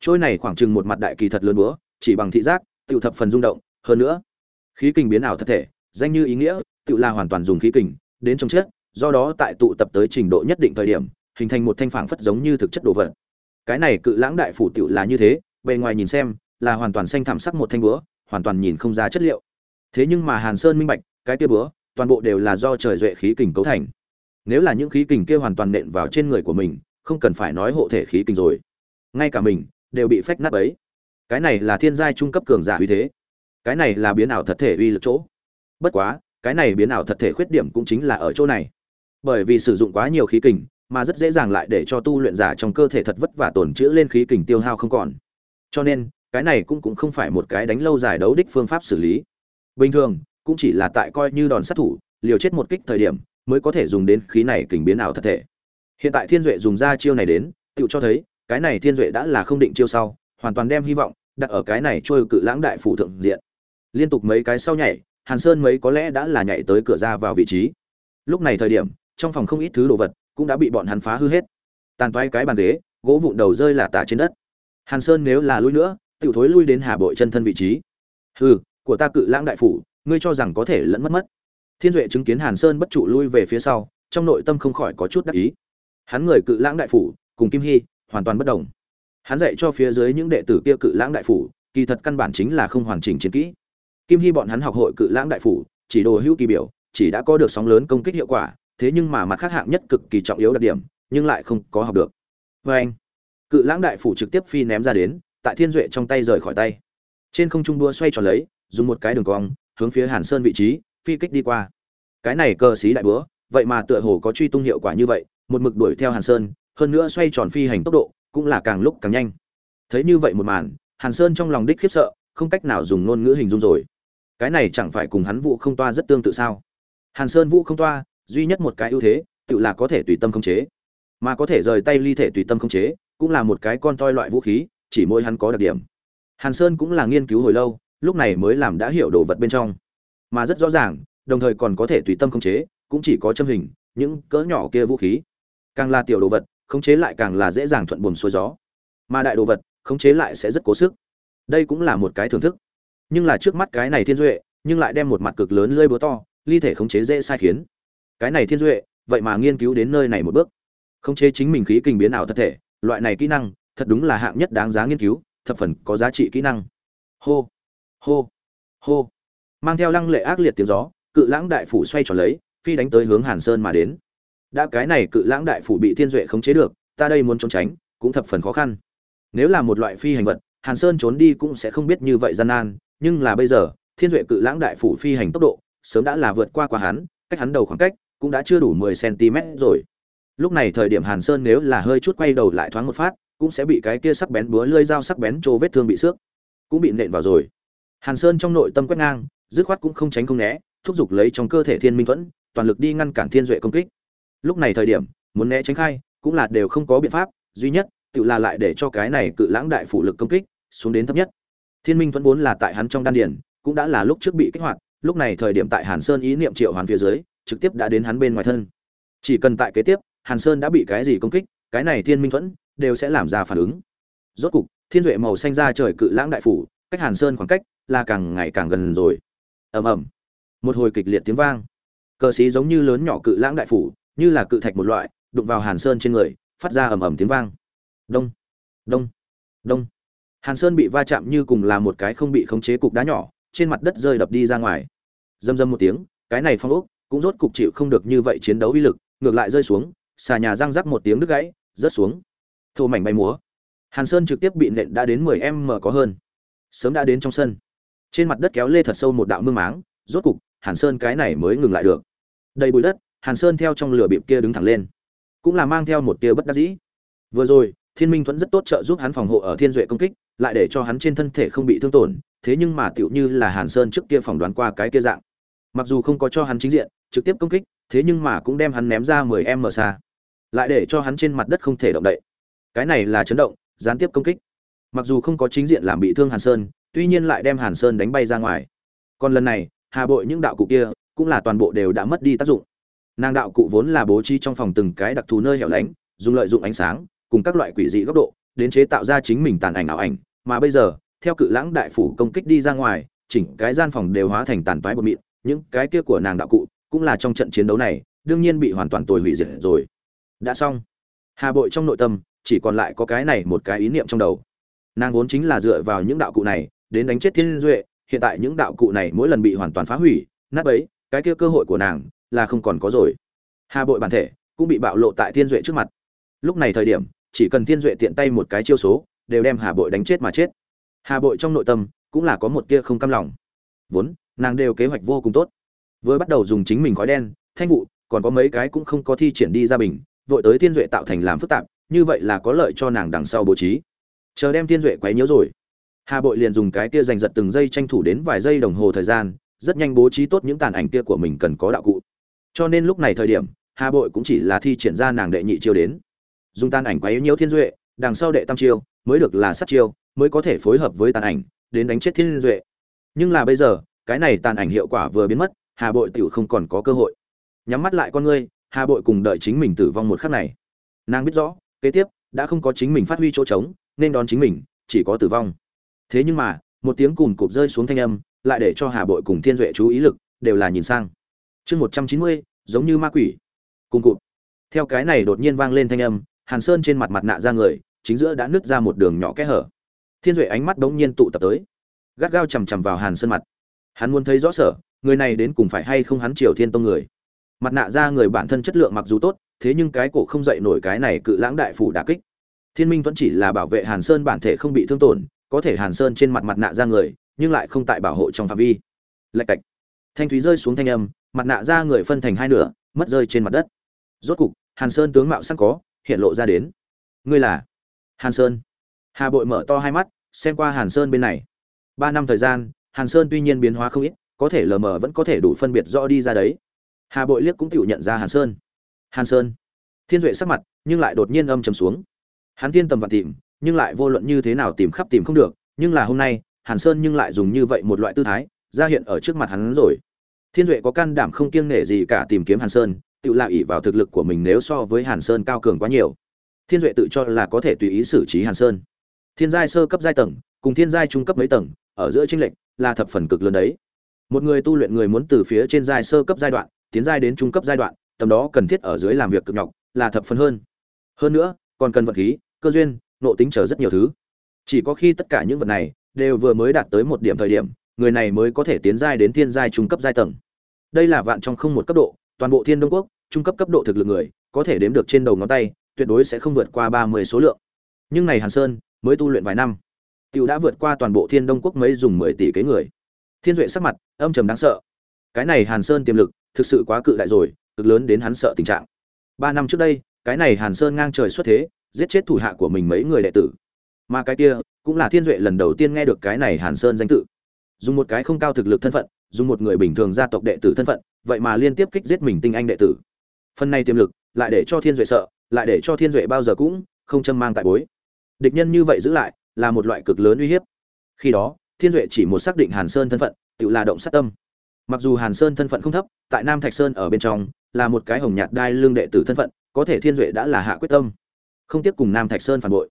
Trôi này khoảng chừng một mặt đại kỳ thật lớn búa, chỉ bằng thị giác tiểu thập phần rung động, hơn nữa, khí kình biến ảo thật thể, danh như ý nghĩa tự là hoàn toàn dùng khí kình, đến trong chết, do đó tại tụ tập tới trình độ nhất định thời điểm, hình thành một thanh phảng phất giống như thực chất đồ vật. Cái này cự lãng đại phủ tiểu là như thế, bề ngoài nhìn xem, là hoàn toàn xanh thảm sắc một thanh búa hoàn toàn nhìn không ra chất liệu. Thế nhưng mà hàn sơn minh bạch, cái kia búa, toàn bộ đều là do trời duệ khí kình cấu thành. Nếu là những khí kình kia hoàn toàn nện vào trên người của mình, không cần phải nói hộ thể khí kình rồi. Ngay cả mình, đều bị phách nát ấy cái này là thiên giai trung cấp cường giả uy thế. Cái này là biến ảo thật thể uy lực chỗ. Bất quá, cái này biến ảo thật thể khuyết điểm cũng chính là ở chỗ này. Bởi vì sử dụng quá nhiều khí kình, mà rất dễ dàng lại để cho tu luyện giả trong cơ thể thật vất vả tổn chữa lên khí kình tiêu hao không còn. Cho nên cái này cũng cũng không phải một cái đánh lâu dài đấu đích phương pháp xử lý. Bình thường, cũng chỉ là tại coi như đòn sát thủ, liều chết một kích thời điểm, mới có thể dùng đến khí này kình biến ảo thật thể. Hiện tại thiên duệ dùng ra chiêu này đến tự cho thấy, cái này thiên duệ đã là không định chiêu sau, hoàn toàn đem hy vọng đặt ở cái này trôi cự lãng đại phủ thượng diện. Liên tục mấy cái sau nhảy, hàn sơn mấy có lẽ đã là nhảy tới cửa ra vào vị trí. Lúc này thời điểm, trong phòng không ít thứ đồ vật cũng đã bị bọn hắn phá hư hết. Tàn toái cái bàn ghế, gỗ vụn đầu rơi là tả trên đất. Hàn sơn nếu là lui nữa tự thối lui đến hà bội chân thân vị trí. Hừ, của ta cự lãng đại phủ ngươi cho rằng có thể lẫn mất mất. Thiên duệ chứng kiến hàn sơn bất trụ lui về phía sau trong nội tâm không khỏi có chút đắc ý. Hắn người cự lãng đại phủ cùng kim hy hoàn toàn bất đồng. Hắn dạy cho phía dưới những đệ tử kia cự lãng đại phủ kỳ thật căn bản chính là không hoàn chỉnh chiến kỹ. Kim hy bọn hắn học hội cự lãng đại phủ chỉ đồ hữu kỳ biểu chỉ đã có được sóng lớn công kích hiệu quả thế nhưng mà mặt khác hạng nhất cực kỳ trọng yếu đặc điểm nhưng lại không có học được. Vê anh cự lãng đại phủ trực tiếp phi ném ra đến tại thiên duệ trong tay rời khỏi tay. Trên không trung đua xoay tròn lấy, dùng một cái đường cong, hướng phía hàn sơn vị trí, phi kích đi qua. Cái này cơ xí đại búa, vậy mà tựa hồ có truy tung hiệu quả như vậy, một mực đuổi theo hàn sơn, hơn nữa xoay tròn phi hành tốc độ, cũng là càng lúc càng nhanh. Thấy như vậy một màn, hàn sơn trong lòng đích khiếp sợ, không cách nào dùng ngôn ngữ hình dung rồi. Cái này chẳng phải cùng hắn vũ không toa rất tương tự sao? Hàn sơn vũ không toa, duy nhất một cái ưu thế, tự là có thể tùy tâm khống chế. Mà có thể rời tay ly thể tùy tâm khống chế, cũng là một cái con toi loại vũ khí chỉ mỗi hắn có đặc điểm. Hàn sơn cũng là nghiên cứu hồi lâu, lúc này mới làm đã hiểu đồ vật bên trong. Mà rất rõ ràng, đồng thời còn có thể tùy tâm khống chế, cũng chỉ có châm hình, những cỡ nhỏ kia vũ khí. Càng là tiểu đồ vật, khống chế lại càng là dễ dàng thuận buồm xuôi gió. Mà đại đồ vật, khống chế lại sẽ rất cố sức. Đây cũng là một cái thưởng thức. Nhưng là trước mắt cái này thiên duệ, nhưng lại đem một mặt cực lớn lơi búa to, ly thể khống chế dễ sai khiến. Cái này thiên duệ, vậy mà nghiên cứu đến nơi này một bước. Khống chế chính mình khí kinh biến ảo thật thể, loại này kỹ năng thật đúng là hạng nhất đáng giá nghiên cứu, thập phần có giá trị kỹ năng. Hô hô hô. Mang theo lăng lệ ác liệt tiếng gió, cự lãng đại phủ xoay tròn lấy, phi đánh tới hướng hàn sơn mà đến. Đã cái này cự lãng đại phủ bị thiên duệ khống chế được, ta đây muốn trốn tránh, cũng thập phần khó khăn. Nếu là một loại phi hành vật, hàn sơn trốn đi cũng sẽ không biết như vậy gian nan, nhưng là bây giờ, thiên duệ cự lãng đại phủ phi hành tốc độ, sớm đã là vượt qua qua hắn, cách hắn đầu khoảng cách, cũng đã chưa đủ mười cm rồi. Lúc này thời điểm hàn sơn nếu là hơi chút quay đầu lại thoáng một phát cũng sẽ bị cái kia sắc bén búa lưỡi dao sắc bén trô vết thương bị xước, cũng bị nện vào rồi. Hàn sơn trong nội tâm quét ngang, dứt khoát cũng không tránh không né, thúc giục lấy trong cơ thể thiên minh thuẫn, toàn lực đi ngăn cản thiên duệ công kích. Lúc này thời điểm, muốn né tránh khai, cũng là đều không có biện pháp, duy nhất, tự là lại để cho cái này cự lãng đại phủ lực công kích, xuống đến thấp nhất. Thiên minh thuẫn vốn là tại hắn trong đan điền, cũng đã là lúc trước bị kích hoạt, lúc này thời điểm tại hàn sơn ý niệm triệu hoàn phía dưới, trực tiếp đã đến hắn bên ngoài thân. Chỉ cần tại kế tiếp, hàn sơn đã bị cái gì công kích, cái này thiên minh thuẫn đều sẽ làm ra phản ứng. Rốt cục, thiên duệ màu xanh ra trời cự lãng đại phủ, cách hàn sơn khoảng cách là càng ngày càng gần rồi. Ầm ầm. Một hồi kịch liệt tiếng vang. Cờ xí giống như lớn nhỏ cự lãng đại phủ, như là cự thạch một loại, đụng vào hàn sơn trên người, phát ra ầm ầm tiếng vang. Đông. Đông. Đông. Hàn sơn bị va chạm như cùng là một cái không bị khống chế cục đá nhỏ, trên mặt đất rơi đập đi ra ngoài. Dâm dâm một tiếng, cái này phong ốc cũng rốt cục chịu không được như vậy chiến đấu uy lực, ngược lại rơi xuống, xà nhà răng rắc một tiếng đứt gãy, rớt xuống thô mảnh bay múa. Hàn sơn trực tiếp bị nện đã đến mười m có hơn. Sớm đã đến trong sân. Trên mặt đất kéo lê thật sâu một đạo mương máng, rốt cục, hàn sơn cái này mới ngừng lại được. Đầy bụi đất, hàn sơn theo trong lửa bịp kia đứng thẳng lên. Cũng là mang theo một tia bất đắc dĩ. Vừa rồi, thiên minh thuẫn rất tốt trợ giúp hắn phòng hộ ở thiên duệ công kích, lại để cho hắn trên thân thể không bị thương tổn, thế nhưng mà tựu như là hàn sơn trước kia phỏng đoán qua cái kia dạng. Mặc dù không có cho hắn chính diện, trực tiếp công kích, thế nhưng mà cũng đem hắn ném ra mười em mở xa. Lại để cho hắn trên mặt đất không thể động đậy cái này là chấn động, gián tiếp công kích. Mặc dù không có chính diện làm bị thương hàn sơn, tuy nhiên lại đem hàn sơn đánh bay ra ngoài. Còn lần này, hà bội những đạo cụ kia cũng là toàn bộ đều đã mất đi tác dụng. Nàng đạo cụ vốn là bố trí trong phòng từng cái đặc thù nơi hẻo lánh, dùng lợi dụng ánh sáng, cùng các loại quỷ dị góc độ, đến chế tạo ra chính mình tàn ảnh ảo ảnh. Mà bây giờ, theo cự lãng đại phủ công kích đi ra ngoài, chỉnh cái gian phòng đều hóa thành tàn toái bột mịn, những cái kia của nàng đạo cụ cũng là trong trận chiến đấu này, đương nhiên bị hoàn toàn tồi hủy diệt rồi. Đã xong. Hà bội trong nội tâm chỉ còn lại có cái này một cái ý niệm trong đầu. Nàng vốn chính là dựa vào những đạo cụ này, đến đánh chết thiên duệ, hiện tại những đạo cụ này mỗi lần bị hoàn toàn phá hủy, nát bấy, cái kia cơ hội của nàng là không còn có rồi. Hà bội bản thể cũng bị bạo lộ tại thiên duệ trước mặt. Lúc này thời điểm, chỉ cần thiên duệ tiện tay một cái chiêu số, đều đem hà bội đánh chết mà chết. Hà bội trong nội tâm cũng là có một tia không cam lòng. Vốn, nàng đều kế hoạch vô cùng tốt. Vừa bắt đầu dùng chính mình khói đen, thanh vụ còn có mấy cái cũng không có thi triển đi ra bình, vội tới thiên duệ tạo thành làm phức tạp như vậy là có lợi cho nàng đằng sau bố trí. Chờ đem thiên duệ quấy nhiễu rồi. Hà bội liền dùng cái kia giành giật từng giây tranh thủ đến vài giây đồng hồ thời gian, rất nhanh bố trí tốt những tàn ảnh kia của mình cần có đạo cụ. Cho nên lúc này thời điểm, hà bội cũng chỉ là thi triển ra nàng đệ nhị chiêu đến. Dùng tàn ảnh quấy nhiễu thiên duệ, đằng sau đệ tam chiêu, mới được là sát chiêu, mới có thể phối hợp với tàn ảnh, đến đánh chết thiên duệ. Nhưng là bây giờ, cái này tàn ảnh hiệu quả vừa biến mất, hà bội tiểu không còn có cơ hội. Nhắm mắt lại con ngươi, hà bội cùng đợi chính mình tử vong một khắc này. Nàng biết rõ kế tiếp, đã không có chính mình phát huy chỗ trống, nên đón chính mình, chỉ có tử vong. Thế nhưng mà, một tiếng cùn cụp rơi xuống thanh âm, lại để cho hà bội cùng thiên duệ chú ý lực, đều là nhìn sang. Chương một trăm chín mươi, giống như ma quỷ. Cùng cụp. Theo cái này đột nhiên vang lên thanh âm, hàn sơn trên mặt mặt nạ ra người, chính giữa đã nứt ra một đường nhỏ kẽ hở. Thiên duệ ánh mắt bỗng nhiên tụ tập tới, gắt gao chằm chằm vào hàn sơn mặt. Hắn muốn thấy rõ sở, người này đến cùng phải hay không hắn triều thiên tông người. Mặt nạ ra người bản thân chất lượng mặc dù tốt thế nhưng cái cổ không dậy nổi cái này cự lãng đại phủ đả kích. Thiên minh vẫn chỉ là bảo vệ hàn sơn bản thể không bị thương tổn, có thể hàn sơn trên mặt mặt nạ ra người, nhưng lại không tại bảo hộ trong phạm vi. Lạch cạch. Thanh thúy rơi xuống thanh âm, mặt nạ ra người phân thành hai nửa, mất rơi trên mặt đất. Rốt cục, hàn sơn tướng mạo sẵn có, hiện lộ ra đến. Ngươi là hàn sơn. Hà bội mở to hai mắt, xem qua hàn sơn bên này. Ba năm thời gian, hàn sơn tuy nhiên biến hóa không ít, có thể lờ mờ vẫn có thể đủ phân biệt rõ đi ra đấy. Hà bội liếc cũng tiểu nhận ra hàn sơn hàn sơn. Thiên duệ sắc mặt, nhưng lại đột nhiên âm trầm xuống. Hắn thiên tầm và tìm nhưng lại vô luận như thế nào tìm khắp tìm không được, nhưng là hôm nay, hàn sơn nhưng lại dùng như vậy một loại tư thái, ra hiện ở trước mặt hắn rồi. Thiên duệ có can đảm không kiêng nể gì cả tìm kiếm hàn sơn, tự lại ỷ vào thực lực của mình nếu so với hàn sơn cao cường quá nhiều. Thiên duệ tự cho là có thể tùy ý xử trí hàn sơn. Thiên giai sơ cấp giai tầng, cùng thiên giai trung cấp mấy tầng, ở giữa tranh lệch, là thập phần cực lớn đấy. Một người tu luyện người muốn từ phía trên giai sơ cấp giai đoạn, tiến giai đến trung cấp giai đoạn tầm đó cần thiết ở dưới làm việc cực nhọc là thập phần hơn. Hơn nữa, còn cần vật khí, cơ duyên, nộ tính chờ rất nhiều thứ. Chỉ có khi tất cả những vật này đều vừa mới đạt tới một điểm thời điểm, người này mới có thể tiến giai đến thiên giai trung cấp giai tầng. Đây là vạn trong không một cấp độ, toàn bộ thiên đông quốc, trung cấp cấp độ thực lực người, có thể đếm được trên đầu ngón tay, tuyệt đối sẽ không vượt qua ba mươi số lượng. Nhưng này hàn sơn mới tu luyện vài năm tiêu đã vượt qua toàn bộ thiên đông quốc mấy dùng mười tỷ kế người. Thiên duệ sắc mặt âm trầm đáng sợ. Cái này hàn sơn tiềm lực thực sự quá cự đại rồi cực lớn đến hắn sợ tình trạng. Ba năm trước đây, cái này hàn sơn ngang trời xuất thế, giết chết thủ hạ của mình mấy người đệ tử. Mà cái kia, cũng là thiên duệ lần đầu tiên nghe được cái này hàn sơn danh tự. Dùng một cái không cao thực lực thân phận, dùng một người bình thường gia tộc đệ tử thân phận, vậy mà liên tiếp kích giết mình tinh anh đệ tử. Phần này tiềm lực, lại để cho thiên duệ sợ, lại để cho thiên duệ bao giờ cũng không châm mang tại bối. Địch nhân như vậy giữ lại, là một loại cực lớn uy hiếp. Khi đó, thiên duệ chỉ một xác định hàn sơn thân phận, tự là động sát tâm mặc dù hàn sơn thân phận không thấp, tại nam thạch sơn ở bên trong, là một cái hồng nhạt đai lương đệ tử thân phận, có thể thiên duệ đã là hạ quyết tâm. Không tiếp cùng nam thạch sơn phản bội.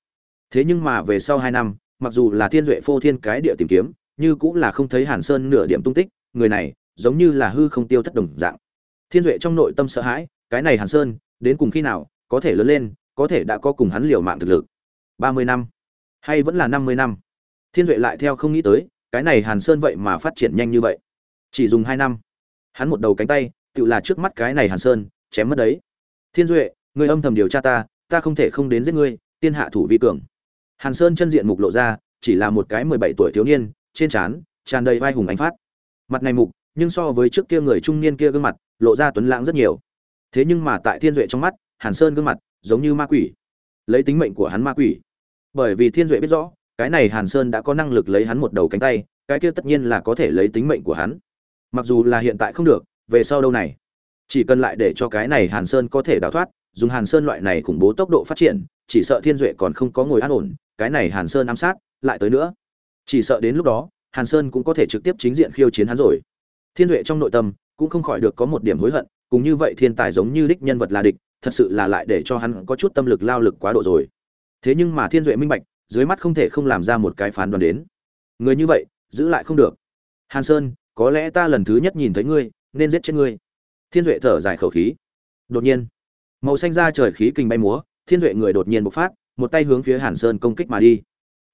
Thế nhưng mà về sau hai năm, mặc dù là thiên duệ phô thiên cái địa tìm kiếm, như cũng là không thấy hàn sơn nửa điểm tung tích, người này giống như là hư không tiêu thất đồng dạng. Thiên duệ trong nội tâm sợ hãi, cái này hàn sơn, đến cùng khi nào, có thể lớn lên, có thể đã có cùng hắn liều mạng thực lực. Ba mươi năm, hay vẫn là năm mươi năm. Thiên duệ lại theo không nghĩ tới, cái này hàn sơn vậy mà phát triển nhanh như vậy chỉ dùng hai năm. Hắn một đầu cánh tay tự là trước mắt cái này hàn sơn, chém mất đấy. Thiên duệ, người âm thầm điều tra ta ta không thể không đến giết ngươi, tiên hạ thủ vi cường. Hàn sơn chân diện mục lộ ra, chỉ là một cái mười bảy tuổi thiếu niên, trên trán, tràn đầy vai hùng ánh phát. Mặt này mục, nhưng so với trước kia người trung niên kia gương mặt, lộ ra tuấn lãng rất nhiều. Thế nhưng mà tại thiên duệ trong mắt, hàn sơn gương mặt, giống như ma quỷ. Lấy tính mệnh của hắn ma quỷ. Bởi vì thiên duệ biết rõ, cái này hàn sơn đã có năng lực lấy hắn một đầu cánh tay, cái kia tất nhiên là có thể lấy tính mệnh của hắn mặc dù là hiện tại không được, về sau đâu này? Chỉ cần lại để cho cái này hàn sơn có thể đào thoát, dùng hàn sơn loại này khủng bố tốc độ phát triển, chỉ sợ thiên duệ còn không có ngồi an ổn, cái này hàn sơn ám sát, lại tới nữa. Chỉ sợ đến lúc đó, hàn sơn cũng có thể trực tiếp chính diện khiêu chiến hắn rồi. Thiên duệ trong nội tâm cũng không khỏi được có một điểm hối hận, cùng như vậy thiên tài giống như đích nhân vật là địch, thật sự là lại để cho hắn có chút tâm lực lao lực quá độ rồi. Thế nhưng mà thiên duệ minh bạch, dưới mắt không thể không làm ra một cái phán đoán đến. Người như vậy, giữ lại không được. Hàn sơn có lẽ ta lần thứ nhất nhìn thấy ngươi, nên giết chết ngươi. Thiên duệ thở dài khẩu khí. Đột nhiên, màu xanh ra trời khí kinh bay múa, thiên duệ người đột nhiên bộc phát, một tay hướng phía hàn sơn công kích mà đi.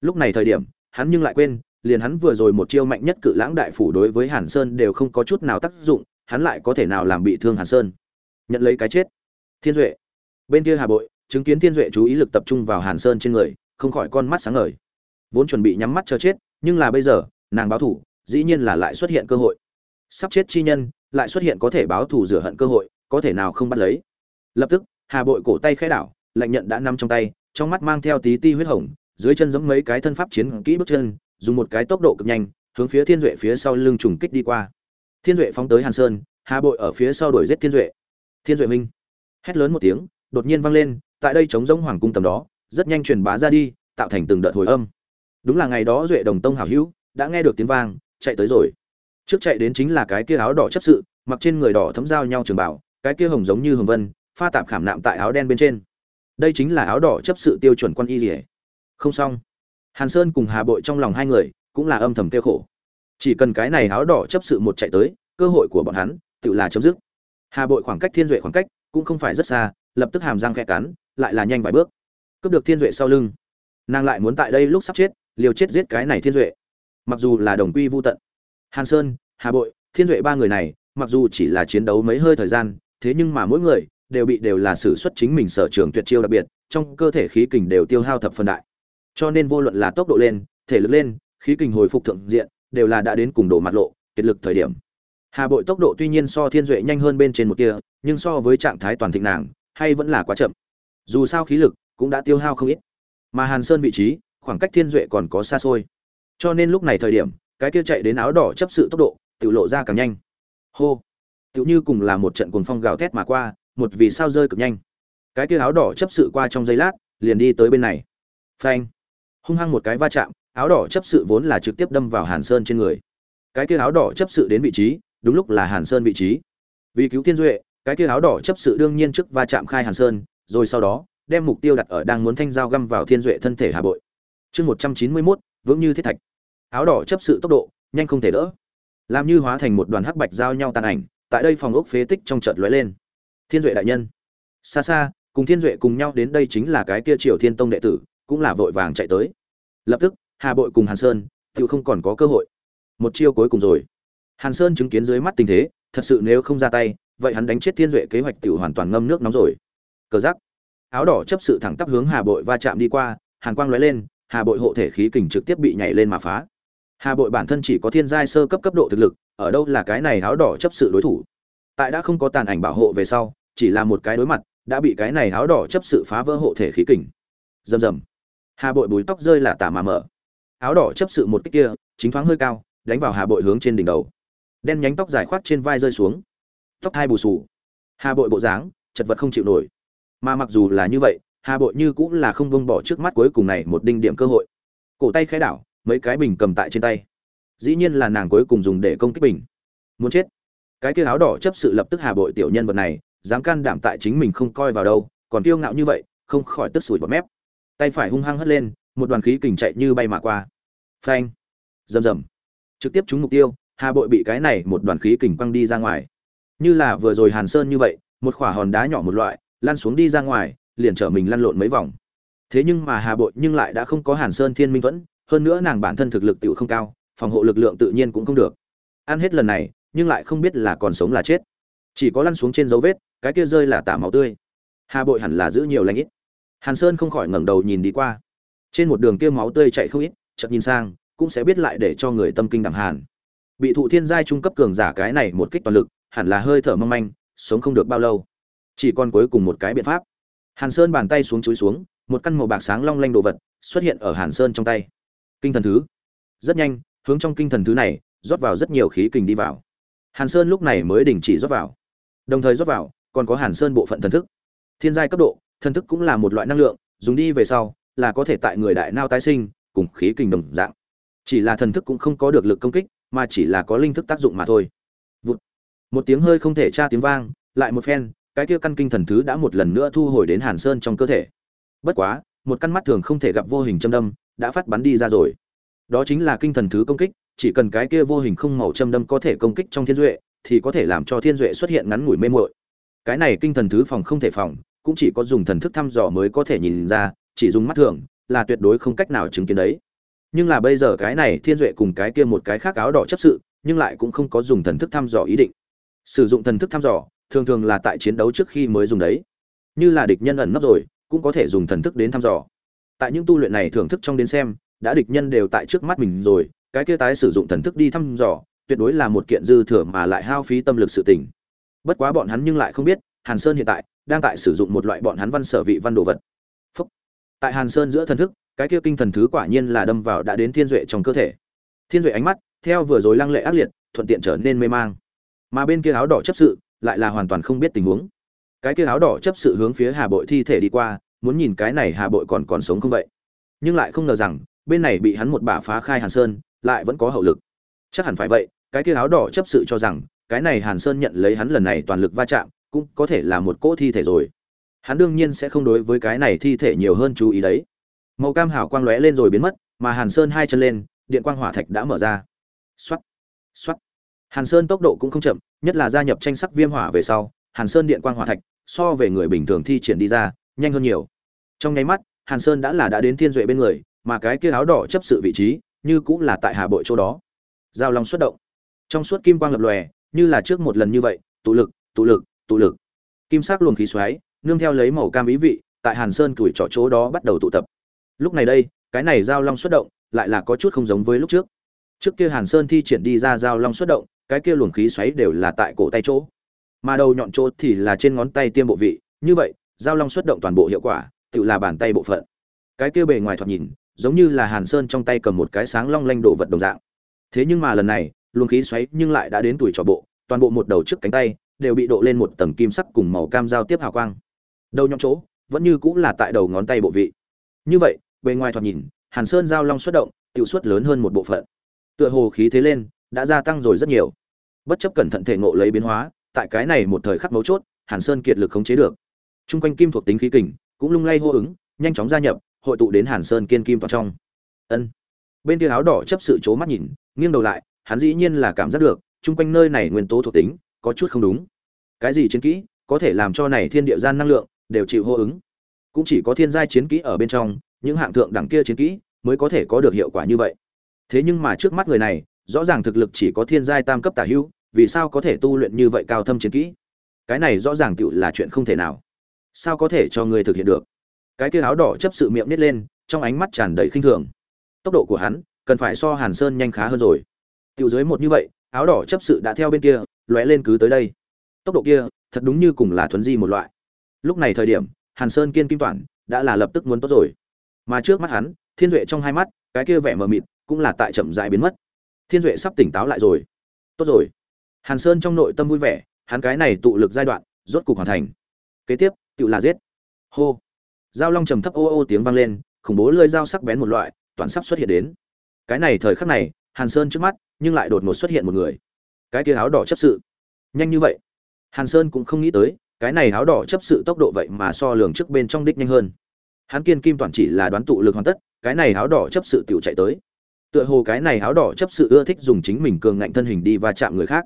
Lúc này thời điểm, hắn nhưng lại quên, liền hắn vừa rồi một chiêu mạnh nhất cự lãng đại phủ đối với hàn sơn đều không có chút nào tác dụng, hắn lại có thể nào làm bị thương hàn sơn? Nhận lấy cái chết. Thiên duệ. Bên kia hà bội, chứng kiến thiên duệ chú ý lực tập trung vào hàn sơn trên người, không khỏi con mắt sáng ngời. Vốn chuẩn bị nhắm mắt chờ chết, nhưng là bây giờ, nàng báo thủ dĩ nhiên là lại xuất hiện cơ hội. Sắp chết chi nhân, lại xuất hiện có thể báo thù rửa hận cơ hội, có thể nào không bắt lấy? Lập tức, hà bội cổ tay khẽ đảo, lạnh nhận đã nằm trong tay, trong mắt mang theo tí ti huyết hồng, dưới chân giống mấy cái thân pháp chiến kỹ bước chân, dùng một cái tốc độ cực nhanh, hướng phía thiên duệ phía sau lưng trùng kích đi qua. Thiên duệ phóng tới hàn sơn, hà bội ở phía sau đuổi giết thiên duệ. Thiên duệ minh hét lớn một tiếng, đột nhiên vang lên, tại đây chống giống hoàng cung tầm đó, rất nhanh truyền bá ra đi, tạo thành từng đợt hồi âm. Đúng là ngày đó duệ đồng tông hảo hữu, đã nghe được tiếng vang chạy tới rồi. Trước chạy đến chính là cái kia áo đỏ chấp sự, mặc trên người đỏ thấm giao nhau trường bảo, cái kia hồng giống như hồng vân, pha tạp khảm nạm tại áo đen bên trên. Đây chính là áo đỏ chấp sự tiêu chuẩn quan y rỉa không xong. Hàn sơn cùng hà bội trong lòng hai người cũng là âm thầm tiêu khổ. Chỉ cần cái này áo đỏ chấp sự một chạy tới, cơ hội của bọn hắn tự là chấm dứt. Hà bội khoảng cách thiên duệ khoảng cách cũng không phải rất xa, lập tức hàm răng khẽ cắn, lại là nhanh vài bước. Cướp được thiên duệ sau lưng. Nàng lại muốn tại đây lúc sắp chết, liều chết giết cái này thiên duệ mặc dù là đồng quy vô tận. Hàn sơn, hà bội, thiên duệ ba người này, mặc dù chỉ là chiến đấu mấy hơi thời gian, thế nhưng mà mỗi người đều bị đều là sử xuất chính mình sở trường tuyệt chiêu đặc biệt, trong cơ thể khí kình đều tiêu hao thập phần đại. Cho nên vô luận là tốc độ lên, thể lực lên, khí kình hồi phục thượng diện, đều là đã đến cùng độ mặt lộ kiệt lực thời điểm. Hà bội tốc độ tuy nhiên so thiên duệ nhanh hơn bên trên một kia nhưng so với trạng thái toàn thịnh nàng, hay vẫn là quá chậm. Dù sao khí lực cũng đã tiêu hao không ít. Mà hàn sơn vị trí, khoảng cách thiên duệ còn có xa xôi cho nên lúc này thời điểm, cái kia chạy đến áo đỏ chấp sự tốc độ, tự lộ ra càng nhanh. Hô! Tự như cùng là một trận cuồng phong gào thét mà qua, một vì sao rơi cực nhanh. Cái kia áo đỏ chấp sự qua trong giây lát, liền đi tới bên này. Phanh! Hung hăng một cái va chạm, áo đỏ chấp sự vốn là trực tiếp đâm vào hàn sơn trên người. Cái kia áo đỏ chấp sự đến vị trí, đúng lúc là hàn sơn vị trí. Vì cứu thiên duệ, cái kia áo đỏ chấp sự đương nhiên trước va chạm khai hàn sơn, rồi sau đó, đem mục tiêu đặt ở đang muốn thanh dao găm vào thiên duệ thân thể hà bội. Chương một trăm chín mươi mốt, vững như thiết thạch áo đỏ chấp sự tốc độ, nhanh không thể đỡ. Làm như hóa thành một đoàn hắc bạch giao nhau tàn ảnh, tại đây phòng ốc phế tích trong chợt lóe lên. Thiên duệ đại nhân. Xa xa, cùng thiên duệ cùng nhau đến đây chính là cái kia triều thiên tông đệ tử, cũng là vội vàng chạy tới. Lập tức, hà bội cùng hàn sơn tự không còn có cơ hội. Một chiêu cuối cùng rồi. Hàn sơn chứng kiến dưới mắt tình thế, thật sự nếu không ra tay, vậy hắn đánh chết thiên duệ kế hoạch tự hoàn toàn ngâm nước nóng rồi. Cờ giắc áo đỏ chấp sự thẳng tắp hướng hà bội va chạm đi qua, hàn quang lóe lên, hà bội hộ thể khí kình trực tiếp bị nhảy lên mà phá hà bội bản thân chỉ có thiên giai sơ cấp cấp độ thực lực, ở đâu là cái này áo đỏ chấp sự đối thủ. Tại đã không có tàn ảnh bảo hộ về sau, chỉ là một cái đối mặt, đã bị cái này áo đỏ chấp sự phá vỡ hộ thể khí kình. Rầm rầm. Hà bội búi tóc rơi là tả mà mở. Áo đỏ chấp sự một cái kia, chính thoáng hơi cao, đánh vào hà bội hướng trên đỉnh đầu. Đen nhánh tóc dài khoát trên vai rơi xuống. Tóc hai bù sù hà bội bộ dáng, chật vật không chịu nổi. Mà mặc dù là như vậy, hà bội như cũng là không bông bỏ trước mắt cuối cùng này một đinh điểm cơ hội. Cổ tay khẽ đảo mấy cái bình cầm tại trên tay. Dĩ nhiên là nàng cuối cùng dùng để công kích bình. Muốn chết. Cái kia áo đỏ chấp sự lập tức hà bội tiểu nhân vật này, dám can đảm tại chính mình không coi vào đâu, còn kiêu ngạo như vậy, không khỏi tức sủi bọt mép. Tay phải hung hăng hất lên, một đoàn khí kình chạy như bay mà qua. Phanh. Rầm rầm. Trực tiếp trúng mục tiêu, hà bội bị cái này một đoàn khí kình quăng đi ra ngoài. Như là vừa rồi hàn sơn như vậy, một khỏa hòn đá nhỏ một loại, lăn xuống đi ra ngoài, liền trở mình lăn lộn mấy vòng. Thế nhưng mà hà bội nhưng lại đã không có hàn sơn thiên minh thuẫn hơn nữa nàng bản thân thực lực tựu không cao, phòng hộ lực lượng tự nhiên cũng không được. Ăn hết lần này, nhưng lại không biết là còn sống là chết. Chỉ có lăn xuống trên dấu vết, cái kia rơi là tả máu tươi. Hà bội hẳn là giữ nhiều lãnh ít. Hàn sơn không khỏi ngẩng đầu nhìn đi qua. Trên một đường kia máu tươi chạy không ít, chợt nhìn sang, cũng sẽ biết lại để cho người tâm kinh đẳng hàn. Bị thụ thiên giai trung cấp cường giả cái này một kích toàn lực, hẳn là hơi thở mong manh, sống không được bao lâu. Chỉ còn cuối cùng một cái biện pháp. Hàn sơn bàn tay xuống chúi xuống, một căn màu bạc sáng long lanh đồ vật xuất hiện ở hàn sơn trong tay kinh thần thứ. Rất nhanh, hướng trong kinh thần thứ này, rót vào rất nhiều khí kình đi vào. Hàn sơn lúc này mới đình chỉ rót vào. Đồng thời rót vào, còn có hàn sơn bộ phận thần thức. Thiên giai cấp độ, thần thức cũng là một loại năng lượng, dùng đi về sau, là có thể tại người đại nao tái sinh, cùng khí kình đồng dạng. Chỉ là thần thức cũng không có được lực công kích, mà chỉ là có linh thức tác dụng mà thôi. Vụt. một tiếng hơi không thể tra tiếng vang, lại một phen, cái kia căn kinh thần thứ đã một lần nữa thu hồi đến hàn sơn trong cơ thể. Bất quá, một căn mắt thường không thể gặp vô hình châm đâm đã phát bắn đi ra rồi. Đó chính là kinh thần thứ công kích, chỉ cần cái kia vô hình không màu châm đâm có thể công kích trong thiên duệ, thì có thể làm cho thiên duệ xuất hiện ngắn ngủi mê muội. Cái này kinh thần thứ phòng không thể phòng, cũng chỉ có dùng thần thức thăm dò mới có thể nhìn ra, chỉ dùng mắt thường là tuyệt đối không cách nào chứng kiến đấy. Nhưng là bây giờ cái này thiên duệ cùng cái kia một cái khác áo đỏ chấp sự, nhưng lại cũng không có dùng thần thức thăm dò ý định. Sử dụng thần thức thăm dò, thường thường là tại chiến đấu trước khi mới dùng đấy. Như là địch nhân ẩn nấp rồi, cũng có thể dùng thần thức đến thăm dò tại những tu luyện này thưởng thức trong đến xem, đã địch nhân đều tại trước mắt mình rồi, cái kia tái sử dụng thần thức đi thăm dò, tuyệt đối là một kiện dư thừa mà lại hao phí tâm lực sự tình. Bất quá bọn hắn nhưng lại không biết, hàn sơn hiện tại đang tại sử dụng một loại bọn hắn văn sở vị văn đồ vật. Phúc. tại hàn sơn giữa thần thức, cái kia kinh thần thứ quả nhiên là đâm vào đã đến thiên duệ trong cơ thể. Thiên duệ ánh mắt, theo vừa rồi lăng lệ ác liệt, thuận tiện trở nên mê mang. Mà bên kia áo đỏ chấp sự, lại là hoàn toàn không biết tình huống. Cái kia áo đỏ chấp sự hướng phía hà bội thi thể đi qua muốn nhìn cái này hà bội còn còn sống không vậy? Nhưng lại không ngờ rằng, bên này bị hắn một bả phá khai hàn sơn, lại vẫn có hậu lực. Chắc hẳn phải vậy, cái kia áo đỏ chấp sự cho rằng, cái này hàn sơn nhận lấy hắn lần này toàn lực va chạm, cũng có thể là một cỗ thi thể rồi. Hắn đương nhiên sẽ không đối với cái này thi thể nhiều hơn chú ý đấy. Màu cam hào quang lóe lên rồi biến mất, mà hàn sơn hai chân lên, điện quang hỏa thạch đã mở ra. X o á t x o á t hàn sơn tốc độ cũng không chậm, nhất là gia nhập tranh sắc viêm hỏa về sau, hàn sơn điện quang hỏa thạch, so về người bình thường thi triển đi ra nhanh hơn nhiều. Trong nháy mắt, hàn sơn đã là đã đến thiên duệ bên người, mà cái kia áo đỏ chấp sự vị trí như cũng là tại hà bội chỗ đó. Giao long xuất động. Trong suốt kim quang lập lòe, như là trước một lần như vậy, tụ lực tụ lực tụ lực. Kim sắc luồng khí xoáy, nương theo lấy màu cam ý vị, tại hàn sơn tuổi trỏ chỗ đó bắt đầu tụ tập. Lúc này đây, cái này giao long xuất động, lại là có chút không giống với lúc trước. Trước kia hàn sơn thi triển đi ra giao long xuất động, cái kia luồng khí xoáy đều là tại cổ tay chỗ. Mà đầu nhọn chỗ thì là trên ngón tay tiêm bộ vị, như vậy giao long xuất động toàn bộ hiệu quả, tự là bàn tay bộ phận. Cái kia bề ngoài thoạt nhìn, giống như là hàn sơn trong tay cầm một cái sáng long lanh đồ vật đồng dạng. Thế nhưng mà lần này, luồng khí xoáy nhưng lại đã đến tuổi trò bộ, toàn bộ một đầu trước cánh tay đều bị độ lên một tầng kim sắc cùng màu cam giao tiếp hào quang. Đầu nhọn chỗ vẫn như cũng là tại đầu ngón tay bộ vị. Như vậy, bề ngoài thoạt nhìn, hàn sơn giao long xuất động tiểu suất lớn hơn một bộ phận. Tựa hồ khí thế lên đã gia tăng rồi rất nhiều. Bất chấp cẩn thận thể ngộ lấy biến hóa, tại cái này một thời khắc mấu chốt, hàn sơn kiệt lực khống chế được. Trung quanh kim thuộc tính khí kình cũng lung lay hô ứng, nhanh chóng gia nhập, hội tụ đến hàn sơn kiên kim toàn trong. Ân. Bên kia áo đỏ chấp sự chố mắt nhìn, nghiêng đầu lại, hắn dĩ nhiên là cảm giác được, Trung quanh nơi này nguyên tố thuộc tính có chút không đúng. Cái gì chiến kỹ có thể làm cho này thiên địa gian năng lượng đều chịu hô ứng? Cũng chỉ có thiên giai chiến kỹ ở bên trong, những hạng thượng đẳng kia chiến kỹ mới có thể có được hiệu quả như vậy. Thế nhưng mà trước mắt người này, rõ ràng thực lực chỉ có thiên giai tam cấp tả hữu, vì sao có thể tu luyện như vậy cao thâm chiến kỹ? Cái này rõ ràng tựu là chuyện không thể nào sao có thể cho người thực hiện được? Cái kia áo đỏ chấp sự miệng nít lên, trong ánh mắt tràn đầy khinh thường. Tốc độ của hắn, cần phải so hàn sơn nhanh khá hơn rồi. Tiểu dưới một như vậy, áo đỏ chấp sự đã theo bên kia, lóe lên cứ tới đây. Tốc độ kia, thật đúng như cùng là thuấn di một loại. Lúc này thời điểm, hàn sơn kiên kim toàn, đã là lập tức muốn tốt rồi. Mà trước mắt hắn, thiên duệ trong hai mắt, cái kia vẻ mờ mịt, cũng là tại chậm dại biến mất. Thiên duệ sắp tỉnh táo lại rồi. Tốt rồi. Hàn sơn trong nội tâm vui vẻ, hắn cái này tụ lực giai đoạn, rốt cục hoàn thành. Kế tiếp tự là giết hô Giao long trầm thấp ô ô tiếng vang lên, khủng bố lưỡi dao sắc bén một loại, toàn sắp xuất hiện đến. Cái này thời khắc này, Hàn Sơn trước mắt, nhưng lại đột ngột xuất hiện một người. Cái kia áo đỏ chấp sự. Nhanh như vậy. Hàn Sơn cũng không nghĩ tới, cái này áo đỏ chấp sự tốc độ vậy mà so lường trước bên trong đích nhanh hơn. Hắn kiên kim toàn chỉ là đoán tụ lực hoàn tất, cái này áo đỏ chấp sự tiểu chạy tới. Tựa hồ cái này áo đỏ chấp sự ưa thích dùng chính mình cường ngạnh thân hình đi va chạm người khác.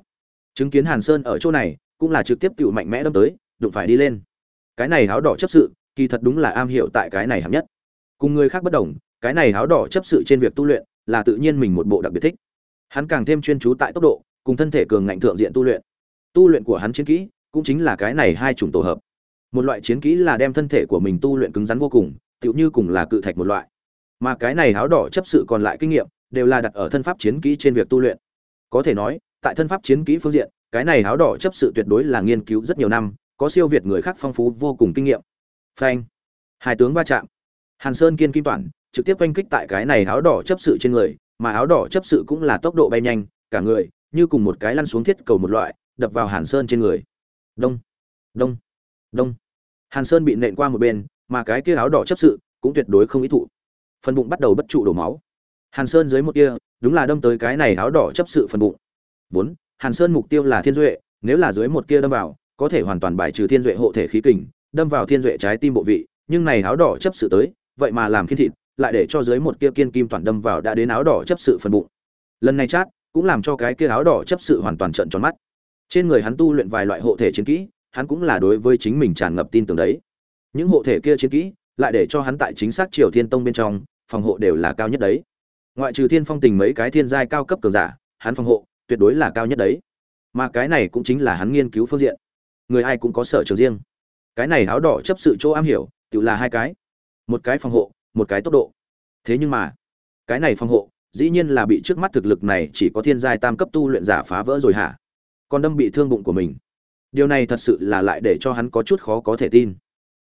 Chứng kiến Hàn Sơn ở chỗ này, cũng là trực tiếp tiểu mạnh mẽ đâm tới, đụng phải đi lên. Cái này áo đỏ chấp sự, kỳ thật đúng là am hiểu tại cái này hạng nhất. Cùng người khác bất đồng cái này áo đỏ chấp sự trên việc tu luyện là tự nhiên mình một bộ đặc biệt thích. Hắn càng thêm chuyên chú tại tốc độ cùng thân thể cường ngạnh thượng diện tu luyện. Tu luyện của hắn chiến kỹ cũng chính là cái này hai chủng tổ hợp. Một loại chiến kỹ là đem thân thể của mình tu luyện cứng rắn vô cùng tựu như cùng là cự thạch một loại. Mà cái này áo đỏ chấp sự còn lại kinh nghiệm đều là đặt ở thân pháp chiến kỹ trên việc tu luyện. Có thể nói tại thân pháp chiến kỹ phương diện cái này áo đỏ chấp sự tuyệt đối là nghiên cứu rất nhiều năm có siêu việt người khác phong phú vô cùng kinh nghiệm. Phanh. Hai tướng va chạm. Hàn sơn kiên kim toàn, trực tiếp oanh kích tại cái này áo đỏ chấp sự trên người, mà áo đỏ chấp sự cũng là tốc độ bay nhanh, cả người, như cùng một cái lăn xuống thiết cầu một loại, đập vào hàn sơn trên người. Đông. Đông. Đông. Hàn sơn bị nện qua một bên, mà cái kia áo đỏ chấp sự cũng tuyệt đối không ý thụ. Phần bụng bắt đầu bất trụ đổ máu. Hàn sơn dưới một kia đúng là đâm tới cái này áo đỏ chấp sự phần bụng. Vốn, hàn sơn mục tiêu là thiên duệ, nếu là dưới một kia đâm vào có thể hoàn toàn bài trừ thiên duệ hộ thể khí kình, đâm vào thiên duệ trái tim bộ vị, nhưng này áo đỏ chấp sự tới, vậy mà làm khiên thịt, lại để cho dưới một kia kiên kim toàn đâm vào đã đến áo đỏ chấp sự phần bụng. Lần này chát, cũng làm cho cái kia áo đỏ chấp sự hoàn toàn trợn tròn mắt. Trên người hắn tu luyện vài loại hộ thể chiến kỹ, hắn cũng là đối với chính mình tràn ngập tin tưởng đấy. Những hộ thể kia chiến kỹ, lại để cho hắn tại chính xác triều thiên tông bên trong, phòng hộ đều là cao nhất đấy. Ngoại trừ thiên phong tình mấy cái thiên giai cao cấp cường giả, hắn phòng hộ tuyệt đối là cao nhất đấy. Mà cái này cũng chính là hắn nghiên cứu phương diện người ai cũng có sở trường riêng. Cái này áo đỏ chấp sự chỗ am hiểu, tự là hai cái. Một cái phòng hộ, một cái tốc độ. Thế nhưng mà, cái này phòng hộ, dĩ nhiên là bị trước mắt thực lực này chỉ có thiên giai tam cấp tu luyện giả phá vỡ rồi hả? Còn đâm bị thương bụng của mình. Điều này thật sự là lại để cho hắn có chút khó có thể tin.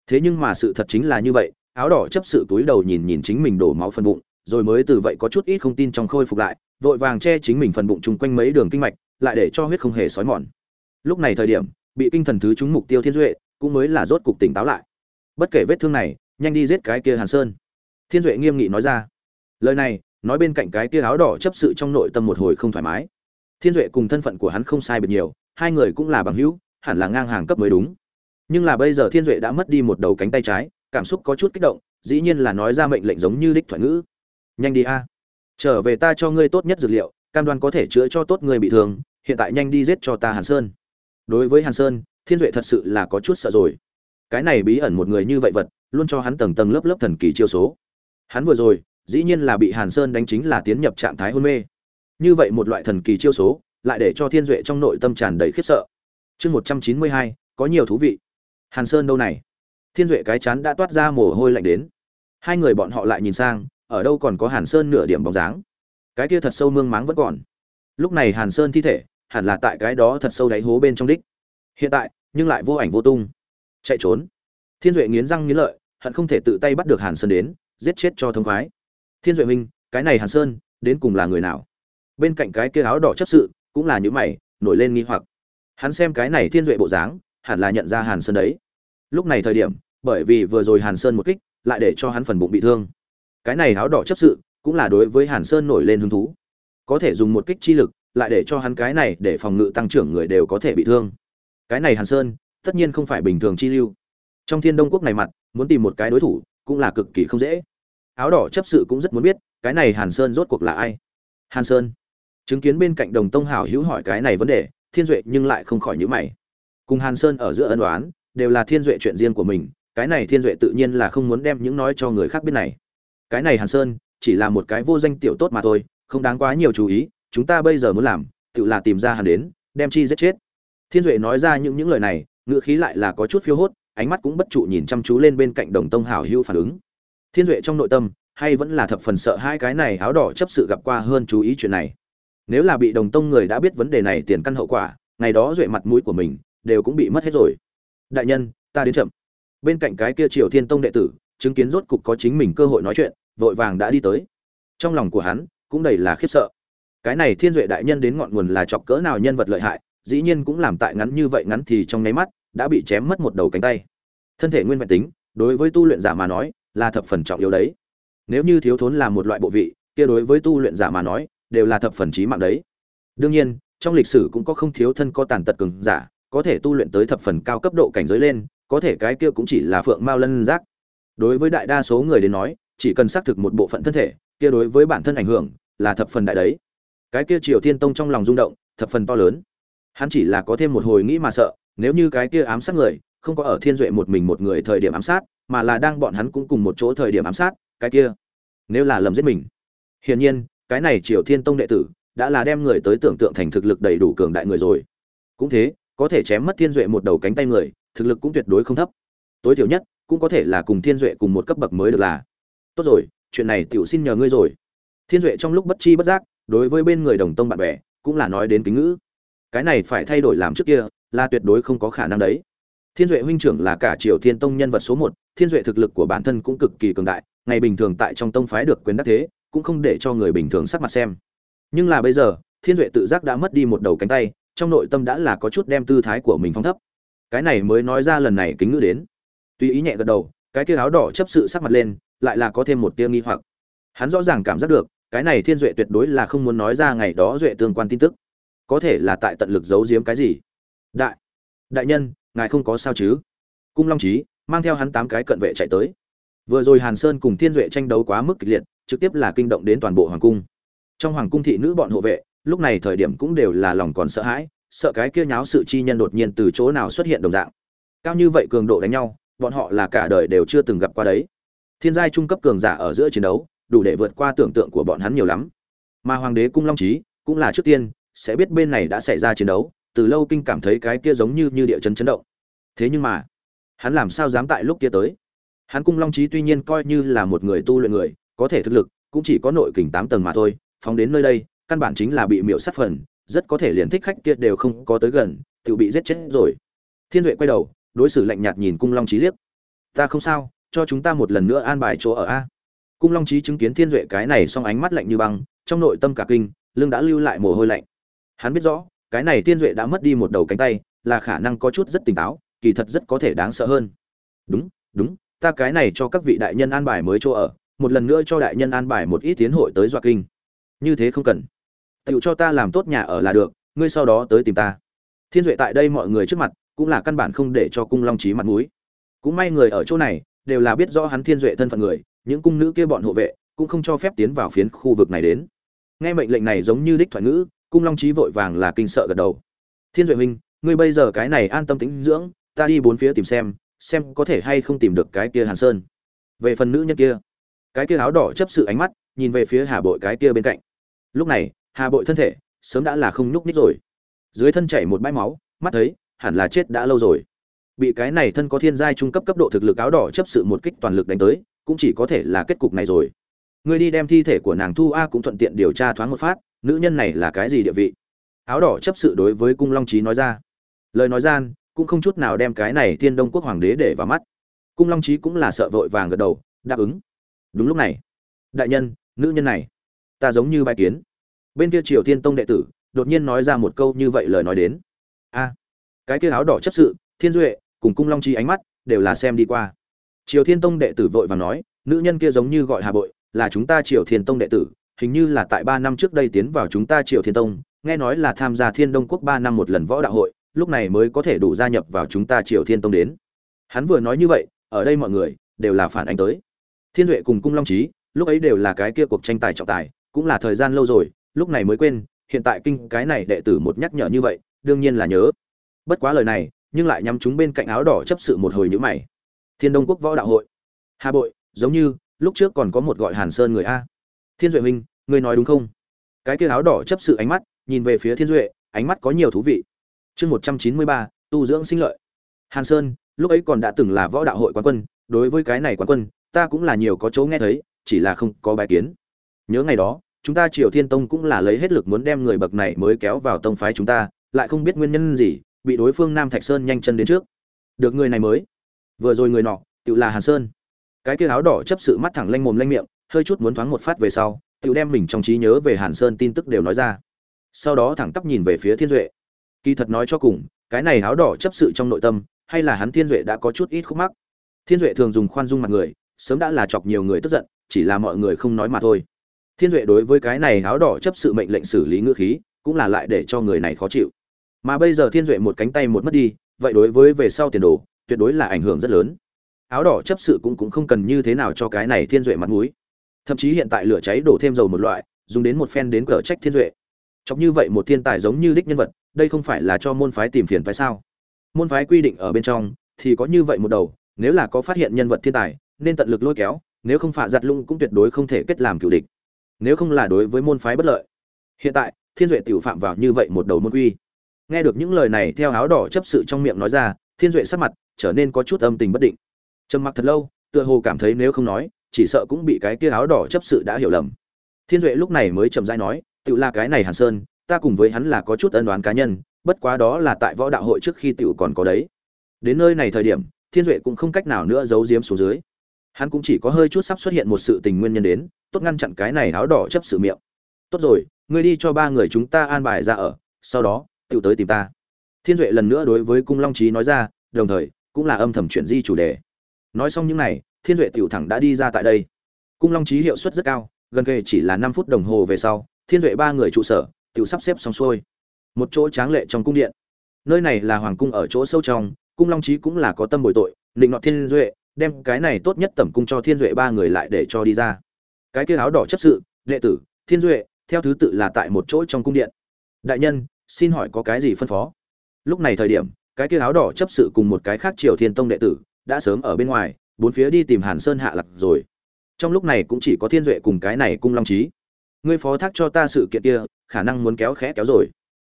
Thế nhưng mà sự thật chính là như vậy, áo đỏ chấp sự túi đầu nhìn nhìn chính mình đổ máu phần bụng, rồi mới từ vậy có chút ít không tin trong khôi phục lại, vội vàng che chính mình phần bụng chung quanh mấy đường kinh mạch, lại để cho huyết không hề sói mòn. Lúc này thời điểm bị kinh thần thứ trúng mục tiêu thiên duệ, cũng mới là rốt cục tỉnh táo lại. Bất kể vết thương này, nhanh đi giết cái kia hàn sơn. Thiên duệ nghiêm nghị nói ra. Lời này, nói bên cạnh cái kia áo đỏ chấp sự trong nội tâm một hồi không thoải mái. Thiên duệ cùng thân phận của hắn không sai biệt nhiều, hai người cũng là bằng hữu, hẳn là ngang hàng cấp mới đúng. Nhưng là bây giờ thiên duệ đã mất đi một đầu cánh tay trái, cảm xúc có chút kích động, dĩ nhiên là nói ra mệnh lệnh giống như đích thoại ngữ. Nhanh đi a. Trở về ta cho ngươi tốt nhất dược liệu, cam đoan có thể chữa cho tốt người bị thương, hiện tại nhanh đi giết cho ta hàn sơn đối với hàn sơn, thiên duệ thật sự là có chút sợ rồi. Cái này bí ẩn một người như vậy vật, luôn cho hắn tầng tầng lớp lớp thần kỳ chiêu số. Hắn vừa rồi, dĩ nhiên là bị hàn sơn đánh chính là tiến nhập trạng thái hôn mê. Như vậy một loại thần kỳ chiêu số, lại để cho thiên duệ trong nội tâm tràn đầy khiếp sợ. Chương một trăm chín mươi hai, có nhiều thú vị. Hàn sơn đâu này? Thiên duệ cái chán đã toát ra mồ hôi lạnh đến. Hai người bọn họ lại nhìn sang, ở đâu còn có hàn sơn nửa điểm bóng dáng. Cái kia thật sâu mương máng vẫn còn. Lúc này hàn sơn thi thể hẳn là tại cái đó thật sâu đáy hố bên trong đích. Hiện tại, nhưng lại vô ảnh vô tung. Chạy trốn. Thiên duệ nghiến răng nghiến lợi, hận không thể tự tay bắt được hàn sơn đến, giết chết cho thông khoái. Thiên duệ minh cái này hàn sơn, đến cùng là người nào? Bên cạnh cái kia áo đỏ chấp sự, cũng là những mày, nổi lên nghi hoặc. Hắn xem cái này thiên duệ bộ dáng, hẳn là nhận ra hàn sơn đấy. Lúc này thời điểm, bởi vì vừa rồi hàn sơn một kích, lại để cho hắn phần bụng bị thương. Cái này áo đỏ chấp sự, cũng là đối với hàn sơn nổi lên hứng thú. Có thể dùng một kích chi lực lại để cho hắn cái này để phòng ngự tăng trưởng người đều có thể bị thương. Cái này hàn sơn, tất nhiên không phải bình thường chi lưu. Trong thiên đông quốc này mặt, muốn tìm một cái đối thủ cũng là cực kỳ không dễ. Áo đỏ chấp sự cũng rất muốn biết, cái này hàn sơn rốt cuộc là ai? Hàn sơn. Chứng kiến bên cạnh đồng tông hảo hữu hỏi cái này vấn đề, thiên duệ nhưng lại không khỏi nhữ mày. Cùng hàn sơn ở giữa ân đoán đều là thiên duệ chuyện riêng của mình, cái này thiên duệ tự nhiên là không muốn đem những nói cho người khác biết này. Cái này hàn sơn, chỉ là một cái vô danh tiểu tốt mà thôi, không đáng quá nhiều chú ý chúng ta bây giờ muốn làm, tự là tìm ra hắn đến, đem chi giết chết. Thiên duệ nói ra những những lời này, ngữ khí lại là có chút phiêu hốt, ánh mắt cũng bất trụ nhìn chăm chú lên bên cạnh đồng tông hảo hữu phản ứng. Thiên duệ trong nội tâm, hay vẫn là thập phần sợ hai cái này áo đỏ chấp sự gặp qua hơn chú ý chuyện này. Nếu là bị đồng tông người đã biết vấn đề này tiền căn hậu quả, ngày đó duệ mặt mũi của mình đều cũng bị mất hết rồi. Đại nhân, ta đến chậm. Bên cạnh cái kia triều thiên tông đệ tử, chứng kiến rốt cục có chính mình cơ hội nói chuyện, vội vàng đã đi tới. Trong lòng của hắn cũng đầy là khiếp sợ cái này thiên duệ đại nhân đến ngọn nguồn là chọc cỡ nào nhân vật lợi hại, dĩ nhiên cũng làm tại ngắn như vậy ngắn thì trong nháy mắt, đã bị chém mất một đầu cánh tay. Thân thể nguyên vẹn tính, đối với tu luyện giả mà nói, là thập phần trọng yếu đấy. Nếu như thiếu thốn là một loại bộ vị, kia đối với tu luyện giả mà nói, đều là thập phần chí mạng đấy. Đương nhiên, trong lịch sử cũng có không thiếu thân có tàn tật cường giả, có thể tu luyện tới thập phần cao cấp độ cảnh giới lên, có thể cái kia cũng chỉ là phượng mao lân giác. Đối với đại đa số người đến nói, chỉ cần xác thực một bộ phận thân thể, kia đối với bản thân ảnh hưởng là thập phần đại đấy cái kia triều thiên tông trong lòng rung động, thập phần to lớn. Hắn chỉ là có thêm một hồi nghĩ mà sợ, nếu như cái kia ám sát người, không có ở thiên duệ một mình một người thời điểm ám sát, mà là đang bọn hắn cũng cùng một chỗ thời điểm ám sát, cái kia, nếu là lầm giết mình. Hiển nhiên, cái này triều thiên tông đệ tử, đã là đem người tới tưởng tượng thành thực lực đầy đủ cường đại người rồi. Cũng thế, có thể chém mất thiên duệ một đầu cánh tay người, thực lực cũng tuyệt đối không thấp. Tối thiểu nhất, cũng có thể là cùng thiên duệ cùng một cấp bậc mới được là. Tốt rồi, chuyện này tiểu xin nhờ ngươi rồi. Thiên duệ trong lúc bất chi bất giác đối với bên người đồng tông bạn bè, cũng là nói đến kính ngữ. Cái này phải thay đổi làm trước kia, là tuyệt đối không có khả năng đấy. Thiên duệ huynh trưởng là cả triều thiên tông nhân vật số một, thiên duệ thực lực của bản thân cũng cực kỳ cường đại, ngày bình thường tại trong tông phái được quyền đắc thế, cũng không để cho người bình thường sắc mặt xem. Nhưng là bây giờ, thiên duệ tự giác đã mất đi một đầu cánh tay, trong nội tâm đã là có chút đem tư thái của mình phong thấp. Cái này mới nói ra lần này kính ngữ đến. Tuy ý nhẹ gật đầu, cái kia áo đỏ chấp sự sắc mặt lên, lại là có thêm một tia nghi hoặc. Hắn rõ ràng cảm giác được cái này thiên duệ tuyệt đối là không muốn nói ra ngày đó duệ tương quan tin tức. Có thể là tại tận lực giấu giếm cái gì? Đại đại nhân, ngài không có sao chứ? Cung long trí mang theo hắn tám cái cận vệ chạy tới. Vừa rồi hàn sơn cùng thiên duệ tranh đấu quá mức kịch liệt, trực tiếp là kinh động đến toàn bộ hoàng cung. Trong hoàng cung thị nữ bọn hộ vệ, lúc này thời điểm cũng đều là lòng còn sợ hãi, sợ cái kia nháo sự chi nhân đột nhiên từ chỗ nào xuất hiện đồng dạng. Cao như vậy cường độ đánh nhau, bọn họ là cả đời đều chưa từng gặp qua đấy. Thiên giai trung cấp cường giả ở giữa chiến đấu đủ để vượt qua tưởng tượng của bọn hắn nhiều lắm. Mà hoàng đế cung long trí cũng là trước tiên, sẽ biết bên này đã xảy ra chiến đấu, từ lâu kinh cảm thấy cái kia giống như như địa chấn chấn động. Thế nhưng mà, hắn làm sao dám tại lúc kia tới? Hắn cung long trí tuy nhiên coi như là một người tu luyện người, có thể thực lực, cũng chỉ có nội kình tám tầng mà thôi, phóng đến nơi đây, căn bản chính là bị miệu sát phần, rất có thể liền thích khách kia đều không có tới gần, tự bị giết chết rồi. Thiên duệ quay đầu, đối xử lạnh nhạt nhìn cung long trí liếc. Ta không sao, cho chúng ta một lần nữa an bài chỗ ở a cung long trí chứng kiến thiên duệ cái này song ánh mắt lạnh như băng, trong nội tâm cả kinh, lưng đã lưu lại mồ hôi lạnh. Hắn biết rõ, cái này thiên duệ đã mất đi một đầu cánh tay, là khả năng có chút rất tỉnh táo, kỳ thật rất có thể đáng sợ hơn. Đúng đúng, ta cái này cho các vị đại nhân an bài mới chỗ ở, một lần nữa cho đại nhân an bài một ít tiến hội tới dọa kinh. Như thế không cần. Tựu cho ta làm tốt nhà ở là được, ngươi sau đó tới tìm ta. Thiên duệ tại đây mọi người trước mặt, cũng là căn bản không để cho cung long trí mặt mũi. Cũng may người ở chỗ này, đều là biết rõ hắn thiên duệ thân phận người những cung nữ kia bọn hộ vệ cũng không cho phép tiến vào phiến khu vực này đến. Nghe mệnh lệnh này giống như đích thoại ngữ, cung long trí vội vàng là kinh sợ gật đầu. Thiên duệ huynh, ngươi bây giờ cái này an tâm tĩnh dưỡng, ta đi bốn phía tìm xem xem có thể hay không tìm được cái kia hàn sơn. Về phần nữ nhân kia, cái kia áo đỏ chấp sự ánh mắt, nhìn về phía hà bội cái kia bên cạnh. Lúc này, hà bội thân thể sớm đã là không nhúc nhích rồi. Dưới thân chảy một bãi máu, mắt thấy, hẳn là chết đã lâu rồi. Bị cái này thân có thiên giai trung cấp cấp độ thực lực áo đỏ chấp sự một kích toàn lực đánh tới cũng chỉ có thể là kết cục này rồi. Ngươi đi đem thi thể của nàng thu a cũng thuận tiện điều tra thoáng một phát, nữ nhân này là cái gì địa vị? Áo đỏ chấp sự đối với cung long trí nói ra. Lời nói gian, cũng không chút nào đem cái này thiên đông quốc hoàng đế để vào mắt. Cung long trí cũng là sợ vội vàng gật đầu, đáp ứng. Đúng lúc này, đại nhân, nữ nhân này, ta giống như bài kiến. Bên kia triều thiên tông đệ tử, đột nhiên nói ra một câu như vậy lời nói đến. A, cái kia áo đỏ chấp sự, thiên duệ, cùng cung long trí ánh mắt, đều là xem đi qua triều thiên tông đệ tử vội và nói, nữ nhân kia giống như gọi hà bội, là chúng ta triều thiên tông đệ tử, hình như là tại ba năm trước đây tiến vào chúng ta triều thiên tông, nghe nói là tham gia thiên đông quốc ba năm một lần võ đạo hội, lúc này mới có thể đủ gia nhập vào chúng ta triều thiên tông đến. Hắn vừa nói như vậy, ở đây mọi người đều là phản ánh tới. Thiên duệ cùng cung long trí lúc ấy đều là cái kia cuộc tranh tài trọng tài, cũng là thời gian lâu rồi, lúc này mới quên, hiện tại kinh cái này đệ tử một nhắc nhở như vậy, đương nhiên là nhớ. Bất quá lời này, nhưng lại nhắm chúng bên cạnh áo đỏ chấp sự một hồi nhữ mày thiên đông quốc võ đạo hội. Hà bội, giống như, lúc trước còn có một gọi hàn sơn người a. Thiên duệ huynh, ngươi nói đúng không? Cái kia áo đỏ chấp sự ánh mắt, nhìn về phía thiên duệ, ánh mắt có nhiều thú vị. Chương một trăm chín mươi ba, tu dưỡng sinh lợi. Hàn sơn, lúc ấy còn đã từng là võ đạo hội quán quân, đối với cái này quán quân, ta cũng là nhiều có chỗ nghe thấy, chỉ là không có bài kiến. Nhớ ngày đó, chúng ta triều thiên tông cũng là lấy hết lực muốn đem người bậc này mới kéo vào tông phái chúng ta, lại không biết nguyên nhân gì, bị đối phương nam thạch sơn nhanh chân đến trước. Được người này mới vừa rồi người nọ tự là hàn sơn. Cái kia áo đỏ chấp sự mắt thẳng lanh mồm lanh miệng, hơi chút muốn thoáng một phát về sau tự đem mình trong trí nhớ về hàn sơn tin tức đều nói ra. Sau đó thẳng tắp nhìn về phía thiên duệ. Kỳ thật nói cho cùng, cái này áo đỏ chấp sự trong nội tâm, hay là hắn thiên duệ đã có chút ít khúc mắc. Thiên duệ thường dùng khoan dung mặt người, sớm đã là chọc nhiều người tức giận, chỉ là mọi người không nói mà thôi. Thiên duệ đối với cái này áo đỏ chấp sự mệnh lệnh xử lý ngữ khí, cũng là lại để cho người này khó chịu. Mà bây giờ thiên duệ một cánh tay một mất đi, vậy đối với về sau tiền đồ tuyệt đối là ảnh hưởng rất lớn. Áo đỏ chấp sự cũng cũng không cần như thế nào cho cái này thiên duệ mặt mũi. Thậm chí hiện tại lửa cháy đổ thêm dầu một loại, dùng đến một phen đến cờ trách thiên duệ. Chọc như vậy một thiên tài giống như đích nhân vật, đây không phải là cho môn phái tìm phiền phải sao? Môn phái quy định ở bên trong, thì có như vậy một đầu, nếu là có phát hiện nhân vật thiên tài, nên tận lực lôi kéo, nếu không phạ giặt lung cũng tuyệt đối không thể kết làm cựu địch. Nếu không là đối với môn phái bất lợi. Hiện tại, thiên duệ tiểu phạm vào như vậy một đầu môn quy. Nghe được những lời này, theo áo đỏ chấp sự trong miệng nói ra, thiên duệ sắc mặt trở nên có chút âm tình bất định. Trầm mặc thật lâu, tựa hồ cảm thấy nếu không nói, chỉ sợ cũng bị cái kia áo đỏ chấp sự đã hiểu lầm. Thiên duệ lúc này mới chậm rãi nói tự là cái này hàn sơn, ta cùng với hắn là có chút ân đoán cá nhân, bất quá đó là tại võ đạo hội trước khi tiểu còn có đấy. Đến nơi này thời điểm, thiên duệ cũng không cách nào nữa giấu giếm xuống dưới. Hắn cũng chỉ có hơi chút sắp xuất hiện một sự tình nguyên nhân đến, tốt ngăn chặn cái này áo đỏ chấp sự miệng. Tốt rồi, ngươi đi cho ba người chúng ta an bài ra ở, sau đó tự tới tìm ta. Thiên duệ lần nữa đối với cung long trí nói ra, đồng thời cũng là âm thầm chuyển di chủ đề. Nói xong những này, thiên duệ tiểu thẳng đã đi ra tại đây. Cung long trí hiệu suất rất cao, gần kề chỉ là năm phút đồng hồ về sau, thiên duệ ba người trụ sở, tiểu sắp xếp xong xuôi. Một chỗ tráng lệ trong cung điện. Nơi này là hoàng cung ở chỗ sâu trong, cung long trí cũng là có tâm bồi tội, định nọ thiên duệ, đem cái này tốt nhất tẩm cung cho thiên duệ ba người lại để cho đi ra. Cái kia áo đỏ chấp sự, đệ tử, thiên duệ, theo thứ tự là tại một chỗ trong cung điện. Đại nhân, xin hỏi có cái gì phân phó? Lúc này thời điểm cái kia áo đỏ chấp sự cùng một cái khác triều thiên tông đệ tử, đã sớm ở bên ngoài, bốn phía đi tìm hàn sơn hạ lạc rồi. Trong lúc này cũng chỉ có thiên duệ cùng cái này cung long trí ngươi phó thác cho ta sự kiện kia, khả năng muốn kéo khẽ kéo rồi.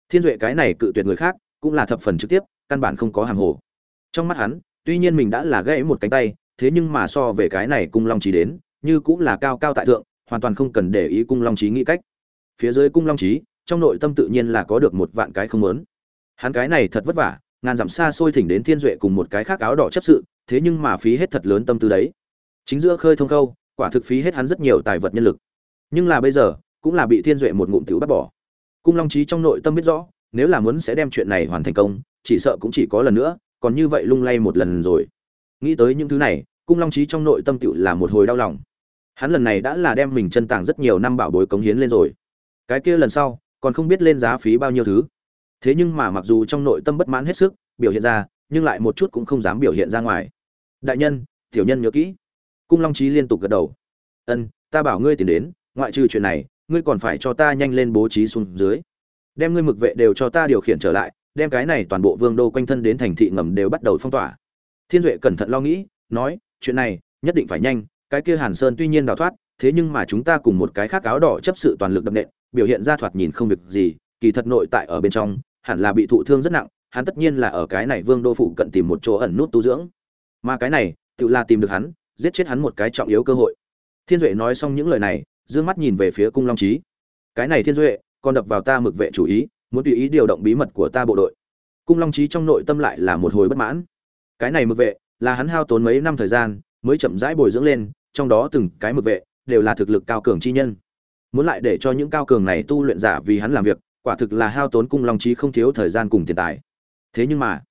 Thiên duệ cái này cự tuyệt người khác, cũng là thập phần trực tiếp, căn bản không có hàng hồ. Trong mắt hắn, tuy nhiên mình đã là gãy một cánh tay, thế nhưng mà so về cái này cung long trí đến, như cũng là cao cao tại thượng, hoàn toàn không cần để ý cung long trí nghĩ cách. Phía dưới cung long trí trong nội tâm tự nhiên là có được một vạn cái không lớn hắn cái này thật vất vả ngàn dặm xa xôi thỉnh đến thiên duệ cùng một cái khác áo đỏ chấp sự, thế nhưng mà phí hết thật lớn tâm tư đấy. Chính giữa khơi thông khâu, quả thực phí hết hắn rất nhiều tài vật nhân lực. Nhưng là bây giờ, cũng là bị thiên duệ một ngụm tiểu bắt bỏ. Cung long trí trong nội tâm biết rõ, nếu là muốn sẽ đem chuyện này hoàn thành công, chỉ sợ cũng chỉ có lần nữa, còn như vậy lung lay một lần rồi. Nghĩ tới những thứ này, cung long trí trong nội tâm tiểu là một hồi đau lòng. Hắn lần này đã là đem mình chân tàng rất nhiều năm bảo bối cống hiến lên rồi. Cái kia lần sau, còn không biết lên giá phí bao nhiêu thứ thế nhưng mà mặc dù trong nội tâm bất mãn hết sức, biểu hiện ra, nhưng lại một chút cũng không dám biểu hiện ra ngoài. Đại nhân, tiểu nhân nhớ kỹ. Cung long trí liên tục gật đầu. Ân, ta bảo ngươi tìm đến, ngoại trừ chuyện này, ngươi còn phải cho ta nhanh lên bố trí xuống dưới. Đem ngươi mực vệ đều cho ta điều khiển trở lại, đem cái này toàn bộ vương đô quanh thân đến thành thị ngầm đều bắt đầu phong tỏa. Thiên duệ cẩn thận lo nghĩ, nói, chuyện này, nhất định phải nhanh, cái kia hàn sơn tuy nhiên đào thoát, thế nhưng mà chúng ta cùng một cái khác áo đỏ chấp sự toàn lực đập nện, biểu hiện ra thoạt nhìn không việc gì, kỳ thật nội tại ở bên trong hẳn là bị thụ thương rất nặng, hắn tất nhiên là ở cái này vương đô phụ cận tìm một chỗ ẩn nút tu dưỡng. Mà cái này, tự là tìm được hắn, giết chết hắn một cái trọng yếu cơ hội. Thiên duệ nói xong những lời này d mắt nhìn về phía cung long trí cái này thiên duệ, còn đập vào ta mực vệ chủ ý, muốn tùy ý điều động bí mật của ta bộ đội. Cung long trí trong nội tâm lại là một hồi bất mãn. Cái này mực vệ, là hắn hao tốn mấy năm thời gian, mới chậm rãi bồi dưỡng lên, trong đó từng cái mực vệ, đều là thực lực cao cường chi nhân. Muốn lại để cho những cao cường này tu luyện giả vì hắn làm việc quả thực là hao tốn cung long trí không thiếu thời gian cùng tiền tài. Thế nhưng mà,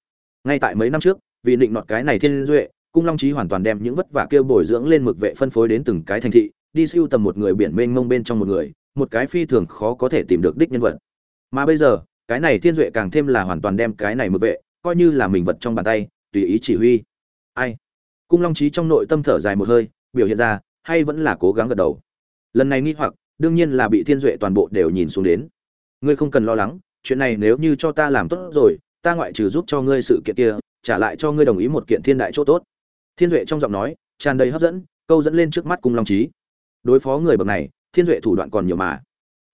ngay tại mấy năm trước, vì định nọt cái này thiên duệ, cung long trí hoàn toàn đem những vất vả kêu bồi dưỡng lên mực vệ phân phối đến từng cái thành thị, đi siêu tầm một người biển mênh mông bên trong một người, một cái phi thường khó có thể tìm được đích nhân vật. Mà bây giờ, cái này thiên duệ càng thêm là hoàn toàn đem cái này mực vệ, coi như là mình vật trong bàn tay, tùy ý chỉ huy. Ai? Cung long trí trong nội tâm thở dài một hơi, biểu hiện ra, hay vẫn là cố gắng gật đầu. Lần này nghi hoặc, đương nhiên là bị thiên duệ toàn bộ đều nhìn xuống đến ngươi không cần lo lắng, chuyện này nếu như cho ta làm tốt rồi, ta ngoại trừ giúp cho ngươi sự kiện kia, trả lại cho ngươi đồng ý một kiện thiên đại chỗ tốt. Thiên duệ trong giọng nói tràn đầy hấp dẫn, câu dẫn lên trước mắt cung long trí đối phó người bậc này, thiên duệ thủ đoạn còn nhiều mà.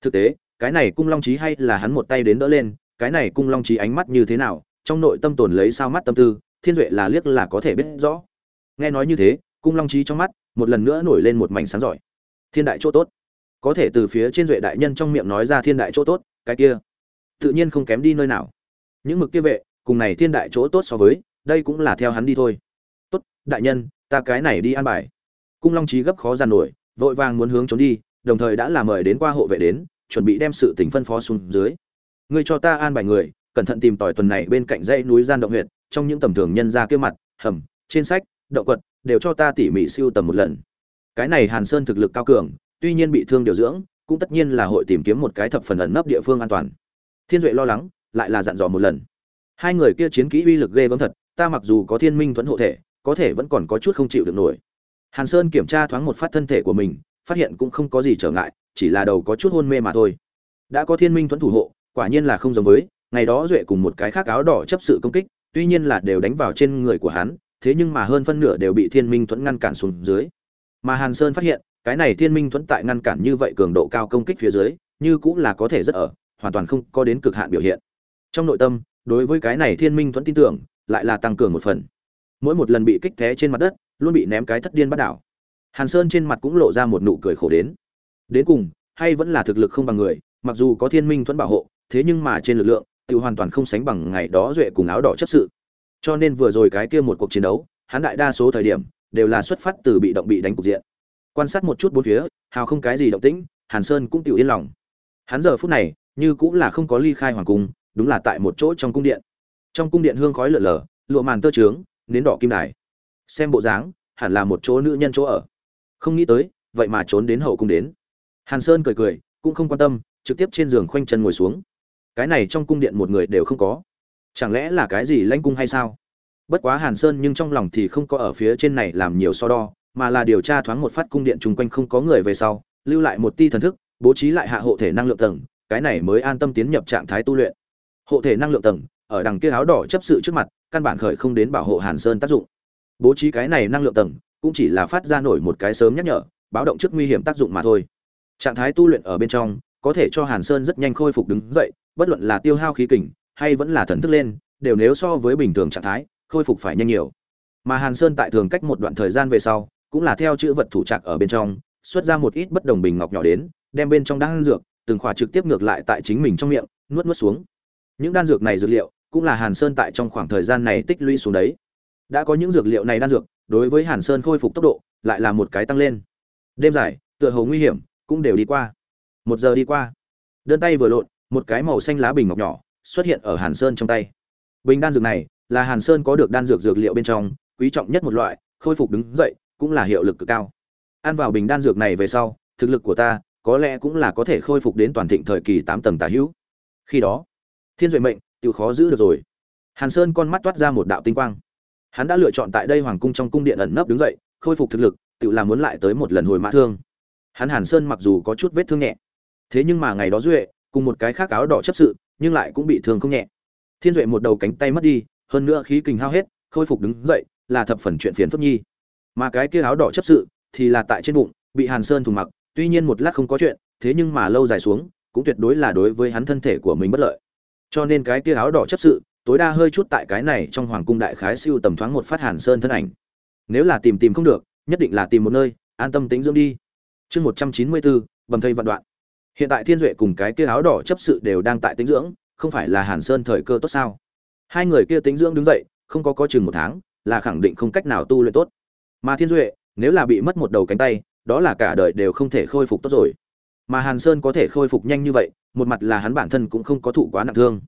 Thực tế, cái này cung long trí hay là hắn một tay đến đỡ lên, cái này cung long trí ánh mắt như thế nào, trong nội tâm tồn lấy sao mắt tâm tư, thiên duệ là liếc là có thể biết rõ. Nghe nói như thế, cung long trí trong mắt một lần nữa nổi lên một mảnh sáng giỏi. Thiên đại chỗ tốt. Có thể từ phía trên duệ đại nhân trong miệng nói ra thiên đại chỗ tốt cái kia. Tự nhiên không kém đi nơi nào. Những mực kia vệ, cùng này thiên đại chỗ tốt so với, đây cũng là theo hắn đi thôi. Tốt, đại nhân, ta cái này đi an bài. Cung long trí gấp khó giàn nổi, vội vàng muốn hướng trốn đi, đồng thời đã làm mời đến qua hộ vệ đến, chuẩn bị đem sự tình phân phó xuống dưới. Ngươi cho ta an bài người, cẩn thận tìm tỏi tuần này bên cạnh dãy núi gian động huyện trong những tầm thường nhân ra kia mặt, hầm, trên sách, động quật, đều cho ta tỉ mỉ siêu tầm một lần. Cái này hàn sơn thực lực cao cường, tuy nhiên bị thương điều dưỡng cũng tất nhiên là hội tìm kiếm một cái thập phần ẩn nấp địa phương an toàn. Thiên duệ lo lắng, lại là dặn dò một lần. Hai người kia chiến kỹ uy lực ghê gớm thật, ta mặc dù có thiên minh thuẫn hộ thể, có thể vẫn còn có chút không chịu được nổi. Hàn sơn kiểm tra thoáng một phát thân thể của mình, phát hiện cũng không có gì trở ngại, chỉ là đầu có chút hôn mê mà thôi. Đã có thiên minh thuẫn thủ hộ, quả nhiên là không giống với, ngày đó duệ cùng một cái khác áo đỏ chấp sự công kích, tuy nhiên là đều đánh vào trên người của hắn, thế nhưng mà hơn phân nửa đều bị thiên minh thuẫn ngăn cản xuống dưới. Mà hàn sơn phát hiện cái này thiên minh thuẫn tại ngăn cản như vậy cường độ cao công kích phía dưới, như cũng là có thể rất ở, hoàn toàn không có đến cực hạn biểu hiện. Trong nội tâm, đối với cái này thiên minh thuẫn tin tưởng, lại là tăng cường một phần. Mỗi một lần bị kích thế trên mặt đất, luôn bị ném cái thất điên bắt đảo. Hàn sơn trên mặt cũng lộ ra một nụ cười khổ đến. Đến cùng, hay vẫn là thực lực không bằng người, mặc dù có thiên minh thuẫn bảo hộ, thế nhưng mà trên lực lượng, tự hoàn toàn không sánh bằng ngày đó duệ cùng áo đỏ chấp sự. Cho nên vừa rồi cái kia một cuộc chiến đấu, hắn đại đa số thời điểm, đều là xuất phát từ bị động bị đánh cục diện quan sát một chút bốn phía, hào không cái gì động tĩnh, hàn sơn cũng tự yên lòng. Hắn giờ phút này, như cũng là không có ly khai hoàng cung, đúng là tại một chỗ trong cung điện. Trong cung điện hương khói lở lở lụa màn tơ trướng, nến đỏ kim đài. Xem bộ dáng, hẳn là một chỗ nữ nhân chỗ ở. Không nghĩ tới, vậy mà trốn đến hậu cung đến. Hàn sơn cười cười, cũng không quan tâm, trực tiếp trên giường khoanh chân ngồi xuống. Cái này trong cung điện một người đều không có. Chẳng lẽ là cái gì lãnh cung hay sao? Bất quá hàn sơn nhưng trong lòng thì không có ở phía trên này làm nhiều so đo mà là điều tra thoáng một phát cung điện chung quanh không có người về sau, lưu lại một ti thần thức, bố trí lại hạ hộ thể năng lượng tầng, cái này mới an tâm tiến nhập trạng thái tu luyện. Hộ thể năng lượng tầng, ở đằng kia áo đỏ chấp sự trước mặt, căn bản khởi không đến bảo hộ hàn sơn tác dụng. Bố trí cái này năng lượng tầng, cũng chỉ là phát ra nổi một cái sớm nhắc nhở, báo động trước nguy hiểm tác dụng mà thôi. Trạng thái tu luyện ở bên trong, có thể cho hàn sơn rất nhanh khôi phục đứng dậy, bất luận là tiêu hao khí kình, hay vẫn là thần thức lên, đều nếu so với bình thường trạng thái, khôi phục phải nhanh nhiều. Mà hàn sơn tại thường cách một đoạn thời gian về sau cũng là theo chữ vật thủ trạc ở bên trong, xuất ra một ít bất đồng bình ngọc nhỏ đến, đem bên trong đan dược, từng khỏa trực tiếp ngược lại tại chính mình trong miệng, nuốt nuốt xuống. Những đan dược này dược liệu, cũng là hàn sơn tại trong khoảng thời gian này tích lũy xuống đấy. Đã có những dược liệu này đan dược, đối với hàn sơn khôi phục tốc độ, lại là một cái tăng lên. Đêm dài, tựa hồ nguy hiểm, cũng đều đi qua. Một giờ đi qua. Đơn tay vừa lộn, một cái màu xanh lá bình ngọc nhỏ, xuất hiện ở hàn sơn trong tay. Bình đan dược này, là hàn sơn có được đan dược dược liệu bên trong, quý trọng nhất một loại, khôi phục đứng dậy cũng là hiệu lực cực cao. Ăn vào bình đan dược này về sau, thực lực của ta có lẽ cũng là có thể khôi phục đến toàn thịnh thời kỳ tám tầng tà hữu. Khi đó, thiên duệ mệnh tự khó giữ được rồi. Hàn sơn con mắt toát ra một đạo tinh quang. Hắn đã lựa chọn tại đây hoàng cung trong cung điện ẩn nấp đứng dậy, khôi phục thực lực, tự làm muốn lại tới một lần hồi mã thương. Hắn hàn sơn mặc dù có chút vết thương nhẹ, thế nhưng mà ngày đó duệ, cùng một cái khác áo đỏ chấp sự, nhưng lại cũng bị thương không nhẹ. Thiên duệ một đầu cánh tay mất đi, hơn nữa khí kình hao hết, khôi phục đứng dậy, là thập phần chuyện phiền phức nhi mà cái kia áo đỏ chấp sự thì là tại trên bụng, bị hàn sơn thùng mặc, tuy nhiên một lát không có chuyện, thế nhưng mà lâu dài xuống, cũng tuyệt đối là đối với hắn thân thể của mình bất lợi. Cho nên cái kia áo đỏ chấp sự, tối đa hơi chút tại cái này trong hoàng cung đại khái siêu tầm thoáng một phát hàn sơn thân ảnh. Nếu là tìm tìm không được, nhất định là tìm một nơi, an tâm tính dưỡng đi. Chương một trăm chín mươi bốn, bầm thây vạn đoạn. Hiện tại thiên duệ cùng cái kia áo đỏ chấp sự đều đang tại tính dưỡng, không phải là hàn sơn thời cơ tốt sao? Hai người kia tính dưỡng đứng dậy, không có có chừng một tháng, là khẳng định không cách nào tu luyện tốt mà thiên duệ, nếu là bị mất một đầu cánh tay, đó là cả đời đều không thể khôi phục tốt rồi. Mà hàn sơn có thể khôi phục nhanh như vậy, một mặt là hắn bản thân cũng không có thụ quá nặng thương.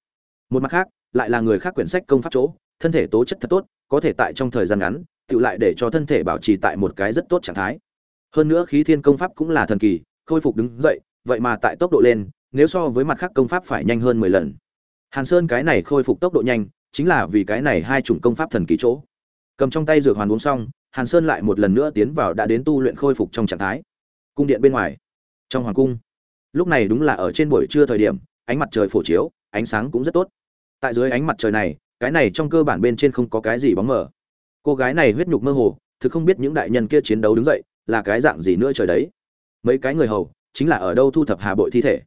Một mặt khác, lại là người khác quyển sách công pháp chỗ, thân thể tố chất thật tốt, có thể tại trong thời gian ngắn, tự lại để cho thân thể bảo trì tại một cái rất tốt trạng thái. Hơn nữa khí thiên công pháp cũng là thần kỳ, khôi phục đứng dậy, vậy mà tại tốc độ lên, nếu so với mặt khác công pháp phải nhanh hơn mười lần. Hàn sơn cái này khôi phục tốc độ nhanh, chính là vì cái này hai chủng công pháp thần kỳ chỗ. Cầm trong tay dược hoàn uống xong hàn sơn lại một lần nữa tiến vào đã đến tu luyện khôi phục trong trạng thái. Cung điện bên ngoài, trong hoàng cung. Lúc này đúng là ở trên buổi trưa thời điểm, ánh mặt trời phổ chiếu, ánh sáng cũng rất tốt. Tại dưới ánh mặt trời này, cái này trong cơ bản bên trên không có cái gì bóng mờ. Cô gái này huyết nhục mơ hồ, thực không biết những đại nhân kia chiến đấu đứng dậy, là cái dạng gì nữa trời đấy. Mấy cái người hầu, chính là ở đâu thu thập hà bội thi thể.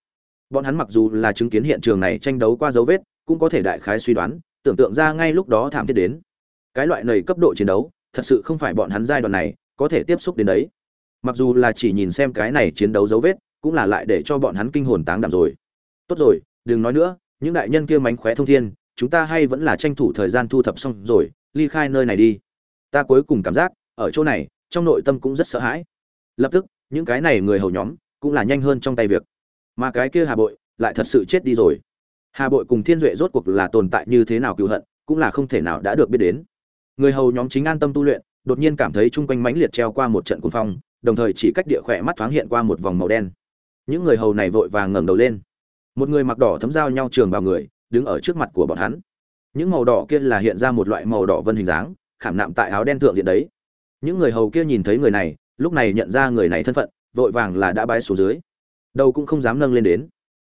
Bọn hắn mặc dù là chứng kiến hiện trường này tranh đấu qua dấu vết, cũng có thể đại khái suy đoán, tưởng tượng ra ngay lúc đó thảm thiết đến. Cái loại này cấp độ chiến đấu thật sự không phải bọn hắn giai đoạn này có thể tiếp xúc đến đấy. Mặc dù là chỉ nhìn xem cái này chiến đấu dấu vết, cũng là lại để cho bọn hắn kinh hồn táng đảm rồi. Tốt rồi, đừng nói nữa, những đại nhân kia mánh khóe thông thiên, chúng ta hay vẫn là tranh thủ thời gian thu thập xong rồi, ly khai nơi này đi. Ta cuối cùng cảm giác, ở chỗ này, trong nội tâm cũng rất sợ hãi. Lập tức, những cái này người hầu nhóm, cũng là nhanh hơn trong tay việc. Mà cái kia hà bội, lại thật sự chết đi rồi. Hà bội cùng thiên duệ rốt cuộc là tồn tại như thế nào cựu hận, cũng là không thể nào đã được biết đến người hầu nhóm chính an tâm tu luyện, đột nhiên cảm thấy chung quanh mãnh liệt treo qua một trận cuồng phong, đồng thời chỉ cách địa khỏe mắt thoáng hiện qua một vòng màu đen. Những người hầu này vội vàng ngẩng đầu lên. Một người mặc đỏ thấm dao nhau trường vào người, đứng ở trước mặt của bọn hắn. Những màu đỏ kia là hiện ra một loại màu đỏ vân hình dáng, khảm nạm tại áo đen thượng diện đấy. Những người hầu kia nhìn thấy người này, lúc này nhận ra người này thân phận, vội vàng là đã bái xuống dưới. Đâu cũng không dám nâng lên đến.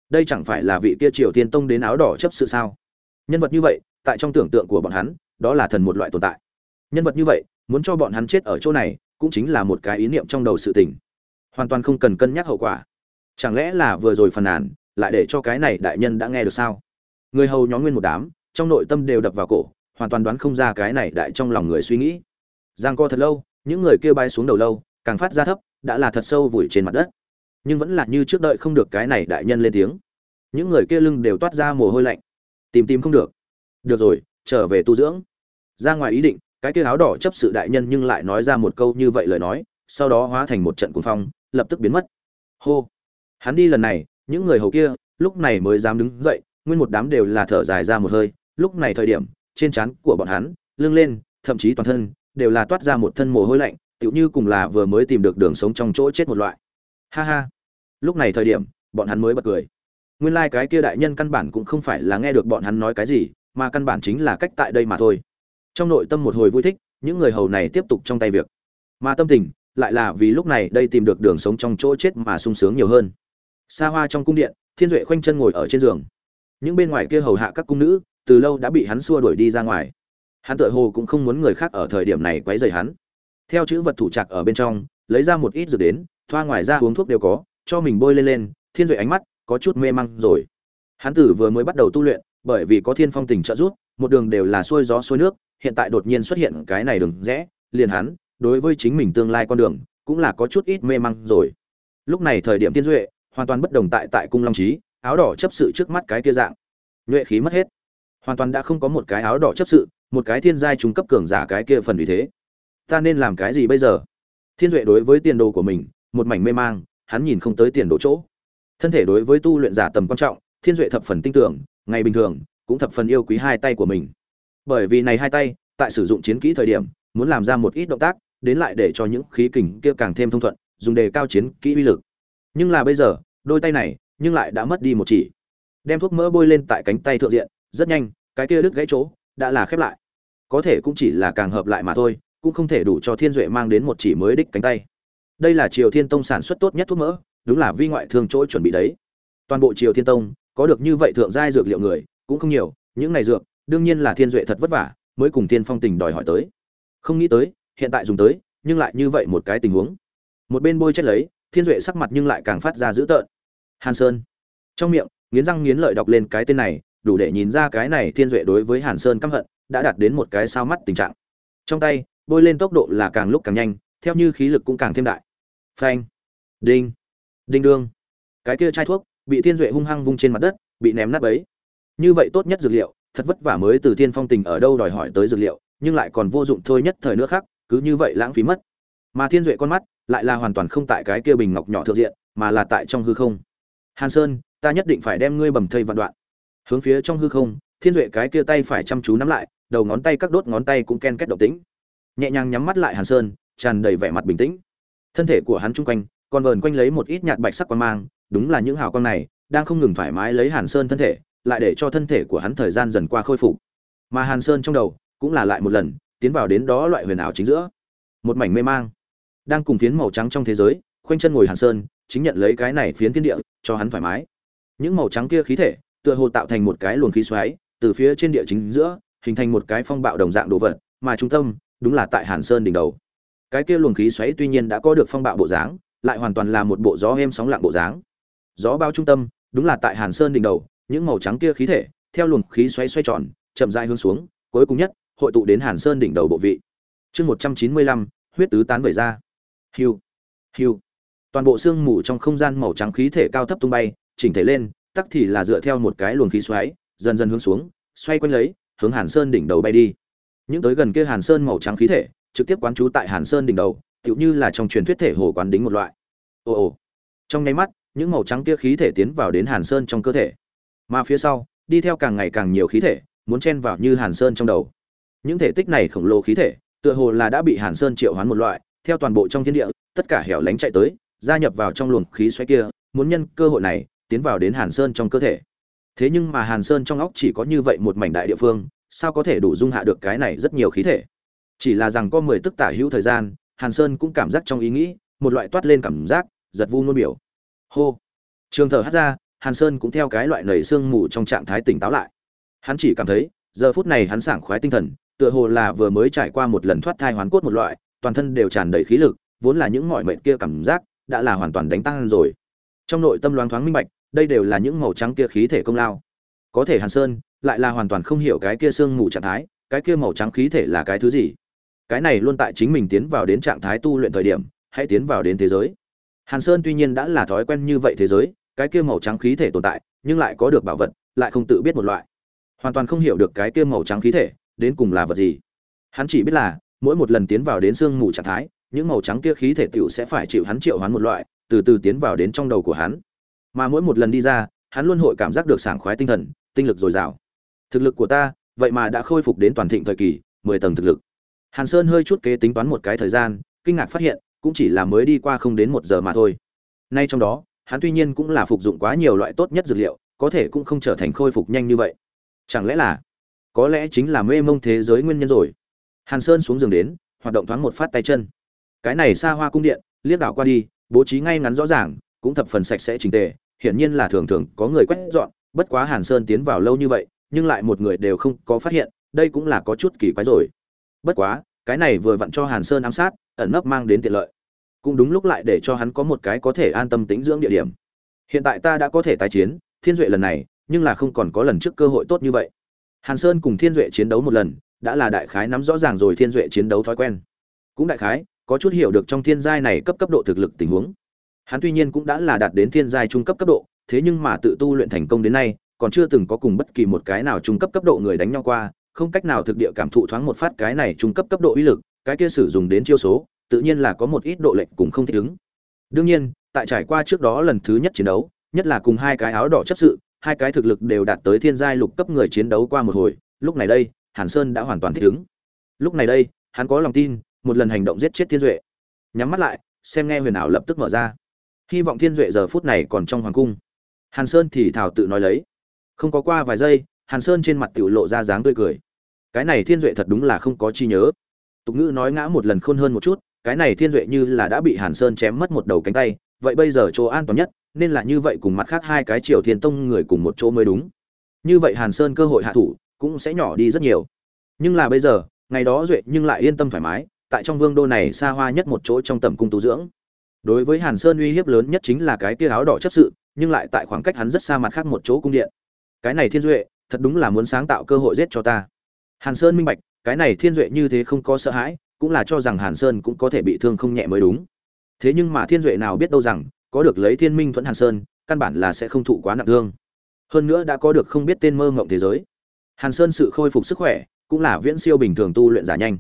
Đây chẳng phải là vị kia triều tiên tông đến áo đỏ chấp sự sao? Nhân vật như vậy, tại trong tưởng tượng của bọn hắn đó là thần một loại tồn tại. Nhân vật như vậy, muốn cho bọn hắn chết ở chỗ này, cũng chính là một cái ý niệm trong đầu sự tình. Hoàn toàn không cần cân nhắc hậu quả. Chẳng lẽ là vừa rồi phàn nàn, lại để cho cái này đại nhân đã nghe được sao? Người hầu nhóm nguyên một đám, trong nội tâm đều đập vào cổ, hoàn toàn đoán không ra cái này đại trong lòng người suy nghĩ. Giang co thật lâu, những người kia bay xuống đầu lâu, càng phát ra thấp, đã là thật sâu vùi trên mặt đất. Nhưng vẫn là như trước đợi không được cái này đại nhân lên tiếng. Những người kia lưng đều toát ra mồ hôi lạnh. Tìm tìm không được. Được rồi trở về tu dưỡng. Ra ngoài ý định, cái kia áo đỏ chấp sự đại nhân nhưng lại nói ra một câu như vậy lời nói, sau đó hóa thành một trận cuồng phong, lập tức biến mất. Hô! Hắn đi lần này, những người hầu kia, lúc này mới dám đứng dậy, nguyên một đám đều là thở dài ra một hơi, lúc này thời điểm, trên trán của bọn hắn, lưng lên, thậm chí toàn thân, đều là toát ra một thân mồ hôi lạnh, tựu như cùng là vừa mới tìm được đường sống trong chỗ chết một loại. Ha ha! Lúc này thời điểm, bọn hắn mới bật cười. Nguyên lai cái kia đại nhân căn bản cũng không phải là nghe được bọn hắn nói cái gì mà căn bản chính là cách tại đây mà thôi. Trong nội tâm một hồi vui thích, những người hầu này tiếp tục trong tay việc. Mà tâm tình lại là vì lúc này đây tìm được đường sống trong chỗ chết mà sung sướng nhiều hơn. Xa hoa trong cung điện, thiên duệ khoanh chân ngồi ở trên giường. Những bên ngoài kia hầu hạ các cung nữ, từ lâu đã bị hắn xua đuổi đi ra ngoài. Hắn tựa hồ cũng không muốn người khác ở thời điểm này quấy rầy hắn. Theo chữ vật thủ trạc ở bên trong, lấy ra một ít dược đến, thoa ngoài ra uống thuốc đều có, cho mình bôi lên lên, thiên duệ ánh mắt có chút mê măng rồi. Hắn tử vừa mới bắt đầu tu luyện bởi vì có thiên phong tình trợ giúp, một đường đều là xuôi gió xuôi nước, hiện tại đột nhiên xuất hiện cái này đường rẽ, liền hắn, đối với chính mình tương lai con đường, cũng là có chút ít mê măng rồi. Lúc này thời điểm tiên duệ, hoàn toàn bất đồng tại tại cung long trí, áo đỏ chấp sự trước mắt cái kia dạng. Nhuệ khí mất hết. Hoàn toàn đã không có một cái áo đỏ chấp sự, một cái thiên giai trung cấp cường giả cái kia phần vì thế. Ta nên làm cái gì bây giờ? Thiên duệ đối với tiền đồ của mình, một mảnh mê mang, hắn nhìn không tới tiền đồ chỗ. Thân thể đối với tu luyện giả tầm quan trọng, thiên duệ thập phần tin tưởng ngày bình thường, cũng thập phần yêu quý hai tay của mình. Bởi vì này hai tay, tại sử dụng chiến kỹ thời điểm, muốn làm ra một ít động tác, đến lại để cho những khí kình kia càng thêm thông thuận, dùng để cao chiến kỹ uy lực. Nhưng là bây giờ, đôi tay này, nhưng lại đã mất đi một chỉ. Đem thuốc mỡ bôi lên tại cánh tay thượng diện, rất nhanh, cái kia đứt gãy chỗ, đã là khép lại. Có thể cũng chỉ là càng hợp lại mà thôi, cũng không thể đủ cho thiên duệ mang đến một chỉ mới đích cánh tay. Đây là triều thiên tông sản xuất tốt nhất thuốc mỡ, đúng là vi ngoại thương chỗ chuẩn bị đấy. Toàn bộ triều thiên tông có được như vậy thượng giai dược liệu người, cũng không nhiều, những này dược, đương nhiên là thiên duệ thật vất vả, mới cùng tiên phong tình đòi hỏi tới. Không nghĩ tới, hiện tại dùng tới, nhưng lại như vậy một cái tình huống. Một bên bôi chết lấy, thiên duệ sắc mặt nhưng lại càng phát ra dữ tợn. Hàn sơn. Trong miệng, nghiến răng nghiến lợi đọc lên cái tên này, đủ để nhìn ra cái này thiên duệ đối với hàn sơn căm hận, đã đạt đến một cái sao mắt tình trạng. Trong tay, bôi lên tốc độ là càng lúc càng nhanh, theo như khí lực cũng càng thêm đại. Phanh. Đinh. Đinh đương. Cái kia chai thuốc bị thiên duệ hung hăng vung trên mặt đất, bị ném nát ấy như vậy tốt nhất dược liệu, thật vất vả mới từ thiên phong tình ở đâu đòi hỏi tới dược liệu, nhưng lại còn vô dụng thôi nhất thời nữa khác, cứ như vậy lãng phí mất. Mà thiên duệ con mắt, lại là hoàn toàn không tại cái kia bình ngọc nhỏ thượng diện, mà là tại trong hư không. Hàn sơn, ta nhất định phải đem ngươi bầm thây vạn đoạn. Hướng phía trong hư không, thiên duệ cái kia tay phải chăm chú nắm lại, đầu ngón tay các đốt ngón tay cũng ken kết động tĩnh. Nhẹ nhàng nhắm mắt lại hàn sơn, tràn đầy vẻ mặt bình tĩnh. Thân thể của hắn chung quanh, còn vờn quanh lấy một ít nhạt bạch sắc quan mang đúng là những hào quang này đang không ngừng thoải mái lấy hàn sơn thân thể, lại để cho thân thể của hắn thời gian dần qua khôi phục. Mà hàn sơn trong đầu cũng là lại một lần tiến vào đến đó loại huyền ảo chính giữa. Một mảnh mê mang, đang cùng phiến màu trắng trong thế giới, khoanh chân ngồi hàn sơn, chính nhận lấy cái này phiến thiên địa, cho hắn thoải mái. Những màu trắng kia khí thể, tựa hồ tạo thành một cái luồng khí xoáy, từ phía trên địa chính giữa, hình thành một cái phong bạo đồng dạng đồ vật, mà trung tâm đúng là tại hàn sơn đỉnh đầu. Cái kia luồng khí xoáy tuy nhiên đã có được phong bạo bộ dáng, lại hoàn toàn là một bộ gió êm sóng lặng bộ dáng gió bao trung tâm, đúng là tại hàn sơn đỉnh đầu, những màu trắng kia khí thể, theo luồng khí xoáy xoay tròn, chậm rãi hướng xuống, cuối cùng nhất, hội tụ đến hàn sơn đỉnh đầu bộ vị. Chương một trăm chín mươi lăm, huyết tứ tán vẩy ra. Hiu hiu. Toàn bộ xương mù trong không gian màu trắng khí thể cao thấp tung bay, chỉnh thể lên, tắc thì là dựa theo một cái luồng khí xoáy, dần dần hướng xuống, xoay quanh lấy, hướng hàn sơn đỉnh đầu bay đi. Những tới gần kia hàn sơn màu trắng khí thể, trực tiếp quán trú tại hàn sơn đỉnh đầu, tựu như là trong truyền thuyết thể hồ quán đính một loại. Ồ ồ. Trong nháy mắt những màu trắng kia khí thể tiến vào đến hàn sơn trong cơ thể. Mà phía sau, đi theo càng ngày càng nhiều khí thể, muốn chen vào như hàn sơn trong đầu. Những thể tích này khổng lồ khí thể, tựa hồ là đã bị hàn sơn triệu hoán một loại, theo toàn bộ trong thiên địa, tất cả hẻo lánh chạy tới, gia nhập vào trong luồng khí xoáy kia, muốn nhân cơ hội này, tiến vào đến hàn sơn trong cơ thể. Thế nhưng mà hàn sơn trong óc chỉ có như vậy một mảnh đại địa phương, sao có thể đủ dung hạ được cái này rất nhiều khí thể? Chỉ là rằng có mười tức tả hữu thời gian, hàn sơn cũng cảm giác trong ý nghĩ, một loại toát lên cảm giác, giật vu nôn biểu hô. Trường thở hắt ra, hàn sơn cũng theo cái loại nầy sương mù trong trạng thái tỉnh táo lại. Hắn chỉ cảm thấy, giờ phút này hắn sảng khoái tinh thần, tựa hồ là vừa mới trải qua một lần thoát thai hoán cốt một loại, toàn thân đều tràn đầy khí lực, vốn là những mọi mệnh kia cảm giác, đã là hoàn toàn đánh tăng rồi. Trong nội tâm loáng thoáng minh bạch, đây đều là những màu trắng kia khí thể công lao. Có thể hàn sơn lại là hoàn toàn không hiểu cái kia sương mù trạng thái, cái kia màu trắng khí thể là cái thứ gì. Cái này luôn tại chính mình tiến vào đến trạng thái tu luyện thời điểm, hãy tiến vào đến thế giới hàn sơn tuy nhiên đã là thói quen như vậy thế giới, cái kia màu trắng khí thể tồn tại, nhưng lại có được bảo vật, lại không tự biết một loại. Hoàn toàn không hiểu được cái kia màu trắng khí thể, đến cùng là vật gì. Hắn chỉ biết là, mỗi một lần tiến vào đến sương mù trạng thái, những màu trắng kia khí thể tiểu sẽ phải chịu hắn triệu hoán một loại, từ từ tiến vào đến trong đầu của hắn. Mà mỗi một lần đi ra, hắn luôn hội cảm giác được sảng khoái tinh thần, tinh lực dồi dào. Thực lực của ta, vậy mà đã khôi phục đến toàn thịnh thời kỳ, mười tầng thực lực. Hàn sơn hơi chút kế tính toán một cái thời gian, kinh ngạc phát hiện cũng chỉ là mới đi qua không đến một giờ mà thôi. Nay trong đó, hắn tuy nhiên cũng là phục dụng quá nhiều loại tốt nhất dược liệu, có thể cũng không trở thành khôi phục nhanh như vậy. Chẳng lẽ là, có lẽ chính là mê mông thế giới nguyên nhân rồi. Hàn sơn xuống giường đến, hoạt động thoáng một phát tay chân. Cái này xa hoa cung điện, liếc đảo qua đi, bố trí ngay ngắn rõ ràng, cũng thập phần sạch sẽ trình tề, hiển nhiên là thường thường có người quét dọn, bất quá hàn sơn tiến vào lâu như vậy, nhưng lại một người đều không có phát hiện, đây cũng là có chút kỳ quái rồi. Bất quá, cái này vừa vặn cho hàn sơn ám sát, ẩn nấp mang đến tiện lợi cũng đúng lúc lại để cho hắn có một cái có thể an tâm tĩnh dưỡng địa điểm. Hiện tại ta đã có thể tái chiến, thiên duệ lần này, nhưng là không còn có lần trước cơ hội tốt như vậy. Hàn sơn cùng thiên duệ chiến đấu một lần, đã là đại khái nắm rõ ràng rồi thiên duệ chiến đấu thói quen. Cũng đại khái, có chút hiểu được trong thiên giai này cấp cấp độ thực lực tình huống. Hắn tuy nhiên cũng đã là đạt đến thiên giai trung cấp cấp độ, thế nhưng mà tự tu luyện thành công đến nay, còn chưa từng có cùng bất kỳ một cái nào trung cấp cấp độ người đánh nhau qua, không cách nào thực địa cảm thụ thoáng một phát cái này trung cấp cấp độ uy lực, cái kia sử dụng đến chiêu số tự nhiên là có một ít độ lệch cùng không thích ứng. Đương nhiên, tại trải qua trước đó lần thứ nhất chiến đấu, nhất là cùng hai cái áo đỏ chấp sự, hai cái thực lực đều đạt tới thiên giai lục cấp người chiến đấu qua một hồi, lúc này đây, hàn sơn đã hoàn toàn thích ứng. Lúc này đây, hắn có lòng tin, một lần hành động giết chết thiên duệ. Nhắm mắt lại, xem nghe huyền ảo lập tức mở ra. Hy vọng thiên duệ giờ phút này còn trong hoàng cung. Hàn sơn thì thảo tự nói lấy. Không có qua vài giây, hàn sơn trên mặt tiểu lộ ra dáng tươi cười. Cái này thiên duệ thật đúng là không có chi nhớ. Tục ngữ nói ngã một lần khôn hơn một chút cái này thiên duệ như là đã bị hàn sơn chém mất một đầu cánh tay, vậy bây giờ chỗ an toàn nhất, nên là như vậy cùng mặt khác hai cái triều thiên tông người cùng một chỗ mới đúng. Như vậy hàn sơn cơ hội hạ thủ cũng sẽ nhỏ đi rất nhiều. Nhưng là bây giờ, ngày đó duệ nhưng lại yên tâm thoải mái, tại trong vương đô này xa hoa nhất một chỗ trong tầm cung tu dưỡng. Đối với hàn sơn uy hiếp lớn nhất chính là cái tia áo đỏ chấp sự, nhưng lại tại khoảng cách hắn rất xa mặt khác một chỗ cung điện. Cái này thiên duệ, thật đúng là muốn sáng tạo cơ hội giết cho ta. Hàn sơn minh bạch, cái này thiên duệ như thế không có sợ hãi cũng là cho rằng hàn sơn cũng có thể bị thương không nhẹ mới đúng. Thế nhưng mà thiên duệ nào biết đâu rằng, có được lấy thiên minh thuẫn hàn sơn, căn bản là sẽ không thụ quá nặng thương. Hơn nữa đã có được không biết tên mơ ngộng thế giới. Hàn sơn sự khôi phục sức khỏe, cũng là viễn siêu bình thường tu luyện giả nhanh.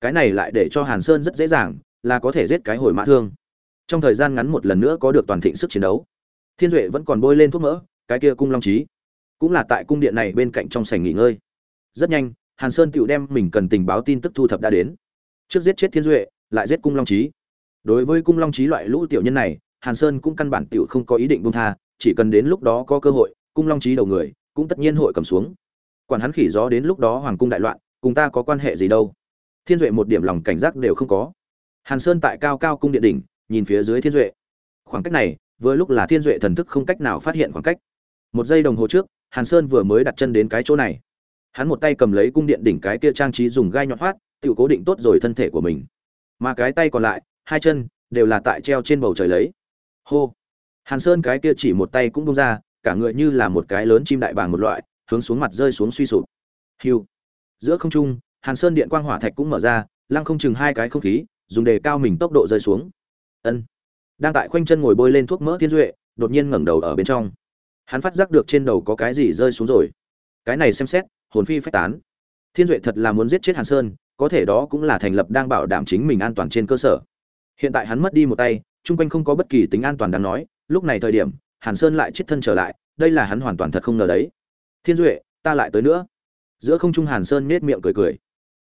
Cái này lại để cho hàn sơn rất dễ dàng, là có thể giết cái hồi mã thương. Trong thời gian ngắn một lần nữa có được toàn thịnh sức chiến đấu. Thiên duệ vẫn còn bôi lên thuốc mỡ, cái kia cung long trí. Cũng là tại cung điện này bên cạnh trong sảnh nghỉ ngơi. Rất nhanh, hàn sơn tiểu đem mình cần tình báo tin tức thu thập đã đến trước giết chết thiên duệ, lại giết cung long trí đối với cung long trí loại lũ tiểu nhân này, hàn sơn cũng căn bản tựu không có ý định buông tha, chỉ cần đến lúc đó có cơ hội, cung long trí đầu người cũng tất nhiên hội cầm xuống. Quản hắn khỉ gió đến lúc đó hoàng cung đại loạn, cùng ta có quan hệ gì đâu? Thiên duệ một điểm lòng cảnh giác đều không có. Hàn sơn tại cao cao cung điện đỉnh, nhìn phía dưới thiên duệ. Khoảng cách này, vừa lúc là thiên duệ thần thức không cách nào phát hiện khoảng cách. Một giây đồng hồ trước, hàn sơn vừa mới đặt chân đến cái chỗ này. Hắn một tay cầm lấy cung điện đỉnh cái kia trang trí dùng gai nhọn hoắt tự cố định tốt rồi thân thể của mình. Mà cái tay còn lại, hai chân, đều là tại treo trên bầu trời lấy. Hô. Hàn sơn cái kia chỉ một tay cũng bông ra, cả người như là một cái lớn chim đại bàng một loại, hướng xuống mặt rơi xuống suy sụp. Hiu. Giữa không trung, hàn sơn điện quang hỏa thạch cũng mở ra, lăng không chừng hai cái không khí, dùng đề cao mình tốc độ rơi xuống. Ân. Đang tại khoanh chân ngồi bôi lên thuốc mỡ thiên duệ, đột nhiên ngẩng đầu ở bên trong. Hắn phát giác được trên đầu có cái gì rơi xuống rồi. Cái này xem xét, hồn phi phách tán. Thiên duệ thật là muốn giết chết hàn sơn có thể đó cũng là thành lập đang bảo đảm chính mình an toàn trên cơ sở. Hiện tại hắn mất đi một tay, chung quanh không có bất kỳ tính an toàn đáng nói, lúc này thời điểm, hàn sơn lại chết thân trở lại, đây là hắn hoàn toàn thật không ngờ đấy. Thiên duệ, ta lại tới nữa. Giữa không trung hàn sơn nết miệng cười cười.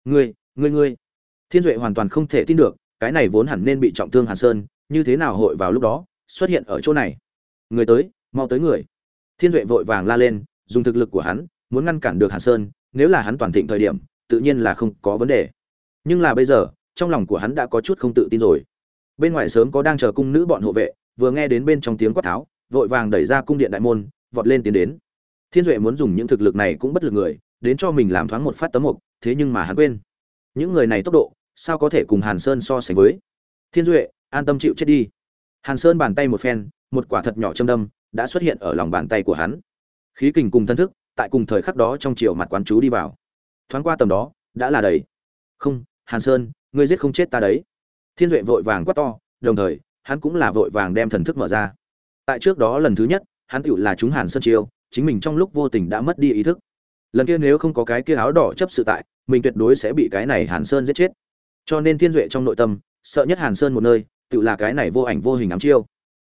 Ngươi ngươi ngươi. Thiên duệ hoàn toàn không thể tin được, cái này vốn hẳn nên bị trọng thương hàn sơn, như thế nào hội vào lúc đó, xuất hiện ở chỗ này? Người tới, mau tới người. Thiên duệ vội vàng la lên, dùng thực lực của hắn, muốn ngăn cản được hàn sơn, nếu là hắn toàn thịnh thời điểm tự nhiên là không có vấn đề. Nhưng là bây giờ, trong lòng của hắn đã có chút không tự tin rồi. Bên ngoài sớm có đang chờ cung nữ bọn hộ vệ, vừa nghe đến bên trong tiếng quát tháo, vội vàng đẩy ra cung điện đại môn, vọt lên tiến đến. Thiên duệ muốn dùng những thực lực này cũng bất lực người, đến cho mình làm thoáng một phát tấm mục, thế nhưng mà hắn quên. Những người này tốc độ, sao có thể cùng hàn sơn so sánh với? Thiên duệ, an tâm chịu chết đi. Hàn sơn bàn tay một phen, một quả thật nhỏ châm đâm, đã xuất hiện ở lòng bàn tay của hắn. Khí kình cùng thân thức, tại cùng thời khắc đó trong chiều mặt quán chú đi vào thoáng qua tầm đó, đã là đầy. Không, hàn sơn, ngươi giết không chết ta đấy. Thiên duệ vội vàng quát to, đồng thời, hắn cũng là vội vàng đem thần thức mở ra. Tại trước đó lần thứ nhất, hắn tựu là chúng hàn sơn chiêu, chính mình trong lúc vô tình đã mất đi ý thức. Lần kia nếu không có cái kia áo đỏ chấp sự tại, mình tuyệt đối sẽ bị cái này hàn sơn giết chết. Cho nên thiên duệ trong nội tâm, sợ nhất hàn sơn một nơi tự là cái này vô ảnh vô hình ám chiêu.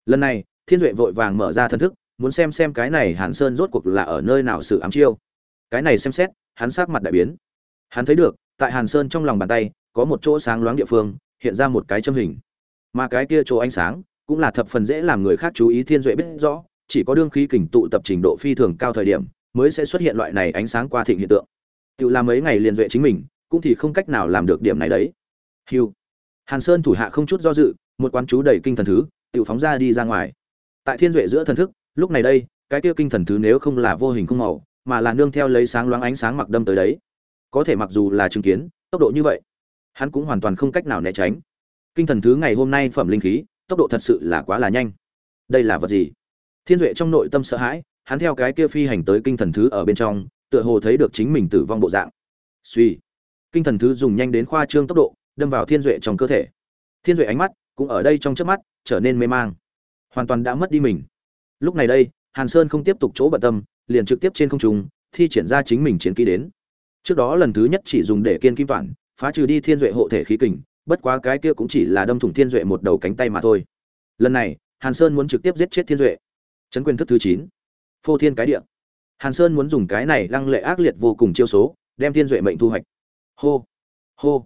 Lần này, thiên duệ vội vàng mở ra thần thức, muốn xem xem cái này hàn sơn rốt cuộc là ở nơi nào xử ám chiêu. Cái này xem xét hắn sắc mặt đại biến. Hắn thấy được tại hàn sơn trong lòng bàn tay có một chỗ sáng loáng địa phương hiện ra một cái châm hình. Mà cái kia chỗ ánh sáng cũng là thập phần dễ làm người khác chú ý thiên duệ biết rõ chỉ có đương khí kình tụ tập trình độ phi thường cao thời điểm mới sẽ xuất hiện loại này ánh sáng qua thịnh hiện tượng. Tiểu làm mấy ngày liền duệ chính mình cũng thì không cách nào làm được điểm này đấy. Hưu, hàn sơn thủ hạ không chút do dự một quán chú đầy kinh thần thứ tiểu phóng ra đi ra ngoài. Tại thiên duệ giữa thần thức lúc này đây cái kia kinh thần thứ nếu không là vô hình không màu mà là nương theo lấy sáng loáng ánh sáng mặc đâm tới đấy. Có thể mặc dù là chứng kiến, tốc độ như vậy, hắn cũng hoàn toàn không cách nào né tránh. Kinh thần thứ ngày hôm nay phẩm linh khí, tốc độ thật sự là quá là nhanh. Đây là vật gì? Thiên duệ trong nội tâm sợ hãi, hắn theo cái kia phi hành tới kinh thần thứ ở bên trong, tựa hồ thấy được chính mình tử vong bộ dạng. Suy, kinh thần thứ dùng nhanh đến khoa trương tốc độ, đâm vào thiên duệ trong cơ thể. Thiên duệ ánh mắt cũng ở đây trong chớp mắt, trở nên mê mang. Hoàn toàn đã mất đi mình. Lúc này đây, hàn sơn không tiếp tục chỗ bận tâm liền trực tiếp trên không trung, thi triển ra chính mình chiến kỹ đến. Trước đó lần thứ nhất chỉ dùng để kiên kim toàn, phá trừ đi thiên duệ hộ thể khí kình, bất quá cái kia cũng chỉ là đâm thủng thiên duệ một đầu cánh tay mà thôi. Lần này, hàn sơn muốn trực tiếp giết chết thiên duệ. Chấn quyền thức thứ chín. Phô thiên cái địa. Hàn sơn muốn dùng cái này lăng lệ ác liệt vô cùng chiêu số, đem thiên duệ mệnh thu hoạch. Hô hô.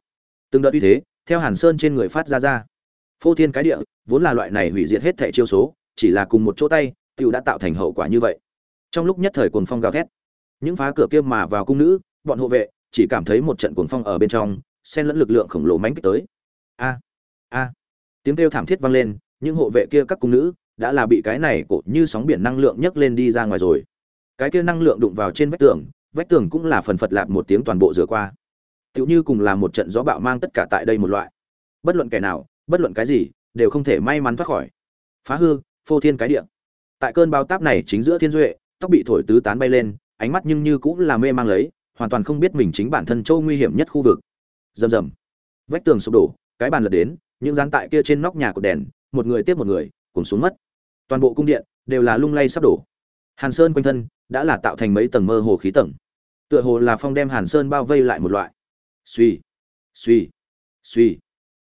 Từng đợt uy thế, theo hàn sơn trên người phát ra ra. Phô thiên cái địa, vốn là loại này hủy diệt hết thẻ chiêu số, chỉ là cùng một chỗ tay tựu đã tạo thành hậu quả như vậy trong lúc nhất thời cuồng phong gào thét, những phá cửa kia mà vào cung nữ, bọn hộ vệ chỉ cảm thấy một trận cuồng phong ở bên trong, xen lẫn lực lượng khổng lồ mãnh kích tới. A a, tiếng kêu thảm thiết vang lên, những hộ vệ kia các cung nữ đã là bị cái này cột như sóng biển năng lượng nhấc lên đi ra ngoài rồi. Cái kia năng lượng đụng vào trên vách tường vách tường cũng là phần phật lạp một tiếng toàn bộ rửa qua. Tựu như cùng là một trận gió bạo mang tất cả tại đây một loại. Bất luận kẻ nào, bất luận cái gì, đều không thể may mắn thoát khỏi. Phá hư, phô thiên cái địa. Tại cơn bao táp này chính giữa thiên duệ tóc bị thổi tứ tán bay lên, ánh mắt nhưng như cũng là mê mang lấy, hoàn toàn không biết mình chính bản thân châu nguy hiểm nhất khu vực. Rầm rầm. Vách tường sụp đổ, cái bàn lật đến, những dán tại kia trên nóc nhà của đèn, một người tiếp một người, cùng xuống mất. Toàn bộ cung điện đều là lung lay sắp đổ. Hàn sơn quanh thân đã là tạo thành mấy tầng mơ hồ khí tầng. Tựa hồ là phong đem hàn sơn bao vây lại một loại. Suy suy suy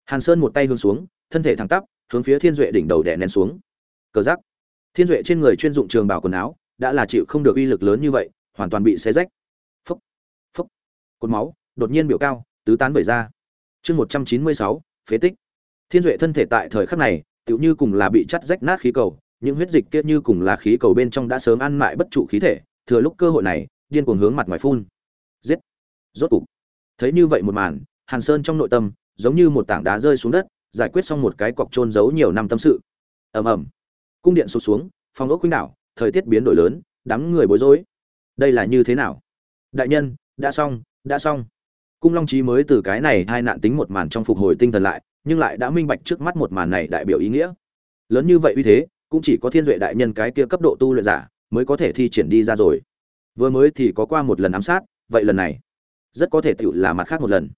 hàn sơn một tay hướng xuống, thân thể thẳng tắp, hướng phía thiên duệ đỉnh đầu đè nén xuống. Cờ giắc thiên duệ trên người chuyên dụng trường bảo quần áo đã là chịu không được uy lực lớn như vậy, hoàn toàn bị xé rách. Phúc phúc cột máu, đột nhiên biểu cao, tứ tán vẩy ra. Chương một trăm chín mươi sáu, phế tích. Thiên duệ thân thể tại thời khắc này, tựu như cùng là bị chắt rách nát khí cầu, những huyết dịch kia như cùng là khí cầu bên trong đã sớm ăn mại bất trụ khí thể, thừa lúc cơ hội này, điên cuồng hướng mặt ngoài phun. Giết. Rốt cục. Thấy như vậy một màn, hàn sơn trong nội tâm, giống như một tảng đá rơi xuống đất, giải quyết xong một cái cọc trôn giấu nhiều năm tâm sự. Ầm ầm. Cung điện sụp xuống, phòng ốc khuynh đảo thời tiết biến đổi lớn, đám người bối rối. Đây là như thế nào? Đại nhân, đã xong đã xong. Cung long trí mới từ cái này hai nạn tính một màn trong phục hồi tinh thần lại, nhưng lại đã minh bạch trước mắt một màn này đại biểu ý nghĩa. Lớn như vậy uy thế, cũng chỉ có thiên duệ đại nhân cái kia cấp độ tu luyện giả mới có thể thi triển đi ra rồi. Vừa mới thì có qua một lần ám sát, vậy lần này rất có thể tựu là mặt khác một lần.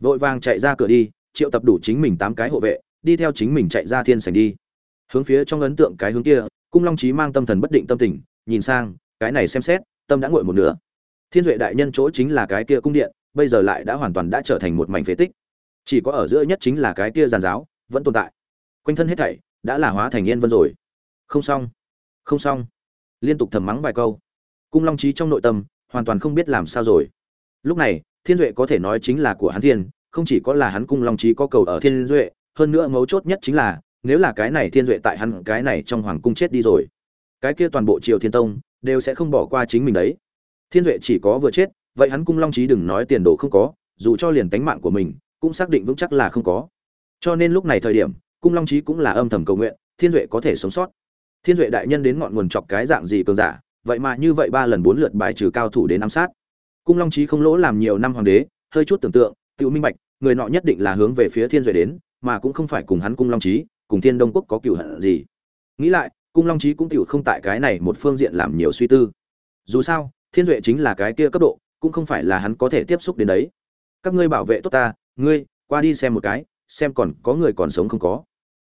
Vội vàng chạy ra cửa đi, triệu tập đủ chính mình tám cái hộ vệ, đi theo chính mình chạy ra thiên sành đi. Hướng phía trong ấn tượng cái hướng kia cung long trí mang tâm thần bất định tâm tình, nhìn sang, cái này xem xét, tâm đã nguội một nửa. Thiên duệ đại nhân chỗ chính là cái kia cung điện, bây giờ lại đã hoàn toàn đã trở thành một mảnh phế tích. Chỉ có ở giữa nhất chính là cái kia giàn giáo, vẫn tồn tại. Quanh thân hết thảy đã là hóa thành yên vân rồi. Không xong không xong. Liên tục thầm mắng vài câu. Cung long trí trong nội tâm hoàn toàn không biết làm sao rồi. Lúc này, thiên duệ có thể nói chính là của hắn thiên, không chỉ có là hắn cung long trí có cầu ở thiên duệ, hơn nữa mấu chốt nhất chính là nếu là cái này thiên duệ tại hắn, cái này trong hoàng cung chết đi rồi, cái kia toàn bộ triều thiên tông đều sẽ không bỏ qua chính mình đấy. Thiên duệ chỉ có vừa chết, vậy hắn cung long trí đừng nói tiền đồ không có, dù cho liền tánh mạng của mình, cũng xác định vững chắc là không có. Cho nên lúc này thời điểm, cung long trí cũng là âm thầm cầu nguyện, thiên duệ có thể sống sót. Thiên duệ đại nhân đến ngọn nguồn chọc cái dạng gì cường giả, vậy mà như vậy ba lần bốn lượt bài trừ cao thủ đến ám sát. Cung long trí không lỗ làm nhiều năm hoàng đế, hơi chút tưởng tượng tự minh bạch, người nọ nhất định là hướng về phía thiên duệ đến, mà cũng không phải cùng hắn cung long trí cùng thiên đông quốc có cựu hận gì? Nghĩ lại, cung long trí cũng tiểu không tại cái này một phương diện làm nhiều suy tư. Dù sao, thiên duệ chính là cái kia cấp độ, cũng không phải là hắn có thể tiếp xúc đến đấy. Các ngươi bảo vệ tốt ta, ngươi, qua đi xem một cái, xem còn có người còn sống không có.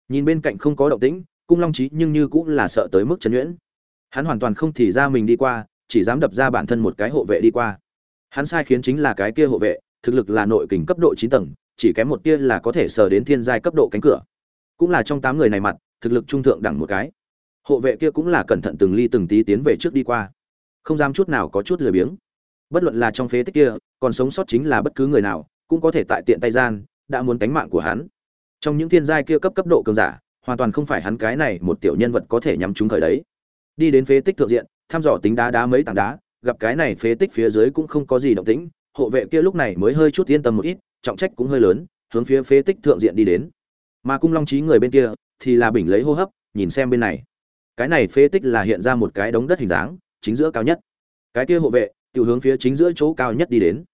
Nhìn bên cạnh không có động tĩnh, cung long trí nhưng như cũng là sợ tới mức chấn nhuyễn. Hắn hoàn toàn không thì ra mình đi qua, chỉ dám đập ra bản thân một cái hộ vệ đi qua. Hắn sai khiến chính là cái kia hộ vệ, thực lực là nội kình cấp độ chín tầng, chỉ kém một tia là có thể sờ đến thiên giai cấp độ cánh cửa cũng là trong tám người này mặt, thực lực trung thượng đẳng một cái. Hộ vệ kia cũng là cẩn thận từng ly từng tí tiến về trước đi qua. Không dám chút nào có chút lười biếng. Bất luận là trong phế tích kia, còn sống sót chính là bất cứ người nào, cũng có thể tại tiện tay gian, đã muốn tánh mạng của hắn. Trong những thiên giai kia cấp cấp độ cường giả, hoàn toàn không phải hắn cái này một tiểu nhân vật có thể nhắm trúng khởi đấy. Đi đến phế tích thượng diện, thăm dò tính đá đá mấy tảng đá, gặp cái này phế tích phía dưới cũng không có gì động tĩnh, hộ vệ kia lúc này mới hơi chút yên tâm một ít, trọng trách cũng hơi lớn, hướng phía phế tích thượng diện đi đến mà cung long trí người bên kia thì là bình lấy hô hấp, nhìn xem bên này. Cái này phế tích là hiện ra một cái đống đất hình dáng, chính giữa cao nhất. Cái kia hộ vệ tự hướng phía chính giữa chỗ cao nhất đi đến.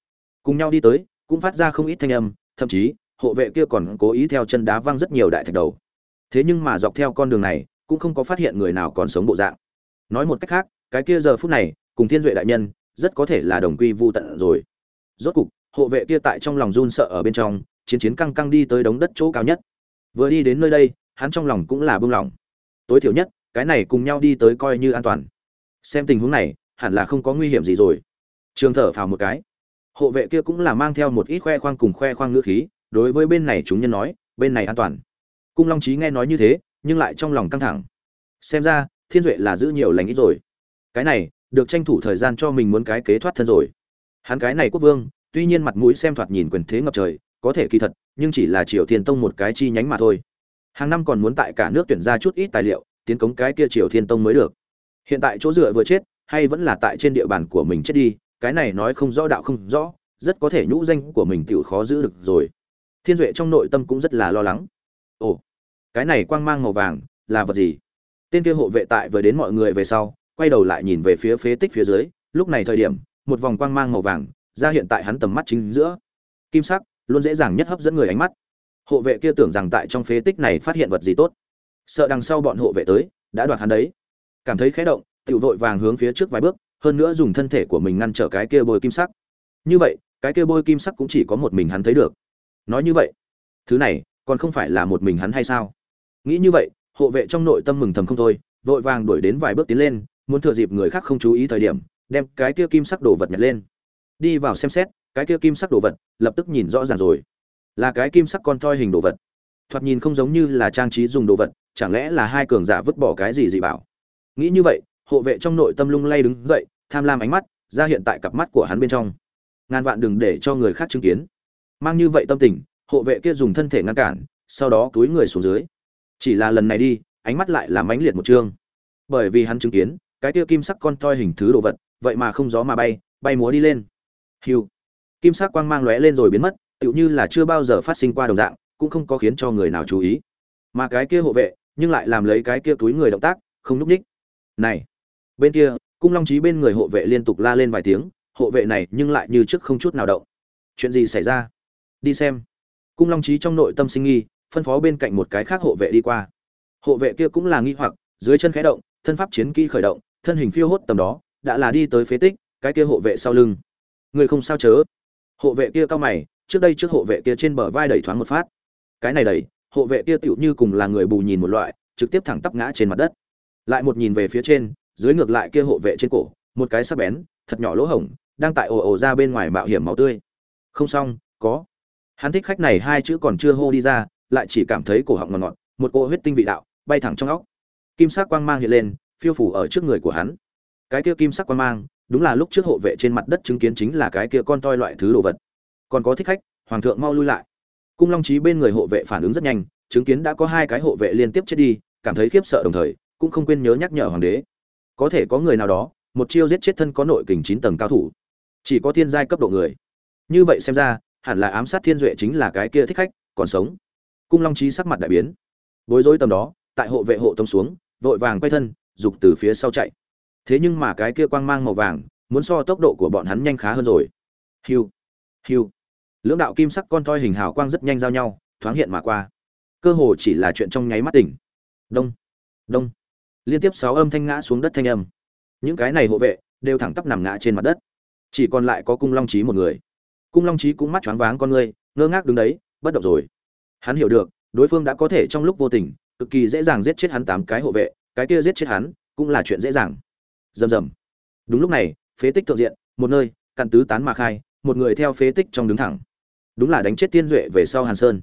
Cùng nhau đi tới, cũng phát ra không ít thanh âm, thậm chí, hộ vệ kia còn cố ý theo chân đá văng rất nhiều đại thạch đầu. Thế nhưng mà dọc theo con đường này, cũng không có phát hiện người nào còn sống bộ dạng. Nói một cách khác, cái kia giờ phút này, cùng thiên duệ đại nhân, rất có thể là đồng quy vu tận rồi. Rốt cục, hộ vệ kia tại trong lòng run sợ ở bên trong, chiến chiến căng căng đi tới đống đất chỗ cao nhất vừa đi đến nơi đây, hắn trong lòng cũng là bưng lòng. Tối thiểu nhất, cái này cùng nhau đi tới coi như an toàn. Xem tình huống này, hẳn là không có nguy hiểm gì rồi. Trường thở phào một cái. Hộ vệ kia cũng là mang theo một ít khoe khoang cùng khoe khoang ngữ khí, đối với bên này chúng nhân nói, bên này an toàn. Cung long trí nghe nói như thế, nhưng lại trong lòng căng thẳng. Xem ra, thiên duệ là giữ nhiều lành ít rồi. Cái này, được tranh thủ thời gian cho mình muốn cái kế thoát thân rồi. Hắn cái này quốc vương, tuy nhiên mặt mũi xem thoạt nhìn quyền thế ngập trời, có thể kỳ thật nhưng chỉ là triều thiên tông một cái chi nhánh mà thôi. Hàng năm còn muốn tại cả nước tuyển ra chút ít tài liệu, tiến cống cái kia triều thiên tông mới được. Hiện tại chỗ dựa vừa chết, hay vẫn là tại trên địa bàn của mình chết đi, cái này nói không rõ đạo không rõ, rất có thể nhũ danh của mình tiểu khó giữ được rồi. Thiên duệ trong nội tâm cũng rất là lo lắng. Ồ, cái này quang mang màu vàng, là vật gì? Tên kia hộ vệ tại vừa đến mọi người về sau, quay đầu lại nhìn về phía phế tích phía dưới, lúc này thời điểm, một vòng quang mang màu vàng, ra hiện tại hắn tầm mắt chính giữa. Kim sắc luôn dễ dàng nhất hấp dẫn người ánh mắt. Hộ vệ kia tưởng rằng tại trong phế tích này phát hiện vật gì tốt. Sợ đằng sau bọn hộ vệ tới, đã đoạt hắn đấy. Cảm thấy khẽ động tự vội vàng hướng phía trước vài bước, hơn nữa dùng thân thể của mình ngăn trở cái kia bôi kim sắc. Như vậy, cái kia bôi kim sắc cũng chỉ có một mình hắn thấy được. Nói như vậy, thứ này còn không phải là một mình hắn hay sao? Nghĩ như vậy, hộ vệ trong nội tâm mừng thầm không thôi, vội vàng đuổi đến vài bước tiến lên, muốn thừa dịp người khác không chú ý thời điểm, đem cái kia kim sắc đồ vật nhặt lên. Đi vào xem xét cái kia kim sắc đồ vật, lập tức nhìn rõ ràng rồi. Là cái kim sắc con toi hình đồ vật. Thoạt nhìn không giống như là trang trí dùng đồ vật, chẳng lẽ là hai cường giả vứt bỏ cái gì dị bảo? Nghĩ như vậy, hộ vệ trong nội tâm lung lay đứng dậy, tham lam ánh mắt ra hiện tại cặp mắt của hắn bên trong. Ngàn vạn đừng để cho người khác chứng kiến. Mang như vậy tâm tình, hộ vệ kia dùng thân thể ngăn cản, sau đó túi người xuống dưới. Chỉ là lần này đi, ánh mắt lại làm mãnh liệt một chương bởi vì hắn chứng kiến, cái kia kim sắc con toi hình thứ đồ vật, vậy mà không gió mà bay bay múa đi lên. Hiu kim sắc quang mang lóe lên rồi biến mất, tựu như là chưa bao giờ phát sinh qua đồng dạng, cũng không có khiến cho người nào chú ý. Mà cái kia hộ vệ, nhưng lại làm lấy cái kia túi người động tác, không núp ních này, bên kia, cung long trí bên người hộ vệ liên tục la lên vài tiếng, hộ vệ này nhưng lại như trước không chút nào động. Chuyện gì xảy ra? Đi xem. Cung long trí trong nội tâm sinh nghi, phân phó bên cạnh một cái khác hộ vệ đi qua. Hộ vệ kia cũng là nghi hoặc, dưới chân khẽ động, thân pháp chiến kỹ khởi động, thân hình phiêu hốt tầm đó, đã là đi tới phế tích, cái kia hộ vệ sau lưng. Người không sao chớ hộ vệ kia cao mày, trước đây trước hộ vệ kia trên bờ vai đẩy thoáng một phát. Cái này đẩy hộ vệ kia tựu như cùng là người bù nhìn một loại, trực tiếp thẳng tắp ngã trên mặt đất. Lại một nhìn về phía trên, dưới ngược lại kia hộ vệ trên cổ, một cái sắc bén, thật nhỏ lỗ hổng, đang tại ồ ồ ra bên ngoài mạo hiểm máu tươi. Không xong, có. Hắn thích khách này hai chữ còn chưa hô đi ra, lại chỉ cảm thấy cổ họng ngọt ngọt, một cỗ huyết tinh vị đạo, bay thẳng trong óc. Kim sắc quang mang hiện lên, phiêu phủ ở trước người của hắn. Cái kia kim sắc quang mang đúng là lúc trước hộ vệ trên mặt đất chứng kiến chính là cái kia con toi loại thứ đồ vật. Còn có thích khách, hoàng thượng mau lui lại. Cung long trí bên người hộ vệ phản ứng rất nhanh, chứng kiến đã có hai cái hộ vệ liên tiếp chết đi, cảm thấy khiếp sợ đồng thời, cũng không quên nhớ nhắc nhở hoàng đế. Có thể có người nào đó, một chiêu giết chết thân có nội kình chín tầng cao thủ. Chỉ có thiên giai cấp độ người. Như vậy xem ra, hẳn là ám sát thiên duệ chính là cái kia thích khách, còn sống. Cung long trí sắc mặt đại biến. Bối rối tầm đó, tại hộ vệ hộ tông xuống, vội vàng quay thân, dục từ phía sau chạy thế nhưng mà cái kia quang mang màu vàng, muốn so tốc độ của bọn hắn nhanh khá hơn rồi. Hiu hiu. Lưỡng đạo kim sắc con toi hình hào quang rất nhanh giao nhau, thoáng hiện mà qua. Cơ hồ chỉ là chuyện trong nháy mắt tỉnh. Đông đông. Liên tiếp sáu âm thanh ngã xuống đất thanh âm. Những cái này hộ vệ, đều thẳng tắp nằm ngã trên mặt đất. Chỉ còn lại có cung long trí một người. Cung long trí cũng mắt choáng váng con người, ngơ ngác đứng đấy, bất động rồi. Hắn hiểu được, đối phương đã có thể trong lúc vô tình, cực kỳ dễ dàng giết chết hắn tám cái hộ vệ, cái kia giết chết hắn, cũng là chuyện dễ dàng rầm rầm. Đúng lúc này, phế tích thượng diện, một nơi căn tứ tán mà khai, một người theo phế tích trong đứng thẳng. Đúng là đánh chết tiên duệ về sau hàn sơn.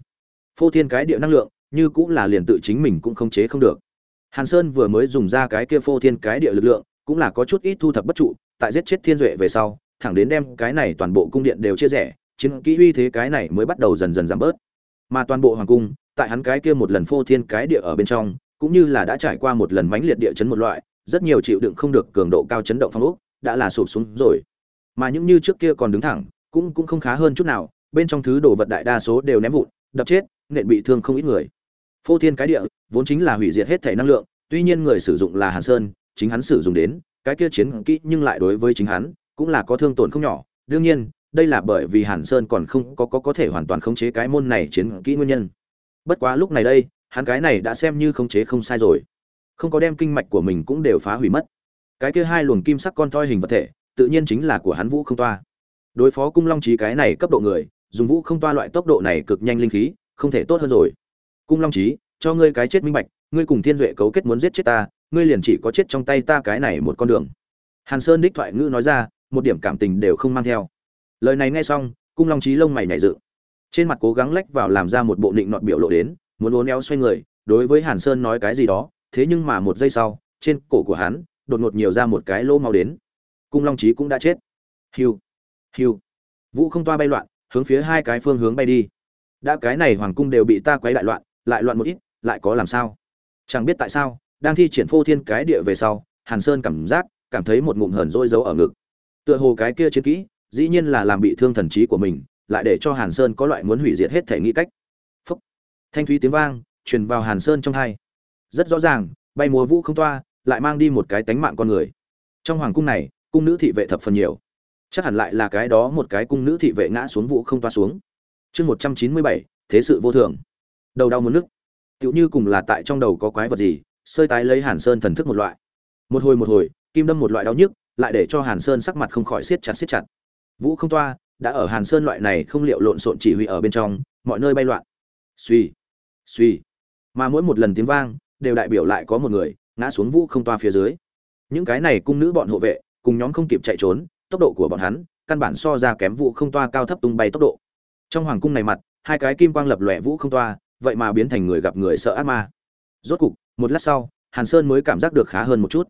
Phô thiên cái địa năng lượng, như cũng là liền tự chính mình cũng không chế không được. Hàn sơn vừa mới dùng ra cái kia phô thiên cái địa lực lượng, cũng là có chút ít thu thập bất trụ, tại giết chết thiên duệ về sau, thẳng đến đem cái này toàn bộ cung điện đều chia rẽ, chiến kỹ uy thế cái này mới bắt đầu dần dần giảm bớt. Mà toàn bộ hoàng cung, tại hắn cái kia một lần phô thiên cái địa ở bên trong, cũng như là đã trải qua một lần mãnh liệt địa chấn một loại rất nhiều chịu đựng không được cường độ cao chấn động phong ốc, đã là sụp xuống rồi. Mà những như trước kia còn đứng thẳng, cũng cũng không khá hơn chút nào, bên trong thứ đồ vật đại đa số đều ném vụn, đập chết, nện bị thương không ít người. Phô thiên cái địa, vốn chính là hủy diệt hết thể năng lượng, tuy nhiên người sử dụng là hàn sơn, chính hắn sử dụng đến, cái kia chiến kỹ nhưng lại đối với chính hắn, cũng là có thương tổn không nhỏ. Đương nhiên, đây là bởi vì hàn sơn còn không có có có thể hoàn toàn khống chế cái môn này chiến kỹ nguyên nhân. Bất quá lúc này đây, hắn cái này đã xem như khống chế không sai rồi không có đem kinh mạch của mình cũng đều phá hủy mất. Cái kia hai luồng kim sắc con toi hình vật thể, tự nhiên chính là của hắn vũ không toa. Đối phó cung long trí cái này cấp độ người, dùng vũ không toa loại tốc độ này cực nhanh linh khí, không thể tốt hơn rồi. Cung long trí cho ngươi cái chết minh bạch, ngươi cùng thiên duệ cấu kết muốn giết chết ta, ngươi liền chỉ có chết trong tay ta cái này một con đường. Hàn sơn đích thoại ngữ nói ra, một điểm cảm tình đều không mang theo. Lời này nghe xong, cung long trí lông mày nhảy dựng. Trên mặt cố gắng lách vào làm ra một bộ định nọt biểu lộ đến, muốn uốn éo xoay người, đối với hàn sơn nói cái gì đó thế nhưng mà một giây sau, trên cổ của hắn, đột ngột nhiều ra một cái lỗ mau đến. Cung long trí cũng đã chết. Hiu hiu. Vũ không toa bay loạn, hướng phía hai cái phương hướng bay đi. Đã cái này hoàng cung đều bị ta quấy đại loạn, lại loạn một ít, lại có làm sao? Chẳng biết tại sao, đang thi triển phô thiên cái địa về sau, hàn sơn cảm giác, cảm thấy một ngụm hờn dỗi dấu ở ngực. Tựa hồ cái kia chiến kỹ, dĩ nhiên là làm bị thương thần trí của mình, lại để cho hàn sơn có loại muốn hủy diệt hết thể nghĩ cách. Phúc. Thanh thúy tiếng vang, truyền vào hàn sơn trong hai rất rõ ràng, bay múa vũ không toa, lại mang đi một cái tánh mạng con người. Trong hoàng cung này, cung nữ thị vệ thập phần nhiều. Chắc hẳn lại là cái đó một cái cung nữ thị vệ ngã xuống vũ không toa xuống. Chương một trăm chín mươi bảy, thế sự vô thường. Đầu đau muốn nước tựu như cùng là tại trong đầu có quái vật gì, sơi tái lấy hàn sơn thần thức một loại. Một hồi một hồi, kim đâm một loại đau nhức, lại để cho hàn sơn sắc mặt không khỏi siết chặt siết chặt. Vũ không toa, đã ở hàn sơn loại này không liệu lộn xộn chỉ huy ở bên trong, mọi nơi bay loạn. Suy suy mà mỗi một lần tiếng vang đều đại biểu lại có một người, ngã xuống vũ không toa phía dưới. Những cái này cung nữ bọn hộ vệ, cùng nhóm không kịp chạy trốn, tốc độ của bọn hắn, căn bản so ra kém vũ không toa cao thấp tung bay tốc độ. Trong hoàng cung này mặt, hai cái kim quang lập lòe vũ không toa, vậy mà biến thành người gặp người sợ ác ma. Rốt cục, một lát sau, hàn sơn mới cảm giác được khá hơn một chút.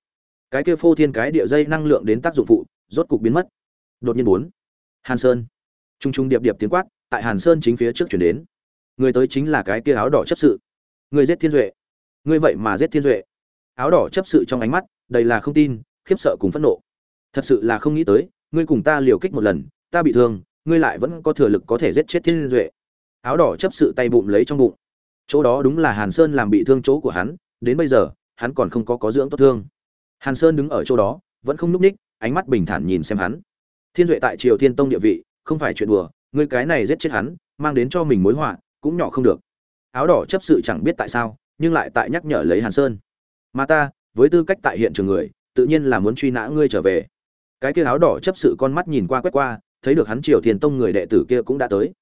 Cái kia phô thiên cái địa dây năng lượng đến tác dụng phụ, rốt cục biến mất. Đột nhiên bốn, hàn sơn. Trung trung điệp điệp tiếng quát, tại hàn sơn chính phía trước chuyển đến. Người tới chính là cái kia áo đỏ chấp sự. Người giết thiên duệ. Ngươi vậy mà giết thiên duệ. Áo đỏ chấp sự trong ánh mắt, đầy là không tin, khiếp sợ cùng phẫn nộ. Thật sự là không nghĩ tới, ngươi cùng ta liều kích một lần, ta bị thương, ngươi lại vẫn có thừa lực có thể giết chết thiên duệ. Áo đỏ chấp sự tay bụng lấy trong bụng. Chỗ đó đúng là hàn sơn làm bị thương chỗ của hắn, đến bây giờ, hắn còn không có có dưỡng tốt thương. Hàn sơn đứng ở chỗ đó, vẫn không núp ních, ánh mắt bình thản nhìn xem hắn. Thiên duệ tại triều thiên tông địa vị, không phải chuyện đùa, ngươi cái này giết chết hắn, mang đến cho mình mối họa, cũng nhỏ không được. Áo đỏ chấp sự chẳng biết tại sao nhưng lại tại nhắc nhở lấy hàn sơn. Mà ta, với tư cách tại hiện trường người, tự nhiên là muốn truy nã ngươi trở về. Cái kia áo đỏ chấp sự con mắt nhìn qua quét qua, thấy được hắn triều thiên tông người đệ tử kia cũng đã tới.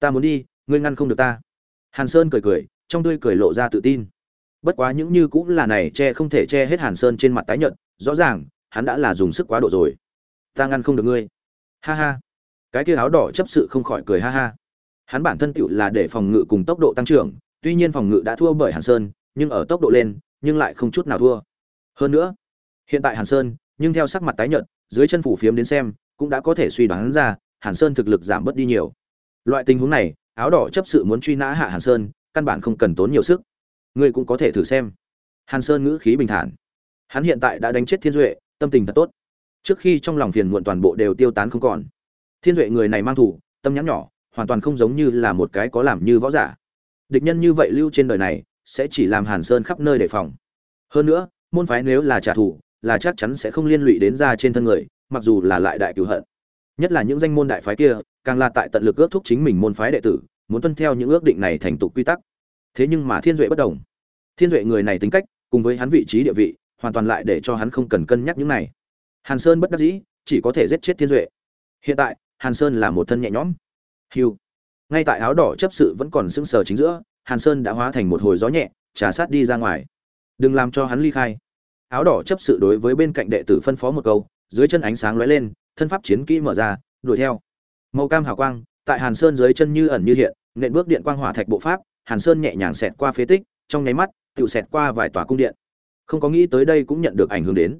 Ta muốn đi, ngươi ngăn không được ta. Hàn sơn cười cười, trong tươi cười lộ ra tự tin. Bất quá những như cũng là này che không thể che hết hàn sơn trên mặt tái nhợt, rõ ràng, hắn đã là dùng sức quá độ rồi. Ta ngăn không được ngươi. Ha ha. Cái kia áo đỏ chấp sự không khỏi cười ha ha. Hắn bản thân tiểu là để phòng ngự cùng tốc độ tăng trưởng tuy nhiên phòng ngự đã thua bởi hàn sơn, nhưng ở tốc độ lên, nhưng lại không chút nào thua. Hơn nữa, hiện tại hàn sơn, nhưng theo sắc mặt tái nhợt, dưới chân phủ phiếm đến xem, cũng đã có thể suy đoán ra, hàn sơn thực lực giảm bớt đi nhiều. Loại tình huống này, áo đỏ chấp sự muốn truy nã hạ hàn sơn, căn bản không cần tốn nhiều sức. Ngươi cũng có thể thử xem. Hàn sơn ngữ khí bình thản. Hắn hiện tại đã đánh chết thiên duệ, tâm tình thật tốt. Trước khi trong lòng phiền muộn toàn bộ đều tiêu tán không còn. Thiên duệ người này mang thủ, tâm nhắn nhỏ, hoàn toàn không giống như là một cái có làm như võ giả địch nhân như vậy lưu trên đời này, sẽ chỉ làm hàn sơn khắp nơi đề phòng. Hơn nữa, môn phái nếu là trả thù, là chắc chắn sẽ không liên lụy đến ra trên thân người, mặc dù là lại đại cửu hận. Nhất là những danh môn đại phái kia, càng là tại tận lực ước thúc chính mình môn phái đệ tử, muốn tuân theo những ước định này thành tục quy tắc. Thế nhưng mà thiên duệ bất đồng. Thiên duệ người này tính cách, cùng với hắn vị trí địa vị, hoàn toàn lại để cho hắn không cần cân nhắc những này. Hàn sơn bất đắc dĩ, chỉ có thể giết chết thiên duệ. Hiện tại, hàn sơn là một thân nhẹ nhõm. Hiu ngay tại áo đỏ chấp sự vẫn còn sững sờ chính giữa, hàn sơn đã hóa thành một hồi gió nhẹ, trà sát đi ra ngoài. Đừng làm cho hắn ly khai. Áo đỏ chấp sự đối với bên cạnh đệ tử phân phó một câu, dưới chân ánh sáng lóe lên, thân pháp chiến kỹ mở ra, đuổi theo. Màu cam hào quang, tại hàn sơn dưới chân như ẩn như hiện, nện bước điện quang hỏa thạch bộ pháp, hàn sơn nhẹ nhàng xẹt qua phế tích, trong nháy mắt tự xẹt qua vài tòa cung điện. Không có nghĩ tới đây cũng nhận được ảnh hưởng đến.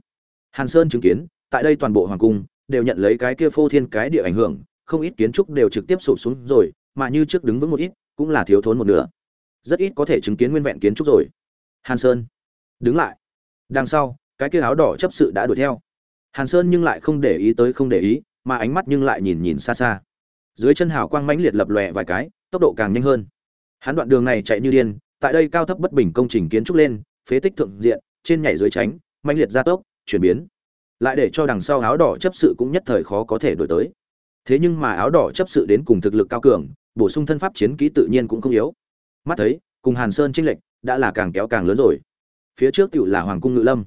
Hàn sơn chứng kiến, tại đây toàn bộ hoàng cung, đều nhận lấy cái kia phô thiên cái địa ảnh hưởng, không ít kiến trúc đều trực tiếp sụp xuống rồi mà như trước đứng vững một ít, cũng là thiếu thốn một nửa. Rất ít có thể chứng kiến nguyên vẹn kiến trúc rồi. Hàn sơn, đứng lại. Đằng sau, cái kia áo đỏ chấp sự đã đuổi theo. Hàn sơn nhưng lại không để ý tới không để ý, mà ánh mắt nhưng lại nhìn nhìn xa xa. Dưới chân hào quang mãnh liệt lập lòe vài cái, tốc độ càng nhanh hơn. Hắn đoạn đường này chạy như điên, tại đây cao thấp bất bình công trình kiến trúc lên, phế tích thượng diện, trên nhảy dưới tránh, mãnh liệt gia tốc, chuyển biến. Lại để cho đằng sau áo đỏ chấp sự cũng nhất thời khó có thể đổi tới. Thế nhưng mà áo đỏ chấp sự đến cùng thực lực cao cường bổ sung thân pháp chiến kỹ tự nhiên cũng không yếu. Mắt thấy, cùng hàn sơn tranh lệch đã là càng kéo càng lớn rồi. Phía trước tựu là hoàng cung ngự lâm.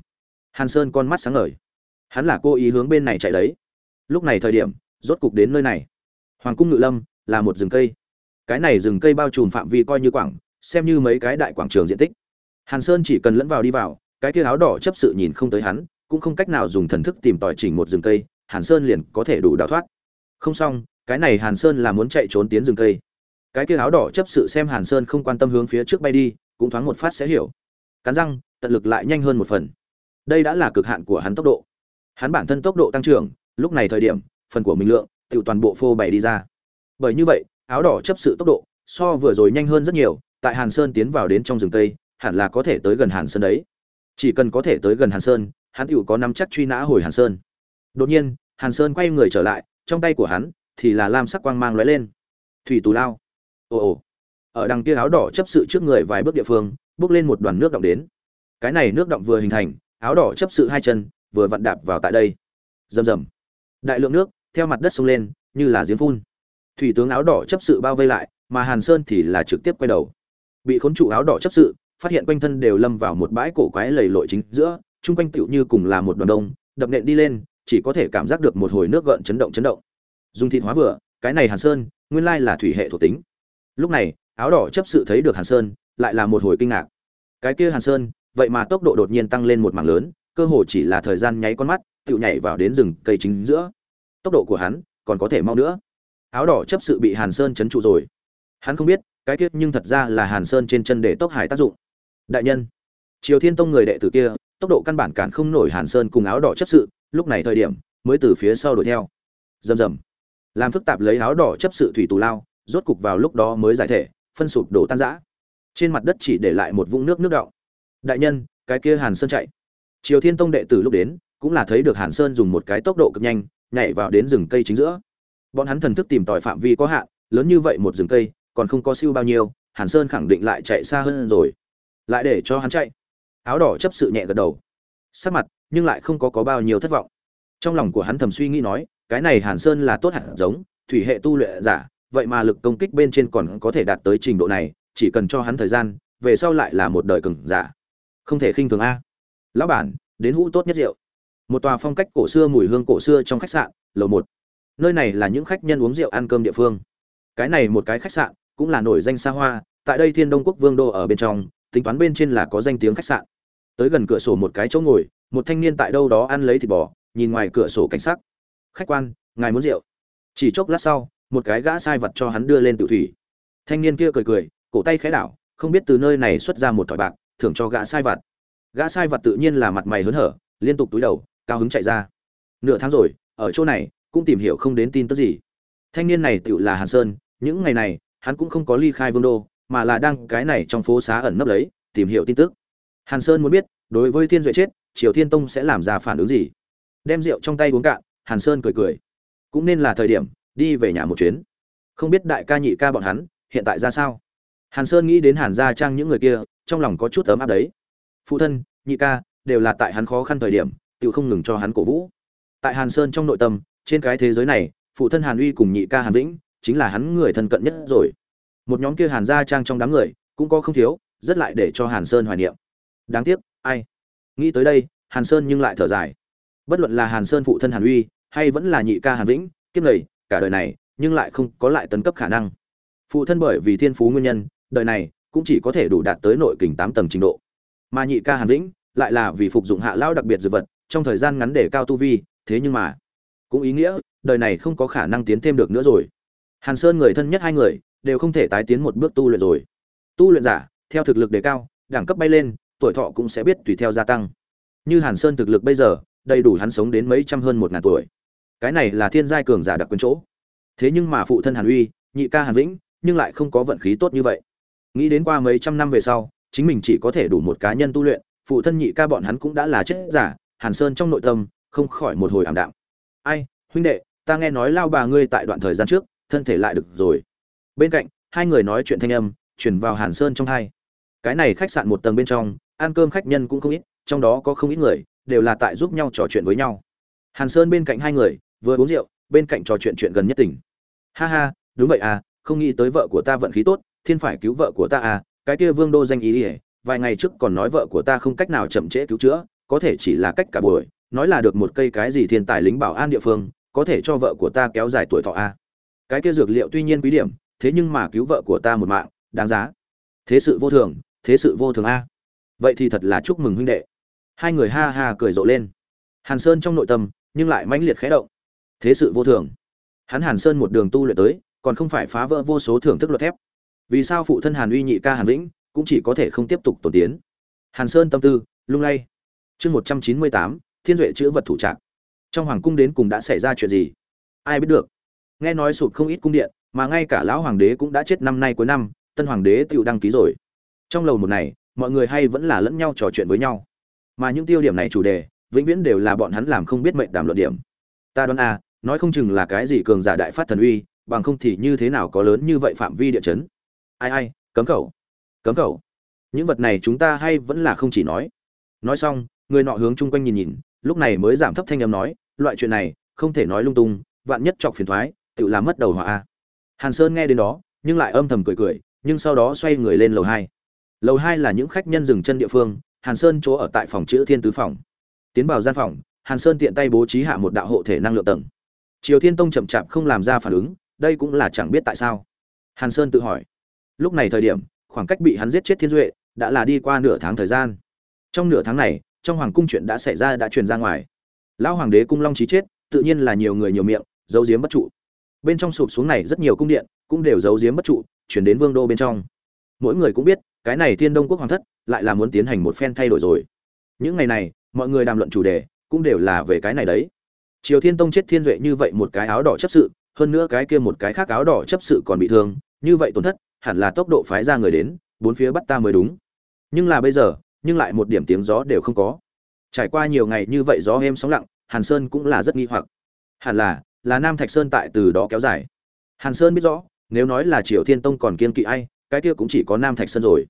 Hàn sơn con mắt sáng ngời. Hắn là cô ý hướng bên này chạy đấy. Lúc này thời điểm, rốt cục đến nơi này. Hoàng cung ngự lâm là một rừng cây. Cái này rừng cây bao trùm phạm vi coi như quảng, xem như mấy cái đại quảng trường diện tích. Hàn sơn chỉ cần lẫn vào đi vào, cái kia áo đỏ chấp sự nhìn không tới hắn, cũng không cách nào dùng thần thức tìm tòi chỉnh một rừng cây, hàn sơn liền có thể đủ đào thoát. Không xong cái này hàn sơn là muốn chạy trốn tiến rừng cây. Cái kia áo đỏ chấp sự xem hàn sơn không quan tâm hướng phía trước bay đi, cũng thoáng một phát sẽ hiểu. Cắn răng, tận lực lại nhanh hơn một phần. Đây đã là cực hạn của hắn tốc độ. Hắn bản thân tốc độ tăng trưởng, lúc này thời điểm, phần của mình lượng tự toàn bộ phô bày đi ra. Bởi như vậy, áo đỏ chấp sự tốc độ, so vừa rồi nhanh hơn rất nhiều, tại hàn sơn tiến vào đến trong rừng cây, hẳn là có thể tới gần hàn sơn đấy. Chỉ cần có thể tới gần hàn sơn, hắn tựu có nắm chắc truy nã hồi hàn sơn. Đột nhiên, hàn sơn quay người trở lại, trong tay của hắn thì là lam sắc quang mang lóe lên. Thủy tù lao. Ồ ồ. Ở đằng kia áo đỏ chấp sự trước người vài bước địa phương, bước lên một đoàn nước động đến. Cái này nước động vừa hình thành, áo đỏ chấp sự hai chân vừa vặn đạp vào tại đây. Rầm rầm. Đại lượng nước theo mặt đất sông lên, như là giếng phun. Thủy tướng áo đỏ chấp sự bao vây lại, mà hàn sơn thì là trực tiếp quay đầu. Bị khốn trụ áo đỏ chấp sự, phát hiện quanh thân đều lâm vào một bãi cổ quái lầy lội chính giữa, chung quanh tựu như cùng là một đoàn đông, đập nện đi lên, chỉ có thể cảm giác được một hồi nước gợn chấn động chấn động dùng thịt hóa vừa, cái này hàn sơn, nguyên lai là thủy hệ thuộc tính. Lúc này, áo đỏ chấp sự thấy được hàn sơn, lại là một hồi kinh ngạc. Cái kia hàn sơn, vậy mà tốc độ đột nhiên tăng lên một mảng lớn, cơ hồ chỉ là thời gian nháy con mắt, tựu nhảy vào đến rừng cây chính giữa. Tốc độ của hắn, còn có thể mau nữa. Áo đỏ chấp sự bị hàn sơn chấn trụ rồi. Hắn không biết, cái kia nhưng thật ra là hàn sơn trên chân để tốc hải tác dụng. Đại nhân, triều thiên tông người đệ tử kia, tốc độ căn bản cản không nổi hàn sơn cùng áo đỏ chấp sự, lúc này thời điểm, mới từ phía sau đuổi theo. Rầm rầm làm phức tạp lấy áo đỏ chấp sự thủy tù lao, rốt cục vào lúc đó mới giải thể, phân sụp đổ tan rã. Trên mặt đất chỉ để lại một vũng nước nước đọng. Đại nhân, cái kia hàn sơn chạy. Triều thiên tông đệ tử lúc đến, cũng là thấy được hàn sơn dùng một cái tốc độ cực nhanh, nhảy vào đến rừng cây chính giữa. Bọn hắn thần thức tìm tòi phạm vi có hạn, lớn như vậy một rừng cây, còn không có siêu bao nhiêu, hàn sơn khẳng định lại chạy xa hơn rồi. Lại để cho hắn chạy. Áo đỏ chấp sự nhẹ gật đầu. Sắc mặt, nhưng lại không có có bao nhiêu thất vọng. Trong lòng của hắn thầm suy nghĩ nói cái này hàn sơn là tốt hẳn giống, thủy hệ tu luyện giả, vậy mà lực công kích bên trên còn có thể đạt tới trình độ này, chỉ cần cho hắn thời gian, về sau lại là một đời cường giả. Không thể khinh thường a. Lão bản, đến hũ tốt nhất rượu. Một tòa phong cách cổ xưa mùi hương cổ xưa trong khách sạn, lầu một. Nơi này là những khách nhân uống rượu ăn cơm địa phương. Cái này một cái khách sạn, cũng là nổi danh xa hoa, tại đây thiên đông quốc vương đô ở bên trong, tính toán bên trên là có danh tiếng khách sạn. Tới gần cửa sổ một cái chỗ ngồi, một thanh niên tại đâu đó ăn lấy thịt bò, nhìn ngoài cửa sổ cảnh sắc khách quan, ngài muốn rượu. Chỉ chốc lát sau, một cái gã sai vật cho hắn đưa lên tự thủy. Thanh niên kia cười cười, cổ tay khẽ đảo, không biết từ nơi này xuất ra một thỏi bạc, thưởng cho gã sai vật. Gã sai vật tự nhiên là mặt mày hớn hở, liên tục túi đầu, cao hứng chạy ra. Nửa tháng rồi, ở chỗ này, cũng tìm hiểu không đến tin tức gì. Thanh niên này tự là hàn sơn, những ngày này, hắn cũng không có ly khai vương đô, mà là đang cái này trong phố xá ẩn nấp lấy, tìm hiểu tin tức. Hàn sơn muốn biết, đối với thiên duệ chết, triều thiên tông sẽ làm ra phản ứng gì. Đem rượu trong tay uống cạn hàn sơn cười cười. Cũng nên là thời điểm, đi về nhà một chuyến. Không biết đại ca nhị ca bọn hắn, hiện tại ra sao? Hàn sơn nghĩ đến hàn gia trang những người kia, trong lòng có chút ấm áp đấy. Phụ thân, nhị ca, đều là tại hắn khó khăn thời điểm tự không ngừng cho hắn cổ vũ. Tại hàn sơn trong nội tâm, trên cái thế giới này, phụ thân hàn uy cùng nhị ca hàn vĩnh, chính là hắn người thân cận nhất rồi. Một nhóm kia hàn gia trang trong đám người, cũng có không thiếu, rất lại để cho hàn sơn hoài niệm. Đáng tiếc, ai? Nghĩ tới đây, hàn sơn nhưng lại thở dài. Bất luận là hàn sơn phụ thân hàn uy hay vẫn là nhị ca hàn vĩnh, kiếp này, cả đời này, nhưng lại không có lại tấn cấp khả năng. Phụ thân bởi vì thiên phú nguyên nhân, đời này cũng chỉ có thể đủ đạt tới nội kình tám tầng trình độ. Mà nhị ca hàn vĩnh lại là vì phục dụng hạ lao đặc biệt dược vật, trong thời gian ngắn để cao tu vi, thế nhưng mà, cũng ý nghĩa, đời này không có khả năng tiến thêm được nữa rồi. Hàn sơn người thân nhất hai người, đều không thể tái tiến một bước tu luyện rồi. Tu luyện giả, theo thực lực đề cao, đẳng cấp bay lên, tuổi thọ cũng sẽ biết tùy theo gia tăng. Như hàn sơn thực lực bây giờ, đầy đủ hắn sống đến mấy trăm hơn một ngàn tuổi cái này là thiên giai cường giả đặc quyền chỗ. Thế nhưng mà phụ thân hàn uy, nhị ca hàn vĩnh, nhưng lại không có vận khí tốt như vậy. Nghĩ đến qua mấy trăm năm về sau, chính mình chỉ có thể đủ một cá nhân tu luyện, phụ thân nhị ca bọn hắn cũng đã là chết giả, hàn sơn trong nội tâm, không khỏi một hồi ảm đạm. Ai, huynh đệ, ta nghe nói lao bà ngươi tại đoạn thời gian trước, thân thể lại được rồi. Bên cạnh, hai người nói chuyện thanh âm chuyển vào hàn sơn trong hai. Cái này khách sạn một tầng bên trong, ăn cơm khách nhân cũng không ít, trong đó có không ít người, đều là tại giúp nhau trò chuyện với nhau. Hàn sơn bên cạnh hai người vừa uống rượu bên cạnh trò chuyện chuyện gần nhất tỉnh ha ha đúng vậy à không nghĩ tới vợ của ta vận khí tốt thiên phải cứu vợ của ta à cái kia vương đô danh ý ỉa vài ngày trước còn nói vợ của ta không cách nào chậm trễ cứu chữa có thể chỉ là cách cả buổi nói là được một cây cái gì thiên tài lính bảo an địa phương có thể cho vợ của ta kéo dài tuổi thọ à, cái kia dược liệu tuy nhiên quý điểm thế nhưng mà cứu vợ của ta một mạng đáng giá. Thế sự vô thường thế sự vô thường a. Vậy thì thật là chúc mừng huynh đệ. Hai người ha ha cười rộ lên. Hàn sơn trong nội tâm nhưng lại mãnh liệt khẽ động thế sự vô thường. Hắn hàn sơn một đường tu luyện tới, còn không phải phá vỡ vô số thưởng thức luật thép. Vì sao phụ thân hàn uy nhị ca hàn vĩnh cũng chỉ có thể không tiếp tục tổ tiến? Hàn sơn tâm tư, lung lay. Chương một trăm chín mươi tám, thiên duệ chữ vật thủ trạc. Trong hoàng cung đến cùng đã xảy ra chuyện gì? Ai biết được. Nghe nói sụt không ít cung điện, mà ngay cả lão hoàng đế cũng đã chết năm nay cuối năm, tân hoàng đế tự đăng ký rồi. Trong lầu một này, mọi người hay vẫn là lẫn nhau trò chuyện với nhau. Mà những tiêu điểm này chủ đề, vĩnh viễn đều là bọn hắn làm không biết mệnh đàm luận điểm. Ta đoán à nói không chừng là cái gì cường giả đại phát thần uy, bằng không thì như thế nào có lớn như vậy phạm vi địa chấn? Ai ai, cấm khẩu cấm khẩu. Những vật này chúng ta hay vẫn là không chỉ nói. Nói xong, người nọ hướng chung quanh nhìn nhìn, lúc này mới giảm thấp thanh âm nói, loại chuyện này, không thể nói lung tung, vạn nhất chọc phiền thoái, tự làm mất đầu họa a. Hàn sơn nghe đến đó, nhưng lại âm thầm cười cười, nhưng sau đó xoay người lên lầu hai. Lầu hai là những khách nhân dừng chân địa phương, hàn sơn chỗ ở tại phòng chữ thiên tứ phòng. Tiến vào gian phòng, hàn sơn tiện tay bố trí hạ một đạo hộ thể năng lượng tầng triều thiên tông chậm chạp không làm ra phản ứng, đây cũng là chẳng biết tại sao. Hàn sơn tự hỏi, lúc này thời điểm, khoảng cách bị hắn giết chết thiên duệ đã là đi qua nửa tháng thời gian. Trong nửa tháng này, trong hoàng cung chuyện đã xảy ra đã truyền ra ngoài. Lão hoàng đế cung long trí chết, tự nhiên là nhiều người nhiều miệng, giấu giếm bất trụ. Bên trong sụp xuống này rất nhiều cung điện, cũng đều giấu giếm bất trụ, chuyển đến vương đô bên trong. Mỗi người cũng biết, cái này thiên đông quốc hoàng thất lại là muốn tiến hành một phen thay đổi rồi. Những ngày này, mọi người đàm luận chủ đề cũng đều là về cái này đấy triều thiên tông chết thiên duệ như vậy một cái áo đỏ chấp sự, hơn nữa cái kia một cái khác áo đỏ chấp sự còn bị thương, như vậy tổn thất, hẳn là tốc độ phái ra người đến, bốn phía bắt ta mới đúng. Nhưng là bây giờ, nhưng lại một điểm tiếng gió đều không có. Trải qua nhiều ngày như vậy gió êm sóng lặng, hàn sơn cũng là rất nghi hoặc. Hẳn là là nam thạch sơn tại từ đó kéo dài. Hàn sơn biết rõ, nếu nói là triều thiên tông còn kiên kỵ ai, cái kia cũng chỉ có nam thạch sơn rồi.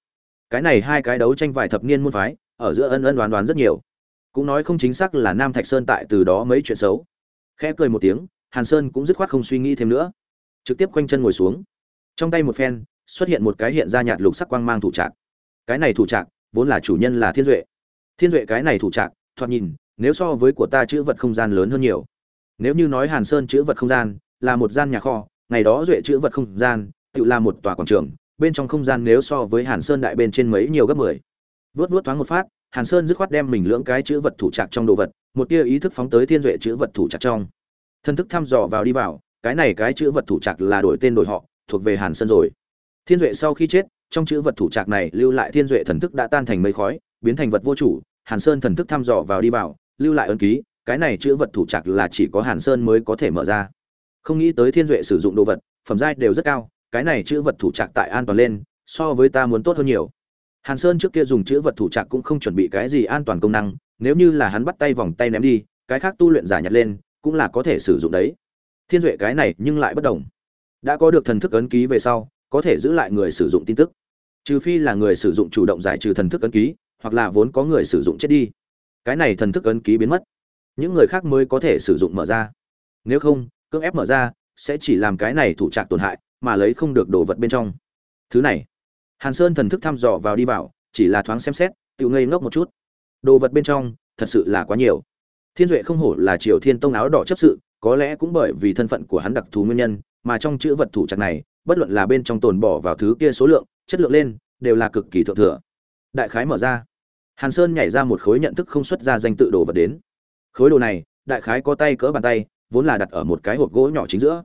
Cái này hai cái đấu tranh vài thập niên môn phái, ở giữa ân ân đoán đoán rất nhiều cũng nói không chính xác là nam thạch sơn tại từ đó mấy chuyện xấu. Khẽ cười một tiếng, hàn sơn cũng dứt khoát không suy nghĩ thêm nữa. Trực tiếp quanh chân ngồi xuống. Trong tay một phen, xuất hiện một cái hiện ra nhạt lục sắc quang mang thủ trạc. Cái này thủ trạc, vốn là chủ nhân là thiên duệ. Thiên duệ cái này thủ trạc, thoạt nhìn, nếu so với của ta chữ vật không gian lớn hơn nhiều. Nếu như nói hàn sơn chữ vật không gian, là một gian nhà kho, ngày đó duệ chữ vật không gian, tự là một tòa quảng trường, bên trong không gian nếu so với hàn sơn đại bên trên mấy nhiều gấp mười. Vớt vớt thoáng một phát hàn sơn dứt khoát đem mình lưỡng cái chữ vật thủ trạc trong đồ vật, một tia ý thức phóng tới thiên duệ chữ vật thủ trạc trong. Thân thức thăm dò vào đi vào, cái này cái chữ vật thủ trạc là đổi tên đổi họ, thuộc về hàn sơn rồi. Thiên duệ sau khi chết, trong chữ vật thủ trạc này lưu lại thiên duệ thần thức đã tan thành mây khói, biến thành vật vô chủ, hàn sơn thần thức thăm dò vào đi vào, lưu lại ấn ký, cái này chữ vật thủ trạc là chỉ có hàn sơn mới có thể mở ra. Không nghĩ tới thiên duệ sử dụng đồ vật, phẩm giai đều rất cao, cái này chữ vật thủ trạc tại an toàn lên, so với ta muốn tốt hơn nhiều hàn sơn trước kia dùng chữ vật thủ trạc cũng không chuẩn bị cái gì an toàn công năng, nếu như là hắn bắt tay vòng tay ném đi, cái khác tu luyện giả nhặt lên, cũng là có thể sử dụng đấy. Thiên duệ cái này nhưng lại bất đồng. Đã có được thần thức ấn ký về sau, có thể giữ lại người sử dụng tin tức. Trừ phi là người sử dụng chủ động giải trừ thần thức ấn ký, hoặc là vốn có người sử dụng chết đi. Cái này thần thức ấn ký biến mất. Những người khác mới có thể sử dụng mở ra. Nếu không, cưỡng ép mở ra, sẽ chỉ làm cái này thủ trạc tổn hại, mà lấy không được đồ vật bên trong. Thứ này hàn sơn thần thức thăm dò vào đi vào, chỉ là thoáng xem xét tự ngây ngốc một chút. Đồ vật bên trong, thật sự là quá nhiều. Thiên duệ không hổ là triều thiên tông áo đỏ chấp sự, có lẽ cũng bởi vì thân phận của hắn đặc thù nguyên nhân, mà trong chữ vật thủ chặt này, bất luận là bên trong tồn bỏ vào thứ kia số lượng, chất lượng lên, đều là cực kỳ thượng thừa. Đại khái mở ra, hàn sơn nhảy ra một khối nhận thức không xuất ra danh tự đồ vật đến. Khối đồ này, đại khái có tay cỡ bàn tay, vốn là đặt ở một cái hộp gỗ nhỏ chính giữa.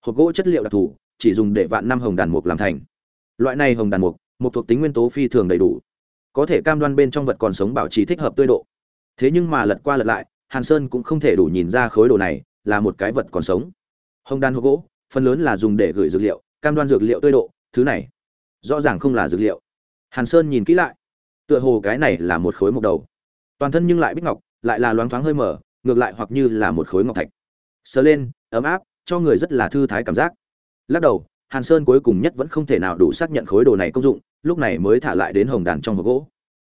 Hộp gỗ chất liệu đặc thù, chỉ dùng để vạn năm hồng đàn mục làm thành loại này hồng đàn mục một thuộc tính nguyên tố phi thường đầy đủ. Có thể cam đoan bên trong vật còn sống bảo trì thích hợp tươi độ. Thế nhưng mà lật qua lật lại, hàn sơn cũng không thể đủ nhìn ra khối đồ này là một cái vật còn sống. Hồng đàn hộp gỗ, phần lớn là dùng để gửi dược liệu, cam đoan dược liệu tươi độ, thứ này, rõ ràng không là dược liệu. Hàn sơn nhìn kỹ lại, tựa hồ cái này là một khối mộc đầu. Toàn thân nhưng lại bích ngọc, lại là loáng thoáng hơi mở, ngược lại hoặc như là một khối ngọc thạch. Sờ lên, ấm áp, cho người rất là thư thái cảm giác. Lắc đầu hàn sơn cuối cùng nhất vẫn không thể nào đủ xác nhận khối đồ này công dụng, lúc này mới thả lại đến hồng đàn trong hộp gỗ.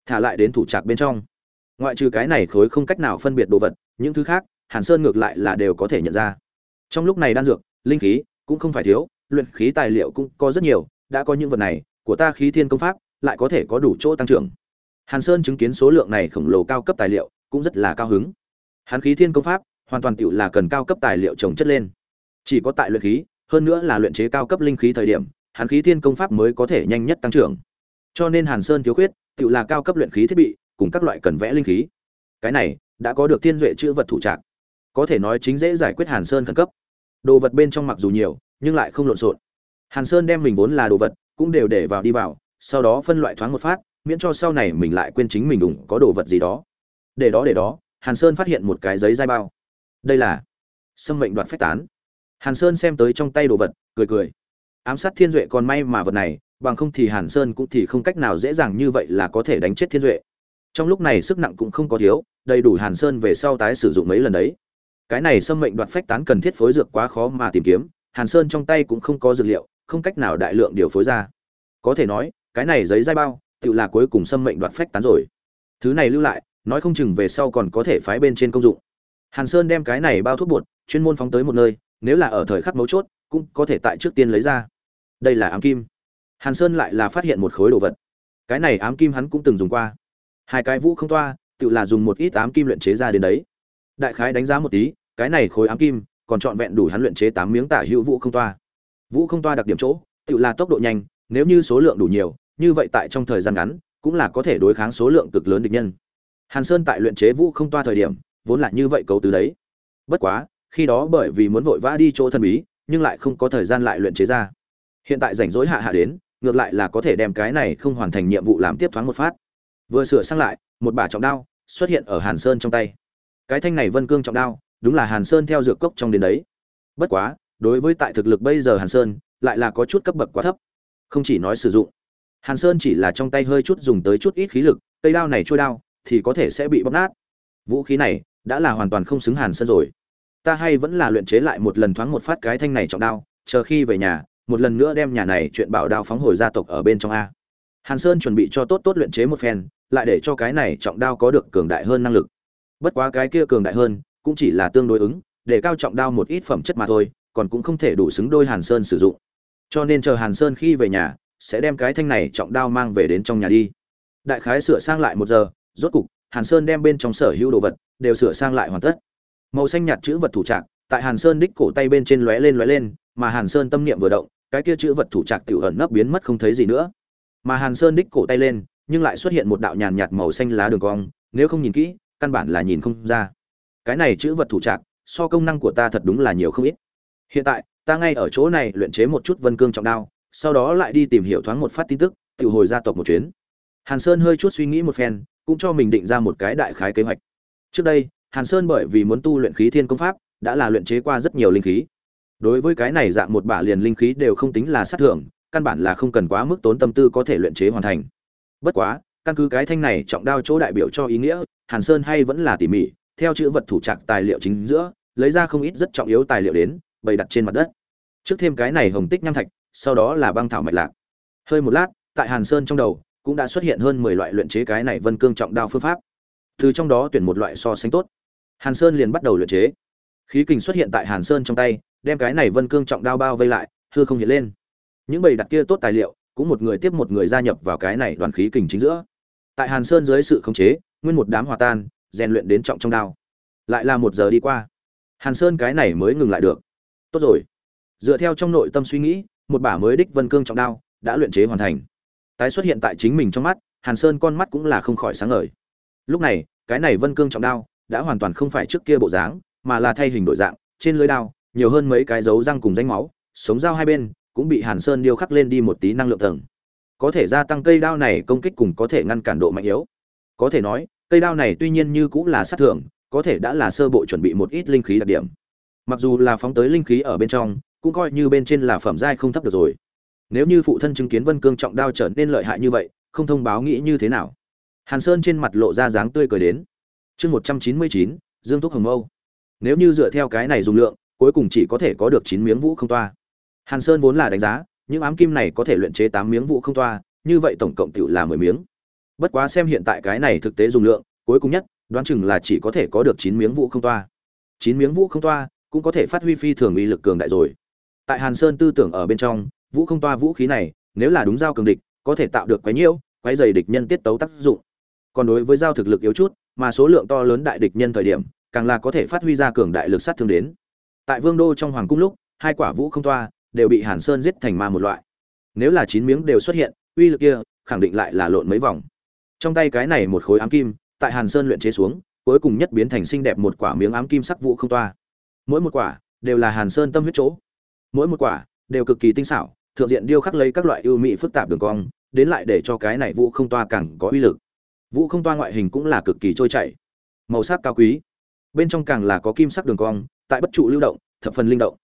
Thả lại đến thủ trạc bên trong. Ngoại trừ cái này khối không cách nào phân biệt đồ vật, những thứ khác, hàn sơn ngược lại là đều có thể nhận ra. Trong lúc này đan dược, linh khí cũng không phải thiếu, luyện khí tài liệu cũng có rất nhiều, đã có những vật này, của ta khí thiên công pháp lại có thể có đủ chỗ tăng trưởng. Hàn sơn chứng kiến số lượng này khổng lồ cao cấp tài liệu cũng rất là cao hứng. Hắn khí thiên công pháp hoàn toàn tiểu là cần cao cấp tài liệu trồng chất lên. Chỉ có tại luyện khí hơn nữa là luyện chế cao cấp linh khí thời điểm hàn khí thiên công pháp mới có thể nhanh nhất tăng trưởng. Cho nên hàn sơn thiếu khuyết tựu là cao cấp luyện khí thiết bị, cùng các loại cần vẽ linh khí. Cái này, đã có được thiên duệ chữ vật thủ trạc có thể nói chính dễ giải quyết hàn sơn khẩn cấp. Đồ vật bên trong mặc dù nhiều, nhưng lại không lộn xộn. Hàn sơn đem mình vốn là đồ vật, cũng đều để vào đi vào, sau đó phân loại thoáng một phát, miễn cho sau này mình lại quên chính mình đụng có đồ vật gì đó. Để đó để đó, hàn sơn phát hiện một cái giấy dai bao. Đây là sâm mệnh đoạt phách tán hàn sơn xem tới trong tay đồ vật, cười cười. Ám sát thiên duệ còn may mà vật này, bằng không thì hàn sơn cũng thì không cách nào dễ dàng như vậy là có thể đánh chết thiên duệ. Trong lúc này sức nặng cũng không có thiếu, đầy đủ hàn sơn về sau tái sử dụng mấy lần đấy. Cái này xâm mệnh đoạt phách tán cần thiết phối dược quá khó mà tìm kiếm, hàn sơn trong tay cũng không có dược liệu, không cách nào đại lượng điều phối ra. Có thể nói, cái này giấy dai bao, tự là cuối cùng xâm mệnh đoạt phách tán rồi. Thứ này lưu lại, nói không chừng về sau còn có thể phái bên trên công dụng. Hàn sơn đem cái này bao thuốc bột, chuyên môn phóng tới một nơi nếu là ở thời khắc mấu chốt, cũng có thể tại trước tiên lấy ra. Đây là ám kim. Hàn sơn lại là phát hiện một khối đồ vật. Cái này ám kim hắn cũng từng dùng qua. Hai cái vũ không toa, tự là dùng một ít ám kim luyện chế ra đến đấy. Đại khái đánh giá một tí, cái này khối ám kim, còn trọn vẹn đủ hắn luyện chế tám miếng tả hữu vũ không toa. Vũ không toa đặc điểm chỗ, tự là tốc độ nhanh, nếu như số lượng đủ nhiều, như vậy tại trong thời gian ngắn, cũng là có thể đối kháng số lượng cực lớn địch nhân. Hàn sơn tại luyện chế vũ không toa thời điểm, vốn là như vậy cấu từ đấy. Bất quá khi đó bởi vì muốn vội vã đi chỗ thần bí, nhưng lại không có thời gian lại luyện chế ra. Hiện tại rảnh rỗi hạ hạ đến, ngược lại là có thể đem cái này không hoàn thành nhiệm vụ làm tiếp thoáng một phát. Vừa sửa sang lại, một bả trọng đao xuất hiện ở hàn sơn trong tay. Cái thanh này vân cương trọng đao, đúng là hàn sơn theo dược cốc trong đến đấy. Bất quá, đối với tại thực lực bây giờ hàn sơn, lại là có chút cấp bậc quá thấp. Không chỉ nói sử dụng, hàn sơn chỉ là trong tay hơi chút dùng tới chút ít khí lực, cây đao này trôi đao thì có thể sẽ bị bóc nát. Vũ khí này đã là hoàn toàn không xứng hàn sơn rồi ta hay vẫn là luyện chế lại một lần thoáng một phát cái thanh này trọng đao, chờ khi về nhà, một lần nữa đem nhà này chuyện bảo đao phóng hồi gia tộc ở bên trong a. Hàn sơn chuẩn bị cho tốt tốt luyện chế một phen, lại để cho cái này trọng đao có được cường đại hơn năng lực. Bất quá cái kia cường đại hơn, cũng chỉ là tương đối ứng, để cao trọng đao một ít phẩm chất mà thôi, còn cũng không thể đủ xứng đôi hàn sơn sử dụng. Cho nên chờ hàn sơn khi về nhà, sẽ đem cái thanh này trọng đao mang về đến trong nhà đi. Đại khái sửa sang lại một giờ, rốt cục, hàn sơn đem bên trong sở hữu đồ vật, đều sửa sang lại hoàn tất màu xanh nhạt chữ vật thủ trạc, tại hàn sơn đích cổ tay bên trên lóe lên lóe lên, mà hàn sơn tâm niệm vừa động, cái kia chữ vật thủ trạc tiểu ẩn nấp biến mất không thấy gì nữa. Mà hàn sơn đích cổ tay lên, nhưng lại xuất hiện một đạo nhàn nhạt màu xanh lá đường cong, nếu không nhìn kỹ, căn bản là nhìn không ra. Cái này chữ vật thủ trạc, so công năng của ta thật đúng là nhiều không ít. Hiện tại, ta ngay ở chỗ này luyện chế một chút vân cương trọng đao, sau đó lại đi tìm hiểu thoáng một phát tin tức tự hồi gia tộc một chuyến. Hàn sơn hơi chút suy nghĩ một phen, cũng cho mình định ra một cái đại khái kế hoạch. Trước đây hàn sơn bởi vì muốn tu luyện khí thiên công pháp đã là luyện chế qua rất nhiều linh khí. Đối với cái này dạng một bả liền linh khí đều không tính là sát thượng, căn bản là không cần quá mức tốn tâm tư có thể luyện chế hoàn thành. Bất quá căn cứ cái thanh này trọng đao chỗ đại biểu cho ý nghĩa hàn sơn hay vẫn là tỉ mỉ theo chữ vật thủ trạc tài liệu chính giữa lấy ra không ít rất trọng yếu tài liệu đến bày đặt trên mặt đất. Trước thêm cái này hồng tích nham thạch sau đó là băng thảo mạch lạc. Hơi một lát tại hàn sơn trong đầu cũng đã xuất hiện hơn mười loại luyện chế cái này vân cương trọng đao phương pháp. Từ trong đó tuyển một loại so sánh tốt hàn sơn liền bắt đầu luyện chế. Khí kình xuất hiện tại hàn sơn trong tay, đem cái này vân cương trọng đao bao vây lại, hư không hiện lên. Những bầy đặt kia tốt tài liệu, cũng một người tiếp một người gia nhập vào cái này đoàn khí kình chính giữa. Tại hàn sơn dưới sự khống chế, nguyên một đám hòa tan, rèn luyện đến trọng trong đao. Lại là một giờ đi qua. Hàn sơn cái này mới ngừng lại được. Tốt rồi. Dựa theo trong nội tâm suy nghĩ, một bả mới đích vân cương trọng đao đã luyện chế hoàn thành. Tái xuất hiện tại chính mình trong mắt, hàn sơn con mắt cũng là không khỏi sáng ngời. Lúc này, cái này vân cương trọng đao đã hoàn toàn không phải trước kia bộ dáng, mà là thay hình đổi dạng, trên lưới đao, nhiều hơn mấy cái dấu răng cùng danh máu, sống dao hai bên, cũng bị hàn sơn điêu khắc lên đi một tí năng lượng tầng. Có thể gia tăng cây đao này công kích cùng có thể ngăn cản độ mạnh yếu. Có thể nói, cây đao này tuy nhiên như cũng là sát thưởng có thể đã là sơ bộ chuẩn bị một ít linh khí đặc điểm. Mặc dù là phóng tới linh khí ở bên trong, cũng coi như bên trên là phẩm giai không thấp được rồi. Nếu như phụ thân chứng kiến vân cương trọng đao trở nên lợi hại như vậy, không thông báo nghĩ như thế nào. Hàn sơn trên mặt lộ ra dáng tươi cười đến chương một trăm chín mươi chín, dương thúc hồng mâu. Nếu như dựa theo cái này dùng lượng, cuối cùng chỉ có thể có được chín miếng vũ không toa. Hàn sơn vốn là đánh giá, những ám kim này có thể luyện chế tám miếng vũ không toa, như vậy tổng cộng tự là mười miếng. Bất quá xem hiện tại cái này thực tế dùng lượng, cuối cùng nhất, đoán chừng là chỉ có thể có được chín miếng vũ không toa. Chín miếng vũ không toa cũng có thể phát huy phi thường uy lực cường đại rồi. Tại hàn sơn tư tưởng ở bên trong, vũ không toa vũ khí này, nếu là đúng giao cường địch, có thể tạo được quái nhiễu, quái dày địch nhân tiết tấu tác dụng. Còn đối với giao thực lực yếu chút mà số lượng to lớn đại địch nhân thời điểm, càng là có thể phát huy ra cường đại lực sát thương đến. Tại vương đô trong hoàng cung lúc, hai quả vũ không toa đều bị hàn sơn giết thành ma một loại. Nếu là chín miếng đều xuất hiện, uy lực kia khẳng định lại là lộn mấy vòng. Trong tay cái này một khối ám kim, tại hàn sơn luyện chế xuống, cuối cùng nhất biến thành xinh đẹp một quả miếng ám kim sắc vũ không toa. Mỗi một quả đều là hàn sơn tâm huyết chỗ. Mỗi một quả đều cực kỳ tinh xảo, thượng diện điêu khắc lấy các loại ưu mỹ phức tạp đường cong, đến lại để cho cái này vũ không toa càng có uy lực vũ không toa ngoại hình cũng là cực kỳ trôi chảy. Màu sắc cao quý. Bên trong càng là có kim sắc đường cong, tại bất trụ lưu động, thập phần linh động.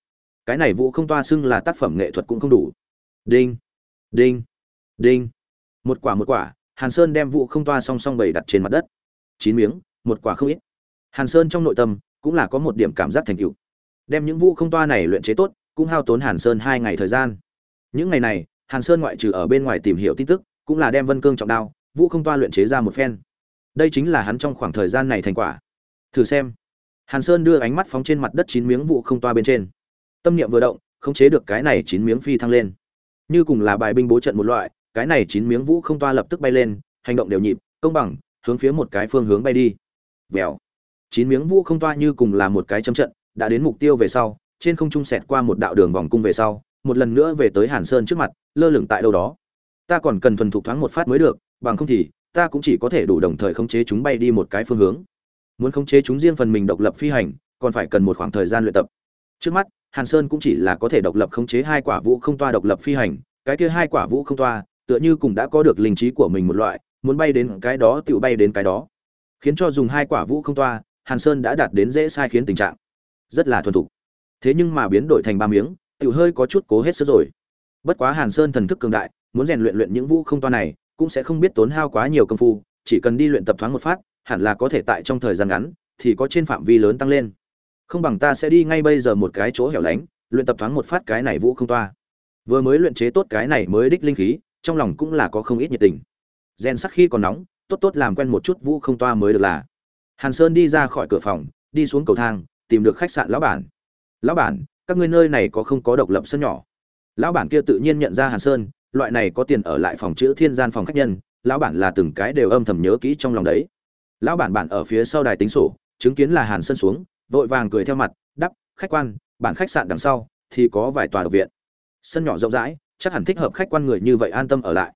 Cái này vũ không toa xưng là tác phẩm nghệ thuật cũng không đủ. Đinh đinh đinh. Một quả một quả, hàn sơn đem vũ không toa song song bày đặt trên mặt đất. Chín miếng, một quả không ít. Hàn sơn trong nội tâm cũng là có một điểm cảm giác thành tựu. Đem những vũ không toa này luyện chế tốt, cũng hao tốn hàn sơn hai ngày thời gian. Những ngày này, hàn sơn ngoại trừ ở bên ngoài tìm hiểu tin tức, cũng là đem vân cương trọng đao vũ không toa luyện chế ra một phen. Đây chính là hắn trong khoảng thời gian này thành quả. Thử xem. Hàn sơn đưa ánh mắt phóng trên mặt đất chín miếng vũ không toa bên trên. Tâm niệm vừa động, khống chế được cái này chín miếng phi thăng lên. Như cùng là bài binh bố trận một loại, cái này chín miếng vũ không toa lập tức bay lên, hành động đều nhịp, công bằng, hướng phía một cái phương hướng bay đi. Vèo. Chín miếng vũ không toa như cùng là một cái chấm trận, đã đến mục tiêu về sau, trên không trung sẹt qua một đạo đường vòng cung về sau, một lần nữa về tới hàn sơn trước mặt, lơ lửng tại đâu đó. Ta còn cần thuần thục thoáng một phát mới được bằng không thì, ta cũng chỉ có thể đủ đồng thời khống chế chúng bay đi một cái phương hướng. Muốn khống chế chúng riêng phần mình độc lập phi hành, còn phải cần một khoảng thời gian luyện tập. Trước mắt, hàn sơn cũng chỉ là có thể độc lập khống chế hai quả vũ không toa độc lập phi hành, cái kia hai quả vũ không toa, tựa như cũng đã có được linh trí của mình một loại, muốn bay đến cái đó tự bay đến cái đó. Khiến cho dùng hai quả vũ không toa, hàn sơn đã đạt đến dễ sai khiến tình trạng. Rất là thuần thục. Thế nhưng mà biến đổi thành ba miếng tự hơi có chút cố hết sức rồi. Bất quá hàn sơn thần thức cường đại, muốn rèn luyện luyện những vũ không toa này cũng sẽ không biết tốn hao quá nhiều công phu, chỉ cần đi luyện tập thoáng một phát, hẳn là có thể tại trong thời gian ngắn thì có trên phạm vi lớn tăng lên. Không bằng ta sẽ đi ngay bây giờ một cái chỗ hẻo lánh, luyện tập thoáng một phát cái này vũ không toa. Vừa mới luyện chế tốt cái này mới đích linh khí, trong lòng cũng là có không ít nhiệt tình. Rèn sắc khi còn nóng, tốt tốt làm quen một chút vũ không toa mới được là. Hàn sơn đi ra khỏi cửa phòng, đi xuống cầu thang, tìm được khách sạn lão bản. Lão bản, các ngươi nơi này có không có độc lập sân nhỏ? Lão bản kia tự nhiên nhận ra hàn sơn loại này có tiền ở lại phòng chữ thiên gian phòng khách nhân, lão bản là từng cái đều âm thầm nhớ kỹ trong lòng đấy. Lão bản bản ở phía sau đài tính sổ, chứng kiến là hàn sơn xuống, vội vàng cười theo mặt, đắp, khách quan bản khách sạn đằng sau, thì có vài tòa độc viện. Sân nhỏ rộng rãi, chắc hẳn thích hợp khách quan người như vậy an tâm ở lại.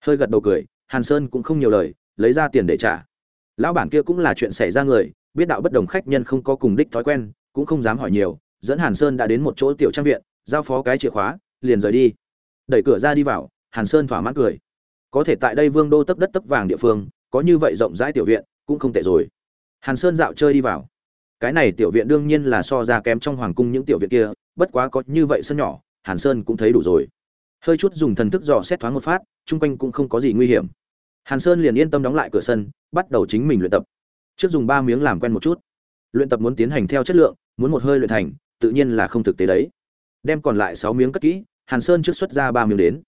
Hơi gật đầu cười, hàn sơn cũng không nhiều lời, lấy ra tiền để trả. Lão bản kia cũng là chuyện xảy ra người, biết đạo bất đồng khách nhân không có cùng đích thói quen, cũng không dám hỏi nhiều, dẫn hàn sơn đã đến một chỗ tiểu trang viện, giao phó cái chìa khóa, liền rời đi đẩy cửa ra đi vào, hàn sơn thỏa mãn cười. Có thể tại đây vương đô tấp đất tấp vàng địa phương, có như vậy rộng rãi tiểu viện, cũng không tệ rồi. Hàn sơn dạo chơi đi vào. Cái này tiểu viện đương nhiên là so ra kém trong hoàng cung những tiểu viện kia, bất quá có như vậy sân nhỏ, hàn sơn cũng thấy đủ rồi. Hơi chút dùng thần thức dò xét thoáng một phát, chung quanh cũng không có gì nguy hiểm. Hàn sơn liền yên tâm đóng lại cửa sân, bắt đầu chính mình luyện tập. Trước dùng ba miếng làm quen một chút. Luyện tập muốn tiến hành theo chất lượng, muốn một hơi luyện thành, tự nhiên là không thực tế đấy. Đem còn lại sáu miếng cất kỹ hàn sơn trước xuất ra ba miếng đến.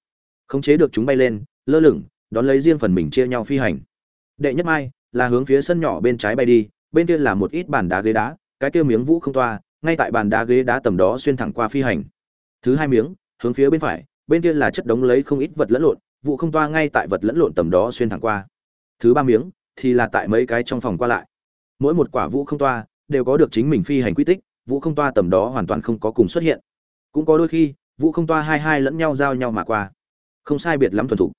Khống chế được chúng bay lên, lơ lửng, đón lấy riêng phần mình chia nhau phi hành. Đệ nhất mai, là hướng phía sân nhỏ bên trái bay đi, bên kia là một ít bàn đá ghế đá, cái kia miếng vũ không toa, ngay tại bàn đá ghế đá tầm đó xuyên thẳng qua phi hành. Thứ hai miếng, hướng phía bên phải, bên kia là chất đống lấy không ít vật lẫn lộn vụ không toa ngay tại vật lẫn lộn tầm đó xuyên thẳng qua. Thứ ba miếng, thì là tại mấy cái trong phòng qua lại. Mỗi một quả vũ không toa, đều có được chính mình phi hành quy tích, vũ không toa tầm đó hoàn toàn không có cùng xuất hiện. Cũng có đôi khi vũ không toa hai hai lẫn nhau giao nhau mà qua. Không sai biệt lắm thuần thục.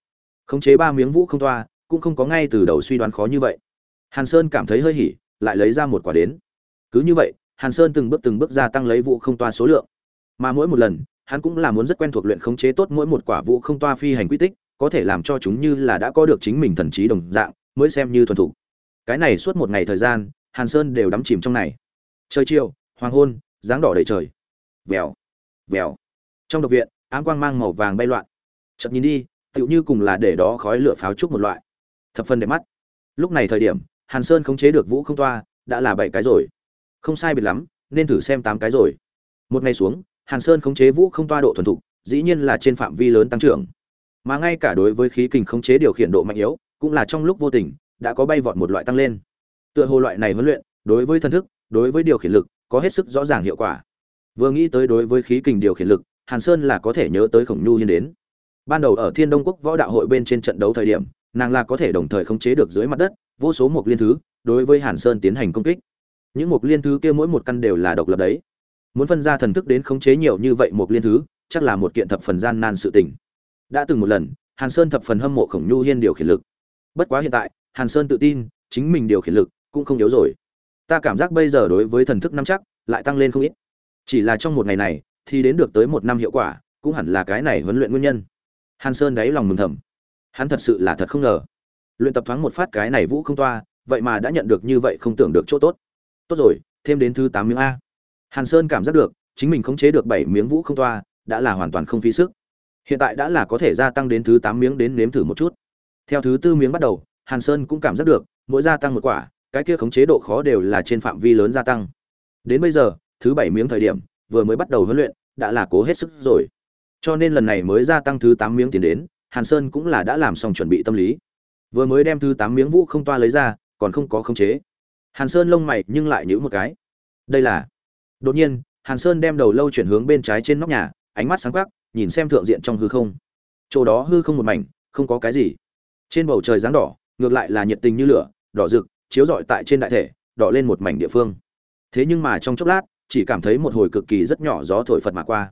Khống chế ba miếng vũ không toa, cũng không có ngay từ đầu suy đoán khó như vậy. Hàn sơn cảm thấy hơi hỉ, lại lấy ra một quả đến. Cứ như vậy, hàn sơn từng bước từng bước gia tăng lấy vũ không toa số lượng. Mà mỗi một lần, hắn cũng là muốn rất quen thuộc luyện khống chế tốt mỗi một quả vũ không toa phi hành quy tích, có thể làm cho chúng như là đã có được chính mình thần trí đồng dạng, mới xem như thuần thục. Cái này suốt một ngày thời gian, hàn sơn đều đắm chìm trong này. Trời chiều, hoàng hôn, dáng đỏ đầy trời. Vèo vèo trong độc viện, ám quang mang màu vàng bay loạn. Chậm nhìn đi, tựu như cùng là để đó khói lửa pháo trúc một loại. Thập phân đẹp mắt. Lúc này thời điểm, hàn sơn khống chế được vũ không toa, đã là bảy cái rồi. Không sai biệt lắm, nên thử xem tám cái rồi. Một ngày xuống, hàn sơn khống chế vũ không toa độ thuần thục, dĩ nhiên là trên phạm vi lớn tăng trưởng. Mà ngay cả đối với khí kình khống chế điều khiển độ mạnh yếu, cũng là trong lúc vô tình, đã có bay vọt một loại tăng lên. Tựa hồ loại này huấn luyện, đối với thân thức, đối với điều khiển lực, có hết sức rõ ràng hiệu quả. Vừa nghĩ tới đối với khí kình điều khiển lực hàn sơn là có thể nhớ tới khổng nhu hiên đến. Ban đầu ở thiên đông quốc võ đạo hội bên trên trận đấu thời điểm, nàng là có thể đồng thời khống chế được dưới mặt đất, vô số một liên thứ, đối với hàn sơn tiến hành công kích. Những mục liên thứ kia mỗi một căn đều là độc lập đấy. Muốn phân ra thần thức đến khống chế nhiều như vậy mục liên thứ, chắc là một kiện thập phần gian nan sự tình. Đã từng một lần, hàn sơn thập phần hâm mộ khổng nhu hiên điều khiển lực. Bất quá hiện tại, hàn sơn tự tin, chính mình điều khiển lực cũng không yếu rồi. Ta cảm giác bây giờ đối với thần thức năm chắc, lại tăng lên không ít. Chỉ là trong một ngày này thì đến được tới một năm hiệu quả, cũng hẳn là cái này huấn luyện nguyên nhân. Hàn sơn đáy lòng mừng thầm. Hắn thật sự là thật không ngờ. Luyện tập thoáng một phát cái này vũ không toa, vậy mà đã nhận được như vậy không tưởng được chỗ tốt. Tốt rồi, thêm đến thứ tám miếng a. Hàn sơn cảm giác được, chính mình khống chế được bảy miếng vũ không toa, đã là hoàn toàn không phí sức. Hiện tại đã là có thể gia tăng đến thứ tám miếng đến nếm thử một chút. Theo thứ tư miếng bắt đầu, hàn sơn cũng cảm giác được, mỗi gia tăng một quả, cái kia khống chế độ khó đều là trên phạm vi lớn gia tăng. Đến bây giờ, thứ bảy miếng thời điểm, vừa mới bắt đầu huấn luyện đã là cố hết sức rồi. Cho nên lần này mới gia tăng thứ tám miếng tiền đến, hàn sơn cũng là đã làm xong chuẩn bị tâm lý. Vừa mới đem thứ tám miếng vũ không toa lấy ra, còn không có khống chế. Hàn sơn lông mày nhưng lại nhữ một cái. Đây là đột nhiên, hàn sơn đem đầu lâu chuyển hướng bên trái trên nóc nhà, ánh mắt sáng quắc, nhìn xem thượng diện trong hư không. Chỗ đó hư không một mảnh, không có cái gì. Trên bầu trời dáng đỏ, ngược lại là nhiệt tình như lửa, đỏ rực, chiếu rọi tại trên đại thể, đỏ lên một mảnh địa phương. Thế nhưng mà trong chốc lát chỉ cảm thấy một hồi cực kỳ rất nhỏ gió thổi phật mà qua.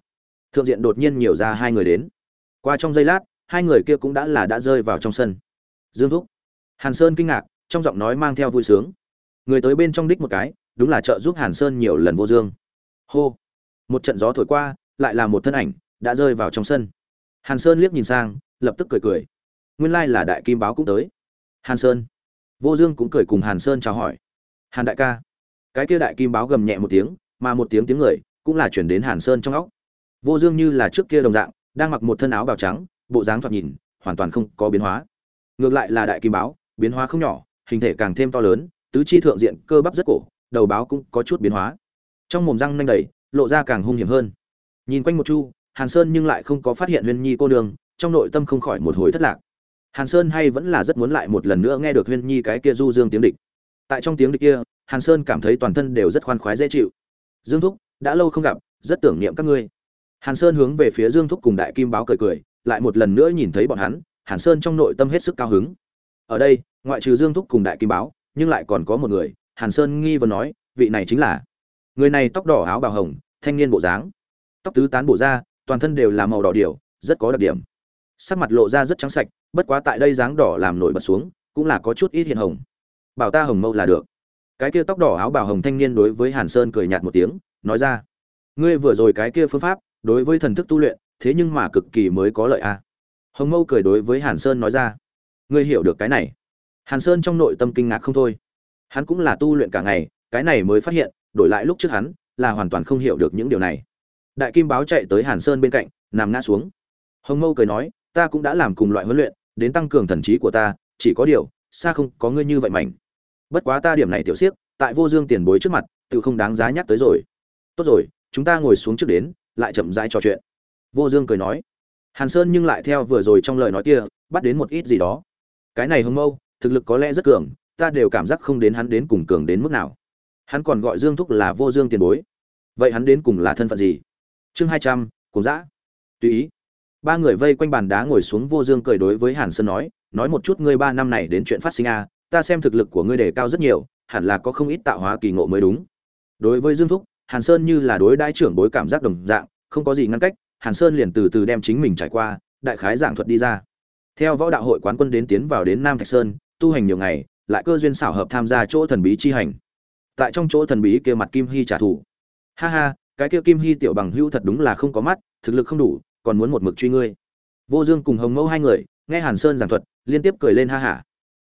Thượng diện đột nhiên nhiều ra hai người đến. Qua trong giây lát, hai người kia cũng đã là đã rơi vào trong sân. Dương thúc. Hàn sơn kinh ngạc, trong giọng nói mang theo vui sướng. Người tới bên trong đích một cái, đúng là trợ giúp hàn sơn nhiều lần vô dương. Hô. Một trận gió thổi qua, lại là một thân ảnh, đã rơi vào trong sân. Hàn sơn liếc nhìn sang, lập tức cười cười. Nguyên lai là đại kim báo cũng tới. Hàn sơn. Vô dương cũng cười cùng hàn sơn chào hỏi. Hàn đại ca. Cái kia đại kim báo gầm nhẹ một tiếng mà một tiếng tiếng người cũng là chuyển đến hàn sơn trong óc. Vô dương như là trước kia đồng dạng đang mặc một thân áo bào trắng bộ dáng thoạt nhìn hoàn toàn không có biến hóa. Ngược lại là đại kim báo biến hóa không nhỏ hình thể càng thêm to lớn tứ chi thượng diện cơ bắp rất cổ đầu báo cũng có chút biến hóa. Trong mồm răng nanh đầy lộ ra càng hung hiểm hơn. Nhìn quanh một chu hàn sơn nhưng lại không có phát hiện huyên nhi cô đường, trong nội tâm không khỏi một hồi thất lạc. Hàn sơn hay vẫn là rất muốn lại một lần nữa nghe được huyên nhi cái kia du dương tiếng địch. Tại trong tiếng địch kia hàn sơn cảm thấy toàn thân đều rất khoan khoái dễ chịu dương thúc, đã lâu không gặp, rất tưởng niệm các ngươi. Hàn sơn hướng về phía dương thúc cùng đại kim báo cười cười, lại một lần nữa nhìn thấy bọn hắn, hàn sơn trong nội tâm hết sức cao hứng. Ở đây, ngoại trừ dương thúc cùng đại kim báo, nhưng lại còn có một người, hàn sơn nghi vấn nói, vị này chính là người này tóc đỏ áo bào hồng, thanh niên bộ dáng. Tóc tứ tán bổ ra, toàn thân đều là màu đỏ điều rất có đặc điểm. Sắc mặt lộ ra rất trắng sạch, bất quá tại đây dáng đỏ làm nổi bật xuống, cũng là có chút ít hiện hồng. Bảo ta hồng mâu là được cái kia tóc đỏ áo bào hồng thanh niên đối với hàn sơn cười nhạt một tiếng, nói ra, ngươi vừa rồi cái kia phương pháp, đối với thần thức tu luyện, thế nhưng mà cực kỳ mới có lợi a. À. hồng mâu cười đối với hàn sơn nói ra, ngươi hiểu được cái này. Hàn sơn trong nội tâm kinh ngạc không thôi. Hắn cũng là tu luyện cả ngày, cái này mới phát hiện, đổi lại lúc trước hắn, là hoàn toàn không hiểu được những điều này. Đại kim báo chạy tới hàn sơn bên cạnh, nằm ngã xuống. Hồng mâu cười nói, ta cũng đã làm cùng loại huấn luyện, đến tăng cường thần trí của ta, chỉ có điều, xa không có ngươi như vậy mảnh bất quá ta điểm này tiểu siếc, tại vô dương tiền bối trước mặt, tự không đáng giá nhắc tới rồi. Tốt rồi, chúng ta ngồi xuống trước đến, lại chậm rãi trò chuyện. Vô dương cười nói. Hàn sơn nhưng lại theo vừa rồi trong lời nói kia, bắt đến một ít gì đó. Cái này hưng mâu, thực lực có lẽ rất cường, ta đều cảm giác không đến hắn đến cùng cường đến mức nào. Hắn còn gọi dương thúc là vô dương tiền bối. Vậy hắn đến cùng là thân phận gì? Chương hai trăm, cùng dã. Tùy ý. Ba người vây quanh bàn đá ngồi xuống, vô dương cười đối với hàn sơn nói nói một chút ngươi ba năm này đến chuyện phát sinh a ta xem thực lực của ngươi đề cao rất nhiều, hẳn là có không ít tạo hóa kỳ ngộ mới đúng. Đối với dương thúc, hàn sơn như là đối đãi trưởng bối cảm giác đồng dạng, không có gì ngăn cách, hàn sơn liền từ từ đem chính mình trải qua, đại khái giảng thuật đi ra. Theo võ đạo hội quán quân đến tiến vào đến nam thạch sơn, tu hành nhiều ngày, lại cơ duyên xảo hợp tham gia chỗ thần bí chi hành. Tại trong chỗ thần bí kia mặt kim hy trả thù. Ha ha, cái kia kim hy tiểu bằng hữu thật đúng là không có mắt, thực lực không đủ, còn muốn một mực truy ngươi. Vô dương cùng hồng mẫu hai người, nghe hàn sơn giảng thuật, liên tiếp cười lên ha hả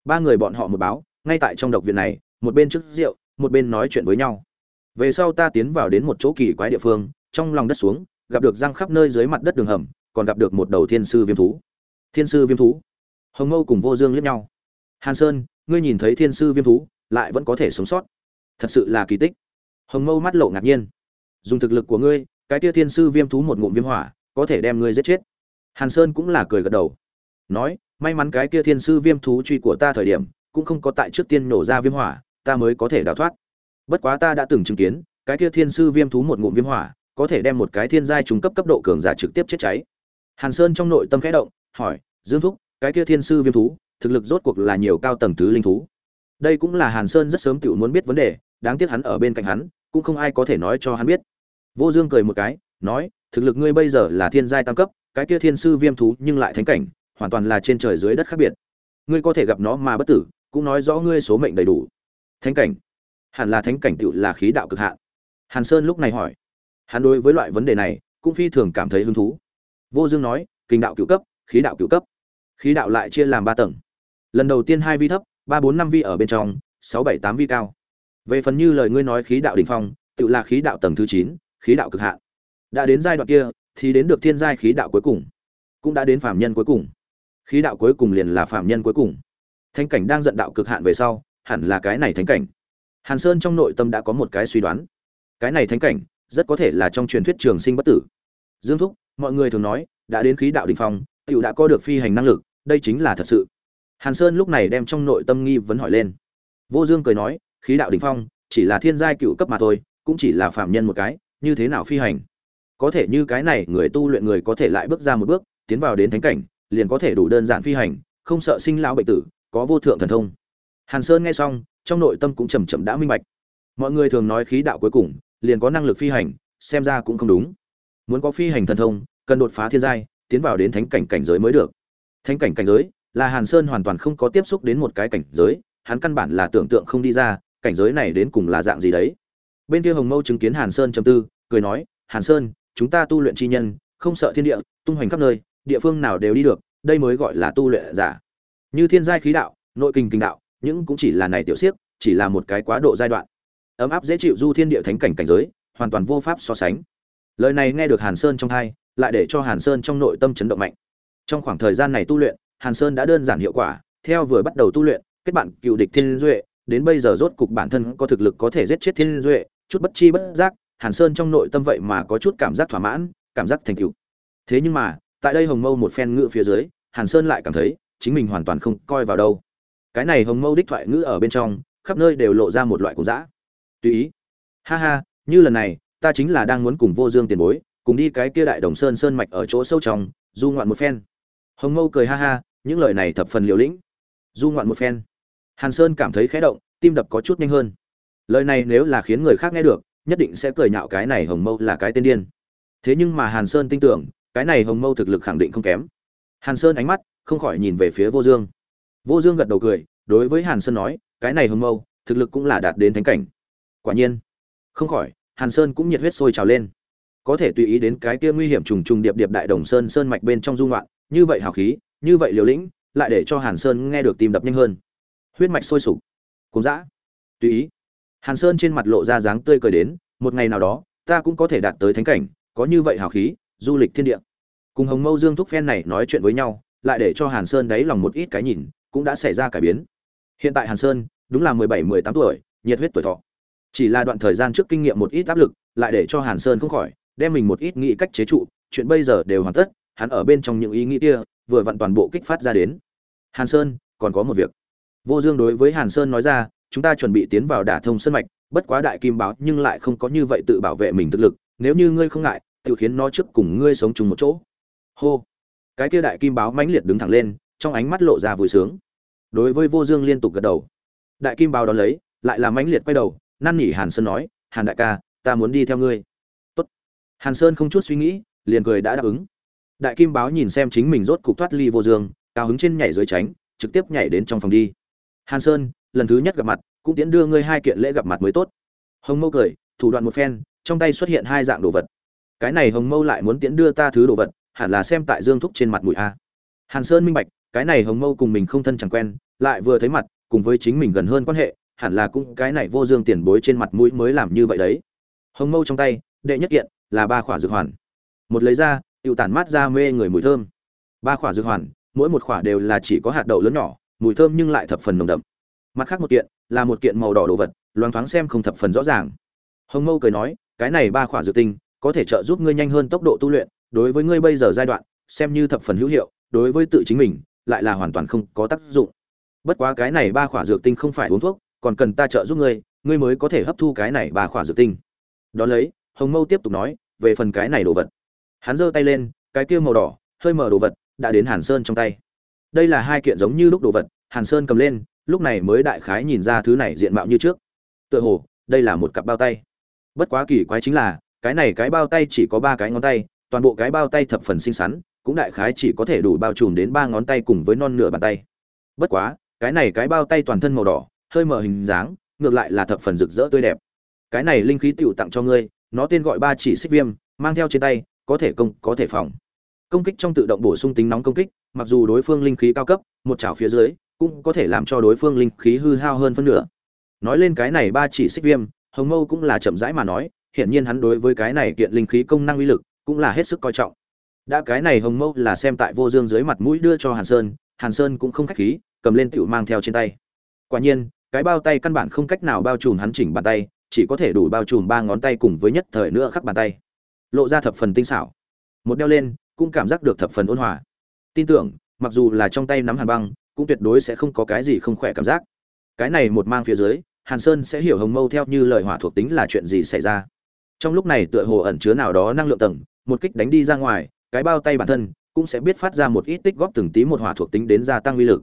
ba người bọn họ một báo, ngay tại trong độc viện này, một bên trước rượu, một bên nói chuyện với nhau. Về sau ta tiến vào đến một chỗ kỳ quái địa phương, trong lòng đất xuống, gặp được răng khắp nơi dưới mặt đất đường hầm, còn gặp được một đầu thiên sư viêm thú. Thiên sư viêm thú? Hồng mâu cùng vô dương liếc nhau. Hàn sơn, ngươi nhìn thấy thiên sư viêm thú, lại vẫn có thể sống sót. Thật sự là kỳ tích. Hồng mâu mắt lộ ngạc nhiên. Dùng thực lực của ngươi, cái tia thiên sư viêm thú một ngụm viêm hỏa, có thể đem ngươi giết chết. Hàn sơn cũng là cười gật đầu. Nói may mắn cái kia thiên sư viêm thú truy của ta thời điểm, cũng không có tại trước tiên nổ ra viêm hỏa, ta mới có thể đào thoát. Bất quá ta đã từng chứng kiến, cái kia thiên sư viêm thú một ngụm viêm hỏa, có thể đem một cái thiên giai trung cấp cấp độ cường giả trực tiếp chết cháy. Hàn sơn trong nội tâm khẽ động, hỏi, dương thúc, cái kia thiên sư viêm thú, thực lực rốt cuộc là nhiều cao tầng thứ linh thú? Đây cũng là hàn sơn rất sớm tự muốn biết vấn đề, đáng tiếc hắn ở bên cạnh hắn, cũng không ai có thể nói cho hắn biết. Vô dương cười một cái, nói, thực lực ngươi bây giờ là thiên giai tam cấp, cái kia thiên sư viêm thú nhưng lại thánh cảnh hoàn toàn là trên trời dưới đất khác biệt. Ngươi có thể gặp nó mà bất tử, cũng nói rõ ngươi số mệnh đầy đủ. Thánh cảnh. Hẳn là thánh cảnh tựu là khí đạo cực hạn. Hàn sơn lúc này hỏi. Hắn đối với loại vấn đề này, cũng phi thường cảm thấy hứng thú. Vô dương nói, kinh đạo cựu cấp, khí đạo cựu cấp. Khí đạo lại chia làm ba tầng. Lần đầu tiên hai vi thấp, ba bốn năm vi ở bên trong, sáu bảy tám vi cao. Về phần như lời ngươi nói khí đạo đỉnh phong tự là khí đạo tầng thứ chín, khí đạo cực hạn. Đã đến giai đoạn kia, thì đến được thiên giai khí đạo cuối cùng. Cũng đã đến phạm nhân cuối cùng khí đạo cuối cùng liền là phạm nhân cuối cùng. Thánh cảnh đang giận đạo cực hạn về sau, hẳn là cái này thánh cảnh. Hàn sơn trong nội tâm đã có một cái suy đoán. Cái này thánh cảnh, rất có thể là trong truyền thuyết trường sinh bất tử. Dương thúc, mọi người thường nói, đã đến khí đạo đỉnh phong, tiểu đã có được phi hành năng lực, đây chính là thật sự. Hàn sơn lúc này đem trong nội tâm nghi vấn hỏi lên. Vô dương cười nói, khí đạo đỉnh phong, chỉ là thiên giai cựu cấp mà thôi, cũng chỉ là phạm nhân một cái, như thế nào phi hành? Có thể như cái này, người tu luyện người có thể lại bước ra một bước, tiến vào đến thánh cảnh liền có thể đủ đơn giản phi hành, không sợ sinh lão bệnh tử, có vô thượng thần thông. Hàn sơn nghe xong, trong nội tâm cũng chầm chậm đã minh bạch. Mọi người thường nói khí đạo cuối cùng, liền có năng lực phi hành, xem ra cũng không đúng. Muốn có phi hành thần thông, cần đột phá thiên giai, tiến vào đến thánh cảnh cảnh giới mới được. Thánh cảnh cảnh giới là hàn sơn hoàn toàn không có tiếp xúc đến một cái cảnh giới, hắn căn bản là tưởng tượng không đi ra, cảnh giới này đến cùng là dạng gì đấy. Bên kia hồng mâu chứng kiến hàn sơn trầm tư, cười nói, hàn sơn, chúng ta tu luyện chi nhân, không sợ thiên địa, tung hoành khắp nơi địa phương nào đều đi được, đây mới gọi là tu luyện giả. Như thiên giai khí đạo, nội kinh kinh đạo, những cũng chỉ là này tiểu siếc, chỉ là một cái quá độ giai đoạn. Ấm áp dễ chịu du thiên địa thánh cảnh cảnh giới, hoàn toàn vô pháp so sánh. Lời này nghe được hàn sơn trong hai, lại để cho hàn sơn trong nội tâm chấn động mạnh. Trong khoảng thời gian này tu luyện, hàn sơn đã đơn giản hiệu quả, theo vừa bắt đầu tu luyện, kết bạn cựu địch thiên duệ, đến bây giờ rốt cục bản thân có thực lực có thể giết chết thiên duệ, chút bất chi bất giác, hàn sơn trong nội tâm vậy mà có chút cảm giác thỏa mãn, cảm giác thành cựu thế nhưng mà tại đây hồng mâu một phen ngựa phía dưới, hàn sơn lại cảm thấy chính mình hoàn toàn không coi vào đâu. Cái này hồng mâu đích thoại ngữ ở bên trong, khắp nơi đều lộ ra một loại cổ dã. Tùy ý. Ha ha, như lần này, ta chính là đang muốn cùng vô dương tiền bối, cùng đi cái kia đại đồng sơn sơn mạch ở chỗ sâu trong, du ngoạn một phen. Hồng mâu cười ha ha, những lời này thập phần liều lĩnh. Du ngoạn một phen. Hàn sơn cảm thấy khẽ động, tim đập có chút nhanh hơn. Lời này nếu là khiến người khác nghe được, nhất định sẽ cười nhạo cái này hồng mâu là cái tên điên. Thế nhưng mà hàn sơn tin tưởng cái này hồng mâu thực lực khẳng định không kém. Hàn sơn ánh mắt không khỏi nhìn về phía vô dương. Vô dương gật đầu cười, đối với hàn sơn nói, cái này hồng mâu thực lực cũng là đạt đến thánh cảnh. Quả nhiên, không khỏi, hàn sơn cũng nhiệt huyết sôi trào lên. Có thể tùy ý đến cái kia nguy hiểm trùng trùng điệp điệp đại đồng sơn sơn mạch bên trong dung loạn, như vậy hào khí, như vậy liều lĩnh, lại để cho hàn sơn nghe được tim đập nhanh hơn. Huyết mạch sôi sục. Cũng dã. Tùy ý. Hàn sơn trên mặt lộ ra dáng tươi cười đến, một ngày nào đó, ta cũng có thể đạt tới thánh cảnh, có như vậy hào khí du lịch thiên địa. Cùng hồng mâu dương thúc phen này nói chuyện với nhau, lại để cho hàn sơn đáy lòng một ít cái nhìn, cũng đã xảy ra cải biến. Hiện tại hàn sơn, đúng là mười bảy, mười tám tuổi, nhiệt huyết tuổi thọ. Chỉ là đoạn thời gian trước kinh nghiệm một ít áp lực, lại để cho hàn sơn không khỏi, đem mình một ít nghĩ cách chế trụ, chuyện bây giờ đều hoàn tất, hắn ở bên trong những ý nghĩ kia, vừa vặn toàn bộ kích phát ra đến. Hàn sơn, còn có một việc. Vô dương đối với hàn sơn nói ra, chúng ta chuẩn bị tiến vào đả thông sân mạch, bất quá đại kim báo nhưng lại không có như vậy tự bảo vệ mình thực lực, nếu như ngươi không ngại tự khiến nó trước cùng ngươi sống chung một chỗ. Hô. Cái kia đại kim báo mãnh liệt đứng thẳng lên, trong ánh mắt lộ ra vui sướng. Đối với vô dương liên tục gật đầu. Đại kim báo đón lấy, lại là mãnh liệt quay đầu, năn nỉ hàn sơn nói, hàn đại ca, ta muốn đi theo ngươi. Tốt. hàn sơn không chút suy nghĩ, liền cười đã đáp ứng. Đại kim báo nhìn xem chính mình rốt cục thoát ly vô dương, cao hứng trên nhảy dưới tránh, trực tiếp nhảy đến trong phòng đi. Hàn sơn, lần thứ nhất gặp mặt, cũng tiến đưa ngươi hai kiện lễ gặp mặt mới tốt. Hồng mâu cười, thủ đoạn một phen, trong tay xuất hiện hai dạng đồ vật cái này hồng mâu lại muốn tiễn đưa ta thứ đồ vật, hẳn là xem tại dương thúc trên mặt mũi a. Hàn sơn minh bạch, cái này hồng mâu cùng mình không thân chẳng quen, lại vừa thấy mặt, cùng với chính mình gần hơn quan hệ, hẳn là cũng cái này vô dương tiền bối trên mặt mũi mới làm như vậy đấy. Hồng mâu trong tay, đệ nhất kiện là ba khỏa dược hoàn. Một lấy ra tự tản mát ra mê người mùi thơm. Ba khỏa dược hoàn, mỗi một khỏa đều là chỉ có hạt đậu lớn nhỏ, mùi thơm nhưng lại thập phần nồng đậm. Mặt khác một kiện, là một kiện màu đỏ đồ vật, loáng thoáng xem không thập phần rõ ràng. Hồng mâu cười nói, cái này ba khỏa dược tinh có thể trợ giúp ngươi nhanh hơn tốc độ tu luyện, đối với ngươi bây giờ giai đoạn, xem như thập phần hữu hiệu, đối với tự chính mình, lại là hoàn toàn không có tác dụng. Bất quá cái này ba khỏa dược tinh không phải uống thuốc, còn cần ta trợ giúp ngươi ngươi mới có thể hấp thu cái này ba khỏa dược tinh. Đón lấy, hồng mâu tiếp tục nói, về phần cái này đồ vật. Hắn giơ tay lên, cái kia màu đỏ, hơi mở đồ vật, đã đến hàn sơn trong tay. Đây là hai kiện giống như lúc đồ vật, hàn sơn cầm lên, lúc này mới đại khái nhìn ra thứ này diện mạo như trước. Tựa hồ, đây là một cặp bao tay. Bất quá kỳ quái chính là cái này cái bao tay chỉ có ba cái ngón tay, toàn bộ cái bao tay thập phần xinh xắn, cũng đại khái chỉ có thể đủ bao trùm đến ba ngón tay cùng với non nửa bàn tay. Bất quá, cái này cái bao tay toàn thân màu đỏ, hơi mở hình dáng, ngược lại là thập phần rực rỡ tươi đẹp. Cái này linh khí tựu tặng cho ngươi, nó tên gọi ba chỉ xích viêm, mang theo trên tay, có thể công, có thể phòng. Công kích trong tự động bổ sung tính nóng công kích, mặc dù đối phương linh khí cao cấp, một chảo phía dưới, cũng có thể làm cho đối phương linh khí hư hao hơn phân nửa. Nói lên cái này ba chỉ xích viêm, hồng mâu cũng là chậm rãi mà nói hiển nhiên hắn đối với cái này kiện linh khí công năng uy lực cũng là hết sức coi trọng. Đã cái này hồng mâu là xem tại vô dương dưới mặt mũi đưa cho hàn sơn hàn sơn cũng không khách khí, cầm lên tiểu mang theo trên tay. Quả nhiên, cái bao tay căn bản không cách nào bao trùm hắn chỉnh bàn tay, chỉ có thể đủ bao trùm ba ngón tay cùng với nhất thời nữa khắc bàn tay. Lộ ra thập phần tinh xảo. Một đeo lên, cũng cảm giác được thập phần ôn hòa. Tin tưởng, mặc dù là trong tay nắm hàn băng, cũng tuyệt đối sẽ không có cái gì không khỏe cảm giác. Cái này một mang phía dưới, hàn sơn sẽ hiểu hồng mâu theo như lời hỏa thuộc tính là chuyện gì xảy ra trong lúc này tựa hồ ẩn chứa nào đó năng lượng tầng, một kích đánh đi ra ngoài, cái bao tay bản thân cũng sẽ biết phát ra một ít tích góp từng tí một hỏa thuộc tính đến gia tăng uy lực.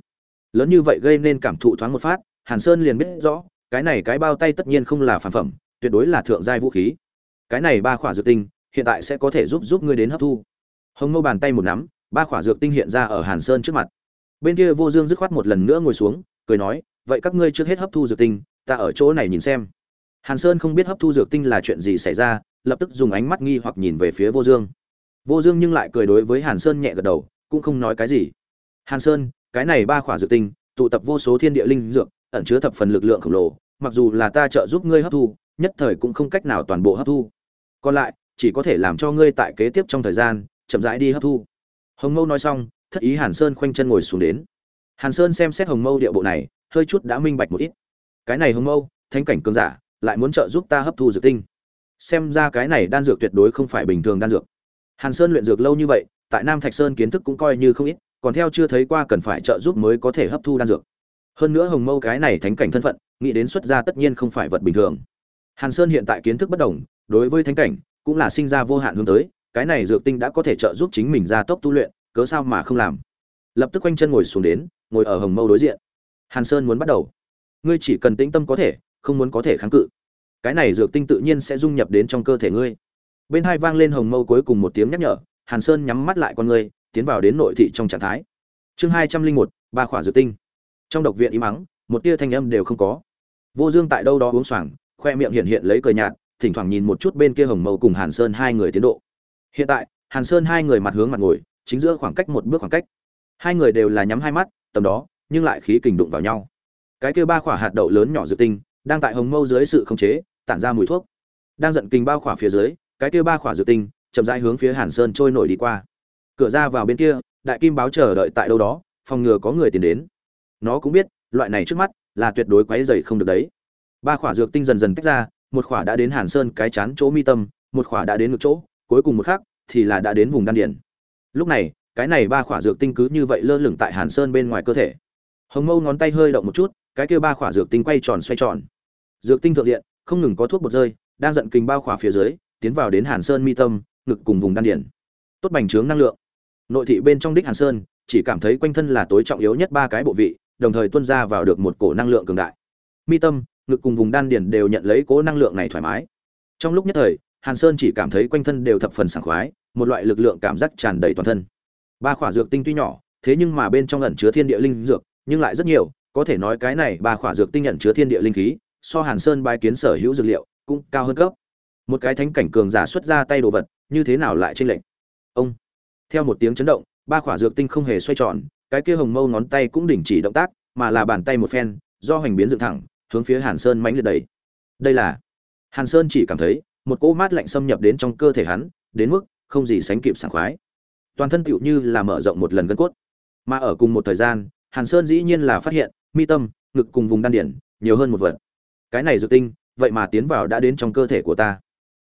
Lớn như vậy gây nên cảm thụ thoáng một phát, hàn sơn liền biết rõ, cái này cái bao tay tất nhiên không là phản phẩm, tuyệt đối là thượng giai vũ khí. Cái này ba khỏa dược tinh, hiện tại sẽ có thể giúp giúp ngươi đến hấp thu. Hồng mâu bàn tay một nắm, ba khỏa dược tinh hiện ra ở hàn sơn trước mặt. Bên kia vô dương dứt khoát một lần nữa ngồi xuống, cười nói, vậy các ngươi trước hết hấp thu dược tinh, ta ở chỗ này nhìn xem hàn sơn không biết hấp thu dược tinh là chuyện gì xảy ra, lập tức dùng ánh mắt nghi hoặc nhìn về phía vô dương. Vô dương nhưng lại cười đối với hàn sơn nhẹ gật đầu, cũng không nói cái gì. Hàn sơn, cái này ba khỏa dược tinh, tụ tập vô số thiên địa linh dược, ẩn chứa thập phần lực lượng khổng lồ, mặc dù là ta trợ giúp ngươi hấp thu, nhất thời cũng không cách nào toàn bộ hấp thu. Còn lại, chỉ có thể làm cho ngươi tại kế tiếp trong thời gian, chậm rãi đi hấp thu. Hồng mâu nói xong, thất ý hàn sơn khoanh chân ngồi xuống đến. Hàn sơn xem xét hồng mâu địa bộ này, hơi chút đã minh bạch một ít. Cái này hồng mâu, thánh cảnh cường giả lại muốn trợ giúp ta hấp thu dược tinh. Xem ra cái này đan dược tuyệt đối không phải bình thường đan dược. Hàn sơn luyện dược lâu như vậy, tại nam thạch sơn kiến thức cũng coi như không ít, còn theo chưa thấy qua cần phải trợ giúp mới có thể hấp thu đan dược. Hơn nữa hồng mâu cái này thánh cảnh thân phận, nghĩ đến xuất gia tất nhiên không phải vật bình thường. Hàn sơn hiện tại kiến thức bất đồng, đối với thánh cảnh, cũng là sinh ra vô hạn hướng tới, cái này dược tinh đã có thể trợ giúp chính mình gia tốc tu luyện, cớ sao mà không làm. Lập tức quanh chân ngồi xuống đến, ngồi ở hồng mâu đối diện. Hàn sơn muốn bắt đầu. Ngươi chỉ cần tĩnh tâm có thể không muốn có thể kháng cự. Cái này dược tinh tự nhiên sẽ dung nhập đến trong cơ thể ngươi. Bên hai vang lên hồng mâu cuối cùng một tiếng nhắc nhở, hàn sơn nhắm mắt lại con ngươi, tiến vào đến nội thị trong trạng thái. Chương hai trăm linh một, ba khỏa dược tinh. Trong độc viện im mắng một tia thanh âm đều không có. Vô dương tại đâu đó uống xoàng khoe miệng hiện hiện lấy cờ nhạt, thỉnh thoảng nhìn một chút bên kia hồng mâu cùng hàn sơn hai người tiến độ. Hiện tại, hàn sơn hai người mặt hướng mặt ngồi, chính giữa khoảng cách một bước khoảng cách. Hai người đều là nhắm hai mắt, tầm đó, nhưng lại khí kình đụng vào nhau. Cái kia ba khỏa hạt đậu lớn nhỏ dược tinh đang tại hồng mâu dưới sự khống chế, tản ra mùi thuốc. Đang giận kình bao khỏa phía dưới, cái kia ba khỏa dược tinh, chậm rãi hướng phía hàn sơn trôi nổi đi qua. Cửa ra vào bên kia, đại kim báo chờ đợi tại đâu đó, phòng ngừa có người tìm đến. Nó cũng biết, loại này trước mắt, là tuyệt đối quấy dày không được đấy. Ba khỏa dược tinh dần dần tách ra, một khỏa đã đến hàn sơn cái chán chỗ mi tâm, một khỏa đã đến ngực chỗ, cuối cùng một khắc, thì là đã đến vùng đan điển lúc này, cái này ba khỏa dược tinh cứ như vậy lơ lửng tại hàn sơn bên ngoài cơ thể. Hồng mâu ngón tay hơi động một chút cái kia ba khỏa dược tinh quay tròn xoay tròn. Dược tinh thượng diện, không ngừng có thuốc bột rơi, đang giận kình bao khỏa phía dưới, tiến vào đến hàn sơn mi tâm, ngực cùng vùng đan điển tốt bành trướng năng lượng. Nội thị bên trong đích hàn sơn, chỉ cảm thấy quanh thân là tối trọng yếu nhất ba cái bộ vị, đồng thời tuôn ra vào được một cổ năng lượng cường đại. Mi tâm, ngực cùng vùng đan điển đều nhận lấy cố năng lượng này thoải mái. Trong lúc nhất thời, hàn sơn chỉ cảm thấy quanh thân đều thập phần sảng khoái, một loại lực lượng cảm giác tràn đầy toàn thân. Ba khỏa dược tinh tuy nhỏ, thế nhưng mà bên trong ẩn chứa thiên địa linh dược, nhưng lại rất nhiều có thể nói cái này ba khỏa dược tinh nhận chứa thiên địa linh khí, so hàn sơn bài kiến sở hữu dược liệu, cũng cao hơn cấp. Một cái thánh cảnh cường giả xuất ra tay đồ vật, như thế nào lại trên lệnh ông, theo một tiếng chấn động, ba khỏa dược tinh không hề xoay tròn, cái kia hồng mâu ngón tay cũng đình chỉ động tác, mà là bàn tay một phen, do hoành biến dựng thẳng, hướng phía hàn sơn mãnh liệt đầy đây là, hàn sơn chỉ cảm thấy, một cỗ mát lạnh xâm nhập đến trong cơ thể hắn, đến mức không gì sánh kịp sảng khoái. Toàn thân tựu như là mở rộng một lần gân cốt. Mà ở cùng một thời gian, hàn sơn dĩ nhiên là phát hiện mi tâm, ngực cùng vùng đan điển, nhiều hơn một vật. Cái này dược tinh, vậy mà tiến vào đã đến trong cơ thể của ta.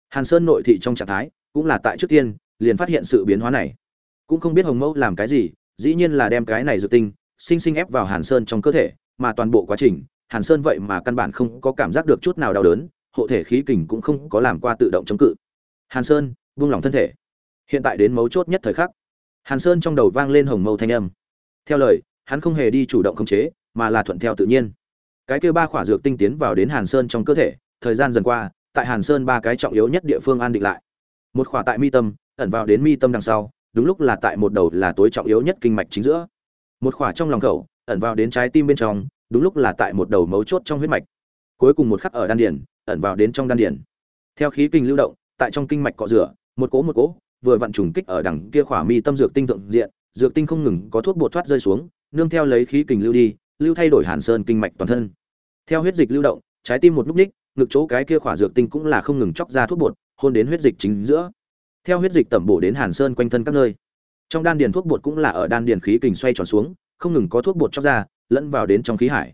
Hàn sơn nội thị trong trạng thái, cũng là tại trước tiên, liền phát hiện sự biến hóa này. Cũng không biết hồng mẫu làm cái gì, dĩ nhiên là đem cái này dược tinh, sinh sinh ép vào hàn sơn trong cơ thể, mà toàn bộ quá trình, hàn sơn vậy mà căn bản không có cảm giác được chút nào đau đớn, hộ thể khí kình cũng không có làm qua tự động chống cự. Hàn sơn, buông lỏng thân thể. Hiện tại đến mấu chốt nhất thời khắc. Hàn sơn trong đầu vang lên hồng mâu thanh âm. Theo lời, hắn không hề đi chủ động khống chế mà là thuận theo tự nhiên. Cái kia ba khỏa dược tinh tiến vào đến hàn sơn trong cơ thể, thời gian dần qua, tại hàn sơn ba cái trọng yếu nhất địa phương an định lại. Một khỏa tại mi tâm, ẩn vào đến mi tâm đằng sau, đúng lúc là tại một đầu là tối trọng yếu nhất kinh mạch chính giữa. Một khỏa trong lòng khẩu, ẩn vào đến trái tim bên trong, đúng lúc là tại một đầu mấu chốt trong huyết mạch. Cuối cùng một khắc ở đan điển ẩn vào đến trong đan điển theo khí kinh lưu động, tại trong kinh mạch cọ rửa, một cỗ một cỗ, vừa vặn trùng kích ở đằng kia khỏa mi tâm dược tinh thượng diện, dược tinh không ngừng có thuốc bột thoát rơi xuống, nương theo lấy khí kình lưu đi lưu thay đổi hàn sơn kinh mạch toàn thân. Theo huyết dịch lưu động, trái tim một lúc ních, ngực chỗ cái kia khỏa dược tinh cũng là không ngừng chóc ra thuốc bột, hôn đến huyết dịch chính giữa. Theo huyết dịch tẩm bổ đến hàn sơn quanh thân các nơi, trong đan điền thuốc bột cũng là ở đan điền khí kình xoay tròn xuống, không ngừng có thuốc bột chóc ra, lẫn vào đến trong khí hải.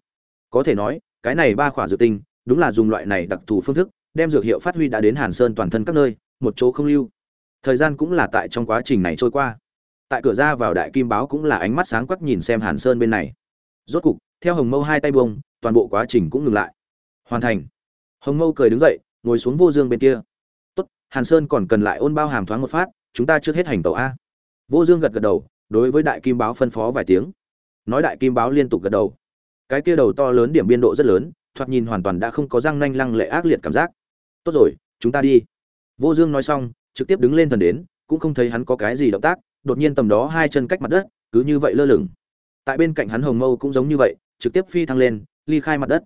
Có thể nói, cái này ba khỏa dược tinh, đúng là dùng loại này đặc thù phương thức, đem dược hiệu phát huy đã đến hàn sơn toàn thân các nơi, một chỗ không lưu. Thời gian cũng là tại trong quá trình này trôi qua. Tại cửa ra vào đại kim báo cũng là ánh mắt sáng quắc nhìn xem hàn sơn bên này rốt cục, theo hồng mâu hai tay buông, toàn bộ quá trình cũng ngừng lại. Hoàn thành. Hồng mâu cười đứng dậy, ngồi xuống vô dương bên kia. Tốt, hàn sơn còn cần lại ôn bao hàm thoáng một phát, chúng ta trước hết hành tàu a. Vô dương gật gật đầu, đối với đại kim báo phân phó vài tiếng. Nói đại kim báo liên tục gật đầu. Cái kia đầu to lớn điểm biên độ rất lớn, thoạt nhìn hoàn toàn đã không có răng nanh lăng lệ ác liệt cảm giác. Tốt rồi, chúng ta đi. Vô dương nói xong, trực tiếp đứng lên thần đến, cũng không thấy hắn có cái gì động tác, đột nhiên tầm đó hai chân cách mặt đất, cứ như vậy lơ lửng tại bên cạnh hắn hồng mâu cũng giống như vậy, trực tiếp phi thăng lên, ly khai mặt đất.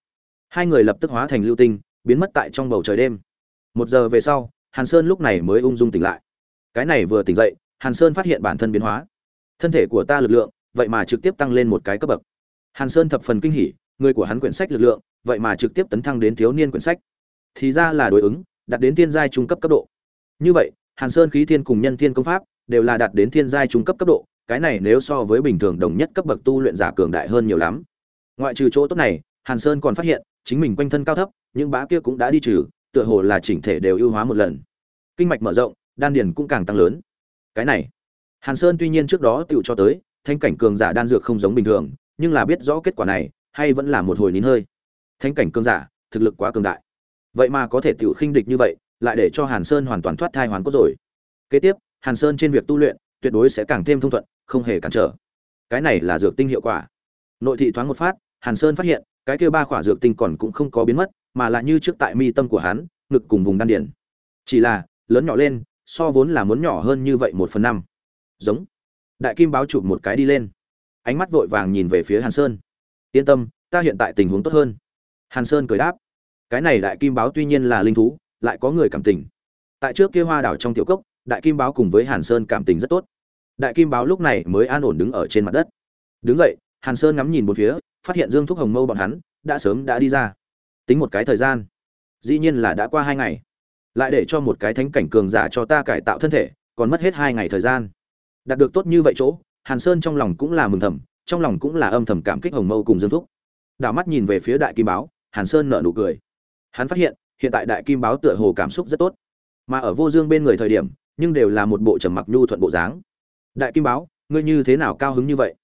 Hai người lập tức hóa thành lưu tinh, biến mất tại trong bầu trời đêm. Một giờ về sau, hàn sơn lúc này mới ung dung tỉnh lại. Cái này vừa tỉnh dậy, hàn sơn phát hiện bản thân biến hóa. Thân thể của ta lực lượng, vậy mà trực tiếp tăng lên một cái cấp bậc. Hàn sơn thập phần kinh hỉ, người của hắn quyển sách lực lượng, vậy mà trực tiếp tấn thăng đến thiếu niên quyển sách. Thì ra là đối ứng, đạt đến thiên giai trung cấp cấp độ. Như vậy, hàn sơn khí thiên cùng nhân thiên công pháp, đều là đạt đến thiên giai trung cấp cấp độ cái này nếu so với bình thường đồng nhất cấp bậc tu luyện giả cường đại hơn nhiều lắm. Ngoại trừ chỗ tốt này, hàn sơn còn phát hiện, chính mình quanh thân cao thấp, những bá kia cũng đã đi trừ, tựa hồ là chỉnh thể đều ưu hóa một lần. Kinh mạch mở rộng, đan điền cũng càng tăng lớn. Cái này, hàn sơn tuy nhiên trước đó tựu cho tới thanh cảnh cường giả đan dược không giống bình thường, nhưng là biết rõ kết quả này, hay vẫn là một hồi nín hơi. Thanh cảnh cường giả, thực lực quá cường đại. Vậy mà có thể tựu khinh địch như vậy, lại để cho hàn sơn hoàn toàn thoát thai hoàn cốt rồi. Kế tiếp, hàn sơn trên việc tu luyện tuyệt đối sẽ càng thêm thông thuận, không hề cản trở. Cái này là dược tinh hiệu quả. Nội thị thoáng một phát, hàn sơn phát hiện, cái kia ba khỏa dược tinh còn cũng không có biến mất, mà là như trước tại mi tâm của hắn, ngực cùng vùng đan điển chỉ là, lớn nhỏ lên, so vốn là muốn nhỏ hơn như vậy một phần năm. Giống. Đại kim báo chụp một cái đi lên. Ánh mắt vội vàng nhìn về phía hàn sơn. Yên tâm, ta hiện tại tình huống tốt hơn. Hàn sơn cười đáp. Cái này đại kim báo tuy nhiên là linh thú, lại có người cảm tình. Tại trước kia hoa đảo trong tiểu cốc đại kim báo cùng với hàn sơn cảm tình rất tốt. Đại kim báo lúc này mới an ổn đứng ở trên mặt đất. Đứng dậy, hàn sơn ngắm nhìn một phía, phát hiện dương thúc hồng mâu bọn hắn đã sớm đã đi ra. Tính một cái thời gian. Dĩ nhiên là đã qua hai ngày. Lại để cho một cái thánh cảnh cường giả cho ta cải tạo thân thể, còn mất hết hai ngày thời gian. Đạt được tốt như vậy chỗ, hàn sơn trong lòng cũng là mừng thầm, trong lòng cũng là âm thầm cảm kích hồng mâu cùng dương thúc. Đảo mắt nhìn về phía đại kim báo, hàn sơn nở nụ cười. Hắn phát hiện hiện tại đại kim báo tựa hồ cảm xúc rất tốt. Mà ở vô dương bên người thời điểm nhưng đều là một bộ trầm mặc nhu thuận bộ dáng. Đại kim báo, ngươi như thế nào cao hứng như vậy?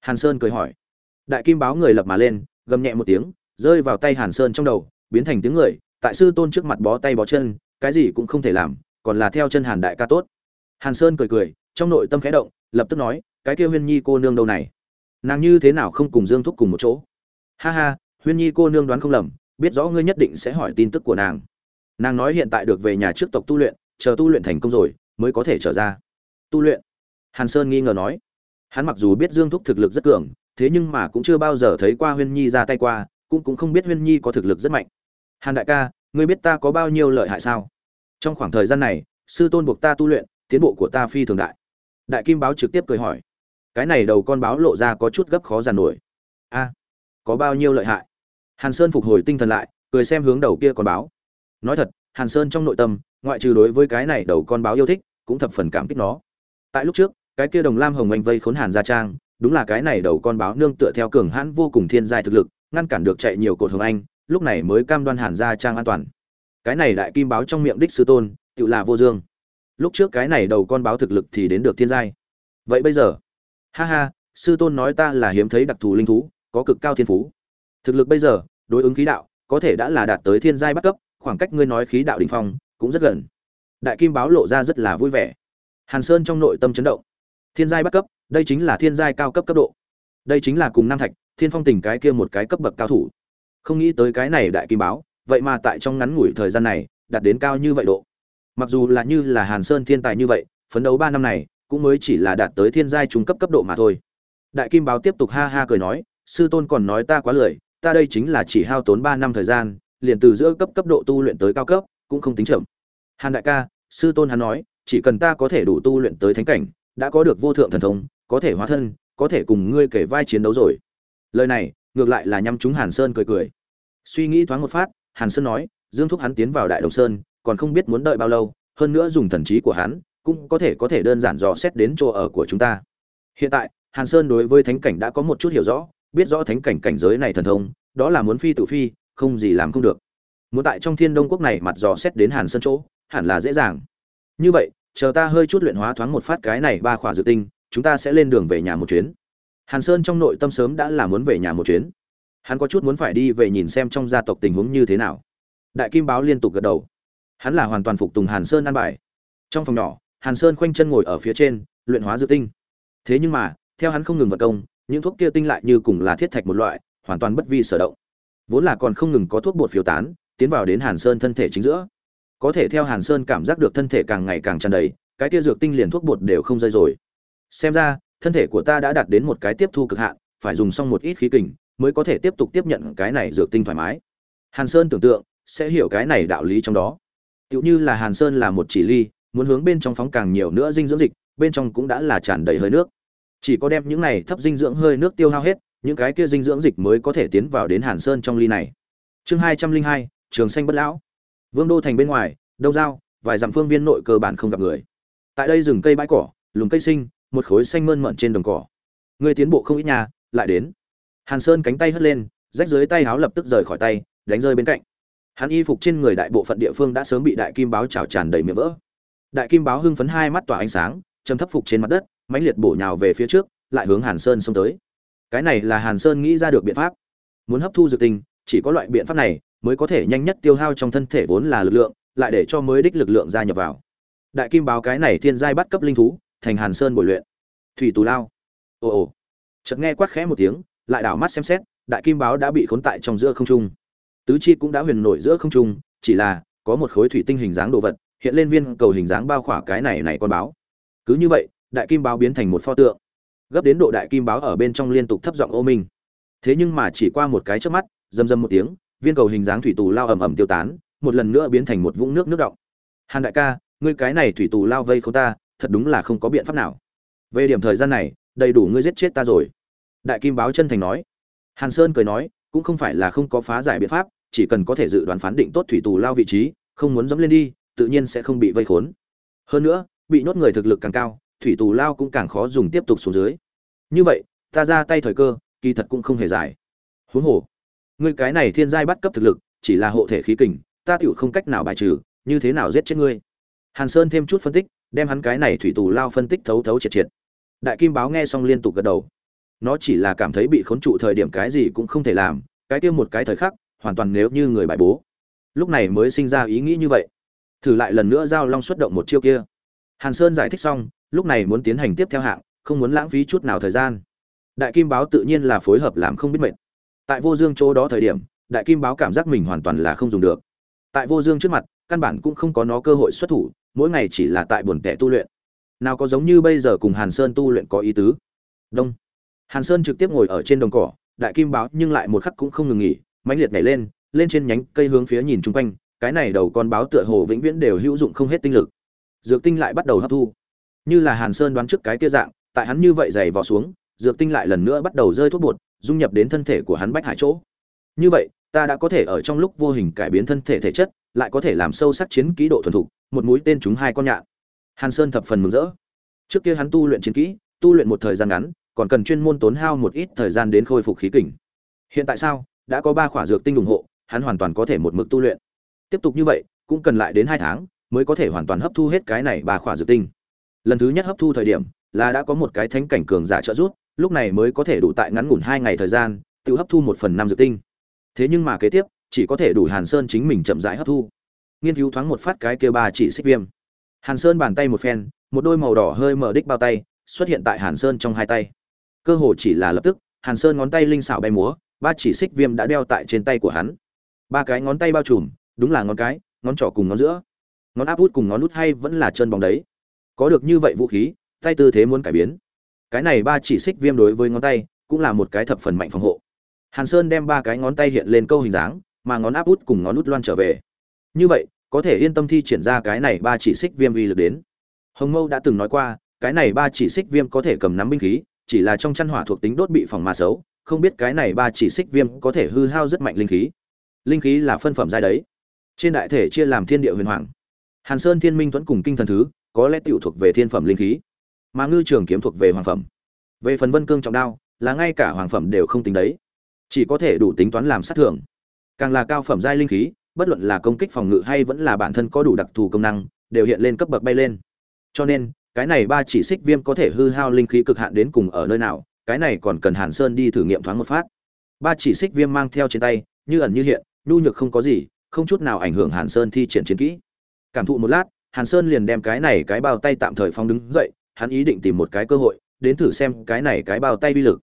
Hàn sơn cười hỏi. Đại kim báo người lập mà lên, gầm nhẹ một tiếng, rơi vào tay hàn sơn trong đầu, biến thành tiếng người, tại sư tôn trước mặt bó tay bó chân, cái gì cũng không thể làm, còn là theo chân hàn đại ca tốt. Hàn sơn cười cười, trong nội tâm khẽ động, lập tức nói, cái kia huyên nhi cô nương đâu này? Nàng như thế nào không cùng dương thúc cùng một chỗ? Ha ha, huyên nhi cô nương đoán không lầm, biết rõ ngươi nhất định sẽ hỏi tin tức của nàng. Nàng nói hiện tại được về nhà trước tộc tu luyện chờ tu luyện thành công rồi, mới có thể trở ra. Tu luyện. Hàn sơn nghi ngờ nói. Hắn mặc dù biết dương thúc thực lực rất cường, thế nhưng mà cũng chưa bao giờ thấy qua huyên nhi ra tay qua, cũng cũng không biết huyên nhi có thực lực rất mạnh. Hàn đại ca, ngươi biết ta có bao nhiêu lợi hại sao? Trong khoảng thời gian này, sư tôn buộc ta tu luyện, tiến bộ của ta phi thường đại. Đại kim báo trực tiếp cười hỏi. Cái này đầu con báo lộ ra có chút gấp khó giàn nổi. A, có bao nhiêu lợi hại? Hàn sơn phục hồi tinh thần lại, cười xem hướng đầu kia con báo. Nói thật, hàn sơn trong nội tâm ngoại trừ đối với cái này đầu con báo yêu thích, cũng thập phần cảm kích nó. Tại lúc trước, cái kia đồng lam hồng anh vây khốn hàn gia trang, đúng là cái này đầu con báo nương tựa theo cường hãn vô cùng thiên giai thực lực, ngăn cản được chạy nhiều cột hồng anh, lúc này mới cam đoan hàn gia trang an toàn. Cái này đại kim báo trong miệng đích sư tôn, tự là vô dương. Lúc trước cái này đầu con báo thực lực thì đến được thiên giai. Vậy bây giờ? Ha ha, sư tôn nói ta là hiếm thấy đặc thù linh thú, có cực cao thiên phú. Thực lực bây giờ, đối ứng khí đạo, có thể đã là đạt tới thiên giai bắt cấp, khoảng cách ngươi nói khí đạo đỉnh phong cũng rất gần. Đại kim báo lộ ra rất là vui vẻ. Hàn sơn trong nội tâm chấn động. Thiên giai bắt cấp, đây chính là thiên giai cao cấp cấp độ. Đây chính là cùng nam thạch, thiên phong tình cái kia một cái cấp bậc cao thủ. Không nghĩ tới cái này đại kim báo, vậy mà tại trong ngắn ngủi thời gian này, đạt đến cao như vậy độ. Mặc dù là như là hàn sơn thiên tài như vậy, phấn đấu ba năm này, cũng mới chỉ là đạt tới thiên giai trung cấp cấp độ mà thôi. Đại kim báo tiếp tục ha ha cười nói, sư tôn còn nói ta quá lười, ta đây chính là chỉ hao tốn ba năm thời gian, liền từ giữa cấp cấp độ tu luyện tới cao cấp, cũng không tính chậm hàn đại ca, sư tôn hắn nói, chỉ cần ta có thể đủ tu luyện tới thánh cảnh, đã có được vô thượng thần thông, có thể hóa thân, có thể cùng ngươi kể vai chiến đấu rồi. Lời này, ngược lại là nhắm chúng hàn sơn cười cười. Suy nghĩ thoáng một phát, hàn sơn nói, dương thúc hắn tiến vào đại đồng sơn, còn không biết muốn đợi bao lâu, hơn nữa dùng thần trí của hắn, cũng có thể có thể đơn giản dò xét đến chỗ ở của chúng ta. Hiện tại, hàn sơn đối với thánh cảnh đã có một chút hiểu rõ, biết rõ thánh cảnh cảnh giới này thần thông, đó là muốn phi tự phi, không gì làm không được muốn tại trong thiên đông quốc này mặt dò xét đến hàn sơn chỗ, hẳn là dễ dàng. Như vậy, chờ ta hơi chút luyện hóa thoáng một phát cái này ba khỏa dự tinh, chúng ta sẽ lên đường về nhà một chuyến. Hàn sơn trong nội tâm sớm đã là muốn về nhà một chuyến. Hắn có chút muốn phải đi về nhìn xem trong gia tộc tình huống như thế nào. Đại kim báo liên tục gật đầu. Hắn là hoàn toàn phục tùng hàn sơn ăn bài. Trong phòng nhỏ, hàn sơn khoanh chân ngồi ở phía trên, luyện hóa dự tinh. Thế nhưng mà, theo hắn không ngừng vận công, những thuốc kia tinh lại như cùng là thiết thạch một loại, hoàn toàn bất vi sở động. Vốn là còn không ngừng có thuốc bột phiếu tán tiến vào đến hàn sơn thân thể chính giữa. Có thể theo hàn sơn cảm giác được thân thể càng ngày càng tràn đầy, cái tia dược tinh liền thuốc bột đều không rơi rồi. Xem ra, thân thể của ta đã đạt đến một cái tiếp thu cực hạn, phải dùng xong một ít khí kình mới có thể tiếp tục tiếp nhận cái này dược tinh thoải mái. Hàn sơn tưởng tượng, sẽ hiểu cái này đạo lý trong đó. Tựu như là hàn sơn là một chỉ ly, muốn hướng bên trong phóng càng nhiều nữa dinh dưỡng dịch, bên trong cũng đã là tràn đầy hơi nước. Chỉ có đem những này thấp dinh dưỡng hơi nước tiêu hao hết, những cái kia dinh dưỡng dịch mới có thể tiến vào đến hàn sơn trong ly này. Chương hai trăm linh hai trường xanh bất lão. Vương đô thành bên ngoài đâu giao, vài dặm phương viên nội cơ bản không gặp người. Tại đây rừng cây bãi cỏ, lùm cây sinh một khối xanh mơn mận trên đồng cỏ. Người tiến bộ không ít nhà lại đến. Hàn sơn cánh tay hất lên, rách dưới tay háo lập tức rời khỏi tay, đánh rơi bên cạnh. Hắn y phục trên người đại bộ phận địa phương đã sớm bị đại kim báo trào tràn đầy miệng vỡ. Đại kim báo hưng phấn hai mắt tỏa ánh sáng châm thấp phục trên mặt đất, mãnh liệt bổ nhào về phía trước, lại hướng hàn sơn xông tới. Cái này là hàn sơn nghĩ ra được biện pháp. Muốn hấp thu dược tinh chỉ có loại biện pháp này mới có thể nhanh nhất tiêu hao trong thân thể vốn là lực lượng, lại để cho mới đích lực lượng gia nhập vào. Đại kim báo cái này thiên giai bắt cấp linh thú, thành hàn sơn bồi luyện. Thủy tù lao. Ồ ồ. Chợt nghe quát khẽ một tiếng, lại đảo mắt xem xét, đại kim báo đã bị khốn tại trong giữa không trung. Tứ chi cũng đã huyền nổi giữa không trung, chỉ là có một khối thủy tinh hình dáng đồ vật, hiện lên viên cầu hình dáng bao khỏa cái này này con báo. Cứ như vậy, đại kim báo biến thành một pho tượng. Gấp đến độ đại kim báo ở bên trong liên tục thấp giọng ô minh. Thế nhưng mà chỉ qua một cái trước mắt, rầm rầm một tiếng viên cầu hình dáng thủy tù lao ầm ầm tiêu tán, một lần nữa biến thành một vũng nước nước động. Hàn đại ca, ngươi cái này thủy tù lao vây không ta, thật đúng là không có biện pháp nào. Về điểm thời gian này, đầy đủ ngươi giết chết ta rồi. Đại kim báo chân thành nói. Hàn sơn cười nói, cũng không phải là không có phá giải biện pháp, chỉ cần có thể dự đoán phán định tốt thủy tù lao vị trí, không muốn dẫm lên đi, tự nhiên sẽ không bị vây khốn. Hơn nữa, bị nhốt người thực lực càng cao, thủy tù lao cũng càng khó dùng tiếp tục xuống dưới. Như vậy, ta ra tay thời cơ, kỳ thật cũng không hề dài. Huống hồ ngươi cái này thiên giai bắt cấp thực lực, chỉ là hộ thể khí kình, ta tựu không cách nào bài trừ, như thế nào giết chết ngươi? Hàn sơn thêm chút phân tích, đem hắn cái này thủy tù lao phân tích thấu thấu triệt triệt. Đại kim báo nghe xong liên tục gật đầu. Nó chỉ là cảm thấy bị khốn trụ thời điểm cái gì cũng không thể làm, cái tiêu một cái thời khắc, hoàn toàn nếu như người bài bố. Lúc này mới sinh ra ý nghĩ như vậy. Thử lại lần nữa giao long xuất động một chiêu kia. Hàn sơn giải thích xong, lúc này muốn tiến hành tiếp theo hạng, không muốn lãng phí chút nào thời gian. Đại kim báo tự nhiên là phối hợp làm không biết mệt tại vô dương chỗ đó thời điểm, đại kim báo cảm giác mình hoàn toàn là không dùng được. Tại vô dương trước mặt, căn bản cũng không có nó cơ hội xuất thủ, mỗi ngày chỉ là tại buồn tẻ tu luyện. Nào có giống như bây giờ cùng hàn sơn tu luyện có ý tứ? Đông. Hàn sơn trực tiếp ngồi ở trên đồng cỏ, đại kim báo nhưng lại một khắc cũng không ngừng nghỉ, mãnh liệt nhảy lên lên trên nhánh cây hướng phía nhìn chung quanh, cái này đầu con báo tựa hồ vĩnh viễn đều hữu dụng không hết tinh lực. Dược tinh lại bắt đầu hấp thu. Như là hàn sơn đoán trước cái kia dạng, tại hắn như vậy dày vò xuống dược tinh lại lần nữa bắt đầu rơi thuốc bột, dung nhập đến thân thể của hắn bách hải chỗ. Như vậy, ta đã có thể ở trong lúc vô hình cải biến thân thể thể chất, lại có thể làm sâu sắc chiến kỹ độ thuần thục, một mũi tên chúng hai con nhạn. Hàn sơn thập phần mừng rỡ. Trước kia hắn tu luyện chiến kỹ, tu luyện một thời gian ngắn, còn cần chuyên môn tốn hao một ít thời gian đến khôi phục khí kình. Hiện tại sao, đã có ba khỏa dược tinh ủng hộ, hắn hoàn toàn có thể một mực tu luyện. Tiếp tục như vậy, cũng cần lại đến hai tháng, mới có thể hoàn toàn hấp thu hết cái này ba khỏa dược tinh. Lần thứ nhất hấp thu thời điểm, là đã có một cái thánh cảnh cường giả trợ giúp lúc này mới có thể đủ tại ngắn ngủn hai ngày thời gian, tự hấp thu một phần năm dược tinh. Thế nhưng mà kế tiếp, chỉ có thể đủ hàn sơn chính mình chậm rãi hấp thu. Nghiên cứu thoáng một phát cái kia ba chỉ xích viêm. Hàn sơn bàn tay một phen, một đôi màu đỏ hơi mở đích bao tay, xuất hiện tại hàn sơn trong hai tay. Cơ hồ chỉ là lập tức, hàn sơn ngón tay linh xảo bay múa, ba chỉ xích viêm đã đeo tại trên tay của hắn. Ba cái ngón tay bao trùm, đúng là ngón cái, ngón trỏ cùng ngón giữa. Ngón áp út cùng ngón út hay vẫn là chân bóng đấy. Có được như vậy vũ khí, tay tư thế muốn cải biến cái này ba chỉ xích viêm đối với ngón tay, cũng là một cái thập phần mạnh phòng hộ. Hàn sơn đem ba cái ngón tay hiện lên câu hình dáng, mà ngón áp út cùng ngón út loan trở về. Như vậy, có thể yên tâm thi triển ra cái này ba chỉ xích viêm uy lực đến. Hồng mâu đã từng nói qua, cái này ba chỉ xích viêm có thể cầm nắm binh khí, chỉ là trong chăn hỏa thuộc tính đốt bị phòng ma xấu, không biết cái này ba chỉ xích viêm có thể hư hao rất mạnh linh khí. Linh khí là phân phẩm giai đấy. Trên đại thể chia làm thiên địa huyền hoàng. Hàn sơn thiên minh thuẫn cùng kinh thần thứ, có lẽ tiểu thuộc về thiên phẩm linh khí mà ngư trường kiếm thuộc về hoàng phẩm. Về phần vân cương trọng đao, là ngay cả hoàng phẩm đều không tính đấy. Chỉ có thể đủ tính toán làm sát thưởng. Càng là cao phẩm giai linh khí, bất luận là công kích phòng ngự hay vẫn là bản thân có đủ đặc thù công năng, đều hiện lên cấp bậc bay lên. Cho nên, cái này ba chỉ xích viêm có thể hư hao linh khí cực hạn đến cùng ở nơi nào, cái này còn cần hàn sơn đi thử nghiệm thoáng một phát. Ba chỉ xích viêm mang theo trên tay, như ẩn như hiện, nhu nhược không có gì, không chút nào ảnh hưởng hàn sơn thi triển chiến kỹ. Cảm thụ một lát, hàn sơn liền đem cái này cái bao tay tạm thời phong đứng dậy hắn ý định tìm một cái cơ hội, đến thử xem cái này cái bao tay uy lực.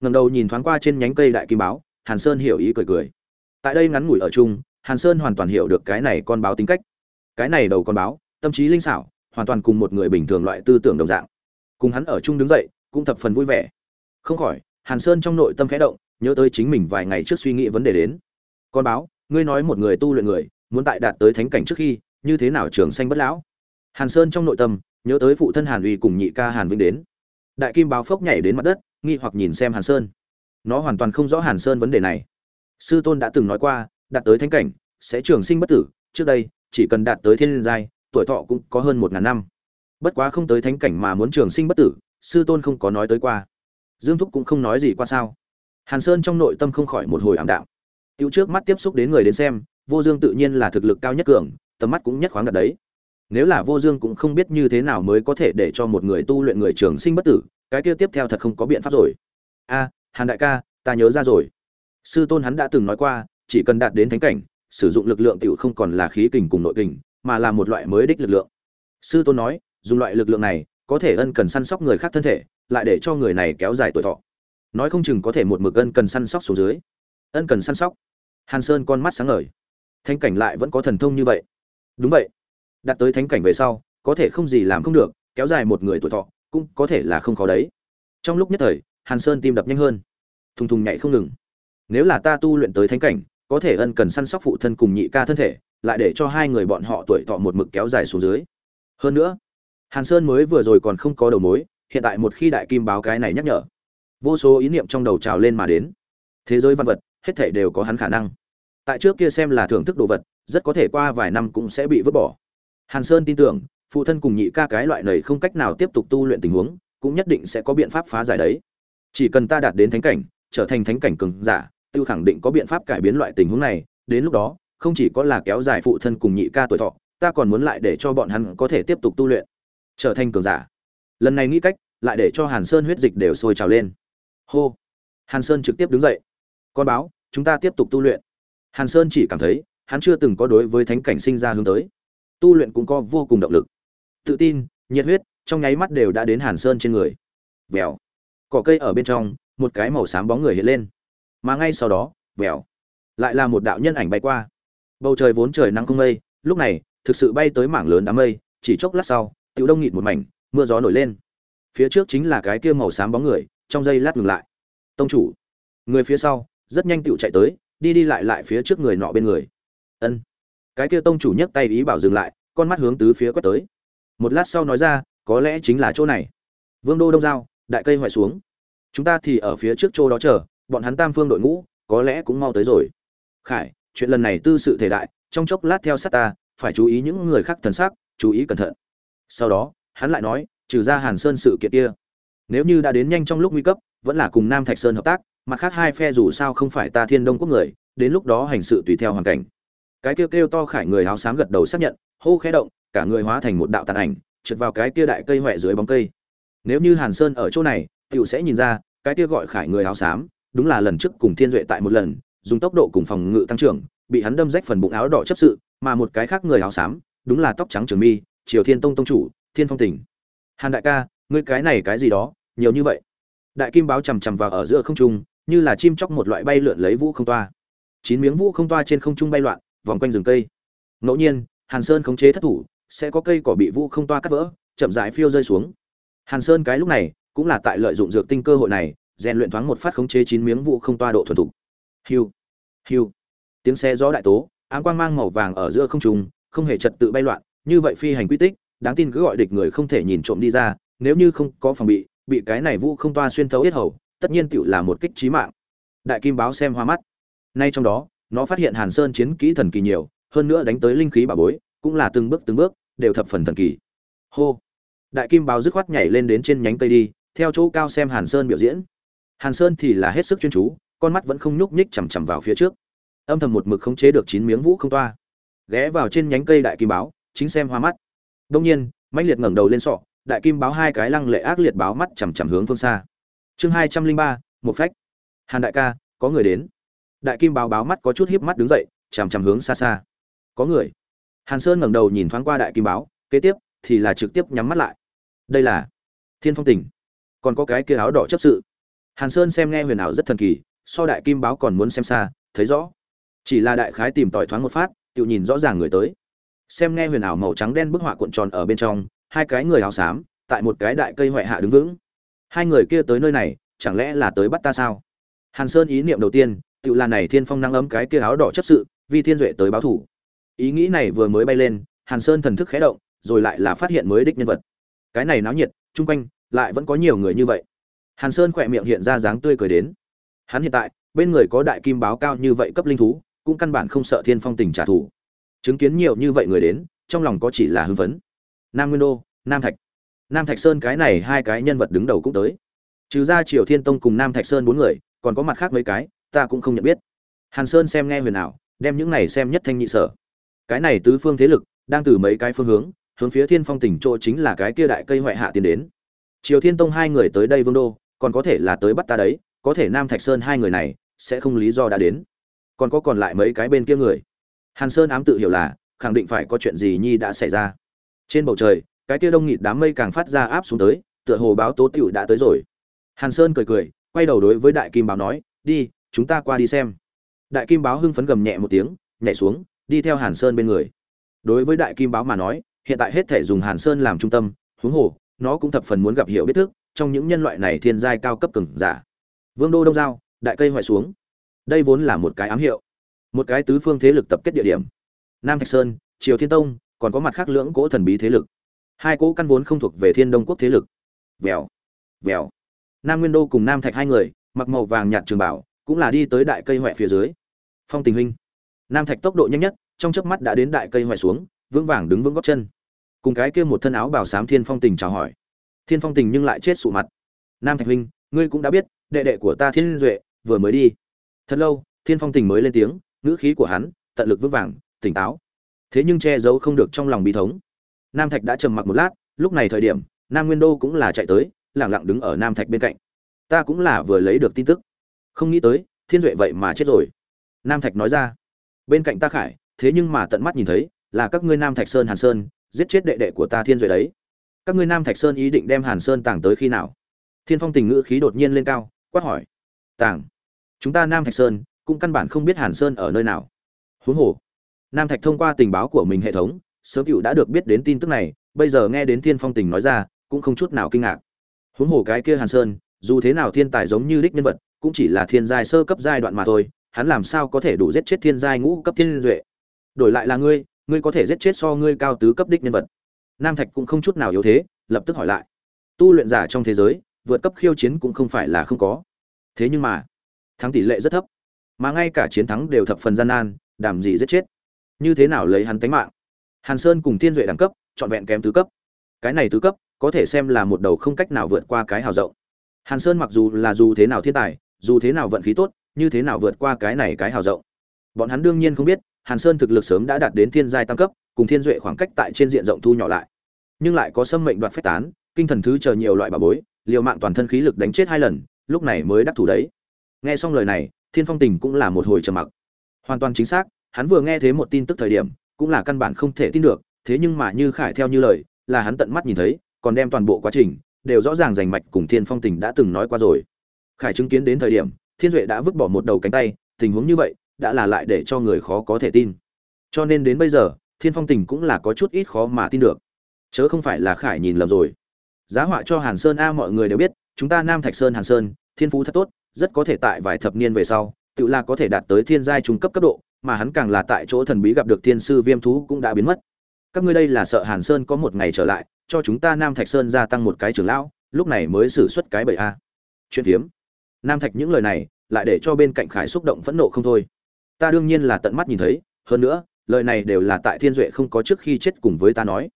Ngẩng đầu nhìn thoáng qua trên nhánh cây đại kim báo, hàn sơn hiểu ý cười cười. Tại đây ngắn ngủi ở chung, hàn sơn hoàn toàn hiểu được cái này con báo tính cách. Cái này đầu con báo, tâm trí linh xảo, hoàn toàn cùng một người bình thường loại tư tưởng đồng dạng. Cùng hắn ở chung đứng dậy, cũng thập phần vui vẻ. Không khỏi, hàn sơn trong nội tâm khẽ động, nhớ tới chính mình vài ngày trước suy nghĩ vấn đề đến. Con báo, ngươi nói một người tu luyện người, muốn tại đạt tới thánh cảnh trước khi, như thế nào trường sanh bất lão? Hàn sơn trong nội tâm nhớ tới phụ thân hàn uy cùng nhị ca hàn vĩnh đến. Đại kim báo phốc nhảy đến mặt đất, nghi hoặc nhìn xem hàn sơn. Nó hoàn toàn không rõ hàn sơn vấn đề này. Sư tôn đã từng nói qua, đạt tới thánh cảnh, sẽ trường sinh bất tử. Trước đây, chỉ cần đạt tới thiên giai, tuổi thọ cũng có hơn một ngàn năm. Bất quá không tới thánh cảnh mà muốn trường sinh bất tử, sư tôn không có nói tới qua. Dương thúc cũng không nói gì qua sao. Hàn sơn trong nội tâm không khỏi một hồi ảm đạm. Tiêu trước mắt tiếp xúc đến người đến xem, vô dương tự nhiên là thực lực cao nhất cường, tầm mắt cũng nhất khoáng đặt đấy nếu là vô dương cũng không biết như thế nào mới có thể để cho một người tu luyện người trường sinh bất tử, cái kia tiếp theo thật không có biện pháp rồi. A, hàn đại ca, ta nhớ ra rồi. Sư tôn hắn đã từng nói qua, chỉ cần đạt đến thánh cảnh, sử dụng lực lượng tiểu không còn là khí kình cùng nội kình, mà là một loại mới đích lực lượng. Sư tôn nói, dùng loại lực lượng này, có thể ân cần săn sóc người khác thân thể, lại để cho người này kéo dài tuổi thọ. Nói không chừng có thể một mực ân cần săn sóc xuống dưới. Ân cần săn sóc. Hàn sơn con mắt sáng ngời. Thanh cảnh lại vẫn có thần thông như vậy. Đúng vậy đạt tới thánh cảnh về sau, có thể không gì làm không được, kéo dài một người tuổi thọ, cũng có thể là không khó đấy. Trong lúc nhất thời, hàn sơn tim đập nhanh hơn. Thùng thùng nhảy không ngừng. Nếu là ta tu luyện tới thánh cảnh, có thể ân cần săn sóc phụ thân cùng nhị ca thân thể, lại để cho hai người bọn họ tuổi thọ một mực kéo dài xuống dưới. Hơn nữa, hàn sơn mới vừa rồi còn không có đầu mối, hiện tại một khi đại kim báo cái này nhắc nhở, vô số ý niệm trong đầu trào lên mà đến. Thế giới văn vật, hết thảy đều có hắn khả năng. Tại trước kia xem là thưởng thức đồ vật, rất có thể qua vài năm cũng sẽ bị vứt bỏ hàn sơn tin tưởng, phụ thân cùng nhị ca cái loại này không cách nào tiếp tục tu luyện tình huống, cũng nhất định sẽ có biện pháp phá giải đấy. Chỉ cần ta đạt đến thánh cảnh, trở thành thánh cảnh cường giả, tiêu khẳng định có biện pháp cải biến loại tình huống này. Đến lúc đó, không chỉ có là kéo dài phụ thân cùng nhị ca tuổi thọ, ta còn muốn lại để cho bọn hắn có thể tiếp tục tu luyện, trở thành cường giả. Lần này nghĩ cách, lại để cho hàn sơn huyết dịch đều sôi trào lên. Hô! Hàn sơn trực tiếp đứng dậy. Con báo, chúng ta tiếp tục tu luyện. Hàn sơn chỉ cảm thấy, hắn chưa từng có đối với thánh cảnh sinh ra hướng tới tu luyện cũng có vô cùng động lực. Tự tin, nhiệt huyết, trong nháy mắt đều đã đến hàn sơn trên người. Vèo. Cỏ cây ở bên trong, một cái màu xám bóng người hiện lên. Mà ngay sau đó, vèo. Lại là một đạo nhân ảnh bay qua. Bầu trời vốn trời nắng không mây, lúc này, thực sự bay tới mảng lớn đám mây, chỉ chốc lát sau, tiểu đông nghịt một mảnh, mưa gió nổi lên. Phía trước chính là cái kia màu xám bóng người, trong giây lát ngừng lại. Tông chủ. Người phía sau, rất nhanh tiểu chạy tới, đi đi lại lại phía trước người nọ bên người. Ân cái kia tông chủ nhấc tay ý bảo dừng lại, con mắt hướng tứ phía quét tới. Một lát sau nói ra, có lẽ chính là chỗ này. Vương đô đông giao, đại cây hoại xuống. Chúng ta thì ở phía trước chỗ đó chờ, bọn hắn tam phương đội ngũ, có lẽ cũng mau tới rồi. Khải, chuyện lần này tư sự thể đại, trong chốc lát theo sát ta, phải chú ý những người khác thần sắc, chú ý cẩn thận. Sau đó, hắn lại nói, trừ ra hàn sơn sự kiện kia. Nếu như đã đến nhanh trong lúc nguy cấp, vẫn là cùng nam thạch sơn hợp tác, mặt khác hai phe dù sao không phải ta thiên đông quốc người, đến lúc đó hành sự tùy theo hoàn cảnh cái kêu kêu to khải người áo xám gật đầu xác nhận, hô khẽ động, cả người hóa thành một đạo tàn ảnh, trượt vào cái kia đại cây huệ dưới bóng cây. Nếu như hàn sơn ở chỗ này tựu sẽ nhìn ra, cái kia gọi khải người áo xám, đúng là lần trước cùng thiên duệ tại một lần, dùng tốc độ cùng phòng ngự tăng trưởng, bị hắn đâm rách phần bụng áo đỏ chấp sự, mà một cái khác người áo xám, đúng là tóc trắng trường mi, triều thiên tông tông chủ, thiên phong tỉnh. Hàn đại ca, ngươi cái này cái gì đó, nhiều như vậy. Đại kim báo chằm chằm vào ở giữa không trung, như là chim chóc một loại bay lượn lấy vũ không toa. Chín miếng vũ không toa trên không trung bay loạn vòng quanh rừng cây. Ngẫu nhiên, hàn sơn khống chế thất thủ, sẽ có cây cỏ bị vũ không toa cắt vỡ, chậm rãi phiêu rơi xuống. Hàn sơn cái lúc này, cũng là tại lợi dụng dược tinh cơ hội này, rèn luyện thoáng một phát khống chế chín miếng vũ không toa độ thuần thục. Hiu hiu. Tiếng xe gió đại tố, ám quang mang màu vàng ở giữa không trung, không hề trật tự bay loạn, như vậy phi hành quy tích, đáng tin cứ gọi địch người không thể nhìn trộm đi ra, nếu như không có phòng bị bị cái này vũ không toa xuyên thấu yết hầu, tất nhiên tựu là một kích trí mạng. Đại kim báo xem hoa mắt. Nay trong đó nó phát hiện hàn sơn chiến kỹ thần kỳ nhiều, hơn nữa đánh tới linh khí bà bối, cũng là từng bước từng bước, đều thập phần thần kỳ. Hô. Đại kim báo dứt khoát nhảy lên đến trên nhánh cây đi, theo chỗ cao xem hàn sơn biểu diễn. Hàn sơn thì là hết sức chuyên chú, con mắt vẫn không nhúc nhích chằm chằm vào phía trước. Âm thầm một mực khống chế được chín miếng vũ không toa. Ghé vào trên nhánh cây đại kim báo, chính xem hoa mắt. Đông nhiên, mãnh liệt ngẩng đầu lên sọ, đại kim báo hai cái lăng lệ ác liệt báo mắt chằm chằm hướng phương xa. Chương hai trăm linh ba, một phách. Hàn đại ca, có người đến đại kim báo báo mắt có chút híp mắt đứng dậy, chằm chằm hướng xa xa. Có người. Hàn sơn ngẩng đầu nhìn thoáng qua đại kim báo, kế tiếp thì là trực tiếp nhắm mắt lại. Đây là thiên phong tỉnh. Còn có cái kia áo đỏ chấp sự. Hàn sơn xem nghe huyền ảo rất thần kỳ, so đại kim báo còn muốn xem xa, thấy rõ. Chỉ là đại khái tìm tỏi thoáng một phát, tự nhìn rõ ràng người tới. Xem nghe huyền ảo màu trắng đen bức họa cuộn tròn ở bên trong, hai cái người áo xám, tại một cái đại cây hoại hạ đứng vững. Hai người kia tới nơi này, chẳng lẽ là tới bắt ta sao? Hàn sơn ý niệm đầu tiên tự là này thiên phong năng ấm cái kia áo đỏ chấp sự vì thiên duệ tới báo thủ. Ý nghĩ này vừa mới bay lên, hàn sơn thần thức khẽ động, rồi lại là phát hiện mới đích nhân vật. Cái này náo nhiệt, chung quanh, lại vẫn có nhiều người như vậy. Hàn sơn khỏe miệng hiện ra dáng tươi cười đến. Hắn hiện tại, bên người có đại kim báo cao như vậy cấp linh thú, cũng căn bản không sợ thiên phong tình trả thù. Chứng kiến nhiều như vậy người đến, trong lòng có chỉ là hưng phấn. Nam nguyên đô, nam thạch. Nam thạch sơn cái này hai cái nhân vật đứng đầu cũng tới. Trừ ra triều thiên tông cùng nam thạch sơn bốn người, còn có mặt khác mấy cái ta cũng không nhận biết. Hàn sơn xem nghe huyền ảo, đem những này xem nhất thanh nhị sở. Cái này tứ phương thế lực, đang từ mấy cái phương hướng hướng phía thiên phong tỉnh chỗ chính là cái kia đại cây hoại hạ tiến đến. Triều thiên tông hai người tới đây vương đô, còn có thể là tới bắt ta đấy, có thể nam thạch sơn hai người này, sẽ không lý do đã đến. Còn có còn lại mấy cái bên kia người. Hàn sơn ám tự hiểu là, khẳng định phải có chuyện gì nhi đã xảy ra. Trên bầu trời, cái kia đông nghịt đám mây càng phát ra áp xuống tới, tựa hồ báo tố tiểu đã tới rồi. Hàn sơn cười cười, quay đầu đối với đại kim báo nói, đi chúng ta qua đi xem. Đại kim báo hưng phấn gầm nhẹ một tiếng, nhảy xuống, đi theo hàn sơn bên người. Đối với đại kim báo mà nói, hiện tại hết thể dùng hàn sơn làm trung tâm, huống hồ, nó cũng thập phần muốn gặp hiểu biết thức, trong những nhân loại này thiên giai cao cấp cường giả. Vương đô đông giao, đại cây hoại xuống. Đây vốn là một cái ám hiệu, một cái tứ phương thế lực tập kết địa điểm. Nam thạch sơn, triều thiên tông, còn có mặt khác lưỡng cỗ thần bí thế lực. Hai cỗ căn vốn không thuộc về thiên đông quốc thế lực. Vèo vèo. Nam nguyên đô cùng nam thạch hai người, mặc màu vàng nhạt trường bảo cũng là đi tới đại cây hoại phía dưới. Phong tình huynh, nam thạch tốc độ nhanh nhất, trong chớp mắt đã đến đại cây hoại xuống, vững vàng đứng vững góc chân. Cùng cái kia một thân áo bảo sám thiên phong tình chào hỏi. Thiên phong tình nhưng lại chết sụ mặt. Nam thạch huynh, ngươi cũng đã biết, đệ đệ của ta thiên duệ, vừa mới đi. Thật lâu, thiên phong tình mới lên tiếng, ngữ khí của hắn, tận lực vững vàng, tỉnh táo. Thế nhưng che giấu không được trong lòng bi thống. Nam thạch đã trầm mặc một lát, lúc này thời điểm, nam nguyên đô cũng là chạy tới lẳng lặng đứng ở nam thạch bên cạnh. Ta cũng là vừa lấy được tin tức không nghĩ tới, thiên duệ vậy mà chết rồi. Nam thạch nói ra, bên cạnh ta khải, thế nhưng mà tận mắt nhìn thấy, là các ngươi nam thạch sơn hàn sơn, giết chết đệ đệ của ta thiên duệ đấy. Các ngươi nam thạch sơn ý định đem hàn sơn tàng tới khi nào? Thiên phong tình ngữ khí đột nhiên lên cao, quát hỏi, tàng, chúng ta nam thạch sơn cũng căn bản không biết hàn sơn ở nơi nào. Huống hồ, nam thạch thông qua tình báo của mình hệ thống, sớm cựu đã được biết đến tin tức này, bây giờ nghe đến thiên phong tình nói ra, cũng không chút nào kinh ngạc. Huống hồ cái kia hàn sơn, dù thế nào thiên tài giống như đích nhân vật cũng chỉ là thiên giai sơ cấp giai đoạn mà thôi, hắn làm sao có thể đủ giết chết thiên giai ngũ cấp thiên duệ? Đổi lại là ngươi ngươi có thể giết chết so ngươi cao tứ cấp đích nhân vật. Nam thạch cũng không chút nào yếu thế, lập tức hỏi lại. Tu luyện giả trong thế giới, vượt cấp khiêu chiến cũng không phải là không có. Thế nhưng mà, thắng tỷ lệ rất thấp. Mà ngay cả chiến thắng đều thập phần gian nan đảm gì giết chết? Như thế nào lấy hắn tính mạng? Hàn sơn cùng thiên duệ đẳng cấp, trọn vẹn kém tứ cấp. Cái này tứ cấp, có thể xem là một đầu không cách nào vượt qua cái hào rộng. Hàn sơn mặc dù là dù thế nào thiên tài dù thế nào vận khí tốt, như thế nào vượt qua cái này cái hào rộng. Bọn hắn đương nhiên không biết, hàn sơn thực lực sớm đã đạt đến thiên giai tam cấp, cùng thiên duệ khoảng cách tại trên diện rộng thu nhỏ lại. Nhưng lại có sâm mệnh đoạt phách tán, kinh thần thứ chờ nhiều loại bà bối, liều mạng toàn thân khí lực đánh chết hai lần, lúc này mới đắc thủ đấy. Nghe xong lời này, thiên phong tình cũng là một hồi trầm mặc. Hoàn toàn chính xác, hắn vừa nghe thế một tin tức thời điểm, cũng là căn bản không thể tin được, thế nhưng mà như khải theo như lời, là hắn tận mắt nhìn thấy, còn đem toàn bộ quá trình, đều rõ ràng rành mạch cùng thiên phong tình đã từng nói qua rồi khải chứng kiến đến thời điểm, thiên duệ đã vứt bỏ một đầu cánh tay, tình huống như vậy, đã là lại để cho người khó có thể tin. Cho nên đến bây giờ, thiên phong tình cũng là có chút ít khó mà tin được. Chớ không phải là khải nhìn lầm rồi. Giá họa cho hàn sơn a mọi người đều biết, chúng ta nam thạch sơn hàn sơn, thiên phú thật tốt, rất có thể tại vài thập niên về sau, tự là có thể đạt tới thiên giai trung cấp cấp độ, mà hắn càng là tại chỗ thần bí gặp được thiên sư viêm thú cũng đã biến mất. Các ngươi đây là sợ hàn sơn có một ngày trở lại, cho chúng ta nam thạch sơn gia tăng một cái trưởng lão, lúc này mới xử suất cái bậy a. Chuyện phiếm nam thạch những lời này lại để cho bên cạnh khải xúc động phẫn nộ không thôi. Ta đương nhiên là tận mắt nhìn thấy, hơn nữa, lời này đều là tại thiên duệ không có trước khi chết cùng với ta nói.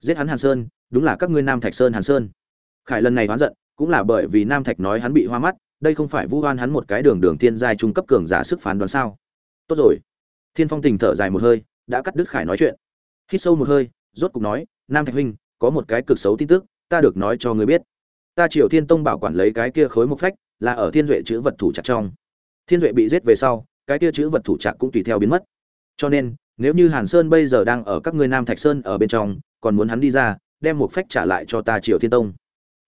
Giết hắn hàn sơn, đúng là các ngươi nam thạch sơn hàn sơn. Khải lần này oán giận, cũng là bởi vì nam thạch nói hắn bị hoa mắt, đây không phải vu oan hắn một cái đường đường thiên giai trung cấp cường giả sức phán đoán sao? Tốt rồi. Thiên phong tình thở dài một hơi, đã cắt đứt khải nói chuyện. Hít sâu một hơi, rốt cục nói, nam thạch huynh, có một cái cực xấu tin tức, ta được nói cho người biết. Ta triều thiên tông bảo quản lấy cái kia khối một phách là ở thiên duệ chữ vật thủ chặt trong. Thiên duệ bị giết về sau, cái kia chữ vật thủ chặt cũng tùy theo biến mất. Cho nên, nếu như hàn sơn bây giờ đang ở các ngươi nam thạch sơn ở bên trong, còn muốn hắn đi ra, đem một phách trả lại cho ta triều thiên tông.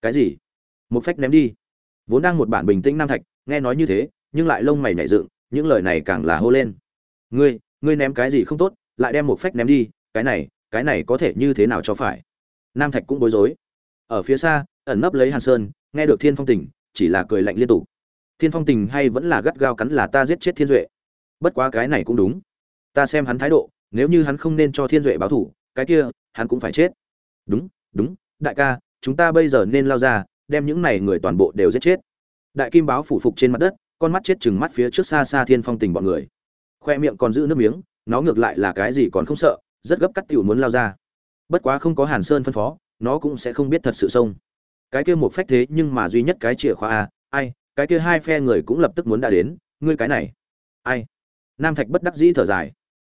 Cái gì? Một phách ném đi. Vốn đang một bản bình tĩnh nam thạch, nghe nói như thế, nhưng lại lông mày nhảy dựng, những lời này càng là hô lên. Ngươi ngươi ném cái gì không tốt, lại đem một phách ném đi, cái này cái này có thể như thế nào cho phải? Nam thạch cũng bối rối. Ở phía xa, ẩn nấp lấy hàn sơn, nghe được thiên phong tỉnh chỉ là cười lạnh liên tục. Thiên phong tình hay vẫn là gắt gao cắn là ta giết chết thiên duệ. Bất quá cái này cũng đúng. Ta xem hắn thái độ, nếu như hắn không nên cho thiên duệ báo thủ cái kia, hắn cũng phải chết. Đúng đúng, đại ca, chúng ta bây giờ nên lao ra, đem những này người toàn bộ đều giết chết. Đại kim báo phủ phục trên mặt đất, con mắt chết chừng mắt phía trước xa xa thiên phong tình bọn người. Khoe miệng còn giữ nước miếng, nó ngược lại là cái gì còn không sợ, rất gấp cắt tiểu muốn lao ra. Bất quá không có hàn sơn phân phó, nó cũng sẽ không biết thật sự xông cái kia một phách thế nhưng mà duy nhất cái chìa khóa a ai, cái kia hai phe người cũng lập tức muốn đã đến, ngươi cái này. Ai? Nam thạch bất đắc dĩ thở dài.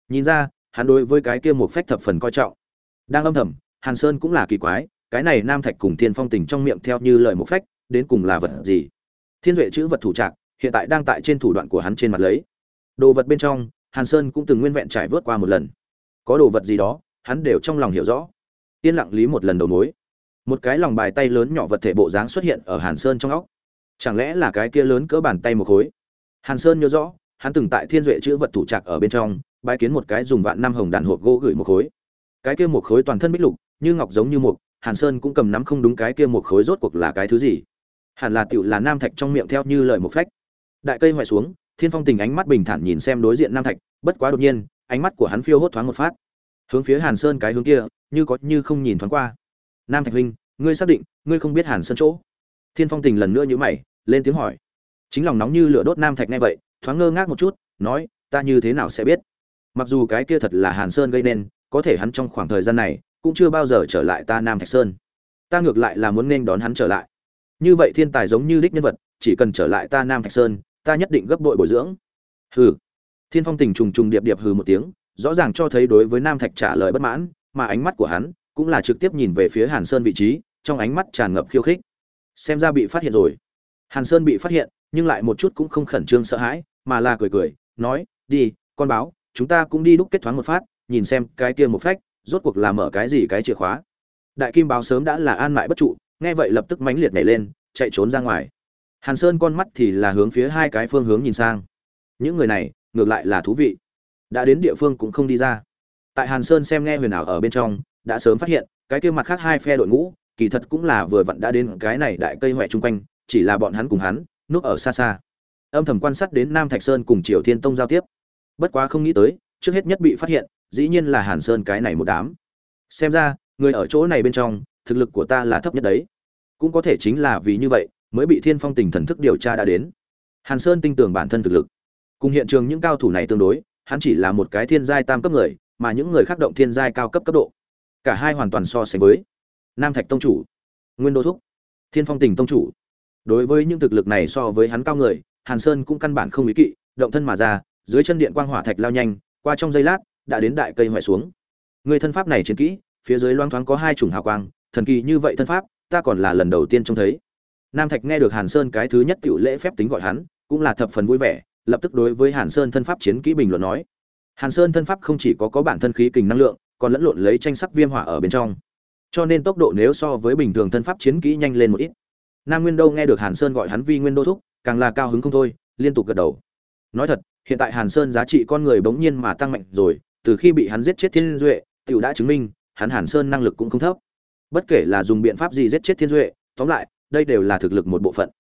Nhìn ra, hắn đối với cái kia một phách thập phần coi trọng. Đang âm thầm, hàn sơn cũng là kỳ quái, cái này nam thạch cùng thiên phong tình trong miệng theo như lời một phách, đến cùng là vật gì? Thiên duệ chữ vật thủ trạc, hiện tại đang tại trên thủ đoạn của hắn trên mặt lấy. Đồ vật bên trong, hàn sơn cũng từng nguyên vẹn trải vớt qua một lần. Có đồ vật gì đó, hắn đều trong lòng hiểu rõ. Yên lặng lý một lần đầu mối một cái lòng bài tay lớn nhỏ vật thể bộ dáng xuất hiện ở hàn sơn trong óc. Chẳng lẽ là cái kia lớn cỡ bàn tay một khối? Hàn sơn nhớ rõ, hắn từng tại thiên duệ chữ vật thủ trạc ở bên trong bãi kiến một cái dùng vạn năm hồng đàn hộp gỗ gửi một khối. Cái kia một khối toàn thân bích lục, như ngọc giống như mục, hàn sơn cũng cầm nắm không đúng cái kia một khối rốt cuộc là cái thứ gì? Hẳn là tựu là nam thạch trong miệng theo như lời một phách. Đại cây hoại xuống, thiên phong tình ánh mắt bình thản nhìn xem đối diện nam thạch, bất quá đột nhiên, ánh mắt của hắn phiêu hốt thoáng một phát. Hướng phía hàn sơn cái hướng kia, như có như không nhìn thoáng qua nam thạch huynh, ngươi xác định, ngươi không biết hàn sơn chỗ? Thiên phong tình lần nữa nhữ mày, lên tiếng hỏi. Chính lòng nóng như lửa đốt nam thạch ngay vậy, thoáng ngơ ngác một chút, nói, ta như thế nào sẽ biết? Mặc dù cái kia thật là hàn sơn gây nên, có thể hắn trong khoảng thời gian này, cũng chưa bao giờ trở lại ta nam thạch sơn. Ta ngược lại là muốn nên đón hắn trở lại. Như vậy thiên tài giống như đích nhân vật, chỉ cần trở lại ta nam thạch sơn, ta nhất định gấp bội bồi dưỡng. Hừ. Thiên phong tình trùng trùng điệp điệp hừ một tiếng, rõ ràng cho thấy đối với nam thạch trả lời bất mãn, mà ánh mắt của hắn cũng là trực tiếp nhìn về phía hàn sơn vị trí, trong ánh mắt tràn ngập khiêu khích. Xem ra bị phát hiện rồi. Hàn sơn bị phát hiện, nhưng lại một chút cũng không khẩn trương sợ hãi, mà là cười cười, nói, đi, con báo, chúng ta cũng đi đúc kết thoáng một phát, nhìn xem cái kia một phách, rốt cuộc là mở cái gì cái chìa khóa. Đại kim báo sớm đã là an mại bất trụ, nghe vậy lập tức mãnh liệt nhảy lên, chạy trốn ra ngoài. Hàn sơn con mắt thì là hướng phía hai cái phương hướng nhìn sang. Những người này, ngược lại là thú vị. Đã đến địa phương cũng không đi ra. Tại hàn sơn xem nghe huyền ảo ở bên trong đã sớm phát hiện, cái kia mặt khác hai phe đội ngũ, kỳ thật cũng là vừa vặn đã đến cái này đại cây huệ chung quanh, chỉ là bọn hắn cùng hắn, núp ở xa xa. Âm thầm quan sát đến nam thạch sơn cùng triều thiên tông giao tiếp. Bất quá không nghĩ tới, trước hết nhất bị phát hiện, dĩ nhiên là hàn sơn cái này một đám. Xem ra, người ở chỗ này bên trong, thực lực của ta là thấp nhất đấy. Cũng có thể chính là vì như vậy, mới bị thiên phong tình thần thức điều tra đã đến. Hàn sơn tin tưởng bản thân thực lực. Cùng hiện trường những cao thủ này tương đối, hắn chỉ là một cái thiên giai tam cấp người, mà những người khác động thiên giai cao cấp cấp độ cả hai hoàn toàn so sánh với nam thạch tông chủ, nguyên đô thúc, thiên phong tình tông chủ. Đối với những thực lực này so với hắn cao người, hàn sơn cũng căn bản không ý kỵ, động thân mà ra, dưới chân điện quang hỏa thạch lao nhanh, qua trong giây lát, đã đến đại cây hoại xuống. Người thân pháp này chiến kỹ, phía dưới loang thoáng có hai chủng hào quang, thần kỳ như vậy thân pháp, ta còn là lần đầu tiên trông thấy. Nam thạch nghe được hàn sơn cái thứ nhất tiểu lễ phép tính gọi hắn, cũng là thập phần vui vẻ, lập tức đối với hàn sơn thân pháp chiến kỹ bình luận nói. Hàn sơn thân pháp không chỉ có có bản thân khí kình năng lượng còn lẫn lộn lấy tranh sắc viêm hỏa ở bên trong. Cho nên tốc độ nếu so với bình thường thân pháp chiến kỹ nhanh lên một ít. Nam nguyên đô nghe được hàn sơn gọi hắn vi nguyên đô thúc, càng là cao hứng không thôi, liên tục gật đầu. Nói thật, hiện tại hàn sơn giá trị con người bỗng nhiên mà tăng mạnh rồi, từ khi bị hắn giết chết thiên duệ tựu đã chứng minh, hắn hàn sơn năng lực cũng không thấp. Bất kể là dùng biện pháp gì giết chết thiên duệ, tóm lại, đây đều là thực lực một bộ phận.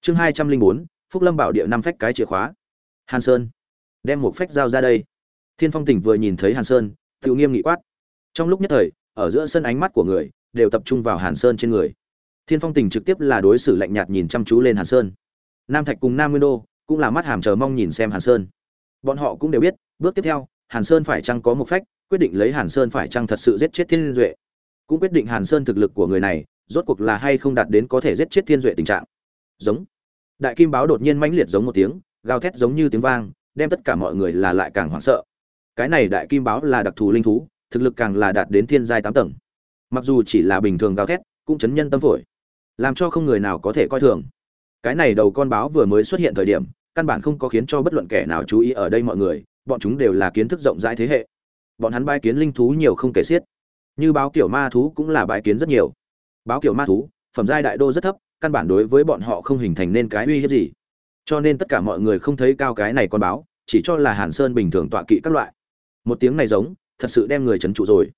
Chương hai trăm linh bốn, phúc lâm bảo địa năm phách cái chìa khóa. Hàn sơn. Đem một phách dao ra đây. Thiên phong tỉnh vừa nhìn thấy hàn sơn tự nghiêm nghị quát. Trong lúc nhất thời, ở giữa sân ánh mắt của người đều tập trung vào hàn sơn trên người. Thiên phong tỉnh trực tiếp là đối xử lạnh nhạt nhìn chăm chú lên hàn sơn. Nam thạch cùng nam nguyên đô cũng là mắt hàm chờ mong nhìn xem hàn sơn. Bọn họ cũng đều biết, bước tiếp theo, hàn sơn phải chăng có một phách, quyết định lấy hàn sơn phải chăng thật sự giết chết thiên duệ. Cũng quyết định hàn sơn thực lực của người này, rốt cuộc là hay không đạt đến có thể giết chết thiên duệ tình trạng. Giống. Đại kim báo đột nhiên mãnh liệt giống một tiếng, gào thét giống như tiếng vang, đem tất cả mọi người là lại càng hoảng sợ cái này đại kim báo là đặc thù linh thú, thực lực càng là đạt đến thiên giai tám tầng. Mặc dù chỉ là bình thường gào thét, cũng chấn nhân tâm phổi, làm cho không người nào có thể coi thường. Cái này đầu con báo vừa mới xuất hiện thời điểm, căn bản không có khiến cho bất luận kẻ nào chú ý ở đây mọi người, bọn chúng đều là kiến thức rộng rãi thế hệ. Bọn hắn bãi kiến linh thú nhiều không kể xiết. Như báo kiểu ma thú cũng là bãi kiến rất nhiều. Báo kiểu ma thú, phẩm giai đại đô rất thấp, căn bản đối với bọn họ không hình thành nên cái uy hiếp gì. Cho nên tất cả mọi người không thấy cao cái này con báo, chỉ cho là hàn sơn bình thường tọa kỵ các loại một tiếng này giống, thật sự đem người trấn trụ rồi.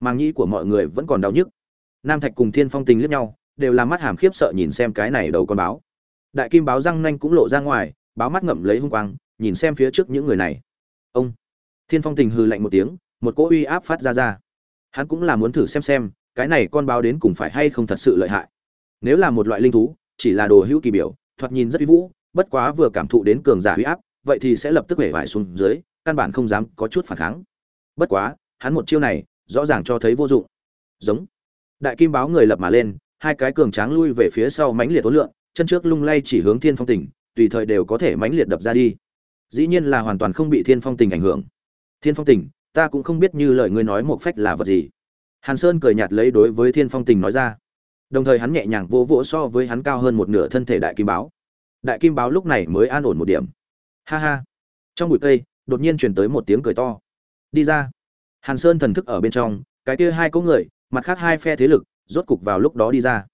Màng nhĩ của mọi người vẫn còn đau nhức. Nam thạch cùng thiên phong tình liếc nhau, đều là mắt hàm khiếp sợ nhìn xem cái này đầu con báo. Đại kim báo răng nanh cũng lộ ra ngoài, báo mắt ngậm lấy hung quang, nhìn xem phía trước những người này. Ông! Thiên phong tình hừ lạnh một tiếng, một cỗ uy áp phát ra ra. Hắn cũng là muốn thử xem xem, cái này con báo đến cùng phải hay không thật sự lợi hại. Nếu là một loại linh thú, chỉ là đồ hữu kỳ biểu, thoạt nhìn rất uy vũ, bất quá vừa cảm thụ đến cường giả uy áp, vậy thì sẽ lập tức hể vải xuống dưới căn bản không dám có chút phản kháng. Bất quá, hắn một chiêu này, rõ ràng cho thấy vô dụng. Giống. Đại kim báo người lập mà lên, hai cái cường tráng lui về phía sau mãnh liệt ố lượng chân trước lung lay chỉ hướng thiên phong tỉnh, tùy thời đều có thể mãnh liệt đập ra đi. Dĩ nhiên là hoàn toàn không bị thiên phong tình ảnh hưởng. Thiên phong tình ta cũng không biết như lời ngươi nói một phách là vật gì. Hàn sơn cười nhạt lấy đối với thiên phong tình nói ra. Đồng thời hắn nhẹ nhàng vỗ vỗ so với hắn cao hơn một nửa thân thể đại kim báo. Đại kim báo lúc này mới an ổn một điểm. Ha ha. Trong bụi cây đột nhiên truyền tới một tiếng cười to. Đi ra. Hàn sơn thần thức ở bên trong, cái kia hai cỗ người, mặt khác hai phe thế lực, rốt cục vào lúc đó đi ra.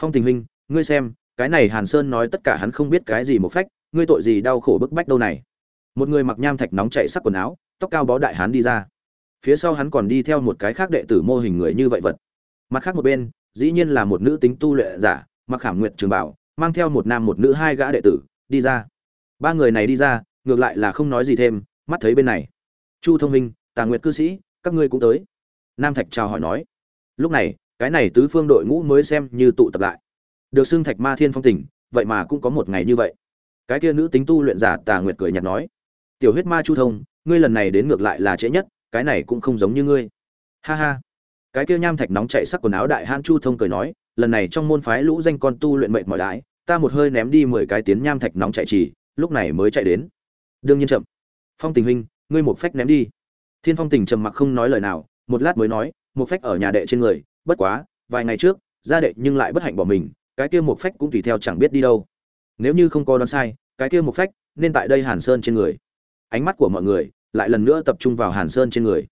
Phong tình huynh, ngươi xem, cái này hàn sơn nói tất cả hắn không biết cái gì một phách, ngươi tội gì đau khổ bức bách đâu này? Một người mặc nham thạch nóng chạy sắc quần áo, tóc cao bó đại hán đi ra. Phía sau hắn còn đi theo một cái khác đệ tử mô hình người như vậy vật. Mặt khác một bên, dĩ nhiên là một nữ tính tu luyện giả, mặc khảm nguyệt trường bảo, mang theo một nam một nữ hai gã đệ tử, đi ra. Ba người này đi ra ngược lại là không nói gì thêm, mắt thấy bên này. Chu thông minh, tà nguyệt cư sĩ, các ngươi cũng tới. Nam thạch chào hỏi nói. Lúc này, cái này tứ phương đội ngũ mới xem như tụ tập lại. Được xưng thạch ma thiên phong tỉnh, vậy mà cũng có một ngày như vậy. Cái kia nữ tính tu luyện giả tà nguyệt cười nhạt nói. Tiểu huyết ma chu thông, ngươi lần này đến ngược lại là trễ nhất, cái này cũng không giống như ngươi. Ha ha. Cái kia nham thạch nóng chạy sắc quần áo đại han chu thông cười nói, lần này trong môn phái lũ danh con tu luyện mệnh mỏi đái ta một hơi ném đi mười cái tiến nham thạch nóng chạy chỉ lúc này mới chạy đến đương nhiên chậm. Phong tình huynh, ngươi một phách ném đi. Thiên phong tình trầm mặc không nói lời nào, một lát mới nói, một phách ở nhà đệ trên người, bất quá, vài ngày trước, gia đệ nhưng lại bất hạnh bỏ mình, cái kia một phách cũng tùy theo chẳng biết đi đâu. Nếu như không có đoán sai, cái kia một phách nên tại đây hàn sơn trên người. Ánh mắt của mọi người lại lần nữa tập trung vào hàn sơn trên người.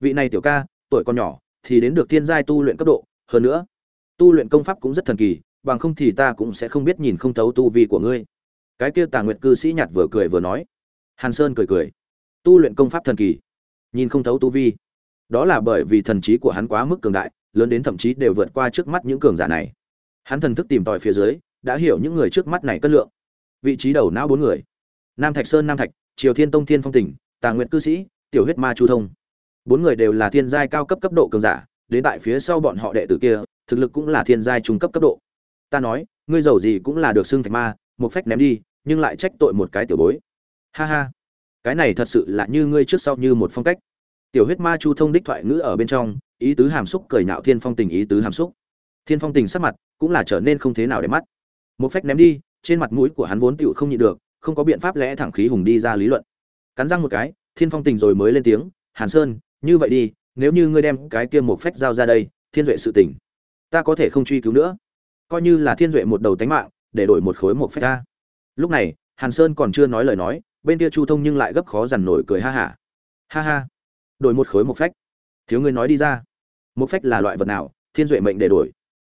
Vị này tiểu ca, tuổi còn nhỏ, thì đến được thiên giai tu luyện cấp độ, hơn nữa, tu luyện công pháp cũng rất thần kỳ, bằng không thì ta cũng sẽ không biết nhìn không thấu tu vi của ngươi. Cái kia tà nguyệt cư sĩ nhạt vừa cười vừa nói hàn sơn cười cười. Tu luyện công pháp thần kỳ. Nhìn không thấu tu vi. Đó là bởi vì thần trí của hắn quá mức cường đại, lớn đến thậm chí đều vượt qua trước mắt những cường giả này. Hắn thần thức tìm tòi phía dưới, đã hiểu những người trước mắt này cân lượng. Vị trí đầu não bốn người. Nam thạch sơn, nam thạch, triều thiên tông, thiên phong tỉnh, tà nguyệt cư sĩ, tiểu huyết ma chu thông. Bốn người đều là thiên giai cao cấp cấp độ cường giả, đến tại phía sau bọn họ đệ tử kia, thực lực cũng là thiên giai trung cấp cấp độ. Ta nói, ngươi giàu gì cũng là được xưng thạch ma, một phách ném đi, nhưng lại trách tội một cái tiểu bối ha ha. Cái này thật sự là như ngươi trước sau như một phong cách. Tiểu huyết ma chu thông đích thoại ngữ ở bên trong, ý tứ hàm xúc cười nhạo thiên phong tình ý tứ hàm xúc. Thiên phong tình sắc mặt cũng là trở nên không thế nào để mắt. Một phách ném đi, trên mặt mũi của hắn vốn tựu không nhịn được, không có biện pháp lẽ thẳng khí hùng đi ra lý luận. Cắn răng một cái, thiên phong tình rồi mới lên tiếng, hàn sơn, như vậy đi, nếu như ngươi đem cái kia một phách giao ra đây, thiên duệ sự tình, ta có thể không truy cứu nữa. Coi như là thiên duệ một đầu tánh mạng, để đổi một khối một phách ta. Lúc này, hàn sơn còn chưa nói lời nói bên kia chu thông nhưng lại gấp khó dằn nổi cười ha hả. Ha. ha. Ha đổi một khối một phách. Thiếu ngươi nói đi ra. Một phách là loại vật nào? Thiên duệ mệnh để đổi.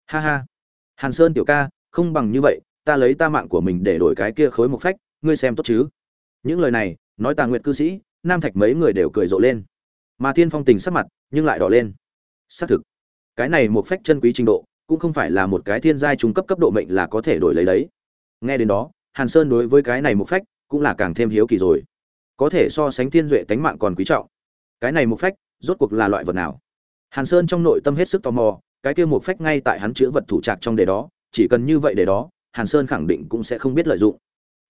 Ha ha. Hàn sơn tiểu ca, không bằng như vậy, ta lấy ta mạng của mình để đổi cái kia khối một phách, ngươi xem tốt chứ? Những lời này, nói tà nguyện cư sĩ, nam thạch mấy người đều cười rộ lên. Mà thiên phong tình sắc mặt, nhưng lại đỏ lên. Xác thực, cái này một phách chân quý trình độ, cũng không phải là một cái thiên giai trung cấp cấp độ mệnh là có thể đổi lấy đấy. Nghe đến đó, hàn sơn đối với cái này một phách cũng là càng thêm hiếu kỳ rồi. Có thể so sánh thiên duệ tánh mạng còn quý trọng. Cái này một phách, rốt cuộc là loại vật nào? Hàn sơn trong nội tâm hết sức tò mò, cái kia một phách ngay tại hắn chứa vật thủ trạc trong đề đó, chỉ cần như vậy để đó, hàn sơn khẳng định cũng sẽ không biết lợi dụng.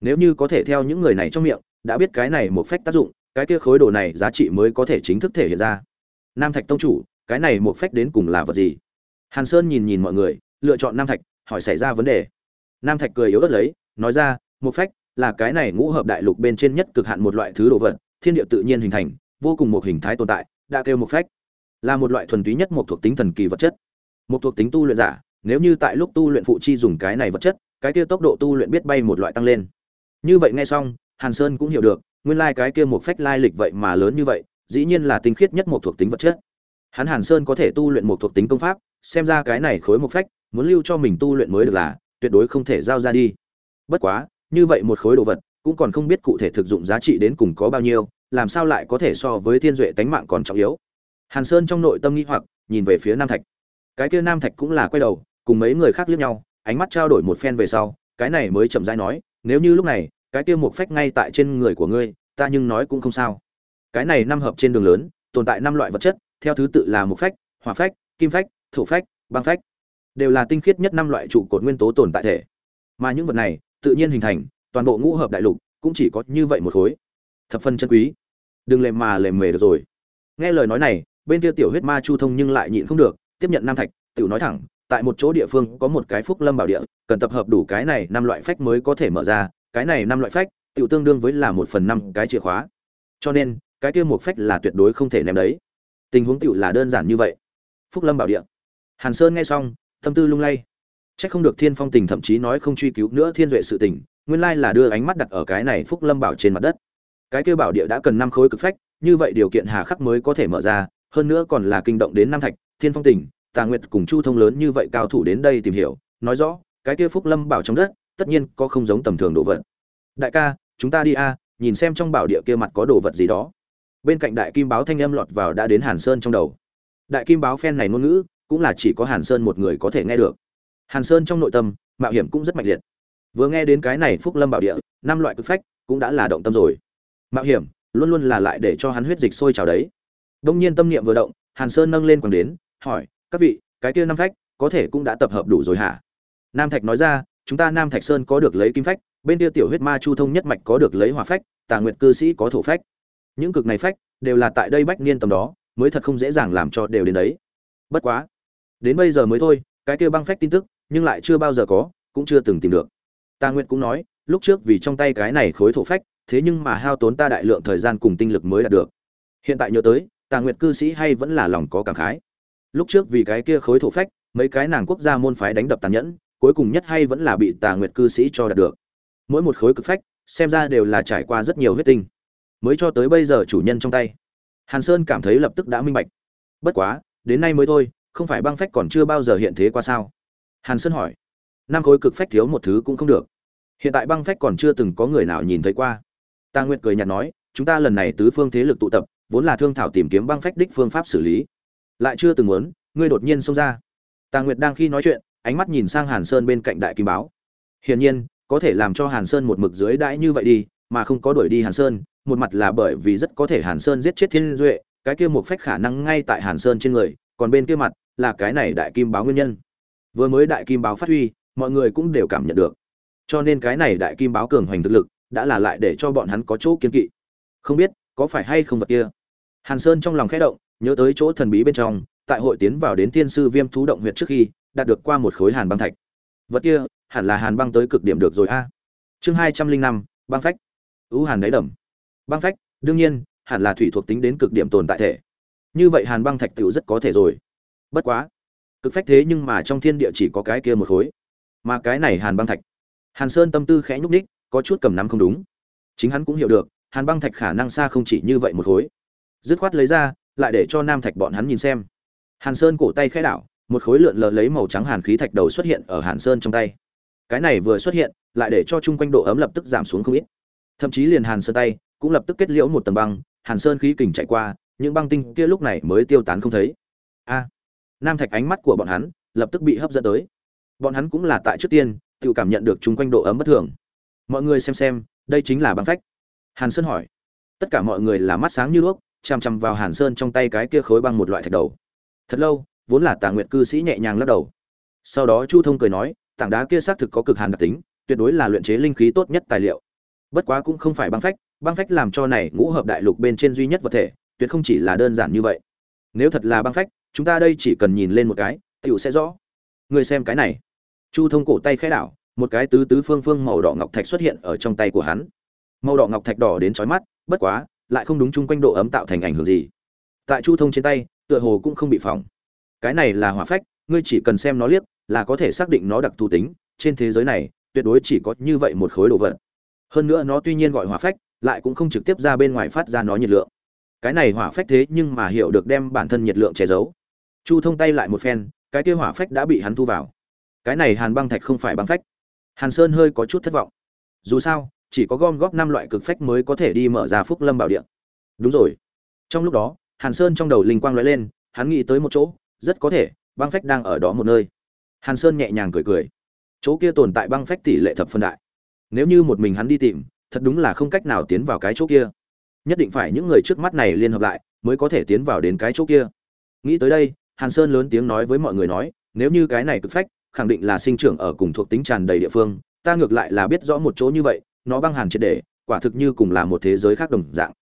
Nếu như có thể theo những người này trong miệng, đã biết cái này một phách tác dụng, cái kia khối đồ này giá trị mới có thể chính thức thể hiện ra. Nam thạch tông chủ, cái này một phách đến cùng là vật gì? Hàn sơn nhìn nhìn mọi người, lựa chọn nam thạch, hỏi xảy ra vấn đề. Nam thạch cười yếu ớt lấy, nói ra, một phách là cái này ngũ hợp đại lục bên trên nhất cực hạn một loại thứ đồ vật, thiên địa tự nhiên hình thành, vô cùng một hình thái tồn tại, đã kêu một phách. Là một loại thuần túy nhất một thuộc tính thần kỳ vật chất. Một thuộc tính tu luyện giả, nếu như tại lúc tu luyện phụ chi dùng cái này vật chất, cái kia tốc độ tu luyện biết bay một loại tăng lên. Như vậy nghe xong, hàn sơn cũng hiểu được, nguyên lai cái kia một phách lai lịch vậy mà lớn như vậy, dĩ nhiên là tinh khiết nhất một thuộc tính vật chất. Hắn hàn sơn có thể tu luyện một thuộc tính công pháp, xem ra cái này khối một phách, muốn lưu cho mình tu luyện mới được là, tuyệt đối không thể giao ra đi. Bất quá như vậy một khối đồ vật, cũng còn không biết cụ thể thực dụng giá trị đến cùng có bao nhiêu, làm sao lại có thể so với thiên duệ tánh mạng còn trọng yếu. Hàn sơn trong nội tâm nghĩ hoặc, nhìn về phía nam thạch. Cái kia nam thạch cũng là quay đầu, cùng mấy người khác liếc nhau, ánh mắt trao đổi một phen về sau, cái này mới chậm rãi nói, nếu như lúc này, cái kia một phách ngay tại trên người của ngươi, ta nhưng nói cũng không sao. Cái này năm hợp trên đường lớn, tồn tại năm loại vật chất, theo thứ tự là một phách, hỏa phách, kim phách, thổ phách, băng phách. Đều là tinh khiết nhất năm loại trụ cột nguyên tố tồn tại thể. Mà những vật này tự nhiên hình thành, toàn bộ ngũ hợp đại lục cũng chỉ có như vậy một khối. Thập phân chân quý. Đừng lề mà lề mề được rồi. Nghe lời nói này, bên kia tiểu huyết ma chu thông nhưng lại nhịn không được, tiếp nhận nam thạch, tiểu nói thẳng, tại một chỗ địa phương có một cái phúc lâm bảo địa, cần tập hợp đủ cái này năm loại phách mới có thể mở ra, cái này năm loại phách, tiểu tương đương với là một phần năm cái chìa khóa. Cho nên, cái kia một phách là tuyệt đối không thể ném đấy. Tình huống tiểu là đơn giản như vậy. Phúc lâm bảo địa. Hàn sơn nghe xong, tâm tư lung lay. Chắc không được Thiên Phong Tình thậm chí nói không truy cứu nữa Thiên Duệ sự tình, nguyên lai là đưa ánh mắt đặt ở cái này Phúc Lâm bảo trên mặt đất. Cái kia bảo địa đã cần năm khối cực phách, như vậy điều kiện hà khắc mới có thể mở ra, hơn nữa còn là kinh động đến Nam Thạch, Thiên Phong Tình, Tà Nguyệt cùng Chu Thông lớn như vậy cao thủ đến đây tìm hiểu, nói rõ, cái kia Phúc Lâm bảo trong đất, tất nhiên có không giống tầm thường đồ vật. Đại ca, chúng ta đi a, nhìn xem trong bảo địa kia mặt có đồ vật gì đó. Bên cạnh Đại Kim báo thanh âm lọt vào đã đến Hàn Sơn trong đầu. Đại Kim báo phen này ngôn ngữ, cũng là chỉ có Hàn Sơn một người có thể nghe được. Hàn Sơn trong nội tâm, mạo hiểm cũng rất mạnh liệt. Vừa nghe đến cái này Phúc Lâm Bảo Địa, năm loại cực phách, cũng đã là động tâm rồi. Mạo hiểm, luôn luôn là lại để cho hắn huyết dịch sôi trào đấy. Đông nhiên tâm niệm vừa động, Hàn Sơn nâng lên quẳng đến, hỏi: "Các vị, cái kia năm phách, có thể cũng đã tập hợp đủ rồi hả?" Nam Thạch nói ra: "Chúng ta Nam Thạch Sơn có được lấy kim phách, bên kia tiểu huyết ma chu thông nhất mạch có được lấy hỏa phách, Tà Nguyệt cư sĩ có thổ phách. Những cực này phách đều là tại đây bách niên tầm đó, mới thật không dễ dàng làm cho đều đến đấy. Bất quá, đến bây giờ mới thôi, cái kia băng phách tin tức nhưng lại chưa bao giờ có, cũng chưa từng tìm được. Ta nguyệt cũng nói, lúc trước vì trong tay cái này khối thổ phách, thế nhưng mà hao tốn ta đại lượng thời gian cùng tinh lực mới đạt được. Hiện tại nhớ tới tà nguyệt cư sĩ hay vẫn là lòng có cảm khái. Lúc trước vì cái kia khối thổ phách, mấy cái nàng quốc gia môn phái đánh đập tàn nhẫn, cuối cùng nhất hay vẫn là bị tà nguyệt cư sĩ cho đạt được. Mỗi một khối cực phách, xem ra đều là trải qua rất nhiều huyết tinh. Mới cho tới bây giờ chủ nhân trong tay. Hàn sơn cảm thấy lập tức đã minh bạch. Bất quá, đến nay mới thôi, không phải băng phách còn chưa bao giờ hiện thế qua sao? Hàn sơn hỏi. Năm khối cực phách thiếu một thứ cũng không được. Hiện tại băng phách còn chưa từng có người nào nhìn thấy qua. Ta nguyệt cười nhạt nói, chúng ta lần này tứ phương thế lực tụ tập, vốn là thương thảo tìm kiếm băng phách đích phương pháp xử lý. Lại chưa từng muốn, ngươi đột nhiên xông ra. Ta nguyệt đang khi nói chuyện, ánh mắt nhìn sang hàn sơn bên cạnh đại kim báo. Hiển nhiên, có thể làm cho hàn sơn một mực dưới đãi như vậy đi, mà không có đuổi đi hàn sơn, một mặt là bởi vì rất có thể hàn sơn giết chết thiên duệ, cái kia một phách khả năng ngay tại hàn sơn trên người, còn bên kia mặt là cái này đại kim báo nguyên nhân vừa mới đại kim báo phát huy, mọi người cũng đều cảm nhận được. Cho nên cái này đại kim báo cường hoành thực lực, đã là lại để cho bọn hắn có chỗ kiên kỵ. Không biết, có phải hay không vật kia? Hàn sơn trong lòng khẽ động, nhớ tới chỗ thần bí bên trong, tại hội tiến vào đến thiên sư viêm thú động huyệt trước khi, đạt được qua một khối hàn băng thạch. Vật kia, hẳn là hàn băng tới cực điểm được rồi a. Chương hai trăm linh năm, băng phách. Ưu hàn đáy đầm. Băng phách, đương nhiên, hẳn là thủy thuộc tính đến cực điểm tồn tại thể. Như vậy hàn băng thạch tựu rất có thể rồi. Bất quá cực phách thế nhưng mà trong thiên địa chỉ có cái kia một khối. Mà cái này hàn băng thạch. Hàn sơn tâm tư khẽ nhúc ních có chút cầm nắm không đúng. Chính hắn cũng hiểu được, hàn băng thạch khả năng xa không chỉ như vậy một khối. Dứt khoát lấy ra, lại để cho nam thạch bọn hắn nhìn xem. Hàn sơn cổ tay khẽ đảo, một khối lượn lờ lấy màu trắng hàn khí thạch đầu xuất hiện ở hàn sơn trong tay. Cái này vừa xuất hiện, lại để cho chung quanh độ ấm lập tức giảm xuống không ít. Thậm chí liền hàn sơn tay cũng lập tức kết liễu một tầng băng, hàn sơn khí kình chạy qua, những băng tinh kia lúc này mới tiêu tán không thấy. A! Nam thạch ánh mắt của bọn hắn lập tức bị hấp dẫn tới. Bọn hắn cũng là tại trước tiên, tự cảm nhận được chung quanh độ ấm bất thường. Mọi người xem xem, đây chính là băng phách. Hàn sơn hỏi. Tất cả mọi người là mắt sáng như đuốc, chằm chằm vào hàn sơn trong tay cái kia khối băng một loại thạch đầu. Thật lâu, vốn là tà nguyện cư sĩ nhẹ nhàng lắc đầu. Sau đó chu thông cười nói, tảng đá kia xác thực có cực hàn đặc tính, tuyệt đối là luyện chế linh khí tốt nhất tài liệu. Bất quá cũng không phải băng phách băng phách làm cho này ngũ hợp đại lục bên trên duy nhất vật thể, tuyệt không chỉ là đơn giản như vậy. Nếu thật là băng phách chúng ta đây chỉ cần nhìn lên một cái tựu sẽ rõ. Người xem cái này. Chu thông cổ tay khẽ đảo, một cái tứ tứ phương phương màu đỏ ngọc thạch xuất hiện ở trong tay của hắn. Màu đỏ ngọc thạch đỏ đến chói mắt, bất quá, lại không đúng chung quanh độ ấm tạo thành ảnh hưởng gì. Tại chu thông trên tay, tựa hồ cũng không bị phỏng. Cái này là hỏa phách, ngươi chỉ cần xem nó liếc, là có thể xác định nó đặc thù tính. Trên thế giới này, tuyệt đối chỉ có như vậy một khối đồ vật. Hơn nữa nó tuy nhiên gọi hỏa phách, lại cũng không trực tiếp ra bên ngoài phát ra nó nhiệt lượng. Cái này hỏa phách thế nhưng mà hiểu được đem bản thân nhiệt lượng che giấu chu thông tay lại một phen, cái kia hỏa phách đã bị hắn thu vào. Cái này hàn băng thạch không phải băng phách. Hàn sơn hơi có chút thất vọng. Dù sao, chỉ có gom góp năm loại cực phách mới có thể đi mở ra phúc lâm bảo điện đúng rồi. Trong lúc đó, hàn sơn trong đầu linh quang lóe lên, hắn nghĩ tới một chỗ, rất có thể, băng phách đang ở đó một nơi. Hàn sơn nhẹ nhàng cười cười. Chỗ kia tồn tại băng phách tỷ lệ thập phân đại. Nếu như một mình hắn đi tìm, thật đúng là không cách nào tiến vào cái chỗ kia. Nhất định phải những người trước mắt này liên hợp lại, mới có thể tiến vào đến cái chỗ kia. Nghĩ tới đây hàn sơn lớn tiếng nói với mọi người nói, nếu như cái này cực phách, khẳng định là sinh trưởng ở cùng thuộc tính tràn đầy địa phương, ta ngược lại là biết rõ một chỗ như vậy, nó băng hàn triệt để, quả thực như cùng là một thế giới khác đồng dạng.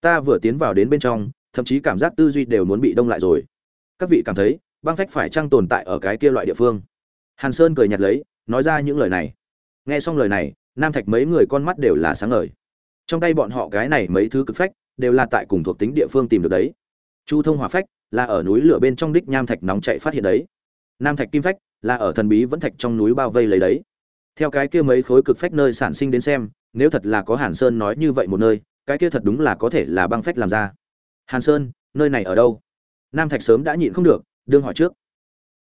Ta vừa tiến vào đến bên trong, thậm chí cảm giác tư duy đều muốn bị đông lại rồi. Các vị cảm thấy, băng phách phải chăng tồn tại ở cái kia loại địa phương? Hàn sơn cười nhạt lấy, nói ra những lời này. Nghe xong lời này, nam thạch mấy người con mắt đều là sáng ngời. Trong tay bọn họ cái này mấy thứ cực phách, đều là tại cùng thuộc tính địa phương tìm được đấy. Chu thông hỏa phách là ở núi lửa bên trong đích nham thạch nóng chạy phát hiện đấy. Nam thạch kim phách, là ở thần bí vẫn thạch trong núi bao vây lấy đấy. Theo cái kia mấy khối cực phách nơi sản sinh đến xem, nếu thật là có hàn sơn nói như vậy một nơi, cái kia thật đúng là có thể là băng phách làm ra. Hàn sơn, nơi này ở đâu? Nam thạch sớm đã nhịn không được, đương hỏi trước.